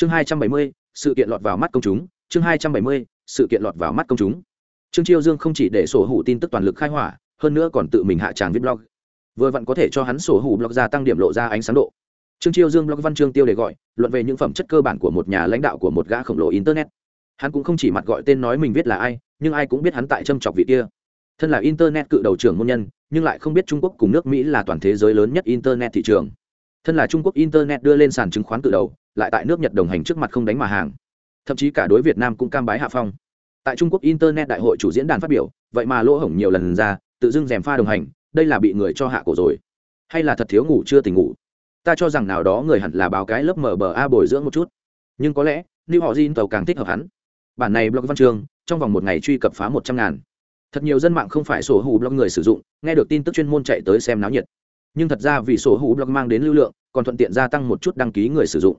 chương hai trăm bảy mươi, sự kiện lọt vào mắt công chúng. Chương hai trăm bảy mươi, sự kiện lọt vào mắt công chúng. Trương chiêu dương không chỉ để sổ hủ tin tức toàn lực khai hỏa, hơn nữa còn tự mình hạ tràng viết blog. Vừa vặn có thể cho hắn sổ hủ blog gia tăng điểm lộ ra ánh sáng độ. Trương chiêu dương blog văn chương tiêu để gọi, luận về những phẩm chất cơ bản của một nhà lãnh đạo của một gã khổng lồ internet. Hắn cũng không chỉ mặt gọi tên nói mình viết là ai, nhưng ai cũng biết hắn tại châm chọc vị kia. Thân là internet cự đầu trưởng môn nhân, nhưng lại không biết trung quốc cùng nước mỹ là toàn thế giới lớn nhất internet thị trường. Thân là trung quốc internet đưa lên sàn chứng khoán cự đầu lại tại nước nhật đồng hành trước mặt không đánh mà hàng. Thậm chí cả đối việt nam cũng cam bái hạ phong. Tại trung quốc internet đại hội chủ diễn đàn phát biểu, vậy mà lỗ hổng nhiều lần ra, tự dưng dèm pha đồng hành, đây là bị người cho hạ cổ rồi. Hay là thật thiếu ngủ chưa tỉnh ngủ? Ta cho rằng nào đó người hẳn là báo cái lớp mở bờ a bồi dưỡng một chút. Nhưng có lẽ lưu họ Jin tàu càng thích hợp hắn. Bản này blog văn chương, trong vòng một ngày truy cập phá một trăm ngàn. Thật nhiều dân mạng không phải sổ hủ blog người sử dụng, nghe được tin tức chuyên môn chạy tới xem náo nhiệt. Nhưng thật ra vì sổ hủ blog mang đến lưu lượng, còn thuận tiện gia tăng một chút đăng ký người sử dụng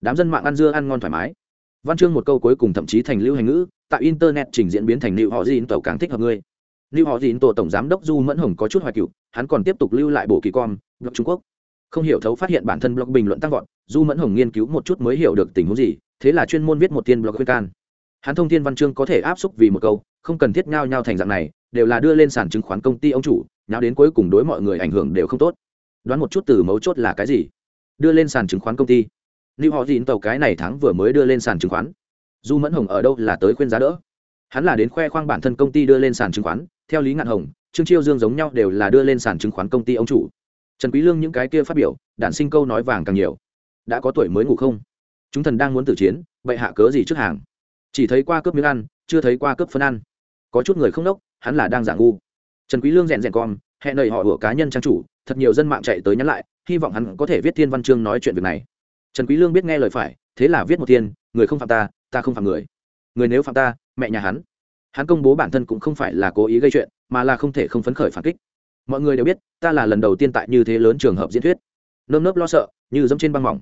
đám dân mạng ăn dưa ăn ngon thoải mái. Văn chương một câu cuối cùng thậm chí thành lưu hành ngữ, tại internet trình diễn biến thành lưu họ dìn tổ càng thích hợp ngươi. Lưu họ dìn tổ tổng giám đốc du mẫn hồng có chút hoài cựu hắn còn tiếp tục lưu lại bộ kỳ con blog trung quốc. Không hiểu thấu phát hiện bản thân blog bình luận tăng vọt, du mẫn hồng nghiên cứu một chút mới hiểu được tình huống gì, thế là chuyên môn viết một tiên blog khuyên can. Hắn thông thiên văn chương có thể áp xúc vì một câu, không cần thiết nhau nhau thành dạng này, đều là đưa lên sàn chứng khoán công ty ông chủ nào đến cuối cùng đối mọi người ảnh hưởng đều không tốt. Đoán một chút từ mấu chốt là cái gì? Đưa lên sàn chứng khoán công ty lưu họ dìn tàu cái này tháng vừa mới đưa lên sàn chứng khoán. Du mẫn hồng ở đâu là tới khuyên giá đỡ. Hắn là đến khoe khoang bản thân công ty đưa lên sàn chứng khoán. Theo lý ngạn hồng, trương chiêu dương giống nhau đều là đưa lên sàn chứng khoán công ty ông chủ. Trần quý lương những cái kia phát biểu, đản sinh câu nói vàng càng nhiều. Đã có tuổi mới ngủ không? Chúng thần đang muốn tử chiến vậy hạ cớ gì trước hàng? Chỉ thấy qua cướp miếng ăn, chưa thấy qua cướp phân ăn. Có chút người không nốc, hắn là đang giả ngu. Trần quý lương rèn rèn con, hẹn đợi họ của cá nhân trang chủ, thật nhiều dân mạng chạy tới nhắn lại, hy vọng hắn có thể viết thiên văn chương nói chuyện việc này trần quý lương biết nghe lời phải, thế là viết một thiên, người không phạm ta ta không phạm người. Người nếu phạm ta, mẹ nhà hắn. Hắn công bố bản thân cũng không phải là cố ý gây chuyện, mà là không thể không phấn khởi phản kích. Mọi người đều biết, ta là lần đầu tiên tại như thế lớn trường hợp diễn thuyết. Nơm nớp lo sợ, như dẫm trên băng mỏng.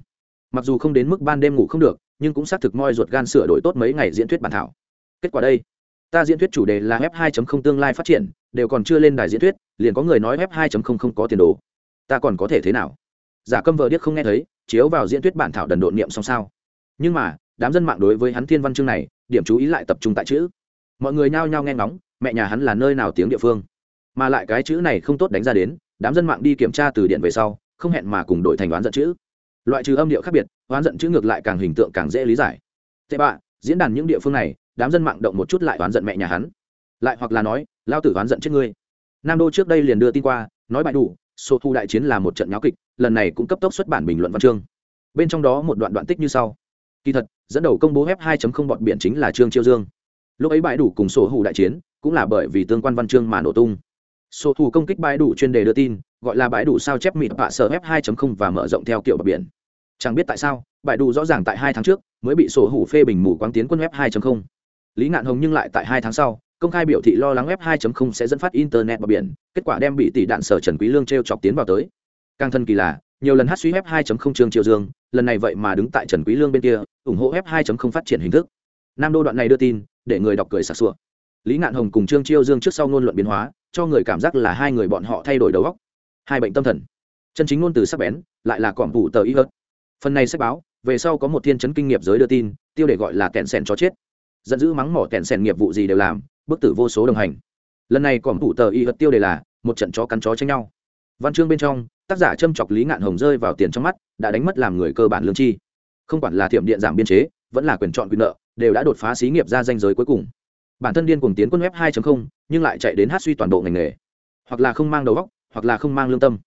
Mặc dù không đến mức ban đêm ngủ không được, nhưng cũng xác thực moi ruột gan sửa đổi tốt mấy ngày diễn thuyết bản thảo. Kết quả đây, ta diễn thuyết chủ đề là web 2.0 tương lai phát triển, đều còn chưa lên đài diễn thuyết, liền có người nói web 2.0 không có tiền đồ. Ta còn có thể thế nào? Giả câm vợ điếc không nghe thấy chiếu vào diễn thuyết bản thảo đần độn niệm xong sao. Nhưng mà, đám dân mạng đối với hắn thiên văn chương này, điểm chú ý lại tập trung tại chữ. Mọi người nhao nhao nghe ngóng, mẹ nhà hắn là nơi nào tiếng địa phương. Mà lại cái chữ này không tốt đánh ra đến, đám dân mạng đi kiểm tra từ điện về sau, không hẹn mà cùng đổi thành đoán giận chữ. Loại trừ âm điệu khác biệt đoán giận chữ ngược lại càng hình tượng càng dễ lý giải. Tệ bạ diễn đàn những địa phương này, đám dân mạng động một chút lại đoán giận mẹ nhà hắn. Lại hoặc là nói, lao tử đoán giận chết ngươi. Nam đô trước đây liền đưa tin qua, nói bại đủ số thu đại chiến là một trận nháo kịch, lần này cũng cấp tốc xuất bản bình luận văn chương. Bên trong đó một đoạn đoạn tích như sau. Kỳ thật, dẫn đầu công bố web 2.0 bọn biển chính là trương chiêu dương. Lúc ấy bãi đủ cùng sổ hủ đại chiến, cũng là bởi vì tương quan văn chương mà nổ tung. Sổ thủ công kích bãi đủ chuyên đề đưa tin, gọi là bãi đủ sao chép mịt bạ sở web 2.0 và mở rộng theo kiểu bờ biển. Chẳng biết tại sao, bãi đủ rõ ràng tại hai tháng trước mới bị sổ hủ phê bình mù quáng tiến quân web 2.0 lý ngạn hồng nhưng lại tại hai tháng sau công khai biểu thị lo lắng web 2.0 sẽ dẫn phát internet bờ biển, kết quả đem bị tỷ đạn sở trần quý lương treo chọc tiến vào tới. Càng thân kỳ là, nhiều lần hát suy web 2.0 trương triều dương, lần này vậy mà đứng tại trần quý lương bên kia, ủng hộ web 2.0 phát triển hình thức. Nam đô đoạn này đưa tin, để người đọc cười sặc sụa. Lý ngạn hồng cùng trương chiêu dương trước sau ngôn luận biến hóa, cho người cảm giác là hai người bọn họ thay đổi đầu óc. Hai bệnh tâm thần. Chân chính ngôn từ sắc bén, lại là cọm vụ tờ y hớt. Phần này sách báo, về sau có một thiên chấn kinh nghiệp giới đưa tin, tiêu để gọi là kẹn sèn cho chết. Giận dữ mắng mỏ kẹn sèn nghiệp vụ gì đều làm bức tử vô số đồng hành. Lần này còn thủ tờ y hật tiêu đề là, một trận chó cắn chó tranh nhau. Văn chương bên trong, tác giả châm chọc lý ngạn hồng rơi vào tiền trong mắt, đã đánh mất làm người cơ bản lương chi không quản là thiểm điện giảm biên chế, vẫn là quyền chọn quyền nợ, đều đã đột phá xí nghiệp ra danh giới cuối cùng. Bản thân điên cuồng tiến quân web 2.0 nhưng lại chạy đến hát suy toàn bộ ngành nghề. Hoặc là không mang đầu óc, hoặc là không mang lương tâm.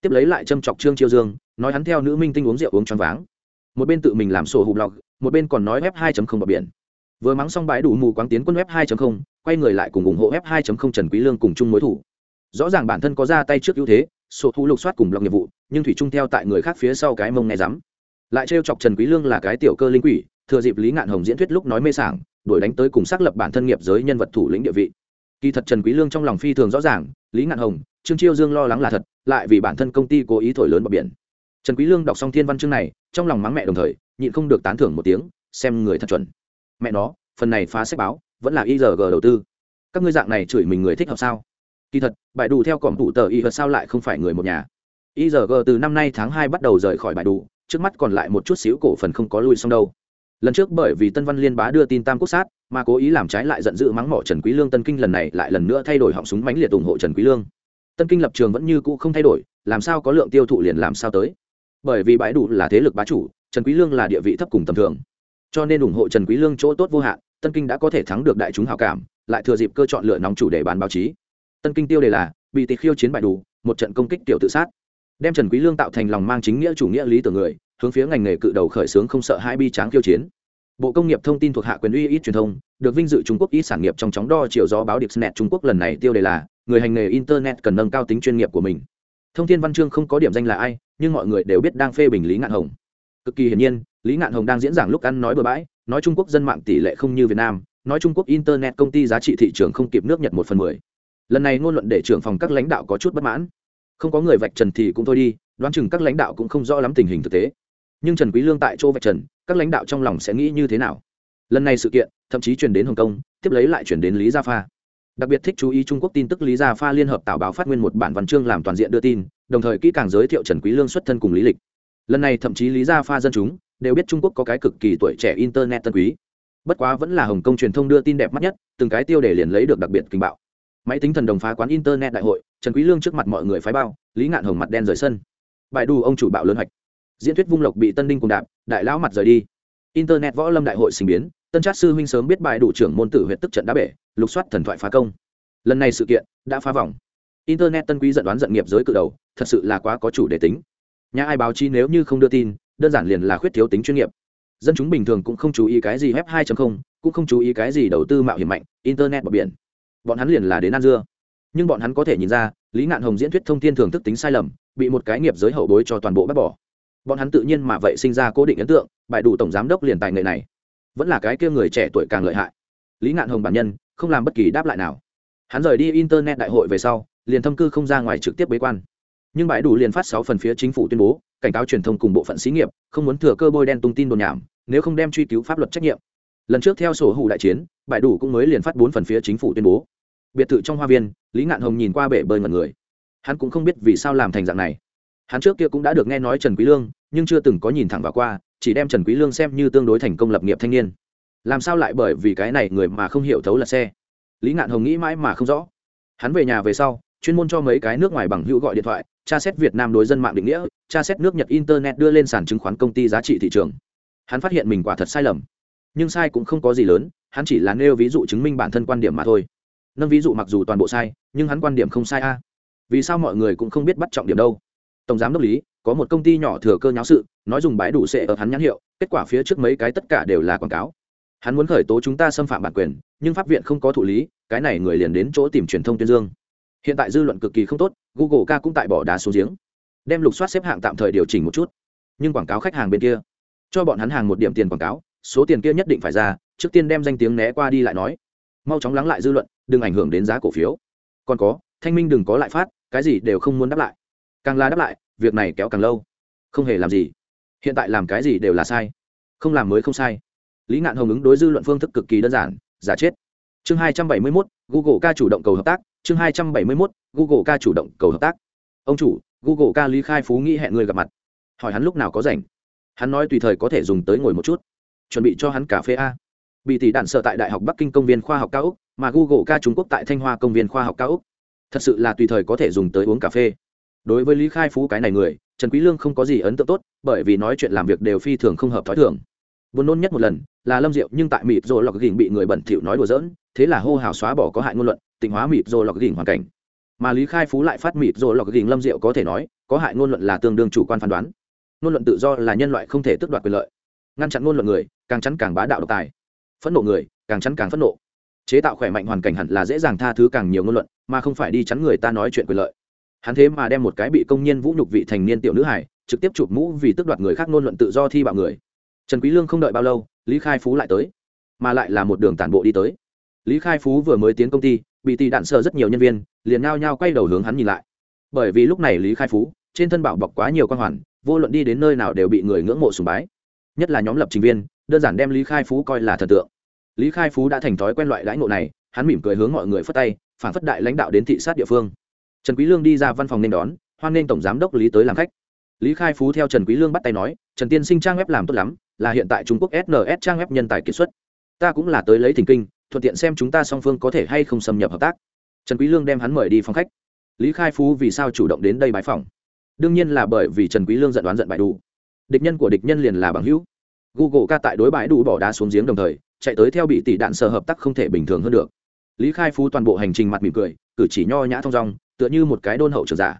Tiếp lấy lại châm chọc trương chiêu dương, nói hắn theo nữ minh tinh uống rượu uống choáng váng. Một bên tự mình làm sổ hụt blog một bên còn nói web 2.0 bờ biển. Vừa mắng xong bãi đủ mù quáng tiến quân web 2.0 quay người lại cùng ủng hộ f 2.0 trần quý lương cùng chung mối thủ. Rõ ràng bản thân có ra tay trước ưu thế, sổ thu lục soát cùng blog nghiệp vụ, nhưng thủy trung theo tại người khác phía sau cái mông nghe rắm. Lại trêu chọc trần quý lương là cái tiểu cơ linh quỷ, thừa dịp lý ngạn hồng diễn thuyết lúc nói mê sảng, đuổi đánh tới cùng xác lập bản thân nghiệp giới nhân vật thủ lĩnh địa vị. Kỳ thật trần quý lương trong lòng phi thường rõ ràng, lý ngạn hồng, trương chiêu dương lo lắng là thật, lại vì bản thân công ty cố ý thổi lớn bờ biển. Trần quý lương đọc xong thiên văn chương này, trong lòng mắng mẹ đồng thời, nhịn không được tán thưởng một tiếng, xem người thật chuẩn. Mẹ nó, phần này phá sách báo vẫn là igg đầu tư. Các ngươi dạng này chửi mình người thích hợp sao? Kỳ thật bài đủ theo cổng thủ tờ y sao lại không phải người một nhà? Igg từ năm nay tháng hai bắt đầu rời khỏi bài đủ trước mắt còn lại một chút xíu cổ phần không có lui xong đâu. Lần trước bởi vì tân văn liên bá đưa tin tam quốc sát, mà cố ý làm trái lại giận dữ mắng mỏ trần quý lương tân kinh lần này lại lần nữa thay đổi họng súng mãnh liệt ủng hộ trần quý lương. Tân kinh lập trường vẫn như cũ không thay đổi, làm sao có lượng tiêu thụ liền làm sao tới. Bởi vì bãi đủ là thế lực bá chủ, trần quý lương là địa vị thấp cùng tầm thường. Cho nên ủng hộ trần quý lương chỗ tốt vô hạn tân kinh đã có thể thắng được đại chúng hào cảm, lại thừa dịp cơ chọn lựa nóng chủ đề bán báo chí. Tân kinh tiêu đề là, bị tịch khiêu chiến bại đủ, một trận công kích tiểu tự sát. Đem trần quý lương tạo thành lòng mang chính nghĩa chủ nghĩa lý tưởng người, hướng phía ngành nghề cự đầu khởi xướng không sợ hai bi tráng khiêu chiến. Bộ công nghiệp thông tin thuộc hạ quyền uy ít truyền thông, được vinh dự trung quốc ít sản nghiệp trong chóng đo chiều gió báo điệp snet trung quốc lần này tiêu đề là, người hành nghề internet cần nâng cao tính chuyên nghiệp của mình. Thông tin văn chương không có điểm danh là ai, nhưng mọi người đều biết đang phê bình lý ngạn hồng. Cực kỳ hiển nhiên, lý ngạn hồng đang diễn giảng lúc ăn nói bừa bãi nói trung quốc dân mạng tỷ lệ không như việt nam, nói trung quốc internet công ty giá trị thị trường không kịp nước nhật một phần mười. Lần này ngôn luận để trưởng phòng các lãnh đạo có chút bất mãn. Không có người vạch trần thì cũng thôi đi, đoán chừng các lãnh đạo cũng không rõ lắm tình hình thực tế. Nhưng trần quý lương tại chỗ vạch trần, các lãnh đạo trong lòng sẽ nghĩ như thế nào? Lần này sự kiện, thậm chí truyền đến hồng kông, tiếp lấy lại truyền đến lý gia pha. Đặc biệt thích chú ý trung quốc tin tức lý gia pha liên hợp tạo báo phát nguyên một bản văn chương làm toàn diện đưa tin, đồng thời kỹ càng giới thiệu trần quý lương xuất thân cùng lý lịch. Lần này thậm chí lý gia pha dân chúng đều biết trung quốc có cái cực kỳ tuổi trẻ internet tân quý. Bất quá vẫn là hồng kông truyền thông đưa tin đẹp mắt nhất, từng cái tiêu đề liền lấy được đặc biệt kinh bạo. Máy tính thần đồng phá quán internet đại hội, trần quý lương trước mặt mọi người phái bao, lý ngạn hồng mặt đen rời sân. Bài đù ông chủ bạo lớn hoạch. Diễn thuyết vung lộc bị tân đinh cùng đạp, đại lão mặt rời đi. Internet võ lâm đại hội sinh biến, tân trát sư huynh sớm biết bài đủ trưởng môn tử huyện tức trận đã bể, lục soát thần thoại phá công. Lần này sự kiện đã phá vòng. Internet tân quý giận đoán giận nghiệp giới cự đầu, thật sự là quá có chủ đề tính. Nhà ai báo chí nếu như không đưa tin đơn giản liền là khuyết thiếu tính chuyên nghiệp. Dân chúng bình thường cũng không chú ý cái gì web 2.0, cũng không chú ý cái gì đầu tư mạo hiểm mạnh internet bờ biển. Bọn hắn liền là đến ăn dưa. Nhưng bọn hắn có thể nhìn ra lý ngạn hồng diễn thuyết thông tin thường thức tính sai lầm bị một cái nghiệp giới hậu bối cho toàn bộ bác bỏ. Bọn hắn tự nhiên mà vậy sinh ra cố định ấn tượng bại đủ tổng giám đốc liền tài nghệ này. Vẫn là cái kia người trẻ tuổi càng lợi hại. Lý ngạn hồng bản nhân không làm bất kỳ đáp lại nào. Hắn rời đi internet đại hội về sau liền thâm cư không ra ngoài trực tiếp bế quan. Nhưng bãi đủ liền phát sáu phần phía chính phủ tuyên bố cảnh cáo truyền thông cùng bộ phận xí nghiệp, không muốn thừa cơ bôi đen tung tin đồn nhảm, nếu không đem truy cứu pháp luật trách nhiệm. Lần trước theo sổ hủ đại chiến, bãi đủ cũng mới liền phát bốn phần phía chính phủ tuyên bố. Biệt thự trong hoa viên, lý ngạn hồng nhìn qua bể bơi mật người. Hắn cũng không biết vì sao làm thành dạng này. Hắn trước kia cũng đã được nghe nói trần quý lương, nhưng chưa từng có nhìn thẳng vào qua, chỉ đem trần quý lương xem như tương đối thành công lập nghiệp thanh niên. Làm sao lại bởi vì cái này người mà không hiểu thấu là xe? Lý ngạn hồng nghĩ mãi mà không rõ. Hắn về nhà về sau chuyên môn cho mấy cái nước ngoài bằng hữu gọi điện thoại, tra xét việt nam đối dân mạng định nghĩa, tra xét nước nhật internet đưa lên sàn chứng khoán công ty giá trị thị trường. Hắn phát hiện mình quả thật sai lầm. Nhưng sai cũng không có gì lớn, hắn chỉ là nêu ví dụ chứng minh bản thân quan điểm mà thôi. Nâng ví dụ mặc dù toàn bộ sai, nhưng hắn quan điểm không sai a. Vì sao mọi người cũng không biết bắt trọng điểm đâu? Tổng giám đốc lý, có một công ty nhỏ thừa cơ nháo sự, nói dùng bãi đủ sệ ở hắn nhãn hiệu, kết quả phía trước mấy cái tất cả đều là quảng cáo. Hắn muốn khởi tố chúng ta xâm phạm bản quyền, nhưng pháp viện không có thụ lý, cái này người liền đến chỗ tìm truyền thông tuyên dương hiện tại dư luận cực kỳ không tốt, google ca cũng tại bỏ đá xuống giếng. Đem lục soát xếp hạng tạm thời điều chỉnh một chút. Nhưng quảng cáo khách hàng bên kia, cho bọn hắn hàng một điểm tiền quảng cáo, số tiền kia nhất định phải ra, trước tiên đem danh tiếng né qua đi lại nói. Mau chóng lắng lại dư luận, đừng ảnh hưởng đến giá cổ phiếu. Còn có, thanh minh đừng có lại phát, cái gì đều không muốn đáp lại. Càng là đáp lại, việc này kéo càng lâu. Không hề làm gì. Hiện tại làm cái gì đều là sai. Không làm mới không sai. Lý ngạn hồng ứng đối dư luận phương thức cực kỳ đơn giản, giả chết. Chương hai trăm bảy mươi mốt, google ca chủ động cầu hợp tác chương hai trăm bảy mươi mốt, google ca chủ động cầu hợp tác. Ông chủ, google ca lý khai phú nghĩ hẹn người gặp mặt. Hỏi hắn lúc nào có rảnh. Hắn nói tùy thời có thể dùng tới ngồi một chút. Chuẩn bị cho hắn cà phê a. Bị tỷ đạn sợ tại đại học bắc kinh công viên khoa học cao úc, mà google ca trung quốc tại thanh hoa công viên khoa học cao úc. Thật sự là tùy thời có thể dùng tới uống cà phê. Đối với lý khai phú cái này người, trần quý lương không có gì ấn tượng tốt, bởi vì nói chuyện làm việc đều phi thường không hợp thói thường. Buồn nôn nhất một lần là lâm diệu nhưng tại mịt rồi lọc gỉnh bị người bẩn thỉu nói đùa giỡn, thế là hô hào xóa bỏ có hại ngôn luận tịnh hóa mịt rồi lọc gỉnh hoàn cảnh. Mà lý khai phú lại phát mịt rồi lọc gỉnh lâm diệu có thể nói, có hại ngôn luận là tương đương chủ quan phán đoán. Ngôn luận tự do là nhân loại không thể tước đoạt quyền lợi. Ngăn chặn ngôn luận người, càng chắn càng bá đạo độc tài. Phẫn nộ người, càng chắn càng phẫn nộ. Chế tạo khỏe mạnh hoàn cảnh hẳn là dễ dàng tha thứ càng nhiều ngôn luận, mà không phải đi chắn người ta nói chuyện quyền lợi. Hắn thế mà đem một cái bị công nhân vũ nhục vị thành niên tiểu nữ hải trực tiếp chụp mũ vì tước đoạt người khác ngôn luận tự do thi bạo người. Trần quý lương không đợi bao lâu, lý khai phú lại tới. Mà lại là một đường tản bộ đi tới. Lý khai phú vừa mới tiến công ty bị tì đạn sợ rất nhiều nhân viên, liền nhao nhao quay đầu hướng hắn nhìn lại. Bởi vì lúc này lý khai phú, trên thân bảo bọc quá nhiều quan hoàn, vô luận đi đến nơi nào đều bị người ngưỡng mộ sùng bái. Nhất là nhóm lập trình viên, đơn giản đem lý khai phú coi là thần tượng. Lý khai phú đã thành thói quen loại đãi ngộ này, hắn mỉm cười hướng mọi người phất tay, phản phất đại lãnh đạo đến thị sát địa phương. Trần quý lương đi ra văn phòng nên đón, hoan nên tổng giám đốc lý tới làm khách. Lý khai phú theo trần quý lương bắt tay nói, trần tiên sinh trang web làm tốt lắm, là hiện tại trung quốc sns trang web nhân tài kiệt xuất. Ta cũng là tới lấy thỉnh kinh thuận tiện xem chúng ta song phương có thể hay không xâm nhập hợp tác. Trần quý lương đem hắn mời đi phòng khách. Lý khai phú vì sao chủ động đến đây bái phòng? Đương nhiên là bởi vì trần quý lương giận đoán giận bại đủ. Địch nhân của địch nhân liền là bằng hữu. Google ca tại đối bãi đủ bỏ đá xuống giếng đồng thời, chạy tới theo bị tỷ đạn sở hợp tác không thể bình thường hơn được. Lý khai phú toàn bộ hành trình mặt mỉm cười, cử chỉ nho nhã thong dong, tựa như một cái đôn hậu trưởng giả.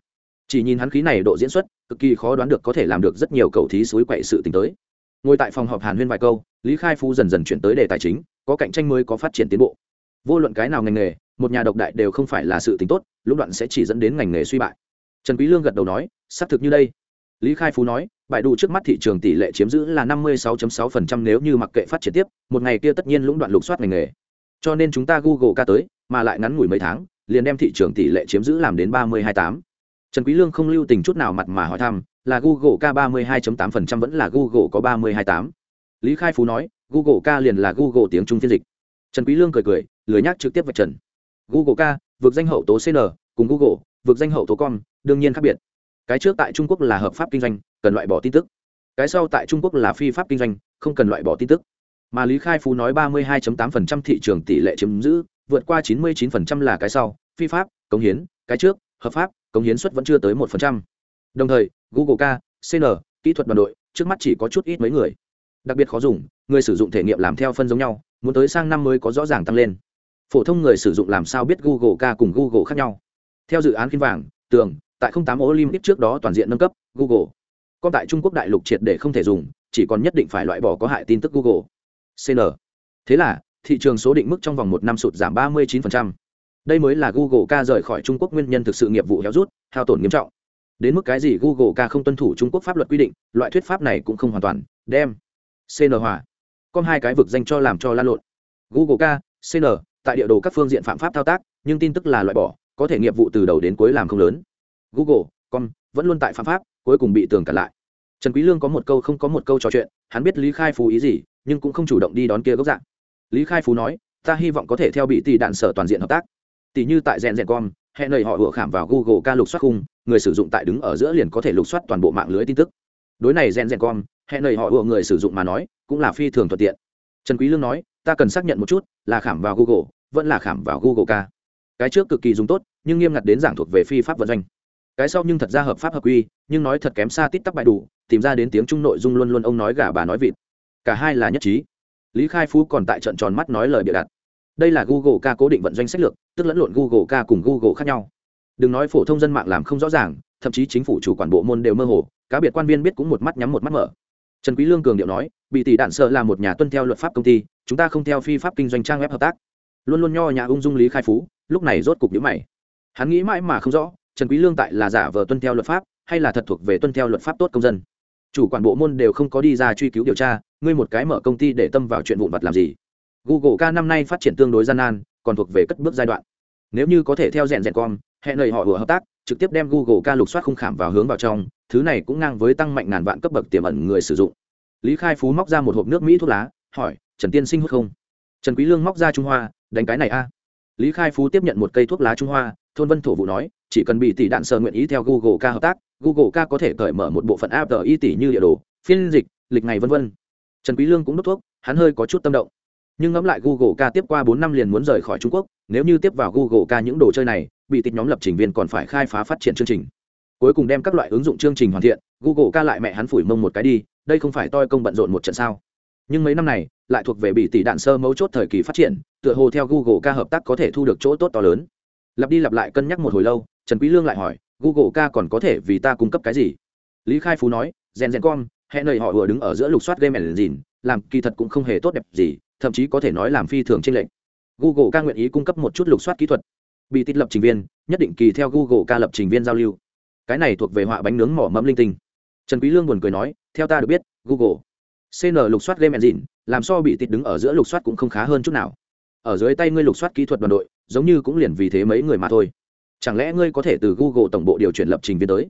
Chỉ nhìn hắn khí này độ diễn xuất, cực kỳ khó đoán được có thể làm được rất nhiều cầu thí suối quậy sự tình tới. Ngồi tại phòng họp hàn huyên vài câu, lý khai phú dần dần chuyển tới đề tài chính có cạnh tranh mới có phát triển tiến bộ vô luận cái nào ngành nghề, một nhà độc đại đều không phải là sự tính tốt lúc đoạn sẽ chỉ dẫn đến ngành nghề suy bại trần quý lương gật đầu nói, xác thực như đây lý khai phú nói, bại đủ trước mắt thị trường tỷ lệ chiếm giữ là 56.6% nếu như mặc kệ phát triển tiếp, một ngày kia tất nhiên lũng đoạn lục soát ngành nghề cho nên chúng ta google ca tới, mà lại ngắn ngủi mấy tháng, liền đem thị trường tỷ lệ chiếm giữ làm đến 30-28. trần quý lương không lưu tình chút nào mặt mà hỏi thăm, là google k 32.8% vẫn là google có 30-28. lý khai phú nói google ca liền là google tiếng trung phiên dịch. Trần quý lương cười cười, lười nhắc trực tiếp vạch trần. Google ca, vượt danh hậu tố cn cùng google, vượt danh hậu tố com, đương nhiên khác biệt. Cái trước tại trung quốc là hợp pháp kinh doanh, cần loại bỏ tin tức. Cái sau tại trung quốc là phi pháp kinh doanh, không cần loại bỏ tin tức. Mà lý khai phú nói 32.8% thị trường tỷ lệ chiếm giữ, vượt qua 99% là cái sau, phi pháp, cống hiến, cái trước, hợp pháp, cống hiến suất vẫn chưa tới 1%. đồng thời, google k cn kỹ thuật đoàn đội, trước mắt chỉ có chút ít mấy người. Đặc biệt khó dùng người sử dụng thể nghiệm làm theo phân giống nhau, muốn tới sang năm mới có rõ ràng tăng lên. Phổ thông người sử dụng làm sao biết google k cùng google khác nhau? Theo dự án khiên vàng, tường, tại tám olympic trước đó toàn diện nâng cấp, google. Còn tại trung quốc đại lục triệt để không thể dùng, chỉ còn nhất định phải loại bỏ có hại tin tức google. Cn thế là, thị trường số định mức trong vòng một năm sụt giảm 39%. đây mới là google ca rời khỏi trung quốc nguyên nhân thực sự nghiệp vụ héo rút, hao tổn nghiêm trọng. Đến mức cái gì google ca không tuân thủ trung quốc pháp luật quy định, loại thuyết pháp này cũng không hoàn toàn, đem cn hòa con hai cái vực danh cho làm cho lan lộn. Google k cn tại địa đồ các phương diện phạm pháp thao tác, nhưng tin tức là loại bỏ, có thể nghiệp vụ từ đầu đến cuối làm không lớn. Google, com, vẫn luôn tại phạm pháp, cuối cùng bị tường cản lại. Trần quý lương có một câu không có một câu trò chuyện, hắn biết lý khai phú ý gì, nhưng cũng không chủ động đi đón kia gốc dạng. Lý khai phú nói, ta hy vọng có thể theo bị tỷ đạn sở toàn diện hợp tác. Tỷ như tại rèn rèn com hẹn lời họ vừa khảm vào google ca lục soát khung, người sử dụng tại đứng ở giữa liền có thể lục soát toàn bộ mạng lưới tin tức. Đối này rèn rèn com hẹn lời họ vừa người sử dụng mà nói cũng là phi thường thuận tiện. Trần quý lương nói, ta cần xác nhận một chút, là khảm vào google, vẫn là khảm vào google ca. Cái trước cực kỳ dùng tốt, nhưng nghiêm ngặt đến giảng thuộc về phi pháp vận doanh. Cái sau nhưng thật ra hợp pháp hợp quy, nhưng nói thật kém xa tít tắc bài đủ, tìm ra đến tiếng trung nội dung luôn luôn ông nói gà bà nói vịt. Cả hai là nhất trí. Lý khai phú còn tại trận tròn mắt nói lời bịa đặt. Đây là google ca cố định vận doanh sách lược, tức lẫn lộn google ca cùng google khác nhau. Đừng nói phổ thông dân mạng làm không rõ ràng, thậm chí chính phủ chủ quản bộ môn đều mơ hồ, cá biệt quan viên biết cũng một mắt nhắm một mắt mở trần quý lương cường điệu nói, bị tỷ đạn sợ là một nhà tuân theo luật pháp công ty, chúng ta không theo phi pháp kinh doanh trang web hợp tác. Luôn luôn nho nhà ung dung lý khai phú, lúc này rốt cục nhíu mày. Hắn nghĩ mãi mà không rõ, trần quý lương tại là giả vờ tuân theo luật pháp, hay là thật thuộc về tuân theo luật pháp tốt công dân. Chủ quản bộ môn đều không có đi ra truy cứu điều tra, ngươi một cái mở công ty để tâm vào chuyện vụn vặt làm gì? Google ca năm nay phát triển tương đối gian nan, còn thuộc về cất bước giai đoạn. Nếu như có thể theo rèn rèn con hẹn lời họ vừa hợp tác trực tiếp đem google ca lục soát khung khảm vào hướng vào trong, thứ này cũng ngang với tăng mạnh ngàn vạn cấp bậc tiềm ẩn người sử dụng. Lý khai phú móc ra một hộp nước mỹ thuốc lá, hỏi, trần tiên sinh hút không? Trần quý lương móc ra trung hoa, đánh cái này a. Lý khai phú tiếp nhận một cây thuốc lá trung hoa, thôn vân thổ vụ nói, chỉ cần bị tỷ đạn sờ nguyện ý theo google ca hợp tác, google ca có thể cởi mở một bộ phận app y tỷ như địa đồ, phiên dịch, lịch ngày vân vân. Trần quý lương cũng đốt thuốc, hắn hơi có chút tâm động. Nhưng ngẫm lại google ca tiếp qua bốn năm liền muốn rời khỏi trung quốc, nếu như tiếp vào google ca những đồ chơi này bị tịch nhóm lập trình viên còn phải khai phá phát triển chương trình. Cuối cùng đem các loại ứng dụng chương trình hoàn thiện google ca lại mẹ hắn phủi mông một cái đi đây không phải toi công bận rộn một trận sao? Nhưng mấy năm này lại thuộc về bị tỷ đạn sơ mấu chốt thời kỳ phát triển tựa hồ theo google ca hợp tác có thể thu được chỗ tốt to lớn. Lặp đi lặp lại cân nhắc một hồi lâu trần quý lương lại hỏi google ca còn có thể vì ta cung cấp cái gì? Lý khai phú nói gen gen con, hẹn lời họ vừa đứng ở giữa lục soát game engine làm kỳ thật cũng không hề tốt đẹp gì thậm chí có thể nói làm phi thường trên lệnh google ca nguyện ý cung cấp một chút lục soát kỹ thuật bị tít lập trình viên, nhất định kỳ theo google ca lập trình viên giao lưu. Cái này thuộc về họa bánh nướng mỏ mẫm linh tinh. Trần quý lương buồn cười nói, theo ta được biết, google cn lục soát game engine, làm so bị tít đứng ở giữa lục soát cũng không khá hơn chút nào. Ở dưới tay ngươi lục soát kỹ thuật đoàn đội, giống như cũng liền vì thế mấy người mà thôi. Chẳng lẽ ngươi có thể từ google tổng bộ điều chuyển lập trình viên tới?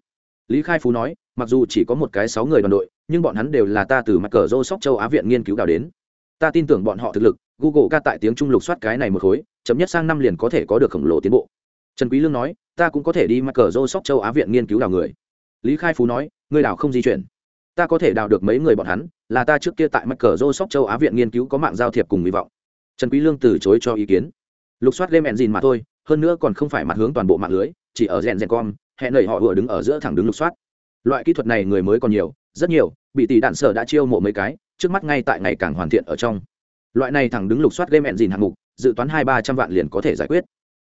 Lý khai phú nói, mặc dù chỉ có một cái sáu người đoàn đội, nhưng bọn hắn đều là ta từ mặt cờ rô sóc châu á viện nghiên cứu đào đến ta tin tưởng bọn họ thực lực, google ca tại tiếng trung lục soát cái này một khối chấm nhất sang năm liền có thể có được khổng lồ tiến bộ. Trần quý lương nói, ta cũng có thể đi mặt cờ rô sóc châu á viện nghiên cứu đào người. Lý khai phú nói ngươi đào không di chuyển. Ta có thể đào được mấy người bọn hắn, là ta trước kia tại mắc cờ rô sóc châu á viện nghiên cứu có mạng giao thiệp cùng hy vọng. Trần quý lương từ chối cho ý kiến. Lục soát game engine mà thôi, hơn nữa còn không phải mặt hướng toàn bộ mạng lưới, chỉ ở rèn rèn com hẹn lời họ vừa đứng ở giữa thẳng đứng lục soát. Loại kỹ thuật này người mới còn nhiều, rất nhiều, bị tỷ đạn sở đã chiêu mộ mấy cái trước mắt ngay tại ngày càng hoàn thiện ở trong. Loại này thẳng đứng lục soát game engine hạng mục, dự toán hai ba trăm vạn liền có thể giải quyết.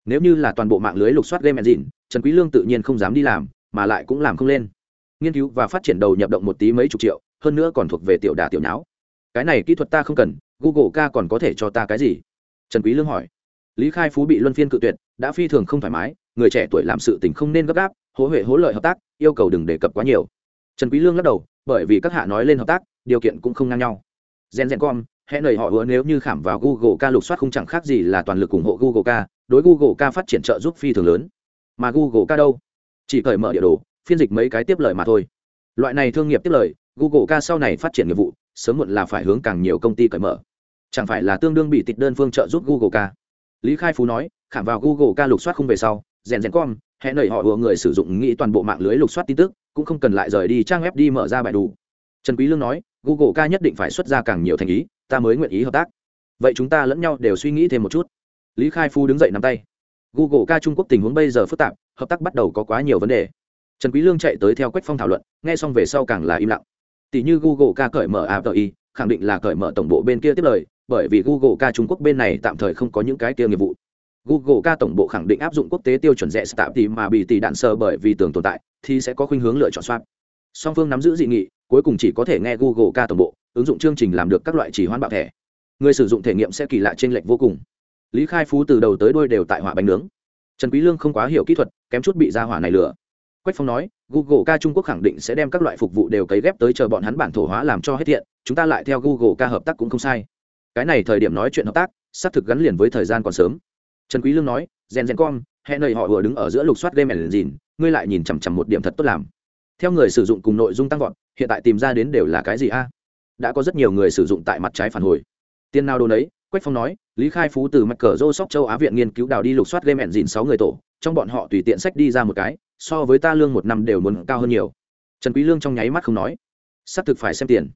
Nếu như là toàn bộ mạng lưới lục soát game engine, trần quý lương tự nhiên không dám đi làm, mà lại cũng làm không lên. Nghiên cứu và phát triển đầu nhập động một tí mấy chục triệu, hơn nữa còn thuộc về tiểu đà tiểu nháo. Cái này kỹ thuật ta không cần, google ca còn có thể cho ta cái gì? Trần quý lương hỏi. Lý khai phú bị luân phiên cự tuyệt, đã phi thường không thoải mái, người trẻ tuổi làm sự tình không nên gấp gáp hỗ huệ hỗ lợi hợp tác, yêu cầu đừng đề cập quá nhiều. Trần quý lương lắc đầu, bởi vì các hạ nói lên hợp tác điều kiện cũng không ngang nhau. Gen gen com hẹn lời họ hứa nếu như khảm vào google ca lục soát không chẳng khác gì là toàn lực ủng hộ google ca, đối google ca phát triển trợ giúp phi thường lớn. Mà google ca đâu? Chỉ cởi mở địa đồ, phiên dịch mấy cái tiếp lời mà thôi. Loại này thương nghiệp tiếp lời, google ca sau này phát triển nghiệp vụ, sớm muộn là phải hướng càng nhiều công ty cởi mở. Chẳng phải là tương đương bị tịch đơn phương trợ giúp google ca? Lý khai phú nói, khảm vào google ca lục soát không về sau rèn rèn com hẹn nảy họ hứa người sử dụng nghĩ toàn bộ mạng lưới lục soát tin tức, cũng không cần lại rời đi trang web đi mở ra bài đủ. Trần quý lương nói google ca nhất định phải xuất ra càng nhiều thành ý, ta mới nguyện ý hợp tác. Vậy chúng ta lẫn nhau đều suy nghĩ thêm một chút. Lý khai phu đứng dậy nắm tay. Google ca trung quốc tình huống bây giờ phức tạp, hợp tác bắt đầu có quá nhiều vấn đề. Trần quý lương chạy tới theo quách phong thảo luận, nghe xong về sau càng là im lặng. Tỷ như google ca cởi mở api khẳng định là cởi mở tổng bộ bên kia tiếp lời, bởi vì google ca trung quốc bên này tạm thời không có những cái kia nghiệp vụ. Google ca tổng bộ khẳng định áp dụng quốc tế tiêu chuẩn rẻ tạm thì mà bị tỷ đạn sơ bởi vì tưởng tồn tại, thì sẽ có khuynh hướng lựa chọn soát song phương nắm giữ dị nghị cuối cùng chỉ có thể nghe google ca tổng bộ ứng dụng chương trình làm được các loại chỉ hoán bạo thẻ. Người sử dụng thể nghiệm sẽ kỳ lạ trên lệch vô cùng. Lý khai phú từ đầu tới đuôi đều tại hỏa bánh nướng. Trần quý lương không quá hiểu kỹ thuật kém chút bị ra hỏa này lừa. Quách phong nói google ca trung quốc khẳng định sẽ đem các loại phục vụ đều cấy ghép tới chờ bọn hắn bản thổ hóa làm cho hết thiện chúng ta lại theo google ca hợp tác cũng không sai. Cái này thời điểm nói chuyện hợp tác xác thực gắn liền với thời gian còn sớm. Trần quý lương nói gen gen con hẹn nơi họ vừa đứng ở giữa lục soát game dìn, ngươi lại nhìn chằm chằm một điểm thật tốt làm theo người sử dụng cùng nội dung tăng vọt hiện tại tìm ra đến đều là cái gì a? Đã có rất nhiều người sử dụng tại mặt trái phản hồi. Tiền nào đồ nấy, quách phong nói lý khai phú từ mặt cờ rô sóc châu á viện nghiên cứu đào đi lục soát game dìn sáu người tổ trong bọn họ tùy tiện sách đi ra một cái so với ta lương một năm đều muốn cao hơn nhiều. Trần quý lương trong nháy mắt không nói. Sắp thực phải xem tiền.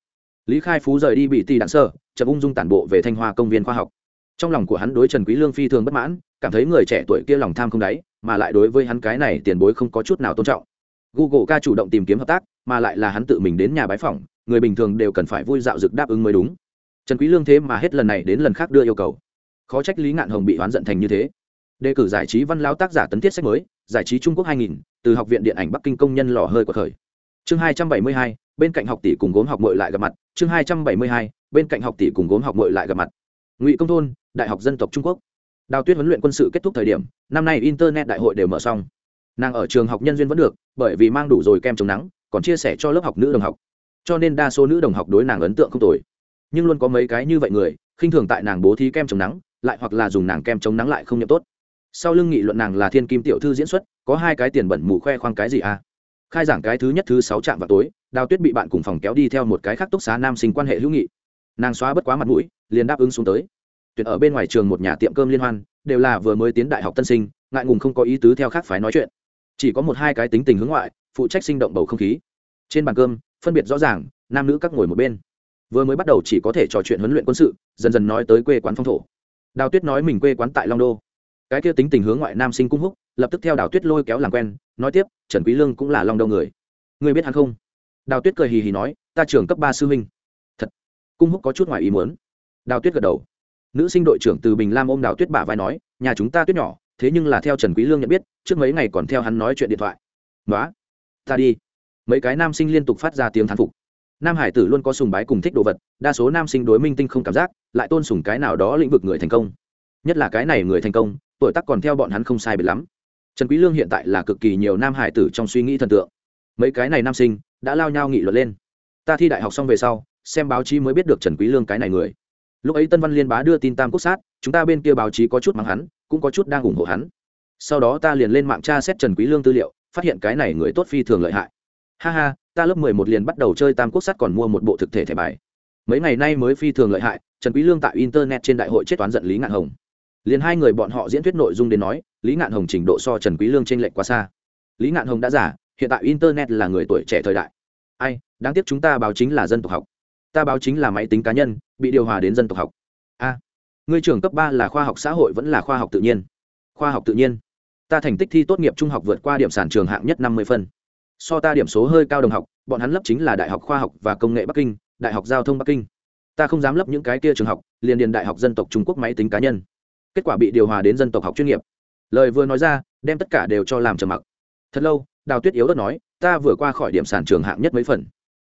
Lý khai phú rời đi bị tì đạn sơ chậm ung dung tản bộ về thanh hoa công viên khoa học. Trong lòng của hắn đối trần quý lương phi thường bất mãn cảm thấy người trẻ tuổi kia lòng tham không đáy mà lại đối với hắn cái này tiền bối không có chút nào tôn trọng google ca chủ động tìm kiếm hợp tác mà lại là hắn tự mình đến nhà bái phỏng người bình thường đều cần phải vui dạo dực đáp ứng mới đúng. Trần quý lương thế mà hết lần này đến lần khác đưa yêu cầu. Khó trách lý ngạn hồng bị oán giận thành như thế. Đề cử giải trí văn lao tác giả tấn thiết sách mới giải trí trung quốc 2000, từ học viện điện ảnh bắc kinh công nhân lò hơi của thời chương 272, bên cạnh học tỷ cùng gốm học muội lại gặp mặt. Chương 272, bên cạnh học tỷ cùng gốm học muội lại gặp mặt. Ngụy công thôn đại học dân tộc trung quốc. Đào tuyết huấn luyện quân sự kết thúc thời điểm năm nay internet đại hội đều mở xong nàng ở trường học nhân duyên vẫn được, bởi vì mang đủ rồi kem chống nắng, còn chia sẻ cho lớp học nữ đồng học. Cho nên đa số nữ đồng học đối nàng ấn tượng không tồi. Nhưng luôn có mấy cái như vậy người, khinh thường tại nàng bố thí kem chống nắng, lại hoặc là dùng nàng kem chống nắng lại không nhậm tốt. Sau lưng nghị luận nàng là thiên kim tiểu thư diễn xuất, có hai cái tiền bẩn mù khoe khoang cái gì à? Khai giảng cái thứ nhất thứ sáu trạm vào tối, đào tuyết bị bạn cùng phòng kéo đi theo một cái khác túc xá nam sinh quan hệ hữu nghị. Nàng xóa bất quá mặt mũi, liền đáp ứng xuống tới. Tuyệt ở bên ngoài trường một nhà tiệm cơm liên hoan, đều là vừa mới tiến đại học tân sinh, ngại ngùng không có ý tứ theo khác phái nói chuyện chỉ có một hai cái tính tình hướng ngoại, phụ trách sinh động bầu không khí. Trên bàn cơm, phân biệt rõ ràng, nam nữ các ngồi một bên. Vừa mới bắt đầu chỉ có thể trò chuyện huấn luyện quân sự, dần dần nói tới quê quán phong thổ. Đào tuyết nói mình quê quán tại long đô. Cái kia tính tình hướng ngoại nam sinh cung húc, lập tức theo đào tuyết lôi kéo làm quen, nói tiếp, trần quý lương cũng là long đô người. Người biết hắn không? Đào tuyết cười hì hì nói, ta trưởng cấp ba sư huynh. Thật, cung húc có chút ngoài ý muốn. Đào tuyết gật đầu. Nữ sinh đội trưởng từ bình lam ôm đào tuyết bả vai nói, nhà chúng ta tuyết nhỏ thế nhưng là theo trần quý lương nhận biết, trước mấy ngày còn theo hắn nói chuyện điện thoại. Nói ta đi. Mấy cái nam sinh liên tục phát ra tiếng thán phục. Nam hải tử luôn có sùng bái cùng thích đồ vật, đa số nam sinh đối minh tinh không cảm giác, lại tôn sùng cái nào đó lĩnh vực người thành công. Nhất là cái này người thành công, tuổi tác còn theo bọn hắn không sai biệt lắm. Trần quý lương hiện tại là cực kỳ nhiều nam hải tử trong suy nghĩ thần tượng. Mấy cái này nam sinh đã lao nhau nghị luận lên. Ta thi đại học xong về sau, xem báo chí mới biết được trần quý lương cái này người. Lúc ấy tân văn liên bá đưa tin tam quốc sát, chúng ta bên kia báo chí có chút mắng hắn cũng có chút đang ủng hộ hắn. Sau đó ta liền lên mạng tra xét trần quý lương tư liệu, phát hiện cái này người tốt phi thường lợi hại. Ha ha, ta lớp mười một liền bắt đầu chơi tam quốc sát còn mua một bộ thực thể thẻ bài. Mấy ngày nay mới phi thường lợi hại, trần quý lương tại internet trên đại hội chết toán giận lý ngạn hồng. Liền hai người bọn họ diễn thuyết nội dung đến nói, lý ngạn hồng trình độ so trần quý lương trên lệch quá xa. Lý ngạn hồng đã giả hiện tại internet là người tuổi trẻ thời đại. Ai, đáng tiếc chúng ta báo chính là dân tộc học. Ta báo chính là máy tính cá nhân, bị điều hòa đến dân tộc học ngươi trường cấp ba là khoa học xã hội vẫn là khoa học tự nhiên? Khoa học tự nhiên. Ta thành tích thi tốt nghiệp trung học vượt qua điểm sản trường hạng nhất năm mươi phân. So ta điểm số hơi cao đồng học, bọn hắn lấp chính là đại học khoa học và công nghệ bắc kinh, đại học giao thông bắc kinh. Ta không dám lấp những cái kia trường học, liền điền đại học dân tộc trung quốc máy tính cá nhân. Kết quả bị điều hòa đến dân tộc học chuyên nghiệp. Lời vừa nói ra, đem tất cả đều cho làm trầm mặc. Thật lâu, đào tuyết yếu đất nói, ta vừa qua khỏi điểm sản trường hạng nhất mấy phần.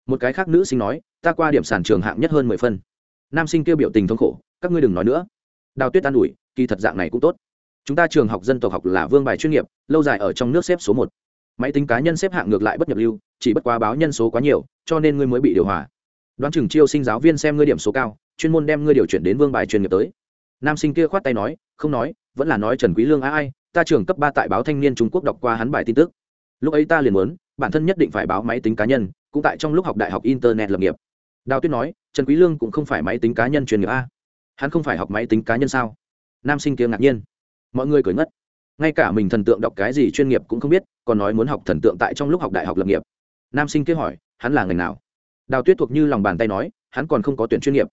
Một cái khác nữ sinh nói, ta qua điểm sản trường hạng nhất hơn mười phân nam sinh kia biểu tình thống khổ, các ngươi đừng nói nữa. Đào tuyết an ủi, kỳ thật dạng này cũng tốt. Chúng ta trường học dân tộc học là vương bài chuyên nghiệp, lâu dài ở trong nước xếp số một. Máy tính cá nhân xếp hạng ngược lại bất nhập lưu, chỉ bất quá báo nhân số quá nhiều, cho nên ngươi mới bị điều hòa. Đoán chừng chiêu sinh giáo viên xem ngươi điểm số cao, chuyên môn đem ngươi điều chuyển đến vương bài chuyên nghiệp tới. Nam sinh kia khoát tay nói, không nói, vẫn là nói trần quý lương a ai, ta trường cấp ba tại báo thanh niên trung quốc đọc qua hắn bài tin tức. Lúc ấy ta liền muốn, bản thân nhất định phải báo máy tính cá nhân, cũng tại trong lúc học đại học internet lập nghiệp đào tuyết nói, trần quý lương cũng không phải máy tính cá nhân chuyên nghiệp a. Hắn không phải học máy tính cá nhân sao? Nam sinh kia ngạc nhiên. Mọi người cười ngất. Ngay cả mình thần tượng đọc cái gì chuyên nghiệp cũng không biết, còn nói muốn học thần tượng tại trong lúc học đại học lập nghiệp. Nam sinh kia hỏi, hắn là ngành nào? Đào tuyết thuộc như lòng bàn tay nói, hắn còn không có tuyển chuyên nghiệp.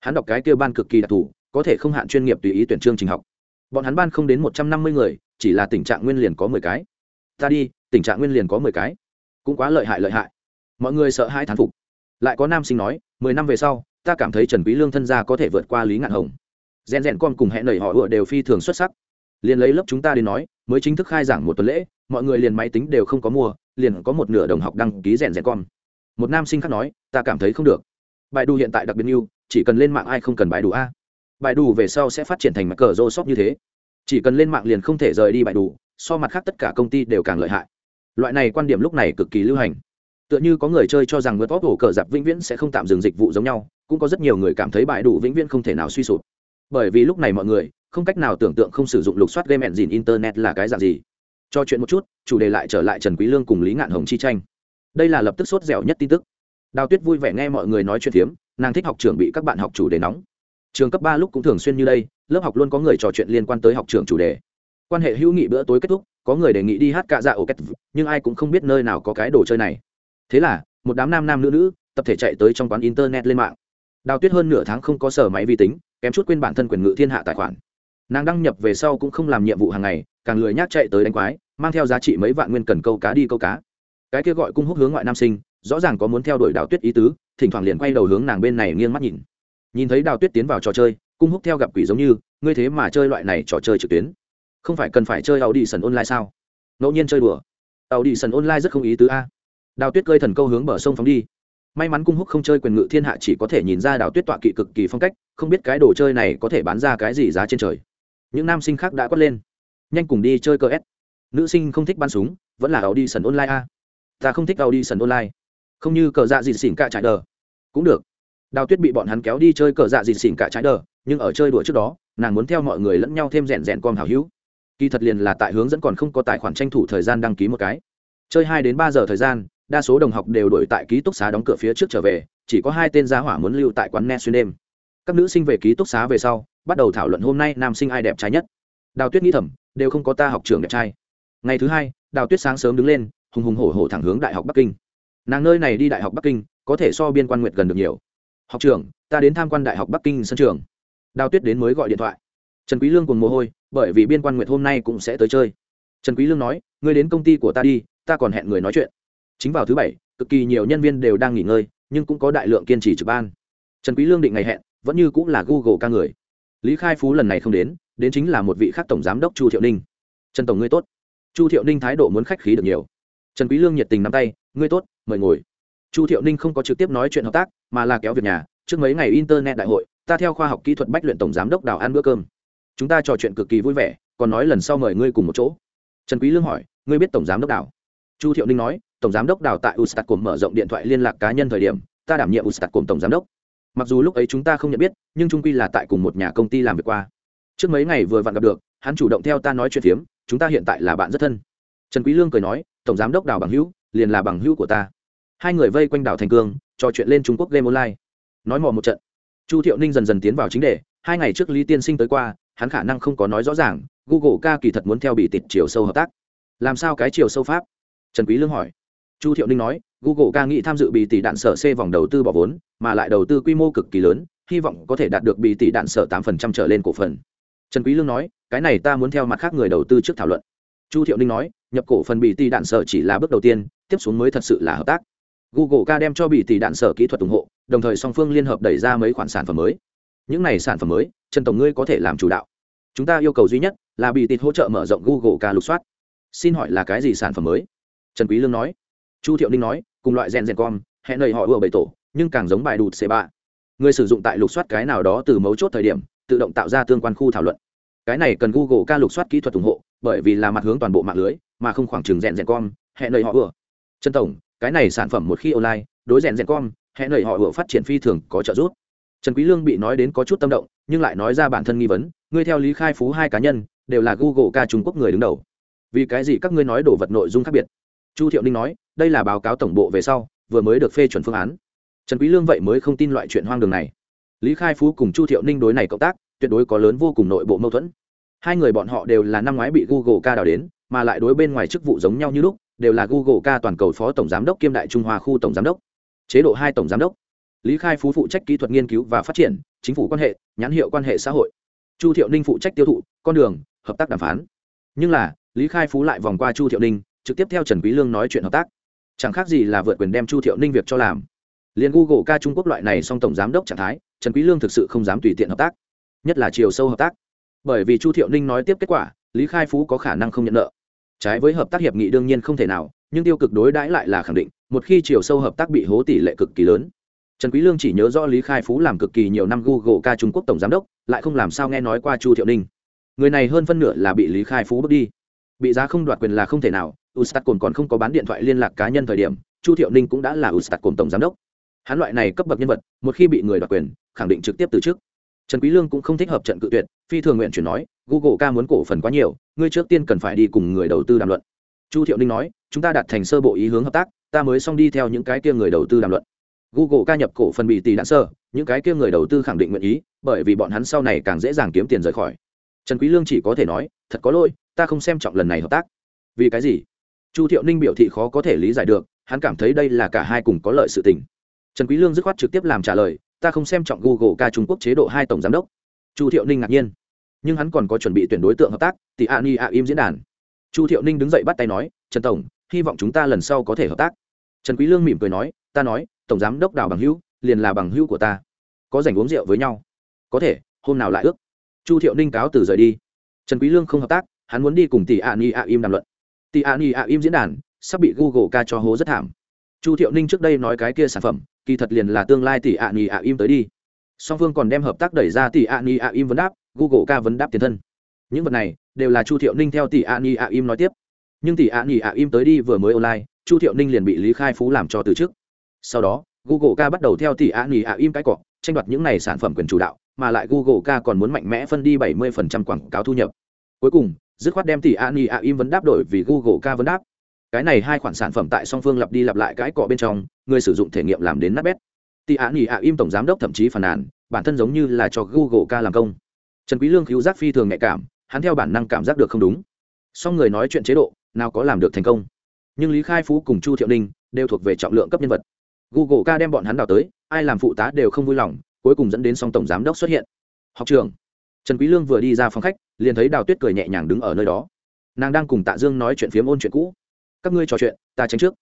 Hắn đọc cái kia ban cực kỳ đặc thù, có thể không hạn chuyên nghiệp tùy ý tuyển chương trình học. Bọn hắn ban không đến một trăm năm mươi người, chỉ là tình trạng nguyên liền có mười cái. Ta đi, tình trạng nguyên liền có mười cái. Cũng quá lợi hại lợi hại. Mọi người sợ hai thán phục lại có nam sinh nói mười năm về sau ta cảm thấy trần quý lương thân gia có thể vượt qua lý ngạn hồng. Rèn rèn con cùng hẹn nảy họ ựa đều phi thường xuất sắc. Liền lấy lớp chúng ta đến nói mới chính thức khai giảng một tuần lễ mọi người liền máy tính đều không có mua liền có một nửa đồng học đăng ký rèn rèn con. Một nam sinh khác nói ta cảm thấy không được. Bài đủ hiện tại đặc biệt yêu, chỉ cần lên mạng ai không cần bài đủ a. Bài đủ về sau sẽ phát triển thành mặt cờ rô sóc như thế. Chỉ cần lên mạng liền không thể rời đi bài đủ so mặt khác tất cả công ty đều càng lợi hại. Loại này quan điểm lúc này cực kỳ lưu hành tựa như có người chơi cho rằng vượt vóc ổ cờ giặc vĩnh viễn sẽ không tạm dừng dịch vụ giống nhau, cũng có rất nhiều người cảm thấy bại đủ vĩnh viễn không thể nào suy sụp. Bởi vì lúc này mọi người, không cách nào tưởng tượng không sử dụng lục soát game engine internet là cái dạng gì. Cho chuyện một chút, chủ đề lại trở lại trần quý lương cùng lý ngạn hồng chi tranh. Đây là lập tức sốt dẻo nhất tin tức. Đào tuyết vui vẻ nghe mọi người nói chuyện thiếm nàng thích học trưởng bị các bạn học chủ đề nóng. Trường cấp ba lúc cũng thường xuyên như đây, lớp học luôn có người trò chuyện liên quan tới học trưởng chủ đề. Quan hệ hữu nghị bữa tối kết thúc, có người đề nghị đi hát cạ dạ ổ kết nhưng ai cũng không biết nơi nào có cái đồ chơi này thế là, một đám nam nam nữ nữ, tập thể chạy tới trong quán internet lên mạng. Đào tuyết hơn nửa tháng không có sở máy vi tính, kém chút quên bản thân quyền ngự thiên hạ tài khoản. Nàng đăng nhập về sau cũng không làm nhiệm vụ hàng ngày, càng lười nhác chạy tới đánh quái, mang theo giá trị mấy vạn nguyên cần câu cá đi câu cá. Cái kia gọi cung hút hướng ngoại nam sinh, rõ ràng có muốn theo đuổi đào tuyết ý tứ, thỉnh thoảng liền quay đầu hướng nàng bên này nghiêng mắt nhìn. Nhìn thấy đào tuyết tiến vào trò chơi, cung hút theo gặp quỷ giống như, ngươi thế mà chơi loại này trò chơi trực tuyến. Không phải cần phải chơi tàu đi sần online sao? Ngẫu nhiên chơi đùa. Tàu đi sần online rất không ý tứ a đào tuyết cơi thần câu hướng bờ sông phóng đi. May mắn cung húc không chơi quyền ngự thiên hạ chỉ có thể nhìn ra đào tuyết tọa kỵ cực kỳ phong cách, không biết cái đồ chơi này có thể bán ra cái gì giá trên trời. Những nam sinh khác đã quát lên. Nhanh cùng đi chơi cờ s. Nữ sinh không thích bắn súng, vẫn là áo đi sần online a. Ta không thích áo đi sần online. Không như cờ dạ dịt xỉn cả trái đờ. Cũng được. Đào tuyết bị bọn hắn kéo đi chơi cờ dạ dịt xỉn cả trái đờ, nhưng ở chơi đùa trước đó, nàng muốn theo mọi người lẫn nhau thêm rèn rèn con hào hữu. Kỳ thật liền là tại hướng dẫn còn không có tài khoản tranh thủ thời gian đăng ký một cái. Chơi hai đến ba giờ thời gian đa số đồng học đều đổi tại ký túc xá đóng cửa phía trước trở về, chỉ có hai tên giá hỏa muốn lưu tại quán net xuyên đêm. Các nữ sinh về ký túc xá về sau, bắt đầu thảo luận hôm nay nam sinh ai đẹp trai nhất. Đào tuyết nghĩ thầm, đều không có ta học trường đẹp trai. Ngày thứ hai, đào tuyết sáng sớm đứng lên, hùng hùng hổ hổ thẳng hướng đại học bắc kinh. Nàng nơi này đi đại học bắc kinh, có thể so biên quan nguyệt gần được nhiều. Học trường ta đến tham quan đại học bắc kinh sân trường. Đào tuyết đến mới gọi điện thoại. Trần quý lương cùng mồ hôi, bởi vì biên quan nguyệt hôm nay cũng sẽ tới chơi. Trần quý lương nói, ngươi đến công ty của ta đi, ta còn hẹn người nói chuyện chính vào thứ bảy, cực kỳ nhiều nhân viên đều đang nghỉ ngơi, nhưng cũng có đại lượng kiên trì trực ban. Trần quý lương định ngày hẹn, vẫn như cũng là google ca người. Lý khai phú lần này không đến đến chính là một vị khác tổng giám đốc chu thiệu ninh. Trần tổng ngươi tốt. Chu thiệu ninh thái độ muốn khách khí được nhiều. Trần quý lương nhiệt tình nắm tay, ngươi tốt, mời ngồi. Chu thiệu ninh không có trực tiếp nói chuyện hợp tác, mà là kéo việc nhà, trước mấy ngày internet đại hội, ta theo khoa học kỹ thuật bách luyện tổng giám đốc đào ăn bữa cơm. Chúng ta trò chuyện cực kỳ vui vẻ, còn nói lần sau mời ngươi cùng một chỗ. Trần quý lương hỏi, ngươi biết tổng giám đốc đào? Chu thiệu ninh nói tổng giám đốc đào tại Ustacom mở rộng điện thoại liên lạc cá nhân thời điểm, ta đảm nhiệm Ustacom tổng giám đốc. Mặc dù lúc ấy chúng ta không nhận biết, nhưng chung quy là tại cùng một nhà công ty làm việc qua. Trước mấy ngày vừa vặn gặp được, hắn chủ động theo ta nói chuyện phiếm, chúng ta hiện tại là bạn rất thân. Trần Quý Lương cười nói, tổng giám đốc Đào bằng hữu, liền là bằng hữu của ta. Hai người vây quanh Đào Thành Cương, trò chuyện lên Trung Quốc game online. Nói mò một trận. Chu Thiệu Ninh dần dần tiến vào chính đề, hai ngày trước Lý Tiên Sinh tới qua, hắn khả năng không có nói rõ ràng, Google ca kỳ thật muốn theo bị tịt chiều sâu hợp tác. Làm sao cái chiều sâu pháp? Trần Quý Lương hỏi chu thiệu ninh nói, google ca nghĩ tham dự bị tỷ đạn sở c vòng đầu tư bỏ vốn, mà lại đầu tư quy mô cực kỳ lớn, hy vọng có thể đạt được bị tỷ đạn sở tám phần trăm trở lên cổ phần. Trần quý lương nói, cái này ta muốn theo mặt khác người đầu tư trước thảo luận. Chu thiệu ninh nói, nhập cổ phần bị tỷ đạn sở chỉ là bước đầu tiên, tiếp xuống mới thật sự là hợp tác. Google ca đem cho bị tỷ đạn sở kỹ thuật ủng hộ, đồng thời song phương liên hợp đẩy ra mấy khoản sản phẩm mới. Những này sản phẩm mới, trần tổng ngươi có thể làm chủ đạo. Chúng ta yêu cầu duy nhất là bị tịt hỗ trợ mở rộng google ca lục soát. Xin hỏi là cái gì sản phẩm mới? Trần quý lương nói chu thiệu ninh nói, cùng loại rèn rèn com hẹn lời họ vừa bày tổ, nhưng càng giống bài đụt c ba người sử dụng tại lục soát cái nào đó từ mấu chốt thời điểm, tự động tạo ra tương quan khu thảo luận. Cái này cần google ca lục soát kỹ thuật ủng hộ, bởi vì là mặt hướng toàn bộ mạng lưới, mà không khoảng chừng rèn rèn com hẹn lời họ vừa trần tổng, cái này sản phẩm một khi online, đối rèn rèn com hẹn lời họ vừa phát triển phi thường có trợ giúp. Trần quý lương bị nói đến có chút tâm động, nhưng lại nói ra bản thân nghi vấn, ngươi theo lý khai phú hai cá nhân, đều là google ca trung quốc người đứng đầu. Vì cái gì các ngươi nói đồ vật nội dung khác biệt? Chu thiệu ninh nói, đây là báo cáo tổng bộ về sau, vừa mới được phê chuẩn phương án. Trần quý lương vậy mới không tin loại chuyện hoang đường này. Lý khai phú cùng chu thiệu ninh đối này cộng tác, tuyệt đối có lớn vô cùng nội bộ mâu thuẫn. Hai người bọn họ đều là năm ngoái bị google ca đào đến, mà lại đối bên ngoài chức vụ giống nhau như lúc, đều là google ca toàn cầu phó tổng giám đốc kiêm đại trung hoa khu tổng giám đốc, chế độ hai tổng giám đốc. Lý khai phú phụ trách kỹ thuật nghiên cứu và phát triển, chính phủ quan hệ, nhãn hiệu quan hệ xã hội. Chu thiệu ninh phụ trách tiêu thụ, con đường, hợp tác đàm phán. Nhưng là, lý khai phú lại vòng qua chu thiệu ninh trực tiếp theo trần quý lương nói chuyện hợp tác. Chẳng khác gì là vượt quyền đem chu thiệu ninh việc cho làm. Liền google ca trung quốc loại này song tổng giám đốc trạng thái, trần quý lương thực sự không dám tùy tiện hợp tác. Nhất là chiều sâu hợp tác. Bởi vì chu thiệu ninh nói tiếp kết quả, lý khai phú có khả năng không nhận nợ. Trái với hợp tác hiệp nghị đương nhiên không thể nào, nhưng tiêu cực đối đãi lại là khẳng định, một khi chiều sâu hợp tác bị hố tỷ lệ cực kỳ lớn. Trần quý lương chỉ nhớ rõ lý khai phú làm cực kỳ nhiều năm google ca trung quốc tổng giám đốc, lại không làm sao nghe nói qua chu thiệu ninh. Người này hơn phân nửa là bị lý khai phú bước đi bị giá không đoạt quyền là không thể nào. Ustad cồn còn không có bán điện thoại liên lạc cá nhân thời điểm, chu thiệu ninh cũng đã là ustad cồn tổng giám đốc. Hắn loại này cấp bậc nhân vật, một khi bị người đoạt quyền, khẳng định trực tiếp từ trước trần quý lương cũng không thích hợp trận cự tuyệt, phi thường nguyện chuyển nói, google ca muốn cổ phần quá nhiều, ngươi trước tiên cần phải đi cùng người đầu tư đàm luận. Chu thiệu ninh nói, chúng ta đạt thành sơ bộ ý hướng hợp tác, ta mới xong đi theo những cái kia người đầu tư đàm luận. Google ca nhập cổ phần bị tỷ đạn sơ, những cái kia người đầu tư khẳng định nguyện ý, bởi vì bọn hắn sau này càng dễ dàng kiếm tiền rời khỏi trần quý lương chỉ có thể nói, thật có lỗi, ta không xem trọng lần này hợp tác. Vì cái gì? Chu thiệu ninh biểu thị khó có thể lý giải được, hắn cảm thấy đây là cả hai cùng có lợi sự tình. Trần quý lương dứt khoát trực tiếp làm trả lời, ta không xem trọng google ca trung quốc chế độ hai tổng giám đốc. Chu thiệu ninh ngạc nhiên. Nhưng hắn còn có chuẩn bị tuyển đối tượng hợp tác tỷ ni a im diễn đàn. Chu thiệu ninh đứng dậy bắt tay nói, trần tổng, hy vọng chúng ta lần sau có thể hợp tác. Trần quý lương mỉm cười nói, ta nói, tổng giám đốc đào bằng hữu, liền là bằng hữu của ta. Có dành uống rượu với nhau. Có thể, hôm nào lại ước chu thiệu ninh cáo từ rời đi. Trần quý lương không hợp tác, hắn muốn đi cùng tỷ an i a im đàm luận. Tỷ an i a im diễn đàn, sắp bị google ca cho hố rất thảm. Chu thiệu ninh trước đây nói cái kia sản phẩm, kỳ thật liền là tương lai tỷ an i a im tới đi. Song phương còn đem hợp tác đẩy ra tỷ an i a im vấn đáp, google ca vấn đáp tiền thân. Những vật này đều là chu thiệu ninh theo tỷ an i a im nói tiếp. Nhưng tỷ an i a im tới đi vừa mới online, chu thiệu ninh liền bị lý khai phú làm cho từ trước sau đó, google ca bắt đầu theo tỷ an i a im cái cọ, tranh đoạt những này sản phẩm quyền chủ đạo mà lại google ca còn muốn mạnh mẽ phân đi 70% quảng cáo thu nhập. Cuối cùng, dứt khoát đem tỷ ani a im vấn đáp đổi vì google ca vấn đáp. Cái này hai khoản sản phẩm tại song phương lặp đi lặp lại cái cọ bên trong, người sử dụng thể nghiệm làm đến nát bét. Tỷ ani a im tổng giám đốc thậm chí phàn nàn, bản thân giống như là cho google ca làm công. Trần quý lương cứu giác phi thường nhạy cảm, hắn theo bản năng cảm giác được không đúng. Song người nói chuyện chế độ, nào có làm được thành công. Nhưng lý khai phú cùng chu thiệu ninh đều thuộc về trọng lượng cấp nhân vật. Google ca đem bọn hắn đào tới, ai làm phụ tá đều không vui lòng cuối cùng dẫn đến song tổng giám đốc xuất hiện. Học trường. Trần quý lương vừa đi ra phòng khách, liền thấy đào tuyết cười nhẹ nhàng đứng ở nơi đó. Nàng đang cùng tạ dương nói chuyện phiếm ôn chuyện cũ. Các ngươi trò chuyện, ta tránh trước.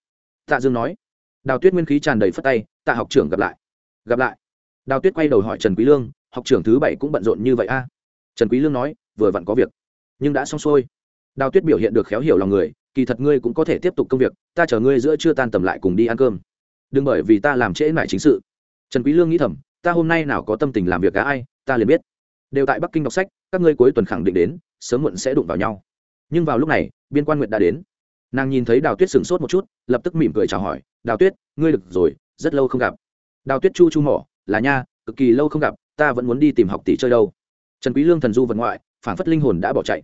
Tạ dương nói. Đào tuyết nguyên khí tràn đầy phất tay, tạ học trưởng gặp lại. Gặp lại? Đào tuyết quay đầu hỏi trần quý lương, học trưởng thứ bảy cũng bận rộn như vậy a? Trần quý lương nói, vừa vặn có việc. Nhưng đã xong xuôi. Đào tuyết biểu hiện được khéo hiểu lòng người, kỳ thật ngươi cũng có thể tiếp tục công việc, ta chờ ngươi giữa trưa tan tầm lại cùng đi ăn cơm. Đừng bởi vì ta làm trễ mãi chính sự. Trần quý lương nghĩ thầm ta hôm nay nào có tâm tình làm việc cả ai, ta liền biết. Đều tại bắc kinh đọc sách, các ngươi cuối tuần khẳng định đến, sớm muộn sẽ đụng vào nhau. Nhưng vào lúc này, biên quan nguyệt đã đến. Nàng nhìn thấy đào tuyết sửng sốt một chút, lập tức mỉm cười chào hỏi, đào tuyết, ngươi được rồi, rất lâu không gặp. Đào tuyết chu chu mỏ, là nha, cực kỳ lâu không gặp, ta vẫn muốn đi tìm học tỷ chơi đâu. Trần quý lương thần du vật ngoại, phản phất linh hồn đã bỏ chạy.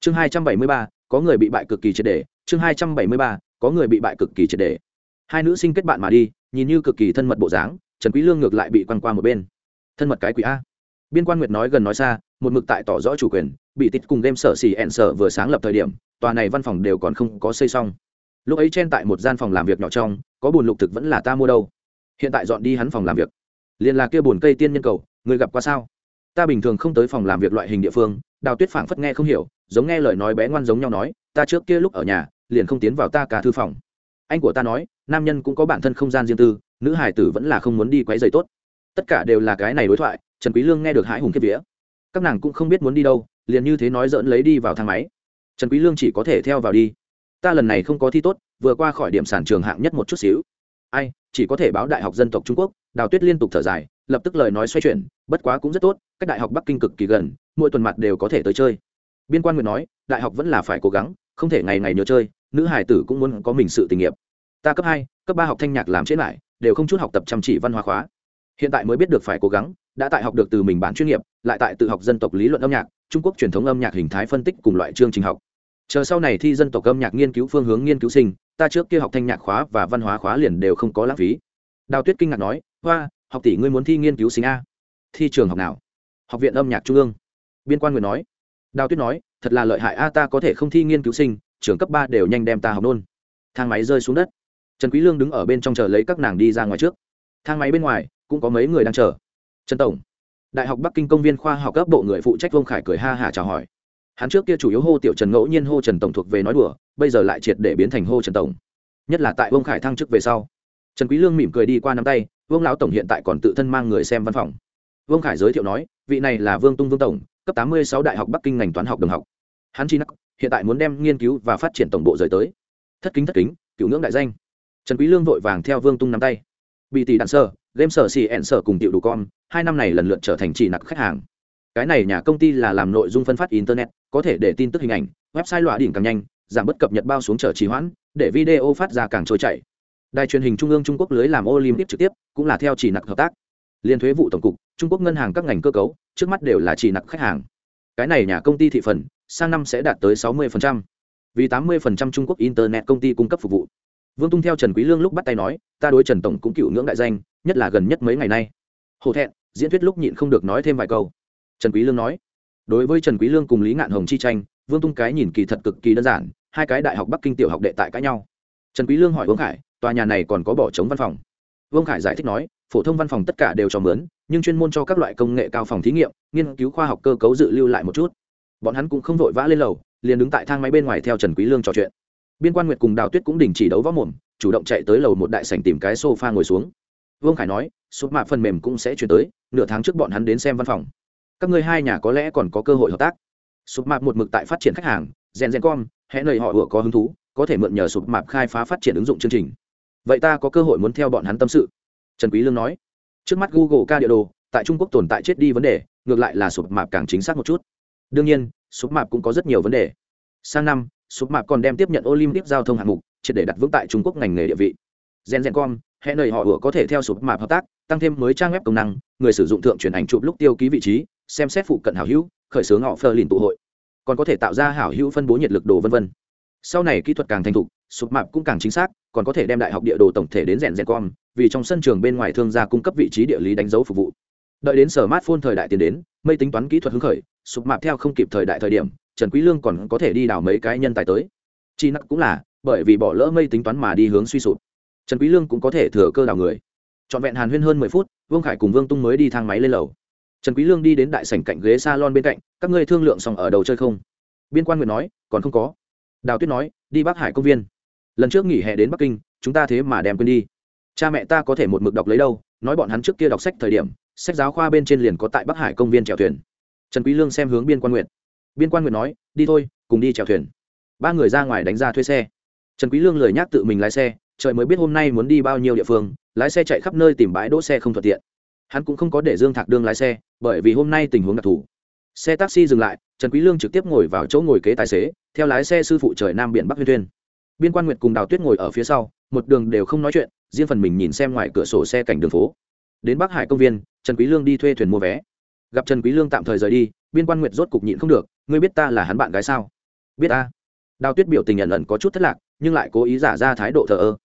Chương hai trăm bảy mươi ba, có người bị bại cực kỳ triệt để. chương hai trăm bảy mươi ba, có người bị bại cực kỳ triệt để. hai nữ sinh kết bạn mà đi, nhìn như cực kỳ thân mật bộ dáng trần quý lương ngược lại bị quăng qua một bên. Thân mật cái quỷ a. Biên quan nguyệt nói gần nói xa, một mực tại tỏ rõ chủ quyền, bị tít cùng game sở xì ẹn sở vừa sáng lập thời điểm, tòa này văn phòng đều còn không có xây xong. Lúc ấy chen tại một gian phòng làm việc nhỏ trong, có buồn lục thực vẫn là ta mua đâu. Hiện tại dọn đi hắn phòng làm việc. Liền là kia buồn cây tiên nhân cầu, người gặp qua sao? Ta bình thường không tới phòng làm việc loại hình địa phương, đào tuyết phảng phất nghe không hiểu, giống nghe lời nói bé ngoan giống nhau nói, ta trước kia lúc ở nhà, liền không tiến vào ta cả thư phòng. Anh của ta nói, nam nhân cũng có bản thân không gian riêng tư nữ hải tử vẫn là không muốn đi quấy giày tốt. Tất cả đều là cái này đối thoại, trần quý lương nghe được hãi hùng kiếp vía. Các nàng cũng không biết muốn đi đâu, liền như thế nói dỡn lấy đi vào thang máy. Trần quý lương chỉ có thể theo vào đi. Ta lần này không có thi tốt, vừa qua khỏi điểm sản trường hạng nhất một chút xíu. Ai, chỉ có thể báo đại học dân tộc trung quốc, đào tuyết liên tục thở dài, lập tức lời nói xoay chuyển, bất quá cũng rất tốt, cách đại học bắc kinh cực kỳ gần, mỗi tuần mặt đều có thể tới chơi. Biên quan nguyện nói, đại học vẫn là phải cố gắng, không thể ngày ngày nhớ chơi, nữ hải tử cũng muốn có mình sự tình nghiệp. Ta cấp hai, cấp ba học thanh nhạc làm chết lại đều không chút học tập chăm chỉ văn hóa khóa. Hiện tại mới biết được phải cố gắng, đã tại học được từ mình bản chuyên nghiệp, lại tại tự học dân tộc lý luận âm nhạc, trung quốc truyền thống âm nhạc hình thái phân tích cùng loại chương trình học. Chờ sau này thi dân tộc âm nhạc nghiên cứu phương hướng nghiên cứu sinh, ta trước kia học thanh nhạc khóa và văn hóa khóa liền đều không có lãng phí. Đào tuyết kinh ngạc nói, hoa, học tỷ ngươi muốn thi nghiên cứu sinh a? Thi trường học nào? Học viện âm nhạc trung ương. Biên quan nguyện nói. Đào tuyết nói, thật là lợi hại a, ta có thể không thi nghiên cứu sinh, trường cấp ba đều nhanh đem ta học nôn. Thang máy rơi xuống đất trần quý lương đứng ở bên trong chờ lấy các nàng đi ra ngoài trước. Thang máy bên ngoài, cũng có mấy người đang chờ. Trần tổng, đại học bắc kinh công viên khoa học cấp bộ người phụ trách vương khải cười ha hả chào hỏi. Hắn trước kia chủ yếu hô tiểu trần ngẫu nhiên hô trần tổng thuộc về nói đùa, bây giờ lại triệt để biến thành hô trần tổng. Nhất là tại vương khải thăng chức về sau. Trần quý lương mỉm cười đi qua nắm tay, vương lão tổng hiện tại còn tự thân mang người xem văn phòng. Vương khải giới thiệu nói, vị này là vương tung vương tổng, cấp 86 đại học bắc kinh ngành toán học đồng học. Hắn chi nắc, hiện tại muốn đem nghiên cứu và phát triển tổng bộ rời tới. Thất kính thất kính, cựu ngưỡng đại danh trần quý lương vội vàng theo vương tung nắm tay. Bị tỷ đạn sở, game sở xì ẹn sở cùng tiểu đủ con hai năm này lần lượt trở thành chỉ nặc khách hàng. Cái này nhà công ty là làm nội dung phân phát internet có thể để tin tức hình ảnh website loại đỉnh càng nhanh giảm bất cập nhật bao xuống trở trì hoãn để video phát ra càng trôi chảy. Đài truyền hình trung ương trung quốc lưới làm olympic trực tiếp cũng là theo chỉ nặc hợp tác. Liên thuế vụ tổng cục trung quốc ngân hàng các ngành cơ cấu trước mắt đều là chỉ nặc khách hàng. Cái này nhà công ty thị phần sang năm sẽ đạt tới 60%. vì 80% trung quốc internet công ty cung cấp phục vụ vương tung theo trần quý lương lúc bắt tay nói, ta đối trần tổng cũng cựu ngưỡng đại danh, nhất là gần nhất mấy ngày nay. Hổ thẹn, diễn thuyết lúc nhịn không được nói thêm vài câu. Trần quý lương nói, đối với trần quý lương cùng lý ngạn hồng chi tranh, vương tung cái nhìn kỳ thật cực kỳ đơn giản, hai cái đại học bắc kinh tiểu học đệ tại cãi nhau. Trần quý lương hỏi vương khải, tòa nhà này còn có bỏ trống văn phòng? Vương khải giải thích nói, phổ thông văn phòng tất cả đều cho mướn, nhưng chuyên môn cho các loại công nghệ cao phòng thí nghiệm, nghiên cứu khoa học cơ cấu dự lưu lại một chút. Bọn hắn cũng không vội vã lên lầu, liền đứng tại thang máy bên ngoài theo trần quý lương trò chuyện biên quan nguyệt cùng đào tuyết cũng đình chỉ đấu võ mồm, chủ động chạy tới lầu một đại sảnh tìm cái sofa ngồi xuống. Vương khải nói sốt mạ phần mềm cũng sẽ chuyển tới, nửa tháng trước bọn hắn đến xem văn phòng. Các ngươi hai nhà có lẽ còn có cơ hội hợp tác. Sụp mạp một mực tại phát triển khách hàng, gen gen com hãy nơi họ vừa có hứng thú, có thể mượn nhờ sụp mạp khai phá phát triển ứng dụng chương trình. Vậy ta có cơ hội muốn theo bọn hắn tâm sự. Trần quý lương nói, trước mắt google ca địa đồ, tại trung quốc tồn tại chết đi vấn đề, ngược lại là sụp mạp càng chính xác một chút. Đương nhiên, sụp mạp cũng có rất nhiều vấn đề. Sang năm sụp mạc còn đem tiếp nhận olympic giao thông hạng mục, triệt để đặt vững tại trung quốc ngành nghề địa vị. Gen gen com, hẹn nơi họ vừa có thể theo sụp mạc hợp tác, tăng thêm mới trang web công năng, người sử dụng thượng truyền ảnh chụp lúc tiêu ký vị trí, xem xét phụ cận hảo hữu, khởi xướng họ phơ lìn tụ hội. Còn có thể tạo ra hảo hữu phân bố nhiệt lực đồ vân vân. Sau này kỹ thuật càng thành thục, sụp mạc cũng càng chính xác, còn có thể đem đại học địa đồ tổng thể đến rèn rèn com, vì trong sân trường bên ngoài thương gia cung cấp vị trí địa lý đánh dấu phục vụ. Đợi đến sở mát phôn thời đại tiến đến, mây tính toán kỹ thuật hứng khởi, sụp mạc theo không kịp thời đại thời điểm trần quý lương còn có thể đi đào mấy cái nhân tài tới. Chi nặc cũng là, bởi vì bỏ lỡ mây tính toán mà đi hướng suy sụp. Trần quý lương cũng có thể thừa cơ đào người. Trọn vẹn hàn huyên hơn mười phút, vương khải cùng vương tung mới đi thang máy lên lầu. Trần quý lương đi đến đại sảnh cạnh ghế salon bên cạnh, các ngươi thương lượng xong ở đầu chơi không? Biên quan nguyệt nói, còn không có. Đào tuyết nói, đi bắc hải công viên. Lần trước nghỉ hè đến bắc kinh, chúng ta thế mà đem quên đi. Cha mẹ ta có thể một mực đọc lấy đâu, nói bọn hắn trước kia đọc sách thời điểm, sách giáo khoa bên trên liền có tại bắc hải công viên chèo thuyền. Trần quý lương xem hướng biên quan nguyệt biên quan nguyệt nói, đi thôi, cùng đi chèo thuyền. Ba người ra ngoài đánh ra thuê xe. Trần quý lương lười nhắc tự mình lái xe, trời mới biết hôm nay muốn đi bao nhiêu địa phương, lái xe chạy khắp nơi tìm bãi đỗ xe không thuận tiện. Hắn cũng không có để dương thạc đương lái xe, bởi vì hôm nay tình huống đặc thù. Xe taxi dừng lại, trần quý lương trực tiếp ngồi vào chỗ ngồi kế tài xế, theo lái xe sư phụ trời nam biển bắc huyên tuyên biên quan nguyệt cùng đào tuyết ngồi ở phía sau, một đường đều không nói chuyện, riêng phần mình nhìn xem ngoài cửa sổ xe cảnh đường phố. Đến bắc hải công viên, trần quý lương đi thuê thuyền mua vé. Gặp trần quý lương tạm thời rời đi, biên quan nguyệt rốt cục nhịn không được ngươi biết ta là hắn bạn gái sao? Biết ta. Đào tuyết biểu tình nhận lần có chút thất lạc, nhưng lại cố ý giả ra thái độ thờ ơ.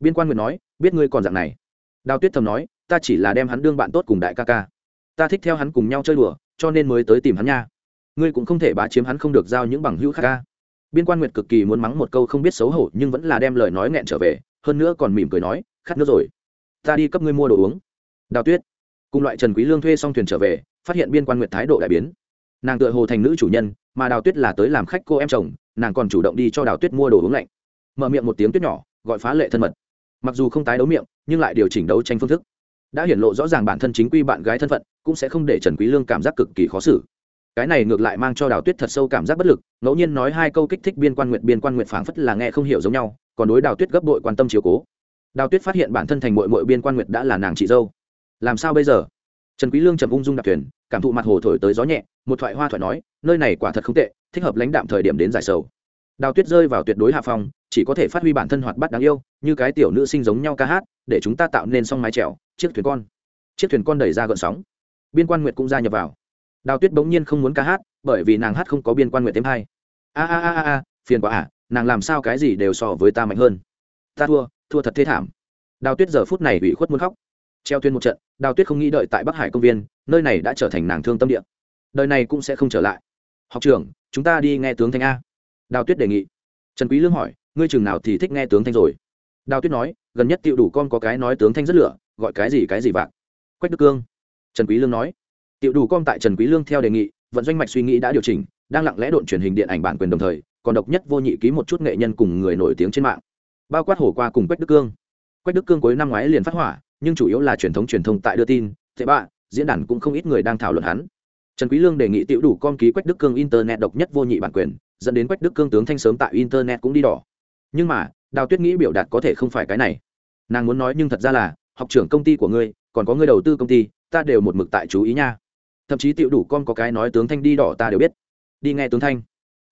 Biên quan nguyệt nói, biết ngươi còn dạng này. Đào tuyết thầm nói, ta chỉ là đem hắn đương bạn tốt cùng đại ca ca. Ta thích theo hắn cùng nhau chơi đùa, cho nên mới tới tìm hắn nha. Ngươi cũng không thể bá chiếm hắn không được giao những bằng hữu khác ca. Biên quan nguyệt cực kỳ muốn mắng một câu không biết xấu hổ, nhưng vẫn là đem lời nói nghẹn trở về, hơn nữa còn mỉm cười nói, khát nước rồi. Ta đi cấp ngươi mua đồ uống. Đào tuyết. Cùng loại trần quý lương thuê xong thuyền trở về, phát hiện biên quan nguyệt thái độ đại biến nàng tựa hồ thành nữ chủ nhân, mà đào tuyết là tới làm khách cô em chồng, nàng còn chủ động đi cho đào tuyết mua đồ uống lạnh. Mở miệng một tiếng tuyết nhỏ, gọi phá lệ thân mật. Mặc dù không tái đấu miệng, nhưng lại điều chỉnh đấu tranh phương thức. Đã hiển lộ rõ ràng bản thân chính quy bạn gái thân phận, cũng sẽ không để trần quý lương cảm giác cực kỳ khó xử. Cái này ngược lại mang cho đào tuyết thật sâu cảm giác bất lực, ngẫu nhiên nói hai câu kích thích biên quan nguyện, biên quan nguyện phảng phất là nghe không hiểu giống nhau, còn đối đào tuyết gấp bội quan tâm chiếu cố. Đào tuyết phát hiện bản thân thành mội mội biên quan nguyệt đã là nàng chị dâu. Làm sao bây giờ? Trần quý lương trầm ung dung đạp thuyền cảm thụ mặt hồ thổi tới gió nhẹ, một thoại hoa thoại nói, nơi này quả thật không tệ, thích hợp lãnh đạm thời điểm đến giải sầu. Đào tuyết rơi vào tuyệt đối hạ phong, chỉ có thể phát huy bản thân hoạt bát đáng yêu, như cái tiểu nữ sinh giống nhau ca hát, để chúng ta tạo nên song mái trèo chiếc thuyền con. Chiếc thuyền con đẩy ra gợn sóng. Biên quan nguyệt cũng gia nhập vào. Đào tuyết bỗng nhiên không muốn ca hát, bởi vì nàng hát không có biên quan nguyệt thêm hai. A a a a phiền quá à nàng làm sao cái gì đều so với ta mạnh hơn. Ta thua thua thật thế thảm. Đào tuyết giờ phút này ủy khuất muốn khóc treo tuyên một trận, đào tuyết không nghĩ đợi tại bắc hải công viên, nơi này đã trở thành nàng thương tâm địa. Đời này cũng sẽ không trở lại. Học trưởng, chúng ta đi nghe tướng thanh a. Đào tuyết đề nghị. Trần quý lương hỏi, ngươi chừng nào thì thích nghe tướng thanh rồi? Đào tuyết nói, gần nhất tiểu đủ con có cái nói tướng thanh rất lửa, gọi cái gì cái gì vạn quách đức cương. Trần quý lương nói. Tiểu đủ con tại trần quý lương theo đề nghị, vận doanh mạch suy nghĩ đã điều chỉnh, đang lặng lẽ độn truyền hình điện ảnh bản quyền đồng thời, còn độc nhất vô nhị ký một chút nghệ nhân cùng người nổi tiếng trên mạng. Bao quát hổ qua cùng quách đức cương. Quách đức cương cuối năm ngoái liền phát hỏa nhưng chủ yếu là truyền thống truyền thông tại đưa tin, thế bạ, diễn đàn cũng không ít người đang thảo luận hắn. Trần quý lương đề nghị tiểu đủ con ký quách đức cương internet độc nhất vô nhị bản quyền, dẫn đến quách đức cương tướng thanh sớm tại internet cũng đi đỏ. Nhưng mà, đào tuyết nghĩ biểu đạt có thể không phải cái này. Nàng muốn nói nhưng thật ra là, học trưởng công ty của ngươi, còn có ngươi đầu tư công ty, ta đều một mực tại chú ý nha. Thậm chí tiểu đủ con có cái nói tướng thanh đi đỏ ta đều biết. Đi nghe tướng thanh.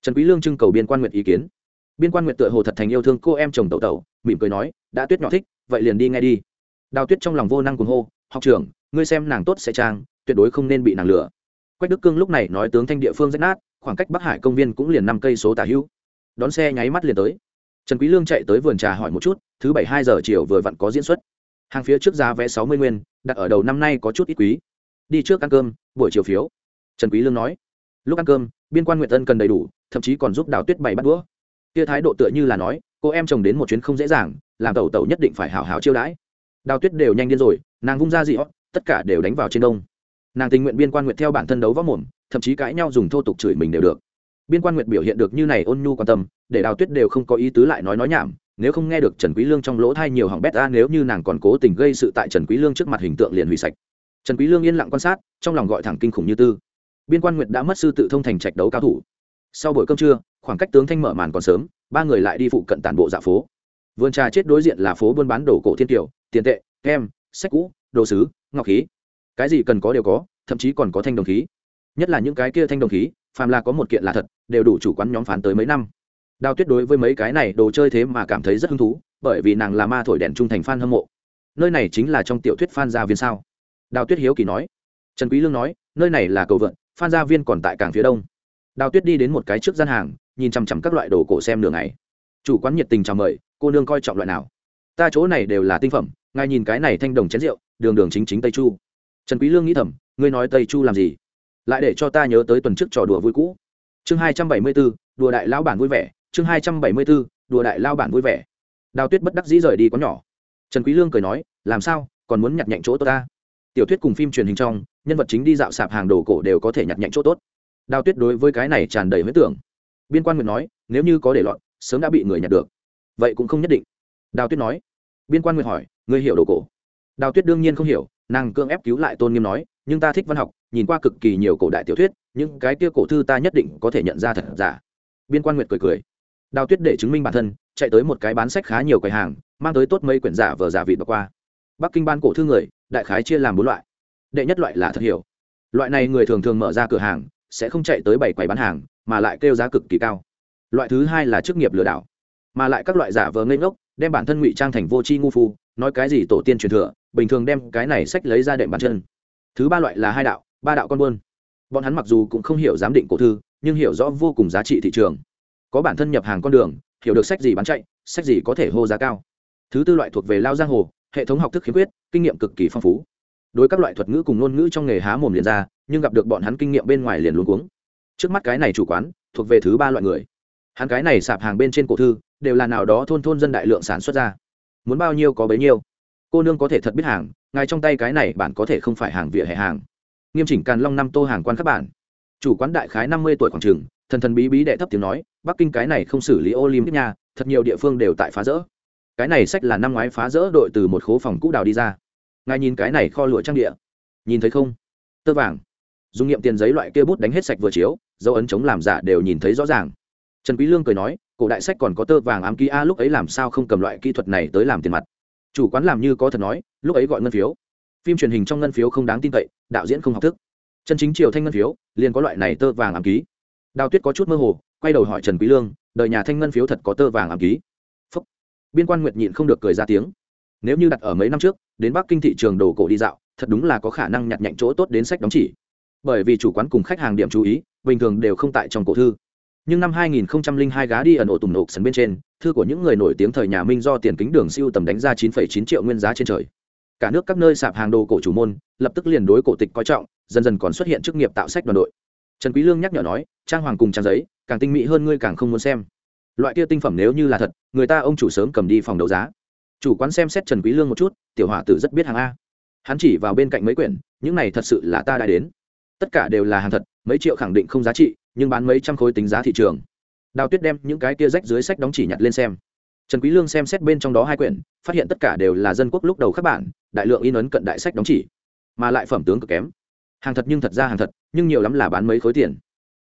Trần quý lương trưng cầu biên quan nguyện ý kiến. Biên quan nguyện tựa hồ thật thành yêu thương cô em chồng tẩu tẩu, mỉm cười nói, đã tuyết nhỏ thích, vậy liền đi nghe đi đào tuyết trong lòng vô năng cuồng hô, học trưởng, ngươi xem nàng tốt sẽ trang, tuyệt đối không nên bị nàng lừa. Quách đức cương lúc này nói tướng thanh địa phương rách nát, khoảng cách bắc hải công viên cũng liền năm cây số tả hữu. Đón xe nháy mắt liền tới. Trần quý lương chạy tới vườn trà hỏi một chút, thứ bảy hai giờ chiều vừa vặn có diễn xuất. Hàng phía trước giá vé sáu mươi nguyên, đặt ở đầu năm nay có chút ít quý. Đi trước ăn cơm, buổi chiều phiếu. Trần quý lương nói. Lúc ăn cơm, biên quan nguyện tân cần đầy đủ, thậm chí còn giúp đào tuyết bày bắt đũa. Kia thái độ tựa như là nói, cô em chồng đến một chuyến không dễ dàng, làm tẩu tẩu nhất định phải hảo hảo chiêu đãi đào tuyết đều nhanh điên rồi, nàng vung ra gì họ? tất cả đều đánh vào trên đông. Nàng tình nguyện biên quan nguyện theo bản thân đấu võ mồm, thậm chí cãi nhau dùng thô tục chửi mình đều được. Biên quan nguyện biểu hiện được như này ôn nhu quan tâm, để đào tuyết đều không có ý tứ lại nói nói nhảm, nếu không nghe được trần quý lương trong lỗ thai nhiều hỏng bét ra, nếu như nàng còn cố tình gây sự tại trần quý lương trước mặt hình tượng liền hủy sạch. Trần quý lương yên lặng quan sát, trong lòng gọi thẳng kinh khủng như tư. Biên quan nguyệt đã mất sư tự thông thành trạch đấu cao thủ. Sau buổi cơm trưa, khoảng cách tướng thanh mở màn còn sớm, ba người lại đi phụ cận tản bộ dạ phố. Vườn trà chết đối diện là phố buôn bán đồ cổ thiên tiểu tiền tệ, kem, sách cũ, đồ sứ, ngọc khí. Cái gì cần có đều có, thậm chí còn có thanh đồng khí. Nhất là những cái kia thanh đồng khí, phàm là có một kiện là thật, đều đủ chủ quán nhóm phán tới mấy năm. Đào tuyết đối với mấy cái này đồ chơi thế mà cảm thấy rất hứng thú, bởi vì nàng là ma thổi đèn trung thành f a n hâm mộ. Nơi này chính là trong tiểu thuyết phan gia viên sao? Đào tuyết hiếu kỳ nói. Trần quý lương nói, nơi này là cầu vượn phan gia viên còn tại cảng phía đông. Đào tuyết đi đến một cái trước gian hàng, nhìn chằm chằm các loại đồ cổ xem đường này chủ quán nhiệt tình chào mời, cô nương coi trọng loại nào? Ta chỗ này đều là tinh phẩm ngài nhìn cái này thanh đồng chén rượu đường đường chính chính tây chu. Trần quý lương nghĩ thầm ngươi nói tây chu làm gì? Lại để cho ta nhớ tới tuần trước trò đùa vui cũ. Chương hai trăm bảy mươi 274, đùa đại lao bản vui vẻ. Chương hai trăm bảy mươi 274, đùa đại lao bản vui vẻ. Đào tuyết bất đắc dĩ rời đi có nhỏ. Trần quý lương cười nói làm sao còn muốn nhặt nhạnh chỗ tốt ta? Tiểu thuyết cùng phim truyền hình trong nhân vật chính đi dạo sạp hàng đồ cổ đều có thể nhặt nhạnh chỗ tốt. Đào tuyết đối với cái này tràn đầy huyết tưởng. Biên quan nguyện nói nếu như có để lọt sớm đã bị người nhặt được. Vậy cũng không nhất định. Đào tuyết nói. Biên quan nguyện hỏi ngươi hiểu đồ cổ. Đào tuyết đương nhiên không hiểu, nàng cưỡng ép cứu lại tôn nghiêm nói, nhưng ta thích văn học, nhìn qua cực kỳ nhiều cổ đại tiểu thuyết, những cái kia cổ thư ta nhất định có thể nhận ra thật giả. Biên quan nguyệt cười cười. Đào tuyết để chứng minh bản thân, chạy tới một cái bán sách khá nhiều quầy hàng, mang tới tốt mấy quyển giả vờ giả vịt bọc qua. Bắc kinh ban cổ thư người, đại khái chia làm bốn loại. Đệ nhất loại là thật hiểu. Loại này người thường thường mở ra cửa hàng, sẽ không chạy tới bảy quầy bán hàng, mà lại kêu giá cực kỳ cao. Loại thứ hai là chức nghiệp lừa đảo. Mà lại các loại giả vờ ngây ngốc, đem bản thân ngụy trang thành vô tri ngu phu nói cái gì tổ tiên truyền thừa, bình thường đem cái này sách lấy ra đệm bàn chân. Thứ ba loại là hai đạo, ba đạo con buôn. Bọn hắn mặc dù cũng không hiểu giám định cổ thư, nhưng hiểu rõ vô cùng giá trị thị trường. Có bản thân nhập hàng con đường, hiểu được sách gì bán chạy, sách gì có thể hô giá cao. Thứ tư loại thuộc về lao giang hồ, hệ thống học thức khiếm khuyết, kinh nghiệm cực kỳ phong phú. Đối các loại thuật ngữ cùng ngôn ngữ trong nghề há mồm liền ra, nhưng gặp được bọn hắn kinh nghiệm bên ngoài liền luôn cuống. Trước mắt cái này chủ quán, thuộc về thứ ba loại người. Hắn cái này sạp hàng bên trên cổ thư, đều là nào đó thôn thôn dân đại lượng sản xuất ra muốn bao nhiêu có bấy nhiêu. Cô nương có thể thật biết hàng, ngài trong tay cái này bản có thể không phải hàng vỉa hè hàng. Nghiêm chỉnh càn long năm tô hàng quan các bạn. chủ quán đại khái năm mươi tuổi khoảng trường thần thần bí bí đệ thấp tiếng nói, bắc kinh cái này không xử lý olympic nha, thật nhiều địa phương đều tại phá rỡ. Cái này sách là năm ngoái phá rỡ đội từ một khố phòng cũ đào đi ra. Ngài nhìn cái này kho lụa trang địa. Nhìn thấy không? Tơ vàng. Dùng nghiệm tiền giấy loại kia bút đánh hết sạch vừa chiếu, dấu ấn chống làm giả đều nhìn thấy rõ ràng. Trần quý lương cười nói cổ đại sách còn có tơ vàng ám ký a, lúc ấy làm sao không cầm loại kỹ thuật này tới làm tiền mặt? Chủ quán làm như có thật nói, lúc ấy gọi ngân phiếu. Phim truyền hình trong ngân phiếu không đáng tin cậy, đạo diễn không học thức. Chân chính triều thanh ngân phiếu, liền có loại này tơ vàng ám ký. Đào tuyết có chút mơ hồ, quay đầu hỏi trần quý lương đời nhà thanh ngân phiếu thật có tơ vàng ám ký? Phúc. biên quan nguyệt nhịn không được cười ra tiếng. Nếu như đặt ở mấy năm trước, đến bắc kinh thị trường đồ cổ đi dạo, thật đúng là có khả năng nhặt nhạnh chỗ tốt đến sách đóng chỉ. Bởi vì chủ quán cùng khách hàng điểm chú ý, bình thường đều không tại trong cổ thư nhưng năm 2002 gá đi ẩn ổ tùng nộp sân bên trên thư của những người nổi tiếng thời nhà minh do tiền kính đường siêu tầm đánh ra 9,9 triệu nguyên giá trên trời. Cả nước các nơi sạp hàng đồ cổ chủ môn lập tức liền đối cổ tịch coi trọng dần dần còn xuất hiện chức nghiệp tạo sách đoàn đội. Trần quý lương nhắc nhở nói trang hoàng cùng trang giấy càng tinh mỹ hơn ngươi càng không muốn xem. Loại kia tinh phẩm nếu như là thật người ta ông chủ sớm cầm đi phòng đấu giá. Chủ quán xem xét trần quý lương một chút tiểu hỏa tử rất biết hàng a. Hắn chỉ vào bên cạnh mấy quyển những này thật sự là ta đã đến. Tất cả đều là hàng thật mấy triệu khẳng định không giá trị nhưng bán mấy trăm khối tính giá thị trường. Đào tuyết đem những cái kia rách dưới sách đóng chỉ nhặt lên xem. Trần quý lương xem xét bên trong đó hai quyển, phát hiện tất cả đều là dân quốc lúc đầu các bản, đại lượng in ấn cận đại sách đóng chỉ, mà lại phẩm tướng cực kém. Hàng thật nhưng thật ra hàng thật, nhưng nhiều lắm là bán mấy khối tiền.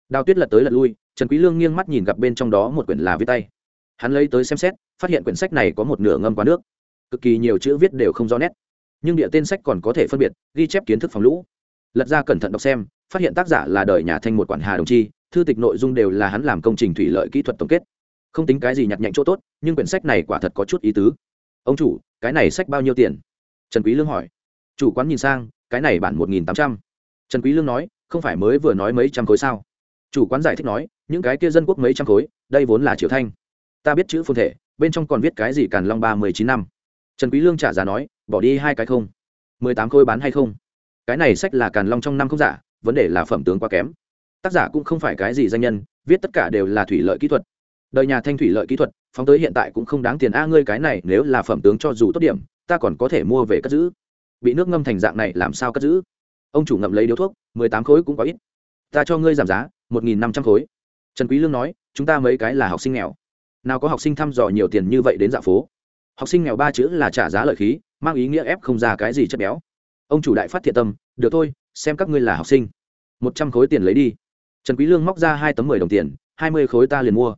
Đào tuyết lật tới lật lui, trần quý lương nghiêng mắt nhìn gặp bên trong đó một quyển là viết tay. Hắn lấy tới xem xét, phát hiện quyển sách này có một nửa ngâm quá nước. Cực kỳ nhiều chữ viết đều không rõ nét. Nhưng địa tên sách còn có thể phân biệt, ghi chép kiến thức phòng lũ. Lật ra cẩn thận đọc xem phát hiện tác giả là đời nhà thanh một quản hà đồng chi, thư tịch nội dung đều là hắn làm công trình thủy lợi kỹ thuật tổng kết. Không tính cái gì nhặt nhạnh chỗ tốt, nhưng quyển sách này quả thật có chút ý tứ. Ông chủ, cái này sách bao nhiêu tiền? Trần quý lương hỏi. Chủ quán nhìn sang, cái này bản một nghìn tám trăm. Trần quý lương nói, không phải mới vừa nói mấy trăm khối sao? Chủ quán giải thích nói, những cái kia dân quốc mấy trăm khối, đây vốn là triệu thanh. Ta biết chữ phương thể, bên trong còn viết cái gì càn long ba mười chín năm. Trần quý lương trả giá nói, bỏ đi hai cái không. Mười tám khối bán hay không? Cái này sách là càn long trong năm không giả vấn đề là phẩm tướng quá kém. Tác giả cũng không phải cái gì danh nhân, viết tất cả đều là thủy lợi kỹ thuật. Đời nhà thanh thủy lợi kỹ thuật, phóng tới hiện tại cũng không đáng tiền a, ngươi cái này nếu là phẩm tướng cho dù tốt điểm, ta còn có thể mua về cất giữ. Bị nước ngâm thành dạng này làm sao cất giữ? Ông chủ ngậm lấy điếu thuốc, mười tám khối cũng có ít. Ta cho ngươi giảm giá, một nghìn năm trăm khối. Trần quý lương nói, chúng ta mấy cái là học sinh nghèo. Nào có học sinh thăm dò nhiều tiền như vậy đến dạ phố? Học sinh nghèo ba chữ là trả giá lợi khí, mang ý nghĩa ép không ra cái gì chất béo. Ông chủ đại phát thiện tâm, được thôi xem các ngươi là học sinh. Một trăm khối tiền lấy đi. Trần quý lương móc ra hai tấm mười đồng tiền, hai mươi khối ta liền mua.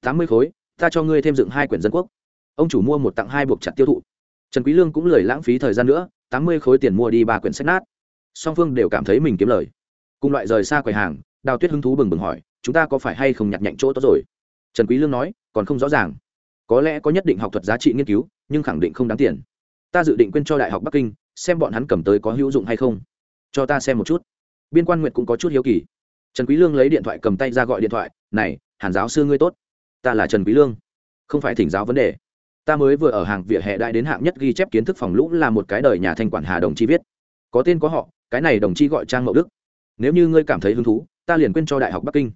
Tám mươi khối, ta cho ngươi thêm dựng hai quyển dân quốc. Ông chủ mua một tặng hai buộc chặt tiêu thụ. Trần quý lương cũng lười lãng phí thời gian nữa, tám mươi khối tiền mua đi ba quyển sách nát. Song phương đều cảm thấy mình kiếm lời. Cùng loại rời xa quầy hàng, đào tuyết hứng thú bừng bừng hỏi, chúng ta có phải hay không nhặt nhạnh chỗ tốt rồi? Trần quý lương nói, còn không rõ ràng. Có lẽ có nhất định học thuật giá trị nghiên cứu, nhưng khẳng định không đáng tiền. Ta dự định quên cho đại học bắc kinh, xem bọn hắn cầm tới có hữu dụng hay không cho ta xem một chút. Biên quan nguyệt cũng có chút hiếu kỳ. Trần quý lương lấy điện thoại cầm tay ra gọi điện thoại, này, hàn giáo sư ngươi tốt. Ta là trần quý lương. Không phải thỉnh giáo vấn đề. Ta mới vừa ở hàng vỉa hè đại đến hạng nhất ghi chép kiến thức phòng lũ là một cái đời nhà thanh quản hà đồng chi viết. Có tên có họ, cái này đồng chi gọi trang mậu đức. Nếu như ngươi cảm thấy hứng thú, ta liền quên cho đại học bắc kinh.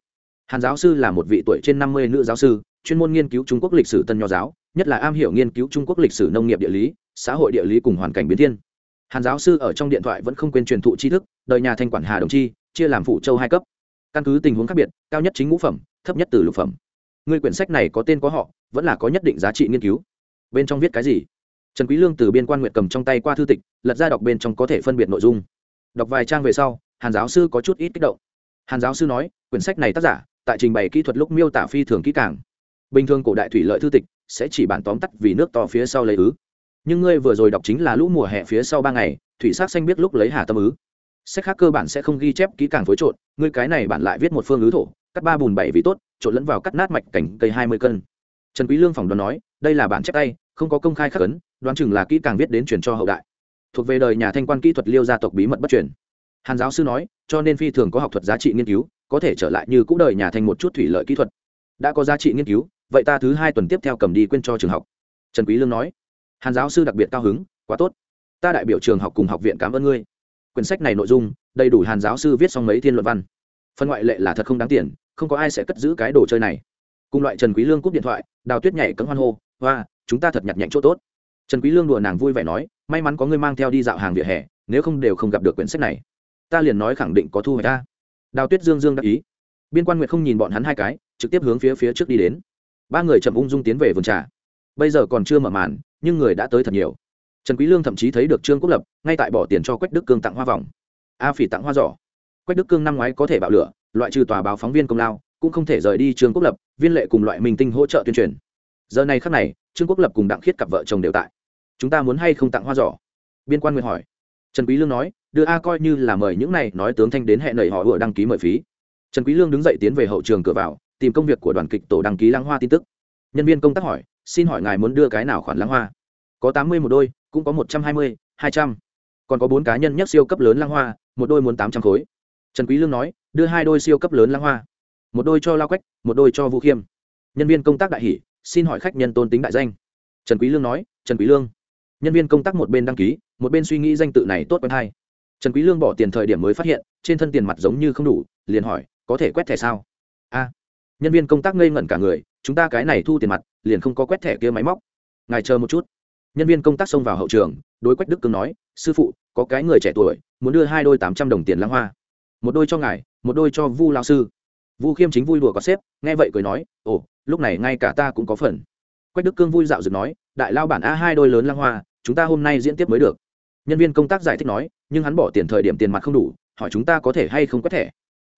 Hàn giáo sư là một vị tuổi trên năm mươi nữ giáo sư, chuyên môn nghiên cứu trung quốc lịch sử tân nho giáo, nhất là am hiểu nghiên cứu trung quốc lịch sử nông nghiệp địa lý, xã hội địa lý cùng hoàn cảnh biến thiên hàn giáo sư ở trong điện thoại vẫn không quên truyền thụ tri thức, đời nhà thanh quản hà đồng chi, chia làm phụ châu hai cấp. Căn cứ tình huống khác biệt, cao nhất chính ngũ phẩm, thấp nhất từ lục phẩm. Người quyển sách này có tên có họ, vẫn là có nhất định giá trị nghiên cứu. Bên trong viết cái gì? Trần quý lương từ biên quan nguyện cầm trong tay qua thư tịch, lật ra đọc bên trong có thể phân biệt nội dung. Đọc vài trang về sau, hàn giáo sư có chút ít kích động. Hàn giáo sư nói, quyển sách này tác giả, tại trình bày kỹ thuật lúc miêu tả phi thường kỹ càng. Bình thường cổ đại thủy lợi thư tịch, sẽ chỉ bản tóm tắt vì nước to phía sau lấy ứ nhưng ngươi vừa rồi đọc chính là lũ mùa hè phía sau ba ngày, thủy sát xanh biết lúc lấy hà tâm ứ. Sách khác cơ bản sẽ không ghi chép kỹ càng phối trộn, ngươi cái này bạn lại viết một phương ứ thổ, cắt ba bùn bảy vị tốt, trộn lẫn vào cắt nát mạch cảnh cây hai mươi cân. Trần quý lương phỏng đoán nói, đây là bản chép tay, không có công khai khắc ấn, đoán chừng là kỹ càng viết đến truyền cho hậu đại. Thuộc về đời nhà thanh quan kỹ thuật liêu gia tộc bí mật bất truyền. Hàn giáo sư nói, cho nên phi thường có học thuật giá trị nghiên cứu, có thể trở lại như cũ đời nhà thanh một chút thủy lợi kỹ thuật. Đã có giá trị nghiên cứu, vậy ta thứ hai tuần tiếp theo cầm đi quên cho trường học. Trần quý lương nói hàn giáo sư đặc biệt cao hứng, quá tốt. Ta đại biểu trường học cùng học viện cảm ơn ngươi. Quyển sách này nội dung, đầy đủ hàn giáo sư viết xong mấy thiên luận văn. Phân ngoại lệ là thật không đáng tiền, không có ai sẽ cất giữ cái đồ chơi này. Cùng loại trần quý lương cúp điện thoại, đào tuyết nhảy cấm hoan hô, hoa, chúng ta thật nhặt nhạnh chỗ tốt. Trần quý lương đùa nàng vui vẻ nói, may mắn có ngươi mang theo đi dạo hàng vỉa hè, nếu không đều không gặp được quyển sách này. Ta liền nói khẳng định có thu hoạch ta. Đào tuyết dương dương đáp ý. Biên quan nguyệt không nhìn bọn hắn hai cái, trực tiếp hướng phía phía trước đi đến. Ba người chậm ung dung tiến về vườn trà. Bây giờ còn chưa mở màn nhưng người đã tới thật nhiều. Trần quý lương thậm chí thấy được trương quốc lập, ngay tại bỏ tiền cho quách đức cương tặng hoa vòng. A phỉ tặng hoa giỏ. Quách đức cương năm ngoái có thể bạo lửa, loại trừ tòa báo phóng viên công lao, cũng không thể rời đi trương quốc lập, viên lệ cùng loại minh tinh hỗ trợ tuyên truyền. Giờ này khắc này, trương quốc lập cùng đặng khiết cặp vợ chồng đều tại. Chúng ta muốn hay không tặng hoa giỏ? Biên quan nguyện hỏi. Trần quý lương nói, đưa a coi như là mời những này nói tướng thanh đến hẹn nảy họ vừa đăng ký mời phí. Trần quý lương đứng dậy tiến về hậu trường cửa vào, tìm công việc của đoàn kịch tổ đăng ký lăng hoa tin tức nhân viên công tác hỏi, xin hỏi ngài muốn đưa cái nào khoản lãng hoa? Có tám mươi một đôi, cũng có một trăm hai mươi, hai trăm. Còn có bốn cá nhân nhất siêu cấp lớn lãng hoa, một đôi muốn tám trăm khối. Trần quý lương nói, đưa hai đôi siêu cấp lớn lãng hoa. Một đôi cho lao quách, một đôi cho vũ khiêm. Nhân viên công tác đại hỷ xin hỏi khách nhân tôn tính đại danh. Trần quý lương nói, trần quý lương. Nhân viên công tác một bên đăng ký, một bên suy nghĩ danh tự này tốt quen hay. Trần quý lương bỏ tiền thời điểm mới phát hiện, trên thân tiền mặt giống như không đủ, liền hỏi, có thể quét thẻ sao? A. Nhân viên công tác ngây ngẩn cả người chúng ta cái này thu tiền mặt, liền không có quét thẻ kia máy móc. Ngài chờ một chút. Nhân viên công tác xông vào hậu trường, đối quách đức cương nói, sư phụ, có cái người trẻ tuổi, muốn đưa hai đôi tám trăm đồng tiền lãng hoa. Một đôi cho ngài, một đôi cho vu lao sư. Vu khiêm chính vui đùa có xếp, nghe vậy cười nói, ồ, lúc này ngay cả ta cũng có phần. Quách đức cương vui dạo dựng nói, đại lao bản a, hai đôi lớn lãng hoa, chúng ta hôm nay diễn tiếp mới được. Nhân viên công tác giải thích nói, nhưng hắn bỏ tiền thời điểm tiền mặt không đủ, hỏi chúng ta có thể hay không quét thẻ.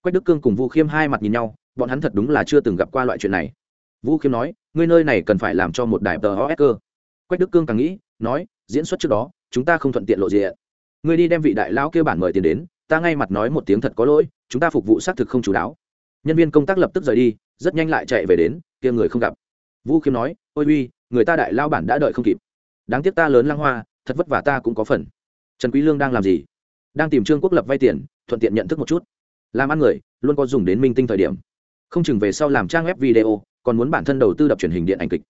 Quách đức cương cùng vu khiêm hai mặt nhìn nhau, bọn hắn thật đúng là chưa từng gặp qua loại chuyện này vũ khiêm nói, ngươi nơi này cần phải làm cho một đài tờ os cơ. Quách đức cương càng nghĩ, nói, diễn xuất trước đó, chúng ta không thuận tiện lộ diện ngươi đi đem vị đại lão kêu bản mời tiền đến, ta ngay mặt nói một tiếng thật có lỗi, chúng ta phục vụ xác thực không chú đáo. Nhân viên công tác lập tức rời đi, rất nhanh lại chạy về đến, kia người không gặp. Vũ khiêm nói, ôi uy, người ta đại lao bản đã đợi không kịp. Đáng tiếc ta lớn lăng hoa, thật vất vả ta cũng có phần. Trần quý lương đang làm gì? Đang tìm trương quốc lập vay tiền, thuận tiện nhận thức một chút. Làm ăn người, luôn có dùng đến minh tinh thời điểm. Không chừng về sau làm trang web video còn muốn bản thân đầu tư đập truyền hình điện ảnh kịch.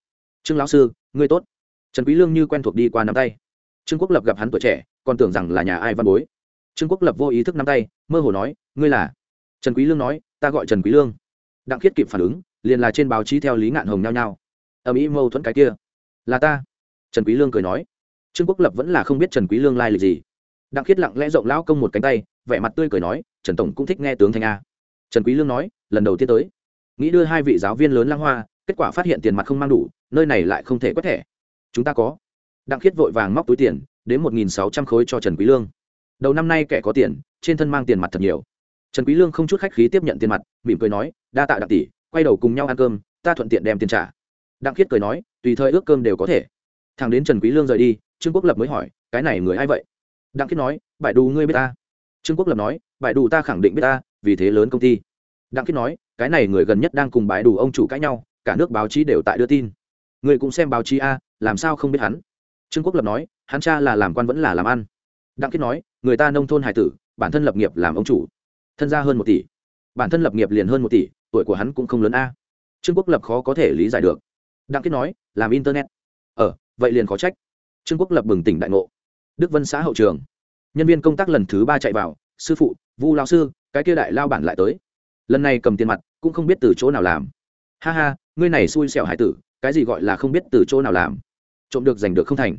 Trương lão sư, ngươi tốt. Trần quý lương như quen thuộc đi qua nắm tay. Trương quốc lập gặp hắn tuổi trẻ, còn tưởng rằng là nhà ai văn bối. Trương quốc lập vô ý thức nắm tay, mơ hồ nói, ngươi là? Trần quý lương nói, ta gọi trần quý lương. Đặng khiết kịp phản ứng, liền là trên báo chí theo lý ngạn hồng nhao nhao. Ở mỹ mâu thuẫn cái kia. Là ta. Trần quý lương cười nói. Trương quốc lập vẫn là không biết trần quý lương lai lịch gì. Đặng khiết lặng lẽ rộng lão công một cánh tay, vẻ mặt tươi cười nói, trần tổng cũng thích nghe tướng thanh a. Trần quý lương nói, lần đầu tiên tới nghĩ đưa hai vị giáo viên lớn lang hoa, kết quả phát hiện tiền mặt không mang đủ, nơi này lại không thể quét thẻ. Chúng ta có. Đặng khiết vội vàng móc túi tiền, đến một nghìn sáu trăm khối cho trần quý lương. Đầu năm nay kẻ có tiền, trên thân mang tiền mặt thật nhiều. Trần quý lương không chút khách khí tiếp nhận tiền mặt, mỉm cười nói, đa tạ đặng tỷ, quay đầu cùng nhau ăn cơm, ta thuận tiện đem tiền trả. Đặng khiết cười nói, tùy thời ước cơm đều có thể. Thằng đến trần quý lương rời đi, trương quốc lập mới hỏi, cái này người ai vậy? Đặng khiết nói bại đủ ngươi biết ta. Trương quốc lập nói bại đủ ta khẳng định biết ta, vì thế lớn công ty. Đặng khiết nói cái này người gần nhất đang cùng bãi đủ ông chủ cãi nhau, cả nước báo chí đều tại đưa tin. Người cũng xem báo chí a, làm sao không biết hắn? Trương quốc lập nói, hắn cha là làm quan vẫn là làm ăn. Đặng kết nói, người ta nông thôn hải tử, bản thân lập nghiệp làm ông chủ. Thân gia hơn một tỷ. Bản thân lập nghiệp liền hơn một tỷ, tuổi của hắn cũng không lớn a. Trương quốc lập khó có thể lý giải được. Đặng kết nói, làm internet. Ờ vậy liền khó trách. Trương quốc lập bừng tỉnh đại ngộ. Đức vân xã hậu trường. Nhân viên công tác lần thứ ba chạy vào, sư phụ, vu lao sư, cái kia đại lao bản lại tới lần này cầm tiền mặt, cũng không biết từ chỗ nào làm. Ha ha, ngươi này xui xẻo hải tử, cái gì gọi là không biết từ chỗ nào làm? Trộm được giành được không thành.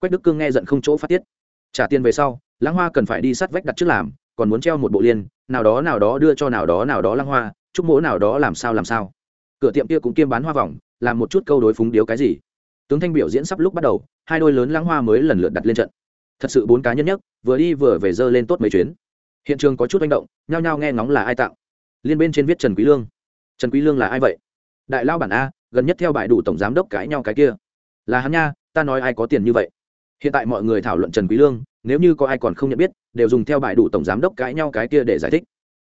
Quách đức cương nghe giận không chỗ phát tiết. Trả tiền về sau lãng hoa cần phải đi sát vách đặt trước làm, còn muốn treo một bộ liên, nào đó nào đó đưa cho nào đó nào đó lãng hoa, chúc mỗ nào đó làm sao làm sao. Cửa tiệm kia cũng kiêm bán hoa vòng, làm một chút câu đối phúng điếu cái gì. Tướng thanh biểu diễn sắp lúc bắt đầu, hai đôi lớn lãng hoa mới lần lượt đặt lên trận. Thật sự bốn cá nhân nhất, vừa đi vừa về dơ lên tốt mấy chuyến. Hiện trường có chút manh động, nhao nhao nghe ngóng là ai tạo liên bên trên viết trần quý lương. Trần quý lương là ai vậy? Đại lao bản a, gần nhất theo bài đủ tổng giám đốc cãi nhau cái kia. Là hắn nha, ta nói ai có tiền như vậy? Hiện tại mọi người thảo luận trần quý lương, nếu như có ai còn không nhận biết, đều dùng theo bài đủ tổng giám đốc cãi nhau cái kia để giải thích.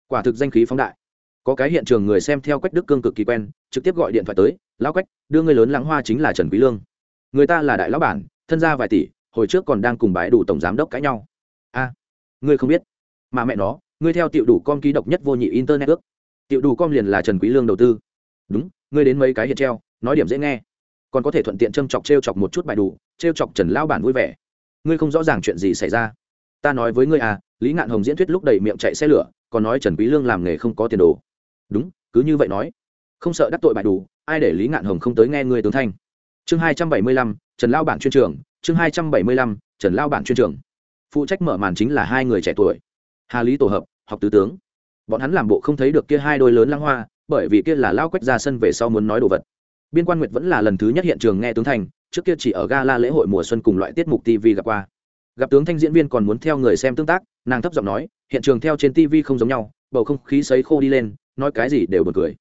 Quả thực danh khí phóng đại. Có cái hiện trường người xem theo quách đức cương cực kỳ quen, trực tiếp gọi điện thoại tới, lão quách, đưa người lớn lãng hoa chính là trần quý lương. Người ta là đại lão bản, thân gia vài tỷ, hồi trước còn đang cùng bãi đủ tổng giám đốc cãi nhau. A, ngươi không biết. Mà mẹ nó ngươi theo tiểu đủ com ký độc nhất vô nhị internet ước. Tiểu đủ com liền là trần quý lương đầu tư. Đúng, ngươi đến mấy cái hiện treo, nói điểm dễ nghe. Còn có thể thuận tiện châm chọc treo chọc một chút bài đủ treo chọc trần lao bản vui vẻ. Ngươi không rõ ràng chuyện gì xảy ra. Ta nói với ngươi à lý ngạn hồng diễn thuyết lúc đầy miệng chạy xe lửa, còn nói trần quý lương làm nghề không có tiền đồ. Đúng, cứ như vậy nói. Không sợ đắc tội bài đủ, ai để lý ngạn hồng không tới nghe ngươi tướng thanh. Chương hai trăm bảy mươi lăm, trần lao bản chuyên trường, chương hai trăm bảy mươi lăm, trần lao bản chuyên trường. Phụ trách mở màn chính là hai người trẻ tuổi hà lý tổ hợp, học tứ tướng. Bọn hắn làm bộ không thấy được kia hai đôi lớn lăng hoa, bởi vì kia là lao quét ra sân về sau muốn nói đồ vật. Biên quan nguyệt vẫn là lần thứ nhất hiện trường nghe tướng thành, trước kia chỉ ở gala lễ hội mùa xuân cùng loại tiết mục tv gặp qua. Gặp tướng thanh diễn viên còn muốn theo người xem tương tác, nàng thấp giọng nói, hiện trường theo trên tv không giống nhau, bầu không khí sấy khô đi lên, nói cái gì đều bật cười.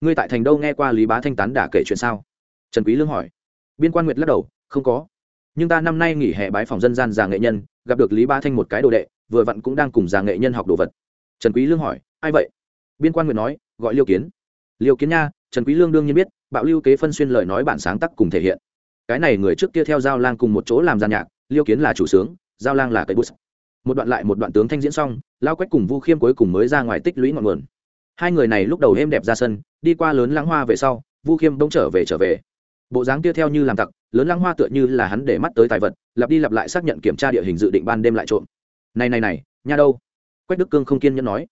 Ngươi tại thành đâu nghe qua lý bá thanh tán đả kể chuyện sao? Trần quý lương hỏi. Biên quan nguyệt lắc đầu, không có. Nhưng ta năm nay nghỉ hè bái phòng dân gian già nghệ nhân, gặp được lý bá thanh một cái đồ đệ vừa vặn cũng đang cùng già nghệ nhân học đồ vật. Trần quý lương hỏi, ai vậy? Biên quan nguyện nói, gọi liêu kiến. Liêu kiến nha, trần quý lương đương nhiên biết, bạo lưu kế phân xuyên lời nói bản sáng tác cùng thể hiện. Cái này người trước kia theo giao lang cùng một chỗ làm gian nhạc, liêu kiến là chủ sướng, giao lang là cây bút. Một đoạn lại một đoạn tướng thanh diễn xong, lao quách cùng vu khiêm cuối cùng mới ra ngoài tích lũy ngọn nguồn. Hai người này lúc đầu êm đẹp ra sân, đi qua lớn lãng hoa về sau, vu khiêm bỗng trở về trở về. Bộ dáng kia theo như làm tặc, lớn lãng hoa tựa như là hắn để mắt tới tài vật, lặp đi lặp lại xác nhận kiểm tra địa hình dự định ban đêm lại trộm này này này, nha đâu? Quách đức cương không kiên nhẫn nói.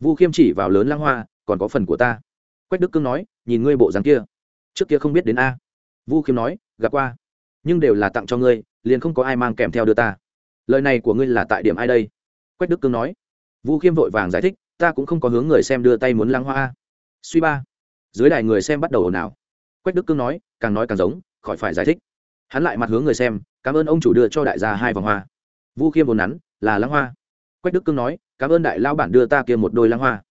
Vu khiêm chỉ vào lớn lãng hoa, còn có phần của ta. Quách đức cương nói, nhìn ngươi bộ dáng kia. Trước kia không biết đến a. Vu khiêm nói, gặp qua. Nhưng đều là tặng cho ngươi, liền không có ai mang kèm theo đưa ta. Lời này của ngươi là tại điểm ai đây? Quách đức cương nói. Vu khiêm vội vàng giải thích, ta cũng không có hướng người xem đưa tay muốn lăng hoa suy ba. Dưới đài người xem bắt đầu ồn ào. Quách đức cương nói, càng nói càng giống, khỏi phải giải thích. Hắn lại mặt hướng người xem, cảm ơn ông chủ đưa cho đại gia hai vòng hoa vu khiêm vốn nắn, là lăng hoa. Quách đức cương nói, cảm ơn đại lao bản đưa ta kia một đôi lăng hoa.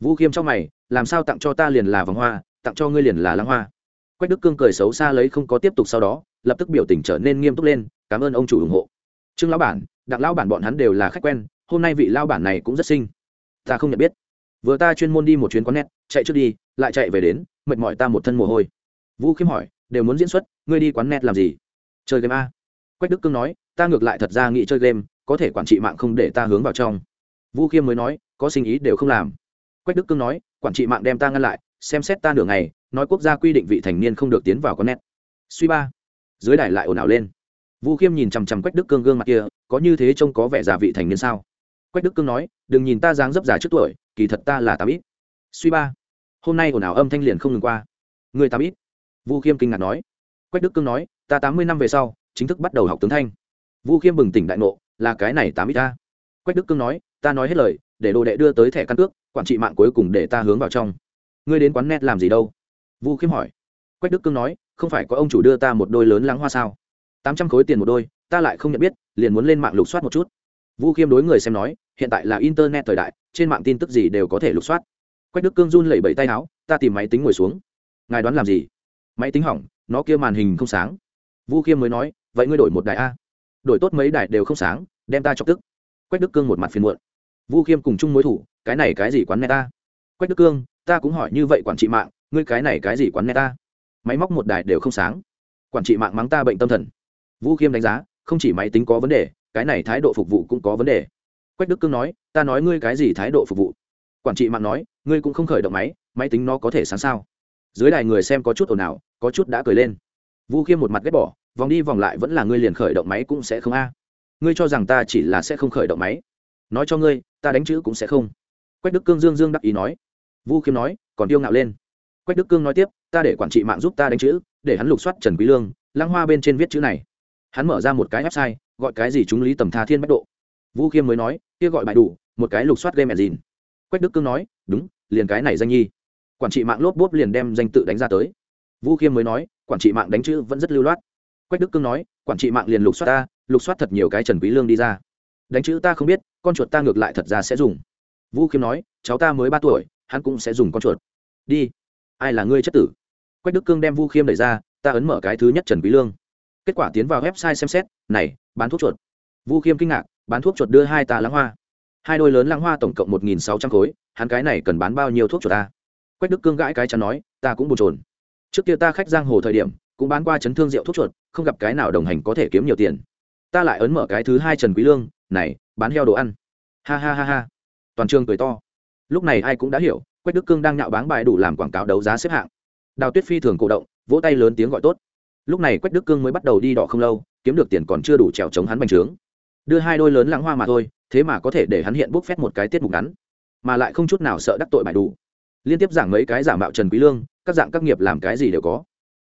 Vu khiêm trong mày, làm sao tặng cho ta liền là vòng hoa, tặng cho ngươi liền là lăng hoa? Quách đức cương cười xấu xa lấy không có tiếp tục sau đó, lập tức biểu tình trở nên nghiêm túc lên, cảm ơn ông chủ ủng hộ. Trương lão bản, đặng lão bản bọn hắn đều là khách quen, hôm nay vị lao bản này cũng rất xinh. Ta không nhận biết. Vừa ta chuyên môn đi một chuyến quán net, chạy trước đi, lại chạy về đến, mệt mỏi ta một thân mồ hôi. Vũ khiêm hỏi, đều muốn diễn xuất, ngươi đi quán net làm gì? Chơi game a. Quách đức cương nói ta ngược lại thật ra nghĩ chơi game, có thể quản trị mạng không để ta hướng vào trong. Vũ khiêm mới nói, có sinh ý đều không làm. Quách đức cương nói, quản trị mạng đem ta ngăn lại, xem xét ta nửa ngày, nói quốc gia quy định vị thành niên không được tiến vào con nét suy ba, dưới đài lại ồn ào lên. Vũ khiêm nhìn chằm chằm quách đức cương gương mặt kia, có như thế trông có vẻ già vị thành niên sao? Quách đức cương nói, đừng nhìn ta dáng dấp già trước tuổi, kỳ thật ta là tám ít. Suy ba, hôm nay ồn ào âm thanh liền không ngừng qua. Người tám ít. Vu khiêm kinh ngạc nói. Quách đức cương nói, ta tám mươi năm về sau, chính thức bắt đầu học tướng thanh vu khiêm bừng tỉnh đại ngộ, là cái này tám ít ta. Quách đức cương nói, ta nói hết lời, để đồ đệ đưa tới thẻ căn cước, quản trị mạng cuối cùng để ta hướng vào trong. Ngươi đến quán net làm gì đâu? Vu khiêm hỏi. Quách đức cương nói, không phải có ông chủ đưa ta một đôi lớn lắng hoa sao? Tám trăm khối tiền một đôi, ta lại không nhận biết, liền muốn lên mạng lục soát một chút. Vu khiêm đối người xem nói, hiện tại là internet thời đại, trên mạng tin tức gì đều có thể lục soát. Quách đức cương run lẩy bẩy tay áo, ta tìm máy tính ngồi xuống. Ngài đoán làm gì? Máy tính hỏng, nó kia màn hình không sáng. Vu khiêm mới nói, vậy ngươi đổi một đài a đổi tốt mấy đài đều không sáng, đem ta chọc tức. Quách đức cương một mặt phiền muộn. Vu khiêm cùng chung mối thủ, cái này cái gì quán nghe ta? Quách đức cương, ta cũng hỏi như vậy quản trị mạng, ngươi cái này cái gì quán nghe ta? Máy móc một đài đều không sáng. Quản trị mạng mắng ta bệnh tâm thần. Vu khiêm đánh giá, không chỉ máy tính có vấn đề, cái này thái độ phục vụ cũng có vấn đề. Quách đức cương nói, ta nói ngươi cái gì thái độ phục vụ? Quản trị mạng nói, ngươi cũng không khởi động máy máy tính nó có thể sáng sao? Dưới đài người xem có chút ồn ào, có chút đã cười lên. Vu khiêm một mặt ghét bỏ vòng đi vòng lại vẫn là ngươi liền khởi động máy cũng sẽ không a. Ngươi cho rằng ta chỉ là sẽ không khởi động máy. Nói cho ngươi, ta đánh chữ cũng sẽ không. Quách đức cương dương dương đắc ý nói. Vu khiêm nói, còn tiêu ngạo lên. Quách đức cương nói tiếp, ta để quản trị mạng giúp ta đánh chữ, để hắn lục soát trần quý lương, lăng hoa bên trên viết chữ này. Hắn mở ra một cái website, gọi cái gì chúng lý tầm tha thiên bách độ. Vũ khiêm mới nói, kia gọi bài đủ, một cái lục soát game dìn quách đức cương nói, đúng, liền cái này danh nhi. Quản trị mạng lốp bốp liền đem danh tự đánh ra tới. Vũ khiêm mới nói, quản trị mạng đánh chữ vẫn rất lưu loát quách đức cương nói, quản trị mạng liền lục soát ta, lục soát thật nhiều cái trần quý lương đi ra. Đánh chữ ta không biết, con chuột ta ngược lại thật ra sẽ dùng. Vu khiêm nói, cháu ta mới ba tuổi, hắn cũng sẽ dùng con chuột. Đi, ai là ngươi chất tử? Quách đức cương đem vu khiêm đẩy ra, ta ấn mở cái thứ nhất trần quý lương. Kết quả tiến vào website xem xét, này, bán thuốc chuột. Vu khiêm kinh ngạc, bán thuốc chuột đưa hai ta lãng hoa. Hai đôi lớn lãng hoa tổng cộng một nghìn sáu trăm khối, hắn cái này cần bán bao nhiêu thuốc chuột ta? Quách đức cương gãi cái chắn nói, ta cũng buồn chồn. Trước kia ta khách giang hồ thời điểm cũng bán qua chấn thương rượu thuốc chuột, không gặp cái nào đồng hành có thể kiếm nhiều tiền. Ta lại ấn mở cái thứ hai trần quý lương, này, bán heo đồ ăn. Ha ha ha ha. Toàn trường cười to. Lúc này ai cũng đã hiểu, quách đức cương đang nhạo báng bài đủ làm quảng cáo đấu giá xếp hạng. Đào tuyết phi thường cổ động, vỗ tay lớn tiếng gọi tốt. Lúc này quách đức cương mới bắt đầu đi đỏ không lâu, kiếm được tiền còn chưa đủ trèo chống hắn bành trướng. Đưa hai đôi lớn lãng hoa mà thôi, thế mà có thể để hắn hiện bốc phét một cái tiết mục ngắn, mà lại không chút nào sợ đắc tội bài đủ. Liên tiếp giảng mấy cái giả mạo trần quý lương, các dạng các nghiệp làm cái gì đều có.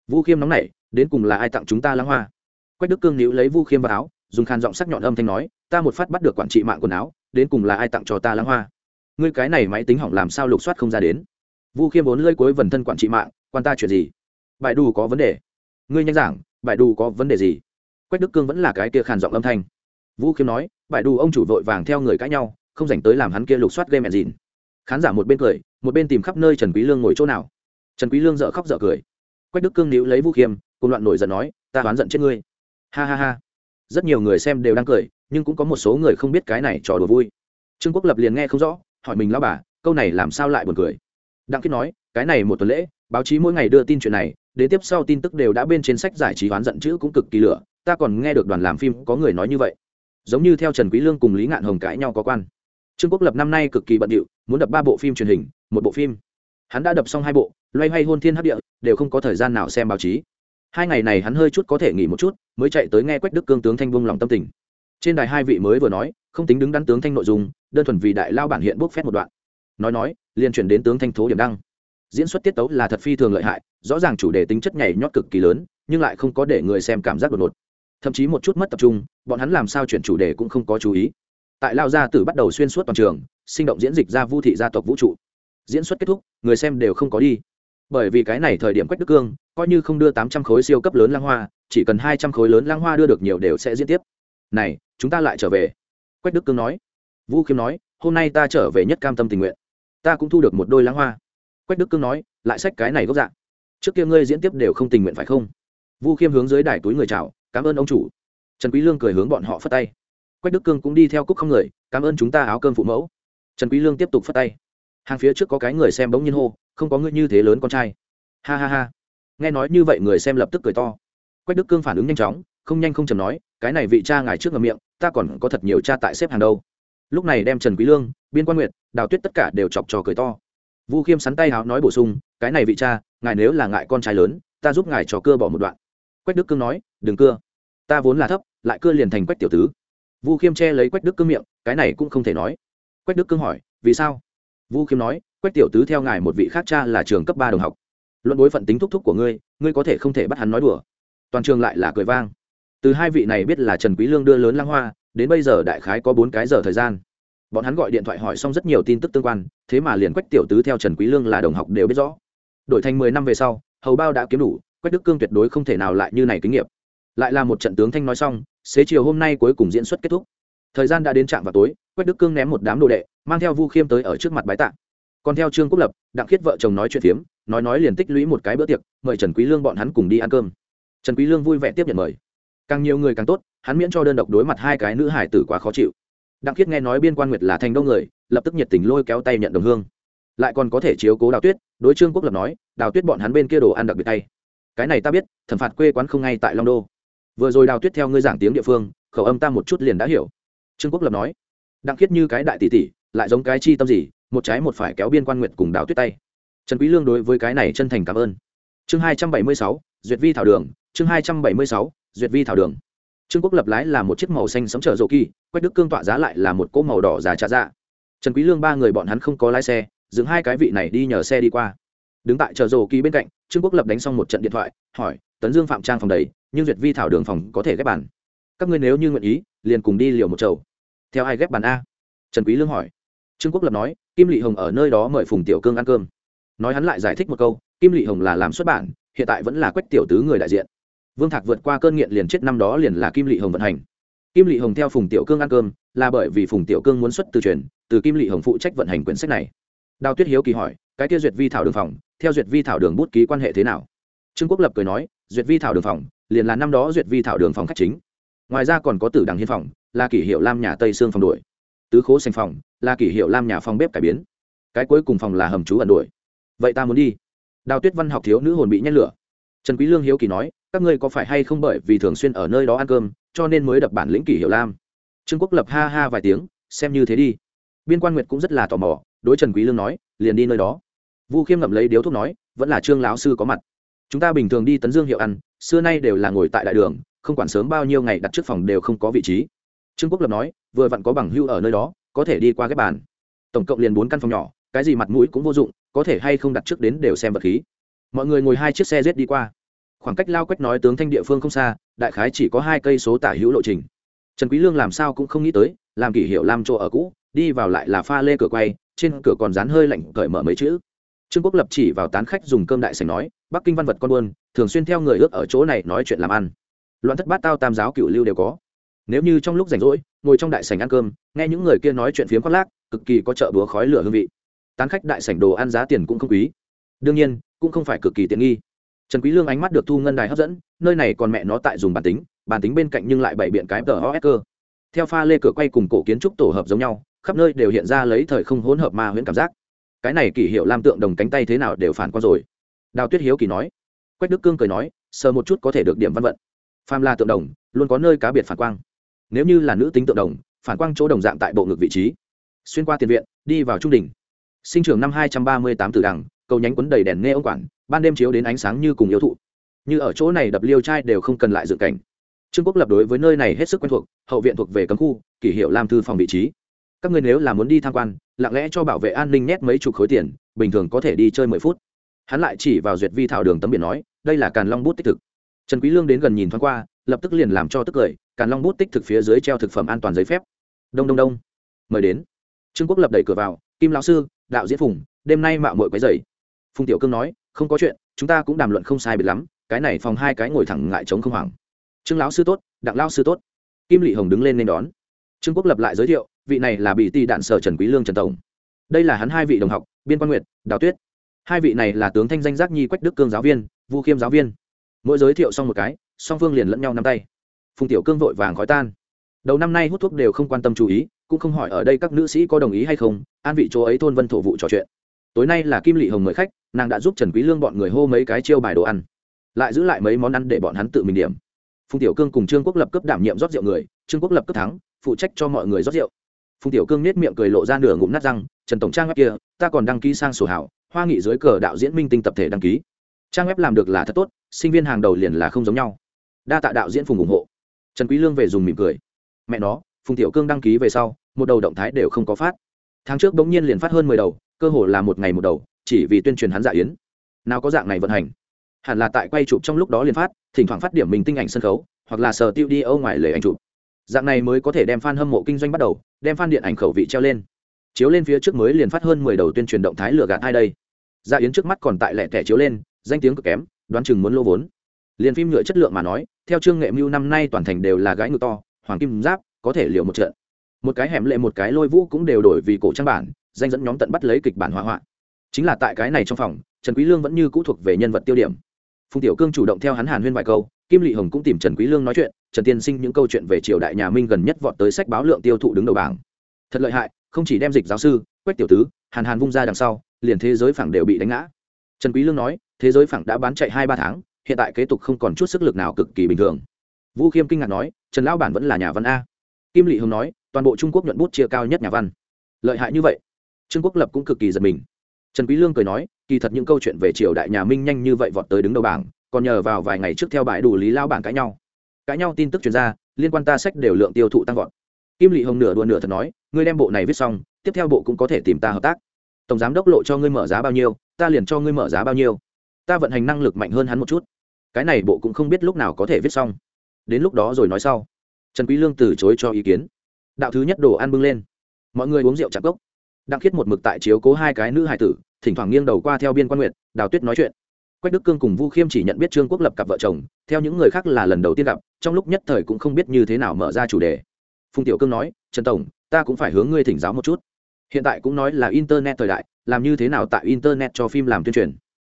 Vu khiêm nóng nảy, đến cùng là ai tặng chúng ta lãng hoa? Quách đức cương níu lấy vu khiêm vào áo, dùng khăn giọng sắc nhọn âm thanh nói, ta một phát bắt được quản trị mạng quần áo, đến cùng là ai tặng cho ta lãng hoa? Ngươi cái này máy tính hỏng làm sao lục soát không ra đến? Vu khiêm vốn lơi cuối vần thân quản trị mạng, quan ta chuyện gì? Bài đủ có vấn đề. Ngươi nhanh giảng, bài đủ có vấn đề gì? Quách đức cương vẫn là cái kia khàn giọng âm thanh. Vũ khiêm nói, bài đủ ông chủ vội vàng theo người cãi nhau, không dành tới làm hắn kia lục soát game mẹ dìn khán giả một bên cười, một bên tìm khắp nơi trần quý lương ngồi chỗ nào. Trần quý lương dở khóc dở cười quách đức cương níu lấy vũ khiêm, cùng loạn nổi giận nói, ta oán giận chết ngươi. Ha ha ha. Rất nhiều người xem đều đang cười, nhưng cũng có một số người không biết cái này trò đùa vui. Trương quốc lập liền nghe không rõ, hỏi mình lão bà, câu này làm sao lại buồn cười? Đặng kết nói, cái này một tuần lễ, báo chí mỗi ngày đưa tin chuyện này, đến tiếp sau tin tức đều đã bên trên sách giải trí oán giận chữ cũng cực kỳ lửa, ta còn nghe được đoàn làm phim có người nói như vậy. Giống như theo trần quý lương cùng lý ngạn hồng cãi nhau có quan. Trương quốc lập năm nay cực kỳ bận rộn muốn đập ba bộ phim truyền hình, một bộ phim. Hắn đã đập xong hai bộ loay hoay hôn thiên hấp địa, đều không có thời gian nào xem báo chí. Hai ngày này hắn hơi chút có thể nghỉ một chút, mới chạy tới nghe quách đức cương tướng thanh vung lòng tâm tình. Trên đài hai vị mới vừa nói, không tính đứng đắn tướng thanh nội dung, đơn thuần vì đại lao bản hiện bốc phép một đoạn. Nói nói, liền chuyển đến tướng thanh thố điểm đăng. Diễn xuất tiết tấu là thật phi thường lợi hại, rõ ràng chủ đề tính chất nhảy nhót cực kỳ lớn, nhưng lại không có để người xem cảm giác đột ngột. Thậm chí một chút mất tập trung, bọn hắn làm sao chuyển chủ đề cũng không có chú ý. Tại lao gia tử bắt đầu xuyên suốt toàn trường, sinh động diễn dịch ra vu thị gia tộc vũ trụ. Diễn xuất kết thúc, người xem đều không có đi bởi vì cái này thời điểm quách đức cương, coi như không đưa tám trăm khối siêu cấp lớn lang hoa, chỉ cần hai trăm khối lớn lang hoa đưa được nhiều đều sẽ diễn tiếp. Này, chúng ta lại trở về. Quách đức cương nói. Vũ khiêm nói, hôm nay ta trở về nhất cam tâm tình nguyện. Ta cũng thu được một đôi lang hoa. Quách đức cương nói, lại sách cái này gốc dạng. Trước kia ngươi diễn tiếp đều không tình nguyện phải không? Vu khiêm hướng dưới đài túi người chào, cảm ơn ông chủ. Trần quý lương cười hướng bọn họ phất tay. Quách đức cương cũng đi theo cúc không người, cảm ơn chúng ta áo cơm phụ mẫu. Trần quý lương tiếp tục phất tay hàng phía trước có cái người xem bỗng nhiên hô, không có ngươi như thế lớn con trai. Ha ha ha. Nghe nói như vậy người xem lập tức cười to. Quách đức cương phản ứng nhanh chóng, không nhanh không chậm nói, cái này vị cha ngài trước ngậm miệng, ta còn có thật nhiều cha tại xếp hàng đâu. Lúc này đem trần quý lương, biên quan nguyệt, đào tuyết tất cả đều chọc trò cười to. Vu khiêm sắn tay háo nói bổ sung, cái này vị cha, ngài nếu là ngại con trai lớn, ta giúp ngài trò cưa bỏ một đoạn. Quách đức cương nói, đừng cưa. Ta vốn là thấp, lại cưa liền thành quách tiểu tứ. Vu khiêm che lấy quách đức cương miệng, cái này cũng không thể nói. Quách đức cương hỏi, vì sao? Vu khiêm nói, quách tiểu tứ theo ngài một vị khác cha là trường cấp ba đồng học. Luận bối phận tính thúc thúc của ngươi ngươi có thể không thể bắt hắn nói đùa. Toàn trường lại là cười vang. Từ hai vị này biết là trần quý lương đưa lớn lang hoa, đến bây giờ đại khái có bốn cái giờ thời gian. Bọn hắn gọi điện thoại hỏi xong rất nhiều tin tức tương quan, thế mà liền quách tiểu tứ theo trần quý lương là đồng học đều biết rõ. Đổi thành mười năm về sau, hầu bao đã kiếm đủ, quách đức cương tuyệt đối không thể nào lại như này kinh nghiệm. Lại là một trận tướng thanh nói xong, xế chiều hôm nay cuối cùng diễn xuất kết thúc thời gian đã đến trạm vào tối, quách đức cương ném một đám đồ đệ, mang theo vu khiêm tới ở trước mặt bái tạ. Còn theo trương quốc lập, đặng khiết vợ chồng nói chuyện phiếm, nói nói liền tích lũy một cái bữa tiệc, mời trần quý lương bọn hắn cùng đi ăn cơm. Trần quý lương vui vẻ tiếp nhận mời. Càng nhiều người càng tốt, hắn miễn cho đơn độc đối mặt hai cái nữ hải tử quá khó chịu. Đặng khiết nghe nói biên quan nguyệt là thành đông người, lập tức nhiệt tình lôi kéo tay nhận đồng hương. Lại còn có thể chiếu cố đào tuyết, đối trương quốc lập nói, đào tuyết bọn hắn bên kia đồ ăn đặc biệt tay cái này ta biết, thẩm phạt quê quán không ngay tại long đô. Vừa rồi đào tuyết theo ngươi giảng tiếng địa phương, khẩu âm ta một chút liền đã hiểu trương quốc lập nói, đặng khiết như cái đại tỷ tỷ, lại giống cái chi tâm gì, một trái một phải kéo biên quan nguyệt cùng đào tuyết tay. Trần quý lương đối với cái này chân thành cảm ơn. Chương hai trăm bảy mươi sáu, duyệt vi thảo đường, chương hai trăm bảy mươi sáu, duyệt vi thảo đường. Trương quốc lập lái là một chiếc màu xanh sấm chở dầu kỳ quách đức cương tọa giá lại là một cỗ màu đỏ già trà dạ. Trần quý lương ba người bọn hắn không có lái xe dừng hai cái vị này đi nhờ xe đi qua. Đứng tại chợ dầu kỳ bên cạnh, trương quốc lập đánh xong một trận điện thoại, hỏi, tấn dương phạm trang phòng đầy nhưng duyệt vi thảo đường phòng có thể ghép bàn? Các ngươi nếu như nguyện ý, liền cùng đi liều một chầu theo ai ghép bàn a? Trần quý lương hỏi. Trương quốc lập nói, kim lị hồng ở nơi đó mời phùng tiểu cương ăn cơm. Nói hắn lại giải thích một câu, kim lị hồng là làm xuất bản, hiện tại vẫn là quách tiểu tứ người đại diện. Vương thạc vượt qua cơn nghiện liền chết năm đó liền là kim lị hồng vận hành. Kim lị hồng theo phùng tiểu cương ăn cơm, là bởi vì phùng tiểu cương muốn xuất từ truyền, từ kim lị hồng phụ trách vận hành quyển sách này. Đào tuyết hiếu kỳ hỏi, cái tiêu duyệt vi thảo đường phòng, theo duyệt vi thảo đường bút ký quan hệ thế nào? Trương quốc lập cười nói, duyệt vi thảo đường phòng, liền là năm đó duyệt vi thảo đường phòng khách chính. Ngoài ra còn có tử đằng hiên phòng là kỷ hiệu lam nhà tây sương phòng đuổi. Tứ khố xanh phòng, là kỷ hiệu lam nhà phòng bếp cải biến. Cái cuối cùng phòng là hầm chú ẩn đuổi. Vậy ta muốn đi. Đào tuyết văn học thiếu nữ hồn bị nhét lửa. Trần quý lương hiếu kỳ nói, các ngươi có phải hay không bởi vì thường xuyên ở nơi đó ăn cơm, cho nên mới đập bản lĩnh kỷ hiệu lam? Trương quốc lập ha ha vài tiếng, xem như thế đi. Biên quan nguyệt cũng rất là tò mò, đối trần quý lương nói, liền đi nơi đó. Vu khiêm ngậm lấy điếu thuốc nói, vẫn là trương lão sư có mặt. Chúng ta bình thường đi tấn dương hiệu ăn, xưa nay đều là ngồi tại đại đường, không quản sớm bao nhiêu ngày đặt trước phòng đều không có vị trí trương quốc lập nói, vừa vặn có bằng hưu ở nơi đó, có thể đi qua cái bàn. Tổng cộng liền bốn căn phòng nhỏ, cái gì mặt mũi cũng vô dụng, có thể hay không đặt trước đến đều xem vật khí. Mọi người ngồi hai chiếc xe rết đi qua. Khoảng cách lao quách nói tướng thanh địa phương không xa, đại khái chỉ có hai cây số tả hữu lộ trình. Trần quý lương làm sao cũng không nghĩ tới, làm kỷ hiệu làm chỗ ở cũ, đi vào lại là pha lê cửa quay, trên cửa còn dán hơi lạnh cởi mở mấy chữ. Trương quốc lập chỉ vào tán khách dùng cơm đại sảnh nói, bắc kinh văn vật con buôn, thường xuyên theo người ước ở chỗ này nói chuyện làm ăn. Loạn thất bát tao tam giáo cựu lưu đều có nếu như trong lúc rảnh rỗi, ngồi trong đại sảnh ăn cơm, nghe những người kia nói chuyện phiếm khoác lác, cực kỳ có chợ búa khói lửa hương vị. Tán khách đại sảnh đồ ăn giá tiền cũng không quý. Đương nhiên, cũng không phải cực kỳ tiện nghi. Trần quý lương ánh mắt được thu ngân đài hấp dẫn, nơi này còn mẹ nó tại dùng bản tính bản tính bên cạnh nhưng lại bày biện cái tờ os cơ. Theo pha lê cửa quay cùng cổ kiến trúc tổ hợp giống nhau, khắp nơi đều hiện ra lấy thời không hỗn hợp ma huyễn cảm giác. Cái này kỷ hiệu lam tượng đồng cánh tay thế nào đều phản quan rồi. Đào tuyết hiếu kỳ nói. Quách đức cương cười nói, sờ một chút có thể được điểm văn vận. Phàm la tượng đồng, luôn có nơi cá biệt phản quang nếu như là nữ tính tượng đồng, phản quang chỗ đồng dạng tại bộ ngực vị trí. Xuyên qua tiền viện, đi vào trung đỉnh. Sinh trưởng năm hai trăm ba mươi tám từ đằng cầu nhánh quấn đầy đèn nghe ông quản, ban đêm chiếu đến ánh sáng như cùng yêu thụ. Như ở chỗ này đập liêu trai đều không cần lại dự cảnh. Trương quốc lập đối với nơi này hết sức quen thuộc, hậu viện thuộc về cấm khu, kỷ hiệu làm thư phòng vị trí. Các người nếu là muốn đi tham quan, lặng lẽ cho bảo vệ an ninh nét mấy chục khối tiền, bình thường có thể đi chơi mười phút. Hắn lại chỉ vào duyệt vi thảo đường tấm biển nói, đây là càn long bút tích thực. Trần quý lương đến gần nhìn thoáng qua, lập tức liền làm cho tức cười càn long bút tích thực phía dưới treo thực phẩm an toàn giấy phép. Đông đông đông. Mời đến. Trương quốc lập đẩy cửa vào, kim lão sư, đạo diễn phùng, đêm nay mạo muội quấy rầy. Phùng tiểu cương nói, không có chuyện, chúng ta cũng đàm luận không sai biệt lắm, cái này phòng hai cái ngồi thẳng ngại chống không hoảng. Trương lão sư tốt, đặng lão sư tốt. Kim lị hồng đứng lên nên đón. Trương quốc lập lại giới thiệu, vị này là bị ti đạn sở trần quý lương trần tổng. Đây là hắn hai vị đồng học, biên quan nguyệt, đào tuyết. Hai vị này là tướng thanh danh giác nhi quách đức cương giáo viên, vu khiêm giáo viên. Mỗi giới thiệu xong một cái, song phương liền lẫn nhau nắm tay phùng tiểu cương vội vàng khói tan. Đầu năm nay hút thuốc đều không quan tâm chú ý, cũng không hỏi ở đây các nữ sĩ có đồng ý hay không, an vị chỗ ấy thôn vân thổ vụ trò chuyện. Tối nay là kim lị hồng mời khách, nàng đã giúp trần quý lương bọn người hô mấy cái chiêu bài đồ ăn. Lại giữ lại mấy món ăn để bọn hắn tự mình điểm. Phùng tiểu cương cùng trương quốc lập cấp đảm nhiệm rót rượu người, trương quốc lập cấp thắng, phụ trách cho mọi người rót rượu. Phùng tiểu cương nết miệng cười lộ ra nửa ngụm nát răng, trần tổng trang web kia, ta còn đăng ký sang sổ hảo, hoa nghị dưới cờ đạo diễn minh tinh tập thể đăng ký. Trang web làm được là thật tốt, sinh viên hàng đầu liền là không giống nhau. Đa tạ đạo diễn phùng ủng hộ trần quý lương về dùng mỉm cười. Mẹ nó, phùng tiểu cương đăng ký về sau, một đầu động thái đều không có phát. Tháng trước bỗng nhiên liền phát hơn mười đầu, cơ hồ là một ngày một đầu, chỉ vì tuyên truyền hắn dạ yến. Nào có dạng này vận hành. Hẳn là tại quay chụp trong lúc đó liền phát, thỉnh thoảng phát điểm mình tinh ảnh sân khấu, hoặc là sở tiêu đi âu ngoài lề ảnh chụp. Dạng này mới có thể đem fan hâm mộ kinh doanh bắt đầu, đem fan điện ảnh khẩu vị treo lên. Chiếu lên phía trước mới liền phát hơn mười đầu tuyên truyền động thái lừa gạt hai đây. Dạ yến trước mắt còn tại lẻ tẻ chiếu lên, danh tiếng cực kém, đoán chừng muốn lô vốn. Liền phim nhựa chất lượng mà nói theo chương nghệ mưu năm nay toàn thành đều là gái ngựa to, hoàng kim giáp, có thể liều một trận. Một cái hẻm lệ một cái lôi vũ cũng đều đổi vì cổ trang bản, danh dẫn nhóm tận bắt lấy kịch bản hỏa hoạn. Chính là tại cái này trong phòng, trần quý lương vẫn như cũ thuộc về nhân vật tiêu điểm. Phùng tiểu cương chủ động theo hắn hàn huyên vài câu, kim lị hồng cũng tìm trần quý lương nói chuyện, trần tiên sinh những câu chuyện về triều đại nhà minh gần nhất vọt tới sách báo lượng tiêu thụ đứng đầu bảng. Thật lợi hại, không chỉ đem dịch giáo sư, quách tiểu tứ, hàn hàn vung ra đằng sau, liền thế giới phẳng đều bị đánh ngã. Trần quý lương nói, thế giới phẳng đã bán chạy hai ba tháng hiện tại kế tục không còn chút sức lực nào cực kỳ bình thường. Vũ khiêm kinh ngạc nói, trần lão bản vẫn là nhà văn a. Kim lị hồng nói, toàn bộ trung quốc nhuận bút chia cao nhất nhà văn. Lợi hại như vậy, trương quốc lập cũng cực kỳ giật mình. Trần quý lương cười nói, kỳ thật những câu chuyện về triều đại nhà minh nhanh như vậy vọt tới đứng đầu bảng, còn nhờ vào vài ngày trước theo bài đủ lý lao bảng cãi nhau. Cãi nhau tin tức truyền ra, liên quan ta sách đều lượng tiêu thụ tăng vọt. Kim lị hồng nửa đùa nửa thật nói, ngươi đem bộ này viết xong, tiếp theo bộ cũng có thể tìm ta hợp tác. Tổng giám đốc lộ cho ngươi mở giá bao nhiêu, ta liền cho ngươi mở giá bao nhiêu. Ta vận hành năng lực mạnh hơn hắn một chút cái này bộ cũng không biết lúc nào có thể viết xong. Đến lúc đó rồi nói sau. Trần quý lương từ chối cho ý kiến. Đạo thứ nhất đồ ăn bưng lên. Mọi người uống rượu chặt cốc. Đặng khiết một mực tại chiếu cố hai cái nữ hài tử, thỉnh thoảng nghiêng đầu qua theo biên quan nguyện đào tuyết nói chuyện. Quách đức cương cùng vu khiêm chỉ nhận biết trương quốc lập cặp vợ chồng, theo những người khác là lần đầu tiên gặp, trong lúc nhất thời cũng không biết như thế nào mở ra chủ đề. Phùng tiểu cương nói, trần tổng, ta cũng phải hướng ngươi thỉnh giáo một chút. Hiện tại cũng nói là internet thời đại, làm như thế nào tại internet cho phim làm tuyên truyền.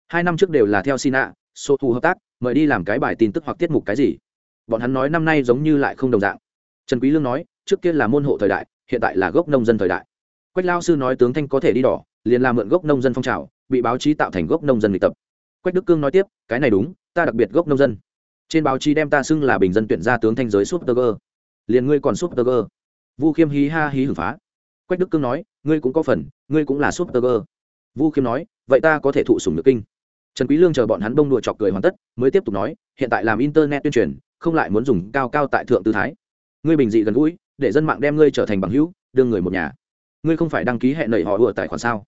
Hai năm trước đều là theo sina số thu hợp tác mời đi làm cái bài tin tức hoặc tiết mục cái gì. Bọn hắn nói năm nay giống như lại không đồng dạng. Trần quý lương nói, trước kia là môn hộ thời đại, hiện tại là gốc nông dân thời đại. Quách lao sư nói tướng thanh có thể đi đỏ, liền làm mượn gốc nông dân phong trào, bị báo chí tạo thành gốc nông dân lịch tập. Quách đức cương nói tiếp, cái này đúng, ta đặc biệt gốc nông dân. Trên báo chí đem ta xưng là bình dân tuyển ra tướng thanh giới super liền ngươi còn super vu khiêm hí ha hí hưởng phá. Quách đức cương nói, ngươi cũng có phần, ngươi cũng là super vu khiêm nói, vậy ta có thể thụ sủng được kinh trần quý lương chờ bọn hắn đông đùa chọc cười hoàn tất, mới tiếp tục nói, hiện tại làm internet tuyên truyền, không lại muốn dùng cao cao tại thượng tư thái. Ngươi bình dị gần gũi, để dân mạng đem ngươi trở thành bằng hữu, đương người một nhà. Ngươi không phải đăng ký hẹn nảy họ vừa tài khoản sao?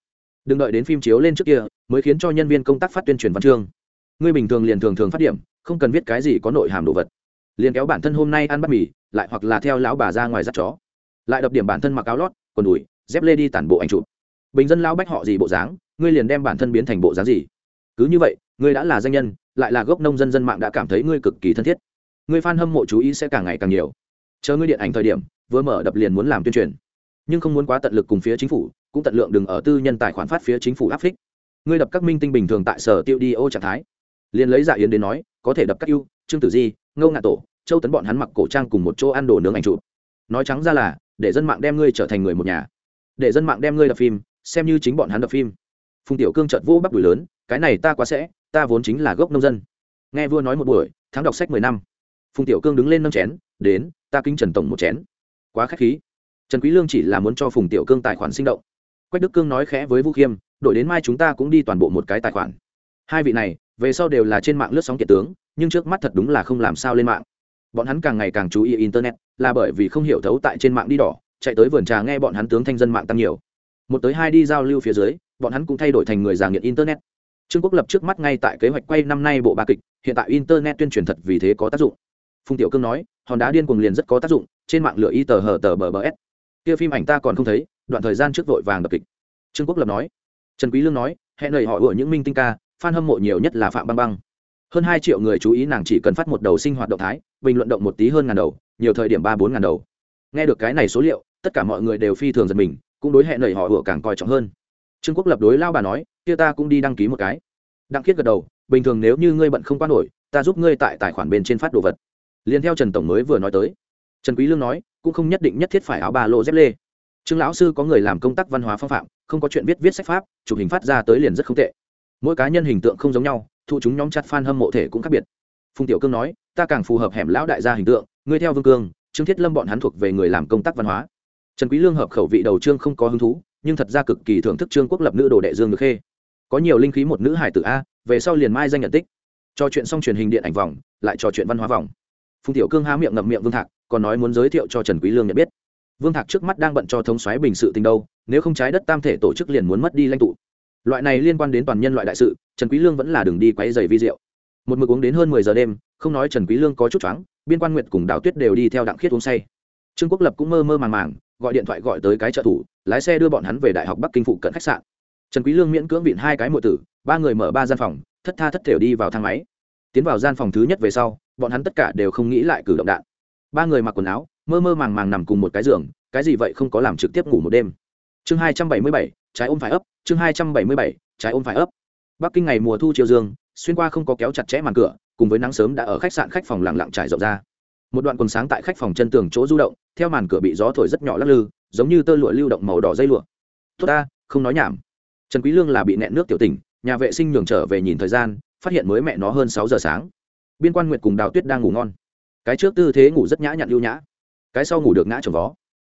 Đừng đợi đến phim chiếu lên trước kia, mới khiến cho nhân viên công tác phát tuyên truyền văn chương. Ngươi bình thường liền thường thường phát điểm, không cần viết cái gì có nội hàm đồ vật. Liền kéo bản thân hôm nay ăn bát mì, lại hoặc là theo lão bà ra ngoài dắt chó. Lại đập điểm bản thân mặc áo lót, quần đùi, dép lê đi tản bộ ảnh chụp. Bình dân lão bách họ gì bộ dáng, ngươi liền đem bản thân biến thành bộ dáng gì? Cứ như vậy, ngươi đã là danh nhân, lại là gốc nông dân dân mạng đã cảm thấy ngươi cực kỳ thân thiết. Ngươi fan hâm mộ chú ý sẽ càng ngày càng nhiều. Chờ ngươi điện ảnh thời điểm, vừa mở đập liền muốn làm tuyên truyền. Nhưng không muốn quá tận lực cùng phía chính phủ, cũng tận lượng đừng ở tư nhân tài khoản phát phía chính phủ áp phích. Ngươi đập các minh tinh bình thường tại sở tiêu đi ô trạng thái. Liền lấy dạ yến đến nói, có thể đập các ưu, trương tử di, ngô ngạ tổ, châu tấn bọn hắn mặc cổ trang cùng một chỗ ăn đồ nướng ảnh chụp. Nói trắng ra là, để dân mạng đem ngươi trở thành người một nhà. Để dân mạng đem ngươi đập phim, xem như chính bọn hắn đập phim phùng tiểu cương trợt vô bắp đùi lớn, cái này ta quá sẽ, ta vốn chính là gốc nông dân. Nghe vua nói một buổi, tháng đọc sách mười năm. Phùng tiểu cương đứng lên nâng chén, đến, ta kính trần tổng một chén. Quá k h á c h khí. Trần quý lương chỉ là muốn cho phùng tiểu cương tài khoản sinh động. Quách đức cương nói khẽ với vũ khiêm, đổi đến mai chúng ta cũng đi toàn bộ một cái tài khoản. Hai vị này, về sau đều là trên mạng lướt sóng kiện tướng, nhưng trước mắt thật đúng là không làm sao lên mạng. Bọn hắn càng ngày càng chú ý internet, là bởi vì không hiểu thấu tại trên mạng đi đỏ, chạy tới vườn trà nghe bọn hắn tướng thanh dân mạng tăng nhiều. Một tới hai đi giao lưu phía dưới bọn hắn cũng thay đổi thành người già nghiện internet. Trương quốc lập trước mắt ngay tại kế hoạch quay năm nay bộ ba kịch, hiện tại internet tuyên truyền thật vì thế có tác dụng. Phùng tiểu cương nói, hòn đá điên cuồng liền rất có tác dụng, trên mạng lửa y tờ hờ tờ bờ bờ s. Kia phim ảnh ta còn không thấy, đoạn thời gian trước vội vàng đập kịch. Trương quốc lập nói. Trần quý lương nói hẹn lời họ của những minh tinh ca, fan hâm mộ nhiều nhất là phạm băng băng. Hơn hai triệu người chú ý nàng chỉ cần phát một đầu sinh hoạt động thái, bình luận động một tí hơn ngàn đầu, nhiều thời điểm ba bốn ngàn đầu. Nghe được cái này số liệu, tất cả mọi người đều phi thường giật mình, cũng đối hẹn lời họ của càng coi trọng hơn trương quốc lập đối lao bà nói, kia ta cũng đi đăng ký một cái. Đăng kiết gật đầu, bình thường nếu như ngươi bận không qua nổi, ta giúp ngươi tại tài khoản bên trên phát đồ vật. Liền theo trần tổng mới vừa nói tới, trần quý lương nói, cũng không nhất định nhất thiết phải áo ba lô dép lê. Trương lão sư có người làm công tác văn hóa phong phạm, không có chuyện viết viết sách pháp, chụp hình phát ra tới liền rất không tệ. Mỗi cá nhân hình tượng không giống nhau, thu chúng nhóm chặt fan hâm mộ thể cũng khác biệt. Phùng tiểu cương nói, ta càng phù hợp hẻm lão đại gia hình tượng, ngươi theo vương cương, trương thiết lâm bọn hắn thuộc về người làm công tác văn hóa. Trần quý lương hợp khẩu vị đầu trương không có hứng thú nhưng thật ra cực kỳ thưởng thức trương quốc lập nữ đồ đệ dương được khê. Có nhiều linh khí một nữ hải tử a, về sau liền mai danh nhận tích. Trò chuyện xong truyền hình điện ảnh vòng, lại trò chuyện văn hóa vòng. Phùng tiểu cương há miệng ngậm miệng vương thạc, còn nói muốn giới thiệu cho trần quý lương nhận biết. Vương thạc trước mắt đang bận cho thống xoáy bình sự tình đâu, nếu không trái đất tam thể tổ chức liền muốn mất đi lãnh tụ. Loại này liên quan đến toàn nhân loại đại sự, trần quý lương vẫn là đường đi quấy giày vi diệu. Một mực uống đến hơn mười giờ đêm, không nói trần quý lương có chút choáng, biên quan nguyệt cùng đào tuyết đều đi theo đặng khiết uống say. Trương quốc lập cũng mơ mơ màng màng gọi điện thoại gọi tới cái trợ thủ, lái xe đưa bọn hắn về đại học bắc kinh phụ cận khách sạn. Trần quý lương miễn cưỡng vịn hai cái muội tử, ba người mở ba gian phòng, thất tha thất thểu đi vào thang máy. Tiến vào gian phòng thứ nhất về sau, bọn hắn tất cả đều không nghĩ lại cử động đạn. Ba người mặc quần áo, mơ mơ màng màng nằm cùng một cái giường, cái gì vậy không có làm trực tiếp ngủ một đêm. Chương hai trăm bảy mươi bảy, trái ôm phải ấp, chương hai trăm bảy mươi bảy, trái ôm phải ấp. Bắc kinh ngày mùa thu chiều dương, xuyên qua không có kéo chặt chẽ màn cửa, cùng với nắng sớm đã ở khách sạn khách phòng lặng lặng trải rộng ra một đoạn quần sáng tại khách phòng chân tường chỗ du động, theo màn cửa bị gió thổi rất nhỏ lắc lư, giống như tơ lụa lưu động màu đỏ dây lụa. Tốt ta, không nói nhảm. Trần quý lương là bị nẹn nước tiểu tỉnh, nhà vệ sinh nhường trở về nhìn thời gian, phát hiện mới mẹ nó hơn sáu giờ sáng. Biên quan nguyệt cùng đào tuyết đang ngủ ngon. Cái trước tư thế ngủ rất nhã nhặn lưu nhã, cái sau ngủ được ngã trồng vó.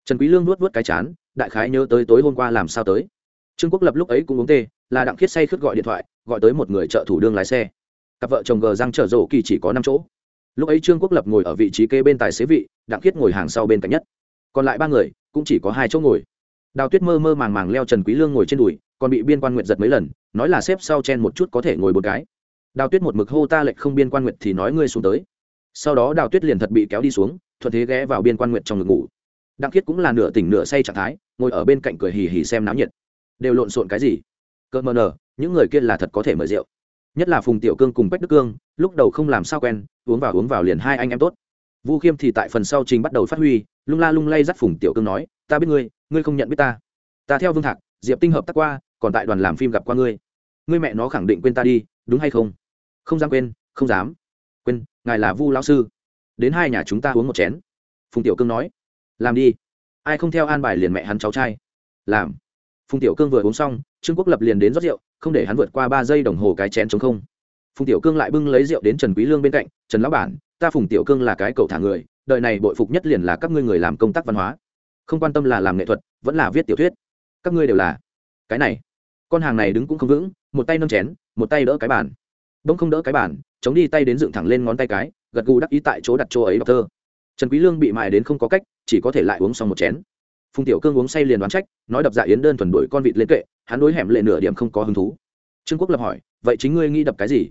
Trần quý lương nuốt nuốt cái chán, đại khái nhớ tới tối hôm qua làm sao tới. Trương quốc lập lúc ấy cũng uống tê, là đặng khiết say khướt gọi điện thoại, gọi tới một người trợ thủ đương lái xe. Cặp vợ chồng gờ răng chở rổ kỳ chỉ có năm chỗ lúc ấy trương quốc lập ngồi ở vị trí kê bên tài xế vị, đặng khiết ngồi hàng sau bên cạnh nhất. Còn lại ba người, cũng chỉ có hai chỗ ngồi. Đào tuyết mơ mơ màng màng leo trần quý lương ngồi trên đùi, còn bị biên quan nguyệt giật mấy lần, nói là xếp sau chen một chút có thể ngồi một cái. Đào tuyết một mực hô ta lệnh không biên quan nguyệt thì nói ngươi xuống tới. Sau đó đào tuyết liền thật bị kéo đi xuống, thuận thế ghé vào biên quan nguyệt trong ngực ngủ. Đặng khiết cũng là nửa tỉnh nửa say trạng thái, ngồi ở bên cạnh cười hì hì xem náo nhiệt. Đều lộn xộn cái gì? Cơn mờ nở những người kia là thật có thể mời rượu nhất là phùng tiểu cương cùng quách đức cương, lúc đầu không làm sao quen, uống vào uống vào liền hai anh em tốt. Vu khiêm thì tại phần sau trình bắt đầu phát huy, lung la lung lay dắt phùng tiểu cương nói, ta biết ngươi ngươi không nhận biết ta. Ta theo vương thạc, diệp tinh hợp tác qua, còn tại đoàn làm phim gặp qua ngươi. Ngươi mẹ nó khẳng định quên ta đi, đúng hay không? Không dám quên, không dám. Quên, ngài là vu lão sư. Đến hai nhà chúng ta uống một chén. Phùng tiểu cương nói. Làm đi. Ai không theo an bài liền mẹ hắn cháu trai. Làm phùng tiểu cương vừa uống xong, trương quốc lập liền đến rót rượu, không để hắn vượt qua ba giây đồng hồ cái chén chống không. Phùng tiểu cương lại bưng lấy rượu đến trần quý lương bên cạnh, trần lão bản, ta phùng tiểu cương là cái cậu thả người, đời này bội phục nhất liền là các ngươi người làm công tác văn hóa. Không quan tâm là làm nghệ thuật, vẫn là viết tiểu thuyết. Các ngươi đều là. Cái này, con hàng này đứng cũng không vững, một tay nâng chén, một tay đỡ cái bàn. Bỗng không đỡ cái bàn, chống đi tay đến dựng thẳng lên ngón tay cái, gật gù đắc ý tại chỗ đặt chỗ ấy đọc thơ. Trần quý lương bị mài đến không có cách, chỉ có thể lại uống xong một chén phùng tiểu cương uống say liền đoán trách, nói đập dạ yến đơn thuần đuổi con vịt lên kệ, hắn đối hẻm lệ nửa điểm không có hứng thú. Trương quốc lập hỏi, vậy chính ngươi nghĩ đập cái gì?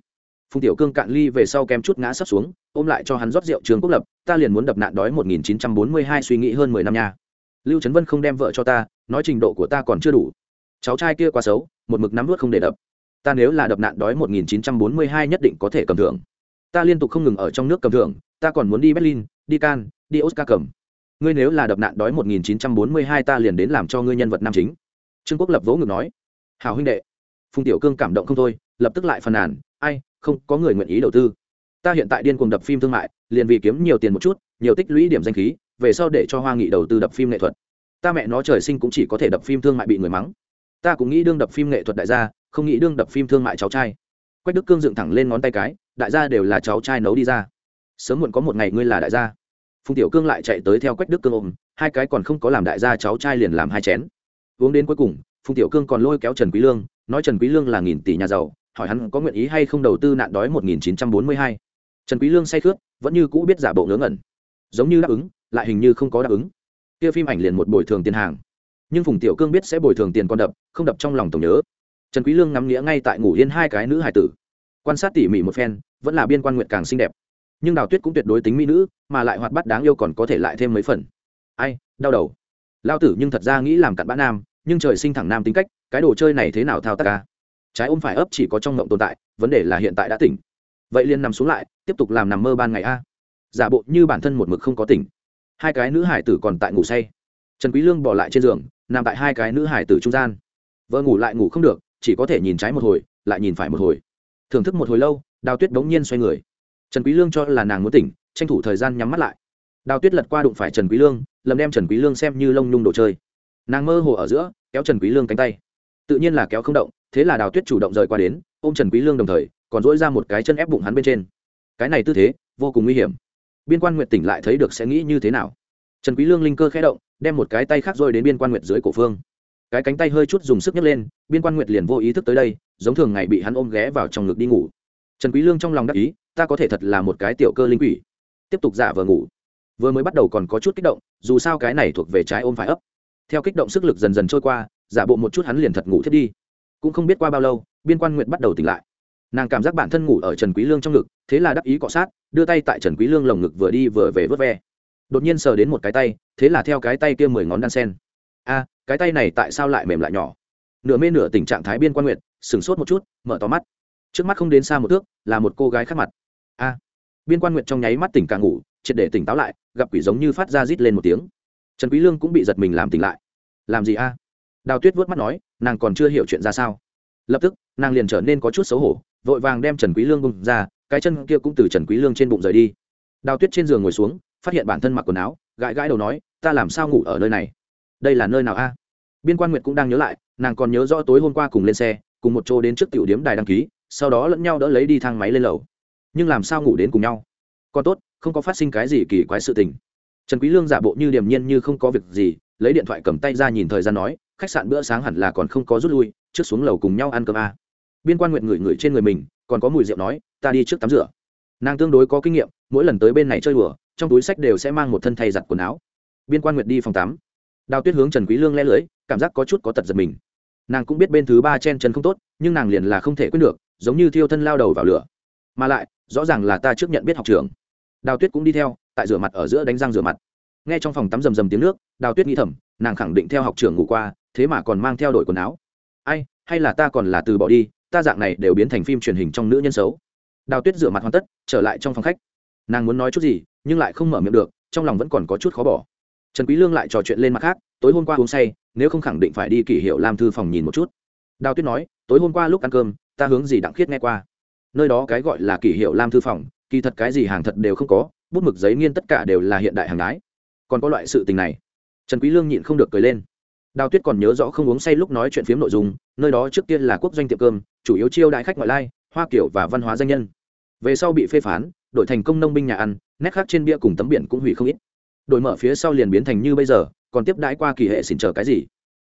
Phùng tiểu cương cạn ly về sau kém chút ngã sấp xuống, ôm lại cho hắn rót rượu Trương quốc lập, ta liền muốn đập nạn đói 1942 suy nghĩ hơn mười năm nha. Lưu trấn vân không đem vợ cho ta, nói trình độ của ta còn chưa đủ. Cháu trai kia quá xấu, một mực nắm vớt không để đập. Ta nếu là đập nạn đói 1942 nhất định có thể cầm thưởng. Ta liên tục không ngừng ở trong nước cầm thưởng, ta còn muốn đi berlin, đi can đi oscar cầm ngươi nếu là đập nạn đói 1942 ta liền đến làm cho ngươi nhân vật nam chính. Trương quốc lập vỗ ngực nói hào huynh đệ. Phùng tiểu cương cảm động không thôi, lập tức lại phàn nàn, ai, không, có người nguyện ý đầu tư. Ta hiện tại điên cuồng đập phim thương mại, liền vì kiếm nhiều tiền một chút, nhiều tích lũy điểm danh khí, về sau để cho hoa nghị đầu tư đập phim nghệ thuật. Ta mẹ nó trời sinh cũng chỉ có thể đập phim thương mại bị người mắng. Ta cũng nghĩ đương đập phim nghệ thuật đại gia, không nghĩ đương đập phim thương mại cháu trai. Quách đức cương dựng thẳng lên ngón tay cái, đại gia đều là cháu trai nấu đi ra. Sớm muộn có một ngày ngươi là đại gia phùng tiểu cương lại chạy tới theo quách đức cương ôm, hai cái còn không có làm đại gia cháu trai liền làm hai chén. Uống đến cuối cùng, phùng tiểu cương còn lôi kéo trần quý lương, nói trần quý lương là nghìn tỷ nhà giàu, hỏi hắn có nguyện ý hay không đầu tư nạn đói 1942. trần quý lương say khướt, vẫn như cũ biết giả bộ ngớ ngẩn. Giống như đáp ứng, lại hình như không có đáp ứng. Kia phim ảnh liền một bồi thường tiền hàng. Nhưng phùng tiểu cương biết sẽ bồi thường tiền con đập, không đập trong lòng tổng nhớ. Trần quý lương ngắm nghĩa ngay tại ngủ yên hai cái nữ hải tử. Quan sát tỉ mỉ một phen, vẫn là biên quan nguyện càng xinh đẹp nhưng đào tuyết cũng tuyệt đối tính mỹ nữ, mà lại hoạt bát đáng yêu còn có thể lại thêm mấy phần. Ai, đau đầu. Lao tử nhưng thật ra nghĩ làm cặn bã nam, nhưng trời sinh thẳng nam tính cách, cái đồ chơi này thế nào thao tác ca trái ôm phải ấp chỉ có trong ngộng tồn tại, vấn đề là hiện tại đã tỉnh. Vậy liền nằm xuống lại, tiếp tục làm nằm mơ ban ngày a. Giả bộ như bản thân một mực không có tỉnh. Hai cái nữ hải tử còn tại ngủ say. Trần quý lương bỏ lại trên giường, nằm tại hai cái nữ hải tử trung gian. Vợ ngủ lại ngủ không được, chỉ có thể nhìn trái một hồi, lại nhìn phải một hồi. Thưởng thức một hồi lâu, đào tuyết đống nhiên xoay người trần quý lương cho là nàng muốn tỉnh, tranh thủ thời gian nhắm mắt lại. Đào tuyết lật qua đụng phải trần quý lương, lầm đem trần quý lương xem như lông nhung đồ chơi. Nàng mơ hồ ở giữa, kéo trần quý lương cánh tay. Tự nhiên là kéo không động, thế là đào tuyết chủ động rời qua đến, ôm trần quý lương đồng thời, còn dỗi ra một cái chân ép bụng hắn bên trên. Cái này tư thế, vô cùng nguy hiểm. Biên quan nguyệt tỉnh lại thấy được sẽ nghĩ như thế nào. Trần quý lương linh cơ khẽ động, đem một cái tay khác rồi đến biên quan nguyệt dưới cổ phương. Cái cánh tay hơi chút dùng sức nhấc lên, biên quan nguyệt liền vô ý thức tới đây, giống thường ngày bị hắn ôm ghé vào trong ngực đi ngủ. Trần quý lương trong lòng đắc ý ta có thể thật là một cái tiểu cơ linh quỷ. Tiếp tục giả vờ ngủ. Vừa mới bắt đầu còn có chút kích động, dù sao cái này thuộc về trái ôm phải ấp. Theo kích động sức lực dần dần trôi qua, giả bộ một chút hắn liền thật ngủ thiết đi. Cũng không biết qua bao lâu, biên quan nguyện bắt đầu tỉnh lại. Nàng cảm giác bản thân ngủ ở trần quý lương trong ngực, thế là đắc ý cọ sát, đưa tay tại trần quý lương lồng ngực vừa đi vừa về vớt ve. Đột nhiên sờ đến một cái tay, thế là theo cái tay kia mười ngón đan sen. A, cái tay này tại sao lại mềm lại nhỏ? Nửa mê nửa tình trạng thái biên quan nguyệt, sửng sốt một chút, mở to mắt. Trước mắt không đến xa một thước, là một cô gái khác mặt a. Biên quan nguyệt trong nháy mắt tỉnh càng ngủ, triệt để tỉnh táo lại, gặp quỷ giống như phát ra rít lên một tiếng. Trần quý lương cũng bị giật mình làm tỉnh lại. Làm gì a? Đào tuyết vuốt mắt nói, nàng còn chưa hiểu chuyện ra sao. Lập tức, nàng liền trở nên có chút xấu hổ, vội vàng đem trần quý lương bung ra, cái chân kia cũng từ trần quý lương trên bụng rời đi. Đào tuyết trên giường ngồi xuống, phát hiện bản thân mặc quần áo, gãi gãi đầu nói, ta làm sao ngủ ở nơi này? Đây là nơi nào a? Biên quan nguyệt cũng đang nhớ lại, nàng còn nhớ rõ tối hôm qua cùng lên xe, cùng một chỗ đến trước tiểu điếm đài đăng ký, sau đó lẫn nhau đỡ lấy đi thang máy lên lầu nhưng làm sao ngủ đến cùng nhau? Còn tốt, không có phát sinh cái gì kỳ quái sự tình. Trần quý lương giả bộ như điềm nhiên như không có việc gì, lấy điện thoại cầm tay ra nhìn thời gian nói, khách sạn bữa sáng hẳn là còn không có rút lui, trước xuống lầu cùng nhau ăn cơm a. Biên quan nguyện ngửi ngửi trên người mình, còn có mùi rượu nói, ta đi trước tắm rửa. Nàng tương đối có kinh nghiệm, mỗi lần tới bên này chơi đùa, trong túi sách đều sẽ mang một thân thay giặt quần áo. Biên quan nguyệt đi phòng tắm. Đào tuyết hướng trần quý lương le lưới, cảm giác có chút có tật giật mình. Nàng cũng biết bên thứ ba chen chân không tốt, nhưng nàng liền là không thể quyết được, giống như thiêu thân lao đầu vào lửa. Mà lại rõ ràng là ta trước nhận biết học trường. Đào tuyết cũng đi theo, tại rửa mặt ở giữa đánh răng rửa mặt. Nghe trong phòng tắm rầm rầm tiếng nước, đào tuyết nghĩ thầm, nàng khẳng định theo học trường ngủ qua, thế mà còn mang theo đổi quần áo. Ai, hay là ta còn là từ bỏ đi, ta dạng này đều biến thành phim truyền hình trong nữ nhân xấu. Đào tuyết rửa mặt hoàn tất, trở lại trong phòng khách. Nàng muốn nói chút gì, nhưng lại không mở miệng được, trong lòng vẫn còn có chút khó bỏ. Trần quý lương lại trò chuyện lên mặt khác, tối hôm qua uống say, nếu không khẳng định phải đi kỷ hiệu làm thư phòng nhìn một chút. Đào tuyết nói, tối hôm qua lúc ăn cơm, ta hướng gì đặng khiết nghe qua nơi đó cái gọi là kỷ hiệu lam thư phòng, kỳ thật cái gì hàng thật đều không có, bút mực giấy nghiên tất cả đều là hiện đại hàng đái còn có loại sự tình này, trần quý lương nhịn không được cười lên. Đào tuyết còn nhớ rõ không uống say lúc nói chuyện phiếm nội dung, nơi đó trước tiên là quốc doanh tiệm cơm, chủ yếu chiêu đại khách ngoại lai, hoa kiểu và văn hóa danh nhân. Về sau bị phê phán, đổi thành công nông binh nhà ăn, nét khác trên bia cùng tấm biển cũng hủy không ít. Đổi mở phía sau liền biến thành như bây giờ, còn tiếp đãi qua kỳ hệ xin chờ cái gì?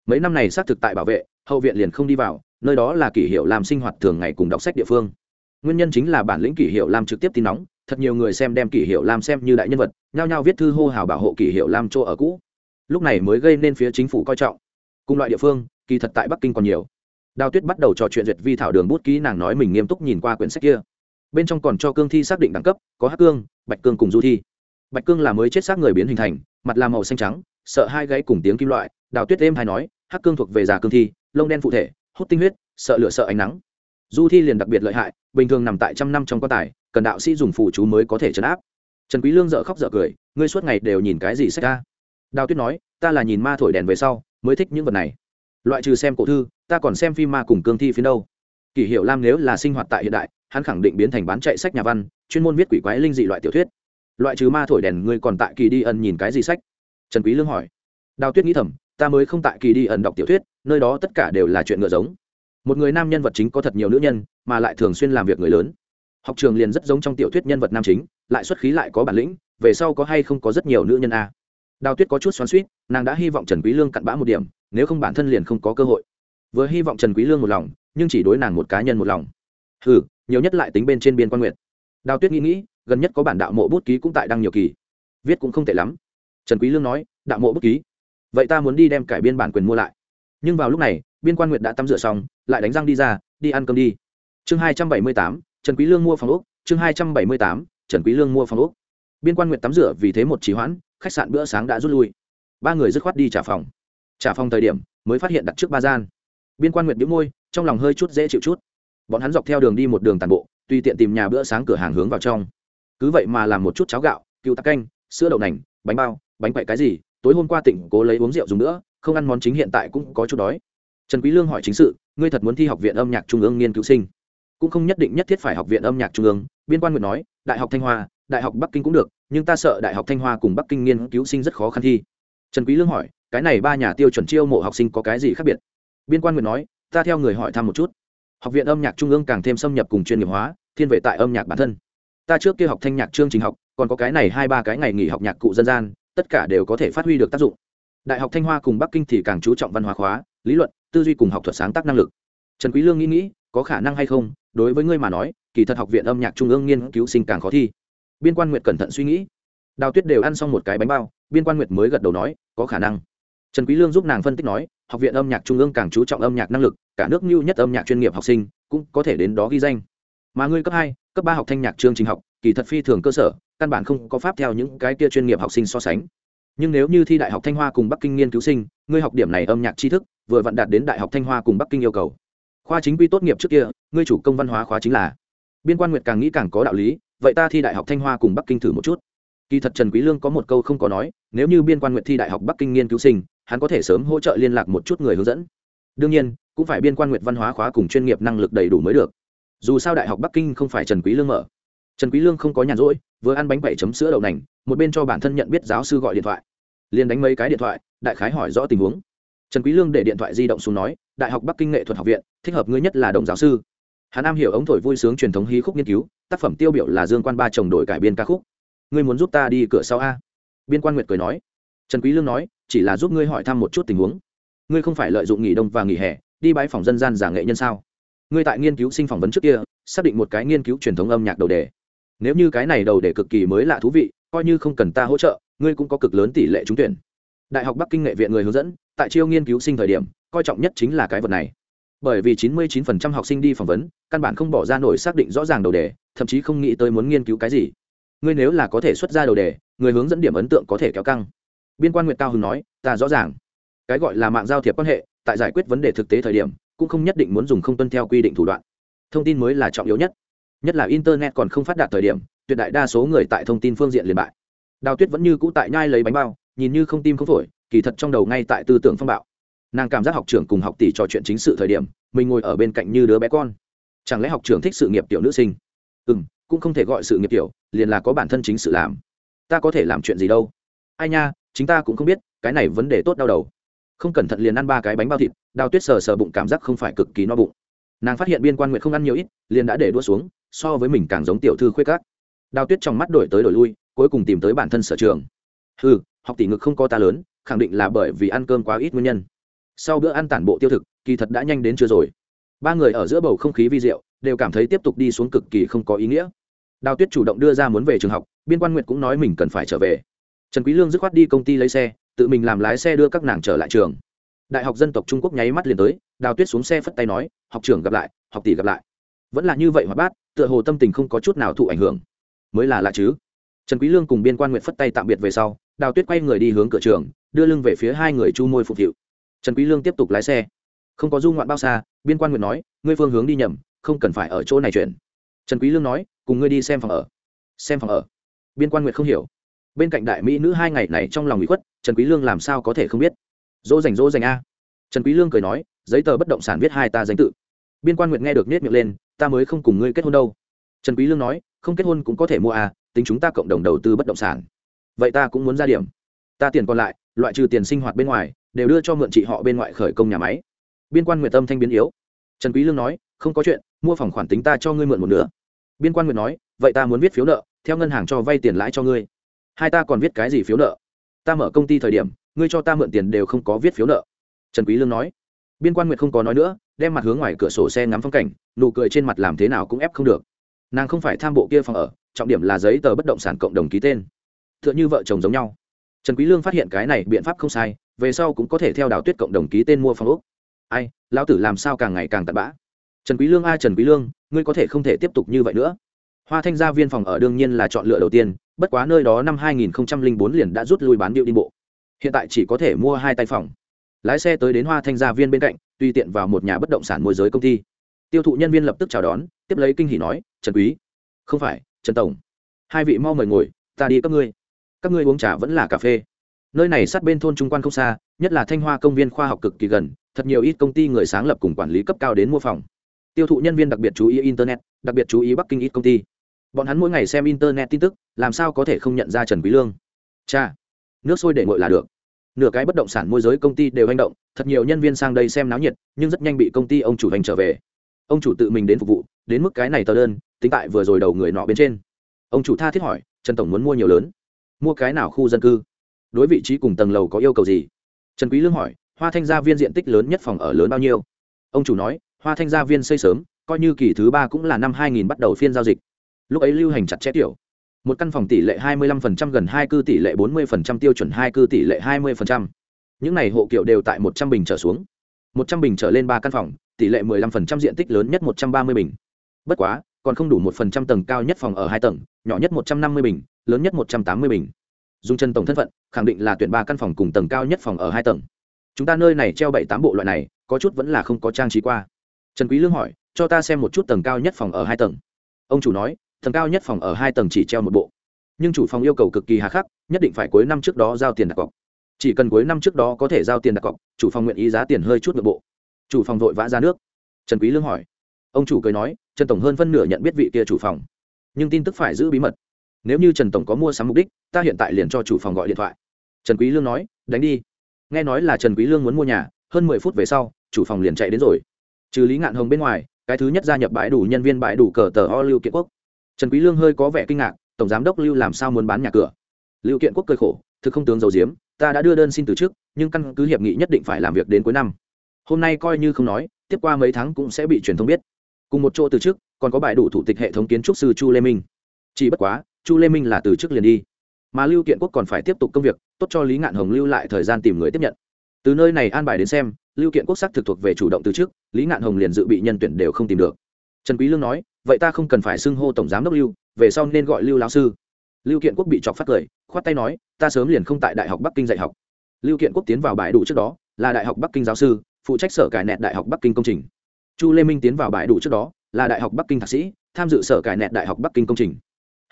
Mấy năm này xác thực tại bảo vệ, hậu viện liền không đi vào, nơi đó là kỷ hiệu làm sinh hoạt thường ngày cùng đọc sách địa phương nguyên nhân chính là bản lĩnh kỷ hiệu Lam trực tiếp tin nóng, thật nhiều người xem đem kỷ hiệu Lam xem như đại nhân vật, nhao nhao viết thư hô hào bảo hộ kỷ hiệu Lam chỗ ở cũ. Lúc này mới gây nên phía chính phủ coi trọng. Cùng loại địa phương, kỳ thật tại bắc kinh còn nhiều. Đào tuyết bắt đầu trò chuyện duyệt vi thảo đường bút ký, nàng nói mình nghiêm túc nhìn qua quyển sách kia. Bên trong còn cho cương thi xác định đẳng cấp, có hắc cương, bạch cương cùng du thi. Bạch cương là mới chết xác người biến hình thành, mặt là màu xanh trắng, sợ hai gáy cùng tiếng kim loại. Đào tuyết êm hay nói, hắc cương thuộc về già cương thi, lông đen phụ thể, hút tinh huyết, sợ lửa sợ ánh nắng du thi liền đặc biệt lợi hại, bình thường nằm tại trăm năm trong quan tài, cần đạo sĩ dùng phụ chú mới có thể chấn áp. Trần quý lương dở khóc dở cười, ngươi suốt ngày đều nhìn cái gì sách ta? Đào tuyết nói, ta là nhìn ma thổi đèn về sau, mới thích những vật này. Loại trừ xem cổ thư, ta còn xem phim ma cùng cương thi phiến đâu. Kỷ hiệu lam nếu là sinh hoạt tại hiện đại, hắn khẳng định biến thành bán chạy sách nhà văn, chuyên môn viết quỷ quái linh dị loại tiểu thuyết. Loại trừ ma thổi đèn, ngươi còn tại kỳ đi ẩn nhìn cái gì sách? Trần quý lương hỏi. Đào tuyết nghĩ thầm, ta mới không tại kỳ đi ẩn đọc tiểu thuyết, nơi đó tất cả đều là chuyện ngựa giống một người nam nhân vật chính có thật nhiều nữ nhân, mà lại thường xuyên làm việc người lớn. Học trường liền rất giống trong tiểu thuyết nhân vật nam chính, lại xuất khí lại có bản lĩnh, về sau có hay không có rất nhiều nữ nhân a. Đào tuyết có chút xoắn suýt nàng đã hy vọng trần quý lương cặn bã một điểm, nếu không bản thân liền không có cơ hội. Vừa hy vọng trần quý lương một lòng, nhưng chỉ đối nàng một cá nhân một lòng. Hừ, nhiều nhất lại tính bên trên biên quan nguyện đào tuyết nghĩ nghĩ, gần nhất có bản đạo mộ bút ký cũng tại đăng nhiều kỳ. Viết cũng không tệ lắm. Trần quý lương nói, đạo mộ bút ký. Vậy ta muốn đi đem cải biên bản quyền mua lại. Nhưng vào lúc này biên quan nguyệt đã tắm rửa xong, lại đánh răng đi ra, đi ăn cơm đi. Chương hai trăm bảy mươi tám, trần quý lương mua phòng úc chương hai trăm bảy mươi tám, trần quý lương mua phòng úc biên quan nguyệt tắm rửa vì thế một trì hoãn, khách sạn bữa sáng đã rút lui. Ba người dứt khoát đi trả phòng. Trả phòng thời điểm, mới phát hiện đặt trước ba gian. Biên quan nguyệt đĩu môi, trong lòng hơi chút dễ chịu chút. Bọn hắn dọc theo đường đi một đường tàn bộ, tùy tiện tìm nhà bữa sáng cửa hàng hướng vào trong. Cứ vậy mà làm một chút cháo gạo cựu tắc canh, sữa đậu nành, bánh bao, bánh quậy cái gì, tối hôm qua tỉnh cố lấy uống rượu dùng nữa, không ăn món chính hiện tại cũng có chút đói trần quý lương hỏi chính sự, ngươi thật muốn thi học viện âm nhạc trung ương nghiên cứu sinh? Cũng không nhất định nhất thiết phải học viện âm nhạc trung ương. Biên quan nguyện nói, đại học thanh hoa, đại học bắc kinh cũng được, nhưng ta sợ đại học thanh hoa cùng bắc kinh nghiên cứu sinh rất khó khăn thi. Trần quý lương hỏi, cái này ba nhà tiêu chuẩn chiêu mộ học sinh có cái gì khác biệt? Biên quan nguyện nói, ta theo người hỏi thăm một chút. Học viện âm nhạc trung ương càng thêm xâm nhập cùng chuyên nghiệp hóa, thiên về tại âm nhạc bản thân. Ta trước kia học thanh nhạc chương trình học, còn có cái này hai ba cái ngày nghỉ học nhạc cụ dân gian, tất cả đều có thể phát huy được tác dụng. Đại học thanh hoa cùng bắc kinh thì càng chú trọng văn hóa khóa, lý luận tư duy cùng học thuật sáng tác năng lực. Trần quý lương nghĩ nghĩ, có khả năng hay không, đối với ngươi mà nói, kỳ thật học viện âm nhạc trung ương nghiên cứu sinh càng khó thi. Biên quan nguyệt cẩn thận suy nghĩ. Đào tuyết đều ăn xong một cái bánh bao, biên quan nguyệt mới gật đầu nói, có khả năng. Trần quý lương giúp nàng phân tích nói, học viện âm nhạc trung ương càng chú trọng âm nhạc năng lực, cả nước lưu nhất âm nhạc chuyên nghiệp học sinh, cũng có thể đến đó ghi danh. Mà ngươi cấp hai, cấp ba học thanh nhạc chương trình học, kỳ thật phi thường cơ sở, căn bản không có pháp theo những cái kia chuyên nghiệp học sinh so sánh. Nhưng nếu như thi đại học thanh hoa cùng bắc kinh nghiên cứu sinh, ngươi học điểm này âm nhạc tri thức vừa vặn đạt đến đại học thanh hoa cùng bắc kinh yêu cầu. Khoa chính quy tốt nghiệp trước kia, ngươi chủ công văn hóa khóa chính là. Biên quan nguyệt càng nghĩ càng có đạo lý, vậy ta thi đại học thanh hoa cùng bắc kinh thử một chút. Kỳ thật trần quý lương có một câu không có nói, nếu như biên quan nguyệt thi đại học bắc kinh nghiên cứu sinh, hắn có thể sớm hỗ trợ liên lạc một chút người hướng dẫn. Đương nhiên, cũng phải biên quan nguyệt văn hóa khóa cùng chuyên nghiệp năng lực đầy đủ mới được. Dù sao đại học bắc kinh không phải trần quý lương mở. Trần quý lương không có nhàn rỗi, vừa ăn bánh quẩy chấm sữa đậu nành, một bên cho bản thân nhận biết giáo sư gọi điện thoại. Liền đánh mấy cái điện thoại, đại khái hỏi rõ tình huống trần quý lương để điện thoại di động xuống nói, đại học bắc kinh nghệ thuật học viện, thích hợp ngươi nhất là đồng giáo sư. Hắn nam hiểu ống thổi vui sướng truyền thống hí khúc nghiên cứu, tác phẩm tiêu biểu là dương quan ba chồng đổi cải biên ca khúc. Ngươi muốn giúp ta đi cửa sau a? Biên quan nguyệt cười nói. Trần quý lương nói, chỉ là giúp ngươi hỏi thăm một chút tình huống. Ngươi không phải lợi dụng nghỉ đông và nghỉ hè, đi bãi phòng dân gian giả nghệ nhân sao? Ngươi tại nghiên cứu sinh phỏng vấn trước kia, xác định một cái nghiên cứu truyền thống âm nhạc đầu đề. Nếu như cái này đầu đề cực kỳ mới lạ thú vị, coi như không cần ta hỗ trợ, ngươi cũng có cực lớn tỷ lệ trúng tuyển đại học bắc kinh nghệ viện người hướng dẫn, tại chiêu nghiên cứu sinh thời điểm, coi trọng nhất chính là cái vật này. Bởi vì 99% học sinh đi phỏng vấn, căn bản không bỏ ra nổi xác định rõ ràng đầu đề, thậm chí không nghĩ tới muốn nghiên cứu cái gì. Ngươi nếu là có thể xuất ra đầu đề, người hướng dẫn điểm ấn tượng có thể kéo căng. Biên quan nguyệt cao hưng nói, ta rõ ràng. Cái gọi là mạng giao thiệp quan hệ, tại giải quyết vấn đề thực tế thời điểm, cũng không nhất định muốn dùng không tuân theo quy định thủ đoạn. Thông tin mới là trọng yếu nhất. Nhất là internet còn không phát đạt thời điểm, tuyệt đại đa số người tại thông tin phương diện liền bại. Đào tuyết vẫn như cũ tại nhai lấy bánh bao nhìn như không tim không phổi, kỳ thật trong đầu ngay tại tư tưởng phong bạo. Nàng cảm giác học trưởng cùng học tỷ trò chuyện chính sự thời điểm, mình ngồi ở bên cạnh như đứa bé con. Chẳng lẽ học trưởng thích sự nghiệp tiểu nữ sinh? Ừ m cũng không thể gọi sự nghiệp tiểu, liền là có bản thân chính sự làm. Ta có thể làm chuyện gì đâu? Ai nha, chính ta cũng không biết, cái này vấn đề tốt đau đầu. Không cẩn thận liền ăn ba cái bánh bao thịt, đào tuyết sờ sờ bụng cảm giác không phải cực kỳ no bụng. Nàng phát hiện biên quan nguyện không ăn nhiều ít, liền đã để đua xuống, so với mình càng giống tiểu thư khuyết cát đào tuyết trong mắt đổi tới đổi lui, cuối cùng tìm tới bản thân sở trường. Ừ học tỷ ngực không có ta lớn, khẳng định là bởi vì ăn cơm quá ít nguyên nhân. Sau bữa ăn tản bộ tiêu thực, kỳ thật đã nhanh đến chưa rồi. Ba người ở giữa bầu không khí vi diệu, đều cảm thấy tiếp tục đi xuống cực kỳ không có ý nghĩa. Đào tuyết chủ động đưa ra muốn về trường học, biên quan nguyện cũng nói mình cần phải trở về. Trần quý lương dứt khoát đi công ty lấy xe, tự mình làm lái xe đưa các nàng trở lại trường. Đại học dân tộc trung quốc nháy mắt liền tới, đào tuyết xuống xe phất tay nói, học trưởng gặp lại, học tỷ gặp lại. Vẫn là như vậy hoạt bát, tựa hồ tâm tình không có chút nào thụ ảnh hưởng. Mới là lạ chứ. Trần quý lương cùng biên quan nguyện phất tay tạm biệt về sau đào tuyết quay người đi hướng cửa trường, đưa lưng về phía hai người chu môi phục vụ trần quý lương tiếp tục lái xe. Không có du ngoạn bao xa, biên quan nguyện nói, ngươi phương hướng đi nhầm, không cần phải ở chỗ này chuyển. Trần quý lương nói, cùng ngươi đi xem phòng ở. Xem phòng ở? Biên quan nguyện không hiểu. Bên cạnh đại mỹ nữ hai ngày này trong lòng ủy khuất, trần quý lương làm sao có thể không biết? Dỗ dành dỗ dành a. Trần quý lương cười nói, giấy tờ bất động sản viết hai ta danh tự. Biên quan nguyệt nghe được nét miệng lên, ta mới không cùng ngươi kết hôn đâu. Trần quý lương nói, không kết hôn cũng có thể mua a tính chúng ta cộng đồng đầu tư bất động sản vậy ta cũng muốn ra điểm. Ta tiền còn lại, loại trừ tiền sinh hoạt bên ngoài, đều đưa cho mượn chị họ bên ngoại khởi công nhà máy. Biên quan nguyệt tâm thanh biến yếu. Trần quý lương nói, không có chuyện, mua phòng khoản tính ta cho ngươi mượn một nửa. Biên quan nguyệt nói, vậy ta muốn viết phiếu nợ, theo ngân hàng cho vay tiền lãi cho ngươi. Hai ta còn viết cái gì phiếu nợ? Ta mở công ty thời điểm, ngươi cho ta mượn tiền đều không có viết phiếu nợ. Trần quý lương nói. Biên quan nguyệt không có nói nữa, đem mặt hướng ngoài cửa sổ xe ngắm phong cảnh, nụ cười trên mặt làm thế nào cũng ép không được. Nàng không phải tham bộ kia phòng ở, trọng điểm là giấy tờ bất động sản cộng đồng ký tên tựa như vợ chồng giống nhau. Trần quý lương phát hiện cái này biện pháp không sai, về sau cũng có thể theo đào tuyết cộng đồng ký tên mua phòng ốc. Ai, lão tử làm sao càng ngày càng tạt bã? Trần quý lương a, trần quý lương, ngươi có thể không thể tiếp tục như vậy nữa. Hoa thanh gia viên phòng ở đương nhiên là chọn lựa đầu tiên, bất quá nơi đó năm 2004 liền đã rút lui bán điệu đi bộ. Hiện tại chỉ có thể mua hai tay phòng. Lái xe tới đến hoa thanh gia viên bên cạnh, tùy tiện vào một nhà bất động sản môi giới công ty. Tiêu thụ nhân viên lập tức chào đón, tiếp lấy kinh hỉ nói, trần quý. Không phải, trần tổng. Hai vị mau mời ngồi, ta đi các ngươi các ngươi uống trà vẫn là cà phê. Nơi này sát bên thôn trung quan không xa, nhất là thanh hoa công viên khoa học cực kỳ gần, thật nhiều ít công ty người sáng lập cùng quản lý cấp cao đến mua phòng. Tiêu thụ nhân viên đặc biệt chú ý internet, đặc biệt chú ý bắc kinh ít công ty. Bọn hắn mỗi ngày xem internet tin tức, làm sao có thể không nhận ra trần quý lương? Cha, nước sôi để nguội là được. Nửa cái bất động sản môi giới công ty đều hành động, thật nhiều nhân viên sang đây xem náo nhiệt, nhưng rất nhanh bị công ty ông chủ hành trở về. Ông chủ tự mình đến phục vụ, đến mức cái này tờ đơn, tính tại vừa rồi đầu người nọ bên trên. Ông chủ tha thiết hỏi, trần tổng muốn mua nhiều lớn? Mua cái nào khu dân cư? Đối vị trí cùng tầng lầu có yêu cầu gì? Trần quý lương hỏi, hoa thanh gia viên diện tích lớn nhất phòng ở lớn bao nhiêu? Ông chủ nói, hoa thanh gia viên xây sớm, coi như kỳ thứ ba cũng là năm 2000 bắt đầu phiên giao dịch. Lúc ấy lưu hành chặt chẽ tiểu. Một căn phòng tỷ lệ 25% gần hai cư tỷ lệ 40% tiêu chuẩn hai cư tỷ lệ 20%. những này hộ kiểu đều tại 100 bình trở xuống. 100 bình trở lên ba căn phòng, tỷ lệ 15% diện tích lớn nhất 130 bình. Bất quá, còn không đủ một phần trăm tầng cao nhất phòng ở hai tầng, nhỏ nhất 150 bình lớn nhất 180 bình. Dùng chân tổng thân phận, khẳng định là tuyển ba căn phòng cùng tầng cao nhất phòng ở hai tầng. Chúng ta nơi này treo bảy tám bộ loại này, có chút vẫn là không có trang trí qua. Trần quý lương hỏi, cho ta xem một chút tầng cao nhất phòng ở hai tầng. Ông chủ nói, tầng cao nhất phòng ở hai tầng chỉ treo một bộ. Nhưng chủ phòng yêu cầu cực kỳ hà khắc, nhất định phải cuối năm trước đó giao tiền đặt cọc. Chỉ cần cuối năm trước đó có thể giao tiền đặt cọc, chủ phòng nguyện ý giá tiền hơi chút nội bộ. Chủ phòng vội vã ra nước. Trần quý lương hỏi. Ông chủ cười nói, trần tổng hơn phân nửa nhận biết vị kia chủ phòng. Nhưng tin tức phải giữ bí mật nếu như trần tổng có mua sắm mục đích ta hiện tại liền cho chủ phòng gọi điện thoại trần quý lương nói đánh đi nghe nói là trần quý lương muốn mua nhà hơn mười phút về sau chủ phòng liền chạy đến rồi trừ lý ngạn hồng bên ngoài cái thứ nhất gia nhập bãi đủ nhân viên bãi đủ cờ tờ o lưu kiện quốc trần quý lương hơi có vẻ kinh ngạc tổng giám đốc lưu làm sao muốn bán nhà cửa lưu kiện quốc cười khổ thực không tướng dầu diếm ta đã đưa đơn xin từ chức nhưng căn cứ hiệp nghị nhất định phải làm việc đến cuối năm hôm nay coi như không nói tiếp qua mấy tháng cũng sẽ bị truyền thông biết cùng một chỗ từ trước, còn có bãi đủ thủ tịch hệ thống kiến trúc sư chu lê minh chỉ bất quá chu lê minh là từ chức liền đi. Mà lưu kiện quốc còn phải tiếp tục công việc, tốt cho lý ngạn hồng lưu lại thời gian tìm người tiếp nhận. Từ nơi này an bài đến xem, lưu kiện quốc sắc thực thuộc về chủ động từ chức lý ngạn hồng liền dự bị nhân tuyển đều không tìm được. Trần quý lương nói, vậy ta không cần phải xưng hô tổng giám đốc lưu, về sau nên gọi lưu lão sư. Lưu kiện quốc bị chọc phát cười, khoát tay nói, ta sớm liền không tại đại học bắc kinh dạy học. Lưu kiện quốc tiến vào bãi đủ trước đó, là đại học bắc kinh giáo sư, phụ trách sở cải nẹt đại học bắc kinh công trình. Chu lê minh tiến vào bãi đủ trước đó, là đại học bắc kinh thạc sĩ, tham dự sở cải nẹt đại học bắc kinh công trình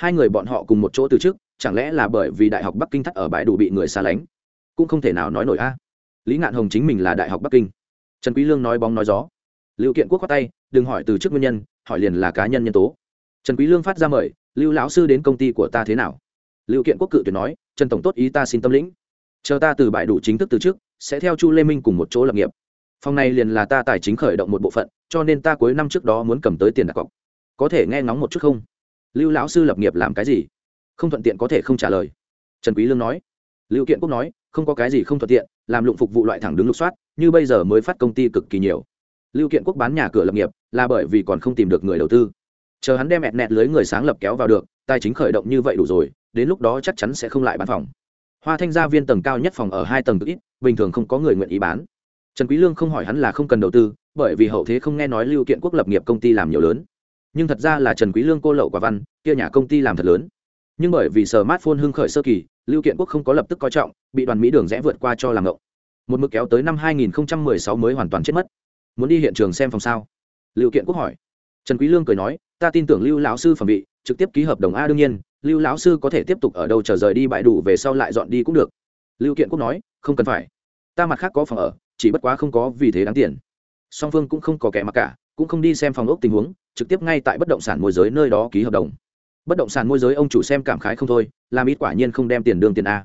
hai người bọn họ cùng một chỗ từ trước, chẳng lẽ là bởi vì đại học bắc kinh thắt ở bãi đủ bị người xa lánh? Cũng không thể nào nói nổi a. Lý ngạn hồng chính mình là đại học bắc kinh. Trần quý lương nói bóng nói gió. Lưu kiện quốc qua tay, đừng hỏi từ trước nguyên nhân, hỏi liền là cá nhân nhân tố. Trần quý lương phát ra mời, lưu lão sư đến công ty của ta thế nào? Lưu kiện quốc cự tuyệt nói, trần tổng tốt ý ta xin tâm lĩnh. Chờ ta từ bãi đủ chính thức từ trước, sẽ theo chu lê minh cùng một chỗ lập nghiệp. Phòng này liền là ta tài chính khởi động một bộ phận, cho nên ta cuối năm trước đó muốn cầm tới tiền đặt cọc. Có thể nghe ngóng một chút không? Lưu lão sư lập nghiệp làm cái gì? Không thuận tiện có thể không trả lời. Trần quý lương nói. Lưu kiện quốc nói, không có cái gì không thuận tiện, làm lụng phục vụ loại thẳng đứng lục soát, như bây giờ mới phát công ty cực kỳ nhiều. Lưu kiện quốc bán nhà cửa lập nghiệp, là bởi vì còn không tìm được người đầu tư. Chờ hắn đem ẹt nẹt lưới người sáng lập kéo vào được, tài chính khởi động như vậy đủ rồi, đến lúc đó chắc chắn sẽ không lại bán phòng. Hoa thanh gia viên tầng cao nhất phòng ở hai tầng cực ít, bình thường không có người nguyện ý bán. Trần quý lương không hỏi hắn là không cần đầu tư, bởi vì hậu thế không nghe nói lưu kiện quốc lập nghiệp công ty làm nhiều lớn nhưng thật ra là trần quý lương cô lậu quả văn, kia nhà công ty làm thật lớn. Nhưng bởi vì smartphone hưng khởi sơ kỳ, lưu kiện quốc không có lập tức coi trọng, bị đoàn mỹ đường rẽ vượt qua cho làm ngộng. Một mực kéo tới năm 2016 mới hoàn toàn chết mất. Muốn đi hiện trường xem phòng sao? Lưu kiện quốc hỏi. Trần quý lương cười nói, ta tin tưởng lưu lão sư phẩm vị, trực tiếp ký hợp đồng a đương nhiên, lưu lão sư có thể tiếp tục ở đâu chờ rời đi bãi đủ về sau lại dọn đi cũng được. Lưu kiện quốc nói, không cần phải. Ta mặt khác có phòng ở, chỉ bất quá không có vì thế đáng tiền. Song phương cũng không có kẻ mặc cả, cũng không đi xem phòng ốc tình huống trực tiếp ngay tại bất động sản môi giới nơi đó ký hợp đồng. Bất động sản môi giới ông chủ xem cảm khái không thôi làm ít quả nhiên không đem tiền đương tiền a.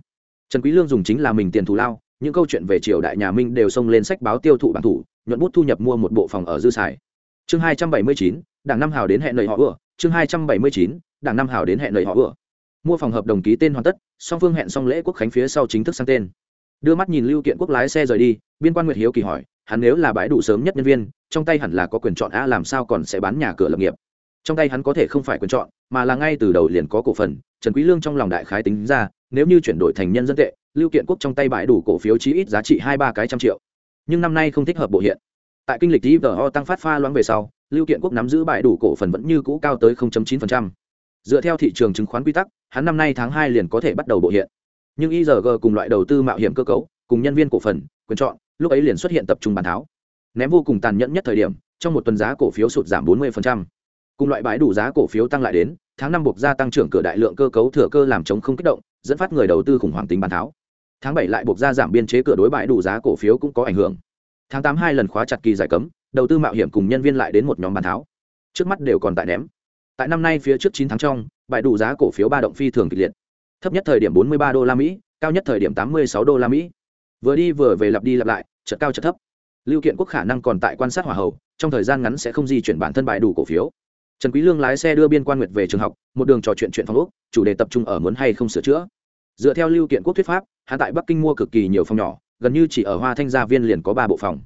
Trần quý lương dùng chính là mình tiền thù lao những câu chuyện về triều đại nhà minh đều xông lên sách báo tiêu thụ bản thủ nhuận bút thu nhập mua một bộ phòng ở dư xài. Chương 279, đảng năm hào đến hẹn lời họ ưa. Chương 279, đảng năm hào đến hẹn lời họ ưa. Mua phòng hợp đồng ký tên hoàn tất song phương hẹn xong lễ quốc khánh phía sau chính thức sang tên. Đưa mắt nhìn lưu kiện quốc lái xe rời đi biên quan nguyệt hiếu kỳ hỏi hắn nếu là bãi đủ sớm nhất nhân viên, trong tay hẳn là có quyền chọn a, làm sao còn sẽ bán nhà cửa lập nghiệp? Trong tay hắn có thể không phải quyền chọn, mà là ngay từ đầu liền có cổ phần, trần quý lương trong lòng đại khái tính ra, nếu như chuyển đổi thành nhân dân tệ, lưu kiện quốc trong tay bãi đủ cổ phiếu chí ít giá trị hai ba cái trăm triệu. Nhưng năm nay không thích hợp bộ hiện. Tại kinh lịch IVO tăng phát pha loãng về sau, lưu kiện quốc nắm giữ bãi đủ cổ phần vẫn như cũ cao tới 0.9%. dựa theo thị trường chứng khoán quy tắc, hắn năm nay tháng hai liền có thể bắt đầu bộ hiện. Nhưng IRG cùng loại đầu tư mạo hiểm cơ cấu, cùng nhân viên cổ phần, quyền chọn lúc ấy liền xuất hiện tập trung bàn tháo. Ném vô cùng tàn nhẫn nhất thời điểm, trong một tuần giá cổ phiếu sụt giảm 40%. cùng loại bãi đủ giá cổ phiếu tăng lại đến, tháng năm buộc ra tăng trưởng cửa đại lượng cơ cấu thừa cơ làm chống không kích động, dẫn phát người đầu tư khủng hoảng tính bán tháo. Tháng bảy lại buộc ra giảm biên chế cửa đối bãi đủ giá cổ phiếu cũng có ảnh hưởng. Tháng tám hai lần khóa chặt kỳ giải cấm, đầu tư mạo hiểm cùng nhân viên lại đến một nhóm bán tháo. Trước mắt đều còn tại ném. Tại năm nay phía trước chín tháng trong, bãi đủ giá cổ phiếu ba động phi thường kịch liệt. Thấp nhất thời điểm 43 đô la mỹ, cao nhất thời điểm 86 đô la mỹ vừa đi vừa về lặp đi lặp lại chật cao chật thấp. Lưu kiện quốc khả năng còn tại quan sát hỏa hậu trong thời gian ngắn sẽ không di chuyển bản thân bài đủ cổ phiếu. Trần quý lương lái xe đưa biên quan nguyệt về trường học, một đường trò chuyện chuyện phòng ốc, chủ đề tập trung ở muốn hay không sửa chữa. Dựa theo lưu kiện quốc thuyết pháp hạ tại bắc kinh mua cực kỳ nhiều phòng nhỏ, gần như chỉ ở hoa thanh gia viên liền có ba bộ phòng.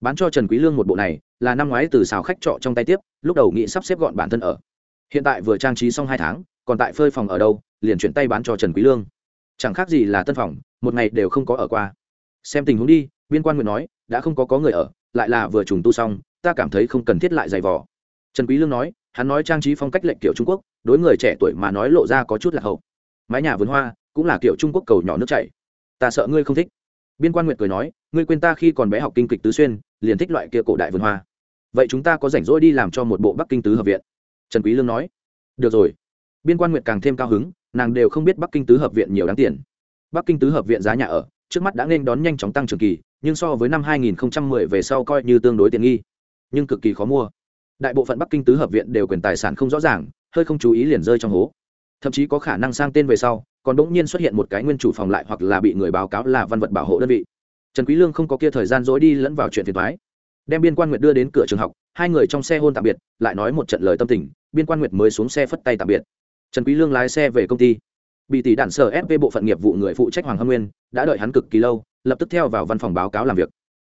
Bán cho trần quý lương một bộ này, là năm ngoái từ xào khách trọ trong tay tiếp, lúc đầu nghĩ sắp xếp gọn bản thân ở. Hiện tại vừa trang trí xong hai tháng, còn tại phơi phòng ở đâu, liền chuyển tay bán cho trần quý lương. Chẳng khác gì là tân phòng, một ngày đều không có ở qua xem tình huống đi, biên quan nguyện nói, đã không có có người ở, lại là vừa trùng tu xong, ta cảm thấy không cần thiết lại giày vò. Trần quý lương nói, hắn nói trang trí phong cách lệnh kiểu trung quốc, đối người trẻ tuổi mà nói lộ ra có chút là hậu. Mái nhà vườn hoa, cũng là kiểu trung quốc cầu nhỏ nước chảy. Ta sợ ngươi không thích. Biên quan nguyệt cười nói, ngươi quên ta khi còn bé học kinh kịch tứ xuyên, liền thích loại kia cổ đại vườn hoa. Vậy chúng ta có rảnh rỗi đi làm cho một bộ bắc kinh tứ hợp viện. Trần quý lương nói, được rồi. Biên quan nguyệt càng thêm cao hứng, nàng đều không biết bắc kinh tứ hợp viện nhiều đáng tiền. Bắc kinh tứ hợp viện giá nhà ở trước mắt đã nên đón nhanh chóng tăng trưởng kỳ, nhưng so với năm 2010 về sau coi như tương đối tiện nghi, nhưng cực kỳ khó mua. Đại bộ phận bắc kinh tứ hợp viện đều quyền tài sản không rõ ràng, hơi không chú ý liền rơi trong hố. Thậm chí có khả năng sang tên về sau, còn bỗng nhiên xuất hiện một cái nguyên chủ phòng lại hoặc là bị người báo cáo là văn vật bảo hộ đơn vị. Trần quý lương không có kia thời gian dối đi lẫn vào chuyện phiền toái. Đem biên quan nguyệt đưa đến cửa trường học, hai người trong xe hôn tạm biệt, lại nói một trận lời tâm tình, biên quan nguyệt mới xuống xe phất tay tạm biệt. Trần quý lương lái xe về công ty bị tỷ đạn sở fp bộ phận nghiệp vụ người phụ trách hoàng hâm nguyên, đã đợi hắn cực kỳ lâu, lập tức theo vào văn phòng báo cáo làm việc.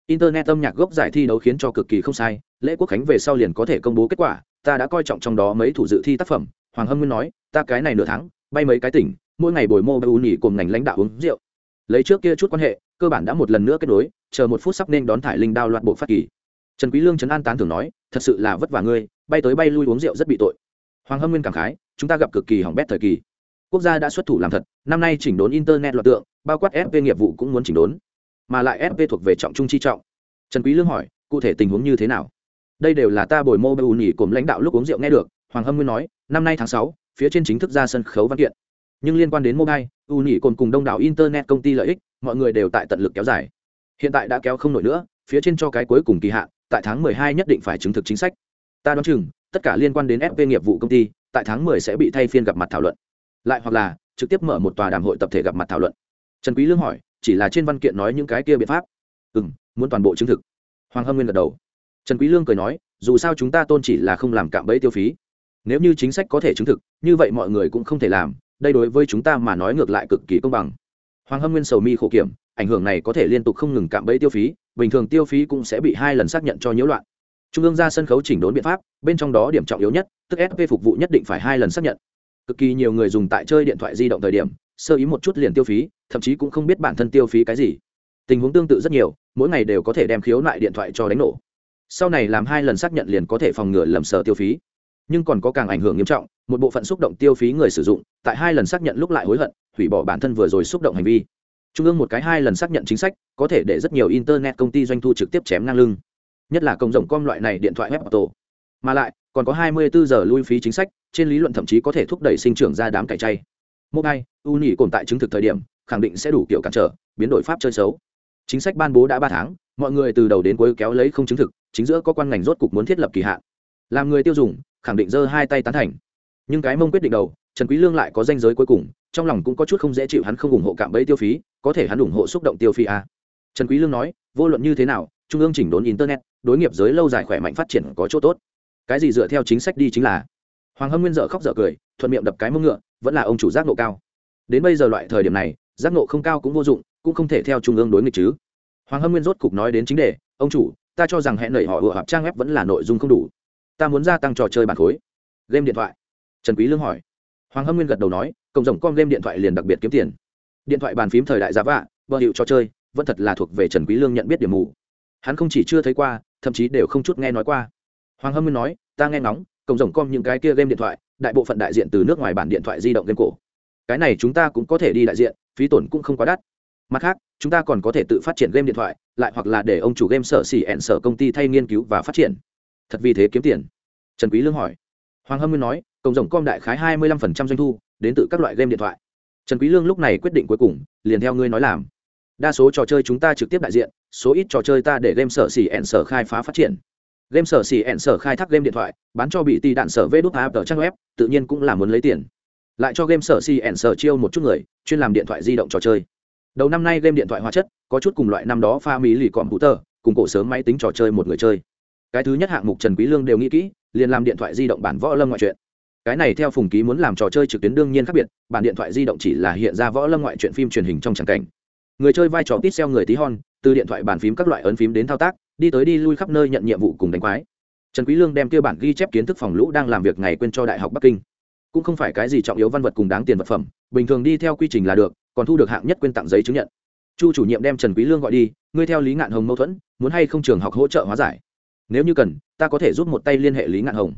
Internet âm nhạc gốc giải thi đấu khiến cho cực kỳ không sai, lễ quốc khánh về sau liền có thể công bố kết quả, ta đã coi trọng trong đó mấy thủ dự thi tác phẩm. Hoàng hâm nguyên nói, ta cái này nửa tháng, bay mấy cái tỉnh, mỗi ngày bồi mô bay u nhỉ cùng ngành lãnh đạo uống rượu. Lấy trước kia chút quan hệ, cơ bản đã một lần nữa kết nối, chờ một phút sắp nên đón thải linh đao loạt bộ phát kỳ. Trần quý lương trấn an tán thường nói, thật sự là vất vả ngươi, bay tới bay lui uống rượu rất bị tội. Hoàng hâm nguyên cảm khái, chúng ta gặp cực kỳ hỏng bét thời kỳ quốc gia đã xuất thủ làm thật năm nay chỉnh đốn internet loạt tượng bao quát fp nghiệp vụ cũng muốn chỉnh đốn. Mà lại fp thuộc về trọng trung chi trọng. Trần quý lương hỏi cụ thể tình huống như thế nào? Đây đều là ta bồi mô bê nhỉ cùng lãnh đạo lúc uống rượu nghe được hoàng hâm nguyên nói năm nay tháng sáu, phía trên chính thức ra sân khấu văn kiện. Nhưng liên quan đến mobile u nhỉ cồn cùng đông đảo internet công ty lợi ích mọi người đều tại tận lực kéo dài. Hiện tại đã kéo không nổi nữa phía trên cho cái cuối cùng kỳ hạn tại tháng 12 nhất định phải chứng thực chính sách. Ta đoán chừng tất cả liên quan đến fp nghiệp vụ công ty tại tháng 10 sẽ bị thay phiên gặp mặt thảo luận lại hoặc là, trực tiếp mở một tòa đàm hội tập thể gặp mặt thảo luận. Trần quý lương hỏi, chỉ là trên văn kiện nói những cái kia biện pháp. Ừ muốn toàn bộ chứng thực. Hoàng hâm nguyên gật đầu. Trần quý lương cười nói, dù sao chúng ta tôn chỉ là không làm cạm bẫy tiêu phí. Nếu như chính sách có thể chứng thực, như vậy mọi người cũng không thể làm, đây đối với chúng ta mà nói ngược lại cực kỳ công bằng. Hoàng hâm nguyên sầu mi khổ kiểm, ảnh hưởng này có thể liên tục không ngừng cạm bẫy tiêu phí, bình thường tiêu phí cũng sẽ bị hai lần xác nhận cho nhiễu loạn. Trung ương ra sân khấu chỉnh đốn biện pháp, bên trong đó điểm trọng yếu nhất, tức sp phục vụ nhất định phải hai lần xác nhận cực kỳ nhiều người dùng tại chơi điện thoại di động thời điểm, sơ ý một chút liền tiêu phí, thậm chí cũng không biết bản thân tiêu phí cái gì. Tình huống tương tự rất nhiều, mỗi ngày đều có thể đem khiếu nại điện thoại cho đánh nổ. Sau này làm hai lần xác nhận liền có thể phòng ngừa lầm sờ tiêu phí. Nhưng còn có càng ảnh hưởng nghiêm trọng, một bộ phận xúc động tiêu phí người sử dụng, tại hai lần xác nhận lúc lại hối hận, hủy bỏ bản thân vừa rồi xúc động hành vi. Trung ương một cái hai lần xác nhận chính sách, có thể để rất nhiều internet công ty doanh thu trực tiếp chém ngang lưng. Nhất là công rộng com loại này điện thoại web auto. Mà lại còn có 24 giờ lui phí chính sách, trên lý luận thậm chí có thể thúc đẩy sinh trưởng ra đám cải chay. Mobile u nhỉ cồn tại chứng thực thời điểm, khẳng định sẽ đủ kiểu cản trở, biến đổi pháp chơi xấu. Chính sách ban bố đã ba tháng, mọi người từ đầu đến cuối kéo lấy không chứng thực, chính giữa có quan ngành rốt cục muốn thiết lập kỳ hạn. Làm người tiêu dùng, khẳng định giơ hai tay tán thành. Nhưng cái mông quyết định đầu, trần quý lương lại có danh giới cuối cùng, trong lòng cũng có chút không dễ chịu hắn không ủng hộ cạm bẫy tiêu phí, có thể hắn ủng hộ xúc động tiêu phí à. trần quý lương nói, vô luận như thế nào, trung ương chỉnh đốn internet, đối nghiệp giới lâu dài khỏe mạnh phát triển có chỗ tốt cái gì dựa theo chính sách đi chính là. Hoàng hâm nguyên dở khóc dở cười, thuận miệng đập cái mông ngựa, vẫn là ông chủ giác nộ cao. Đến bây giờ loại thời điểm này, giác nộ không cao cũng vô dụng, cũng không thể theo trung ương đối nghịch chứ. Hoàng hâm nguyên rốt cục nói đến chính đề, ông chủ, ta cho rằng hẹn nảy họ vừa hợp trang web vẫn là nội dung không đủ. Ta muốn gia tăng trò chơi bản khối. Game điện thoại. Trần quý lương hỏi. Hoàng hâm nguyên gật đầu nói, cộng rộng con game điện thoại liền đặc biệt kiếm tiền. Điện thoại bàn phím thời đại giá vạ bờ hiệu trò chơi, vẫn thật là thuộc về trần quý lương nhận biết điểm mù. Hắn không chỉ chưa thấy qua, thậm chí đều không chút nghe nói qua hoàng hâm nguyên nói, ta nghe ngóng, cộng rộng com những cái kia game điện thoại, đại bộ phận đại diện từ nước ngoài bản điện thoại di động game cổ. Cái này chúng ta cũng có thể đi đại diện, phí tổn cũng không quá đắt. Mặt khác, chúng ta còn có thể tự phát triển game điện thoại, lại hoặc là để ông chủ game sở xỉ ẹn sở công ty thay nghiên cứu và phát triển. Thật vì thế kiếm tiền. Trần quý lương hỏi. Hoàng hâm nguyên nói, cộng rộng com đại khái hai mươi 25% doanh thu, đến từ các loại game điện thoại. Trần quý lương lúc này quyết định cuối cùng, liền theo ngươi nói làm. Đa số trò chơi chúng ta trực tiếp đại diện, số ít trò chơi ta để game sở xỉ ẹn sở khai phá phát triển game sở xỉ ẹn sở khai thác game điện thoại, bán cho bị ti đạn sở vê đút app trang web, tự nhiên cũng là muốn lấy tiền. Lại cho game sở xỉ ẹn sở chiêu một chút người, chuyên làm điện thoại di động trò chơi. Đầu năm nay game điện thoại hóa chất, có chút cùng loại năm đó pha mỹ lì cọm tờ cùng cổ sớm máy tính trò chơi một người chơi. Cái thứ nhất hạng mục trần quý lương đều nghĩ kỹ, liền làm điện thoại di động bản võ lâm ngoại truyện. Cái này theo phùng ký muốn làm trò chơi trực tuyến đương nhiên khác biệt, bản điện thoại di động chỉ là hiện ra võ lâm ngoại truyện phim truyền hình trong tràng cảnh. Người chơi vai trò tít xeo người tí hon, từ điện thoại bàn phím các loại ấn phím đến thao tác đi tới đi lui khắp nơi nhận nhiệm vụ cùng đánh quái. Trần quý lương đem kia bản ghi chép kiến thức phòng lũ đang làm việc ngày quên cho đại học bắc kinh. Cũng không phải cái gì trọng yếu văn vật cùng đáng tiền vật phẩm, bình thường đi theo quy trình là được, còn thu được hạng nhất quên tặng giấy chứng nhận. Chu chủ nhiệm đem trần quý lương gọi đi, ngươi theo lý ngạn hồng mâu thuẫn, muốn hay không trường học hỗ trợ hóa giải? Nếu như cần, ta có thể giúp một tay liên hệ lý ngạn hồng.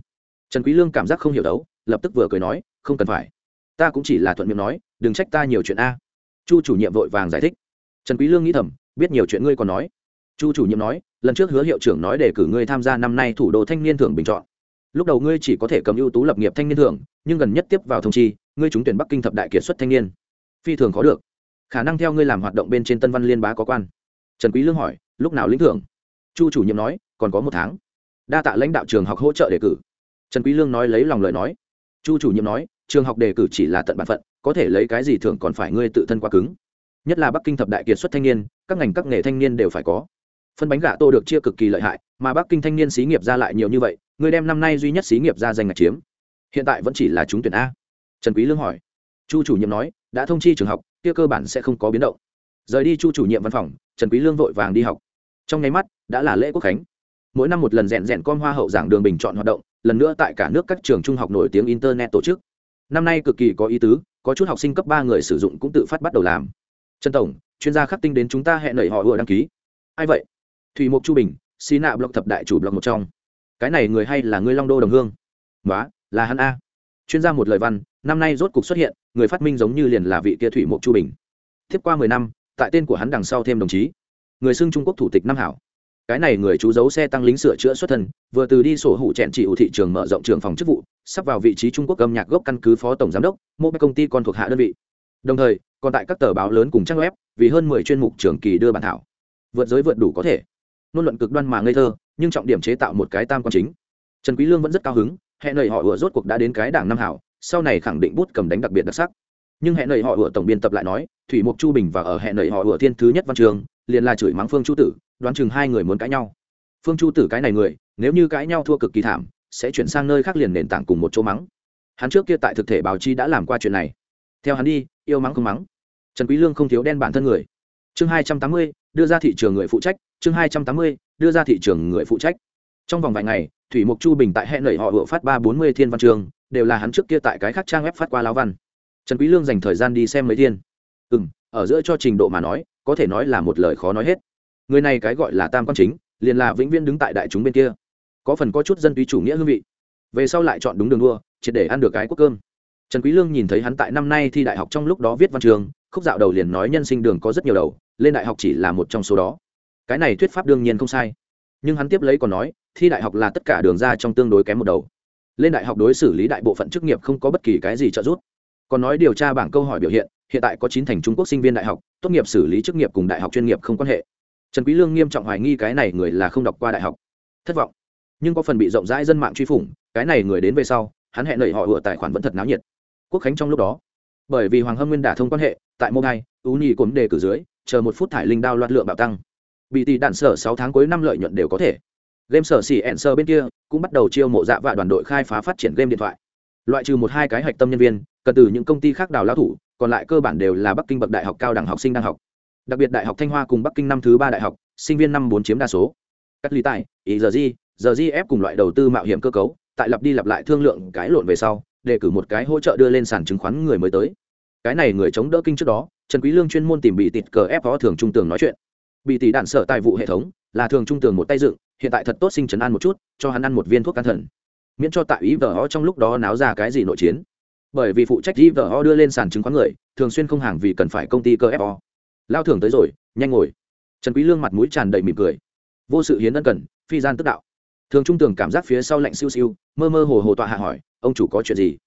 Trần quý lương cảm giác không hiểu đấu, lập tức vừa cười nói, không cần phải. Ta cũng chỉ là thuận miệng nói, đừng trách ta nhiều chuyện a. Chu chủ nhiệm vội vàng giải thích. Trần quý lương nghĩ thầm, biết nhiều chuyện ngươi còn nói chu chủ nhiệm nói, lần trước hứa hiệu trưởng nói để cử ngươi tham gia năm nay thủ đô thanh niên thưởng bình chọn. Lúc đầu ngươi chỉ có thể cầm ưu tú lập nghiệp thanh niên thưởng, nhưng gần nhất tiếp vào thông chi, ngươi trúng tuyển bắc kinh thập đại kiệt xuất thanh niên. Phi thường có được. Khả năng theo ngươi làm hoạt động bên trên tân văn liên bá có quan. Trần quý lương hỏi, lúc nào lĩnh thưởng? Chu chủ nhiệm nói, còn có một tháng. Đa tạ lãnh đạo trường học hỗ trợ đề cử. Trần quý lương nói lấy lòng lời nói. Chu chủ nhiệm nói, trường học đề cử chỉ là tận bản phận, có thể lấy cái gì thưởng còn phải ngươi tự thân quá cứng. Nhất là bắc kinh thập đại kiệt xuất thanh niên, các ngành các nghề thanh niên đều phải có phân bánh gà tô được chia cực kỳ lợi hại, mà bắc kinh thanh niên xí nghiệp ra lại nhiều như vậy, người đem năm nay duy nhất xí nghiệp ra giành ngạch chiếm. Hiện tại vẫn chỉ là trúng tuyển a. Trần quý lương hỏi. Chu chủ nhiệm nói, đã thông chi trường học, kia cơ bản sẽ không có biến động. Rời đi chu chủ nhiệm văn phòng, trần quý lương vội vàng đi học. Trong ngày mắt, đã là lễ quốc khánh. Mỗi năm một lần rèn rèn con hoa hậu giảng đường bình chọn hoạt động, lần nữa tại cả nước các trường trung học nổi tiếng internet tổ chức. Năm nay cực kỳ có ý tứ, có chút học sinh cấp ba người sử dụng cũng tự phát bắt đầu làm. Trần tổng, chuyên gia khắc tinh đến chúng ta hẹn nảy họ vừa đăng ký. Ai vậy? Thủy mục chu bình, xí nạ blog thập đại chủ blog một trong. Cái này người hay là người long đô đồng hương? Đó là hắn a. Chuyên gia một lời văn, năm nay rốt cục xuất hiện, người phát minh giống như liền là vị kia thủy mục chu bình. Tiếp qua mười năm, tại tên của hắn đằng sau thêm đồng chí. Người xưng trung quốc thủ tịch nam hảo. Cái này người chú giấu xe tăng lính sửa chữa xuất thân, vừa từ đi sổ hủ chẹn trị ủ thị trường mở rộng trường phòng chức vụ, sắp vào vị trí trung quốc âm nhạc gốc căn cứ phó tổng giám đốc một công ty con thuộc hạ đơn vị. Đồng thời, còn tại các tờ báo lớn cùng trang web, vì hơn mười chuyên mục trường kỳ đưa bản thảo. Vượt giới vượt đủ có thể ngôn luận cực đoan mà ngây thơ, nhưng trọng điểm chế tạo một cái tam quan chính. Trần quý lương vẫn rất cao hứng hẹn lời họ ủa rốt cuộc đã đến cái đảng năm hảo, sau này khẳng định bút cầm đánh đặc biệt đặc sắc. Nhưng hẹn lời họ ủa tổng biên tập lại nói, thủy mục chu bình và ở hẹn lời họ ủa thiên thứ nhất văn trường, liền là chửi mắng phương chu tử, đoán chừng hai người muốn cãi nhau. Phương chu tử cái này người, nếu như cãi nhau thua cực kỳ thảm, sẽ chuyển sang nơi khác liền nền tảng cùng một chỗ mắng. Hắn trước kia tại thực thể báo chí đã làm qua chuyện này. Theo hắn đi, yêu mắng không mắng. Trần quý lương không thiếu đen bản thân người. Chương hai trăm tám mươi đưa ra thị trường người phụ trách, chương hai trăm tám mươi, đưa ra thị trường người phụ trách. Trong vòng vài ngày, thủy mục chu bình tại hẹn lời họ vừa phát ba bốn mươi thiên văn trường, đều là hắn trước kia tại cái khác trang web phát qua lão văn. Trần quý lương dành thời gian đi xem mấy thiên. Ừ ở giữa cho trình độ mà nói, có thể nói là một lời khó nói hết. Người này cái gọi là tam quan chính, liền là vĩnh viễn đứng tại đại chúng bên kia. Có phần có chút dân túy chủ nghĩa hương vị. Về sau lại chọn đúng đường đua, triệt để ăn được cái quốc cơm. Trần quý lương nhìn thấy hắn tại năm nay thi đại học trong lúc đó viết văn trường khúc dạo đầu liền nói nhân sinh đường có rất nhiều đầu, lên đại học chỉ là một trong số đó. Cái này thuyết pháp đương nhiên không sai. Nhưng hắn tiếp lấy còn nói, thi đại học là tất cả đường ra trong tương đối kém một đầu. Lên đại học đối xử lý đại bộ phận chức nghiệp không có bất kỳ cái gì trợ giúp. Còn nói điều tra bảng câu hỏi biểu hiện hiện tại có chín thành trung quốc sinh viên đại học, tốt nghiệp xử lý chức nghiệp cùng đại học chuyên nghiệp không quan hệ. Trần quý lương nghiêm trọng hoài nghi cái này người là không đọc qua đại học. Thất vọng. Nhưng có phần bị rộng rãi dân mạng truy phủng, cái này người đến về sau, hắn hẹn lời họ ủa tài khoản vẫn thật náo nhiệt. Quốc khánh trong lúc đó bởi vì hoàng hâm nguyên đả thông quan hệ, tại mobile ú nhi cồn đề cử dưới, chờ một phút thải linh đao loạt lượng bạo tăng. Bị tỷ đạn sở sáu tháng cuối năm lợi nhuận đều có thể. Game sở xỉ ẹn sơ bên kia, cũng bắt đầu chiêu mộ dạ và đoàn đội khai phá phát triển game điện thoại. Loại trừ một hai cái hạch tâm nhân viên, cần từ những công ty khác đào lao thủ, còn lại cơ bản đều là bắc kinh bậc đại học cao đẳng học sinh đang học. Đặc biệt đại học thanh hoa cùng bắc kinh năm thứ ba đại học, sinh viên năm bốn chiếm đa số. Cắt ly tài ý giờ di giờ di ép cùng loại đầu tư mạo hiểm cơ cấu tại lặp đi lặp lại thương lượng cái lộn về sau, để cử một cái hỗ trợ đưa lên sàn chứng khoán người mới tới. Cái này người chống đỡ kinh trước đó, trần quý lương chuyên môn tìm bị tịt cờ ép phó thường trung tường nói chuyện. Bị tỷ đạn sở tài vụ hệ thống, là thường trung tường một tay dựng, hiện tại thật tốt sinh trần an một chút, cho hắn ăn một viên thuốc can thần. Miễn cho tại ý vợ ho trong lúc đó náo ra cái gì nội chiến. Bởi vì phụ trách ý vợ ho đưa lên sàn chứng khoán người, thường xuyên không hàng vì cần phải công ty cơ fo lao thưởng tới rồi, nhanh ngồi. Trần quý lương mặt mũi tràn đầy mỉm cười. Vô sự hiến ân cần, phi gian tức đạo thường trung tường cảm giác phía sau lạnh siêu siêu, mơ mơ hồ hồ tọa hạ hỏi, ông chủ có chuyện gì?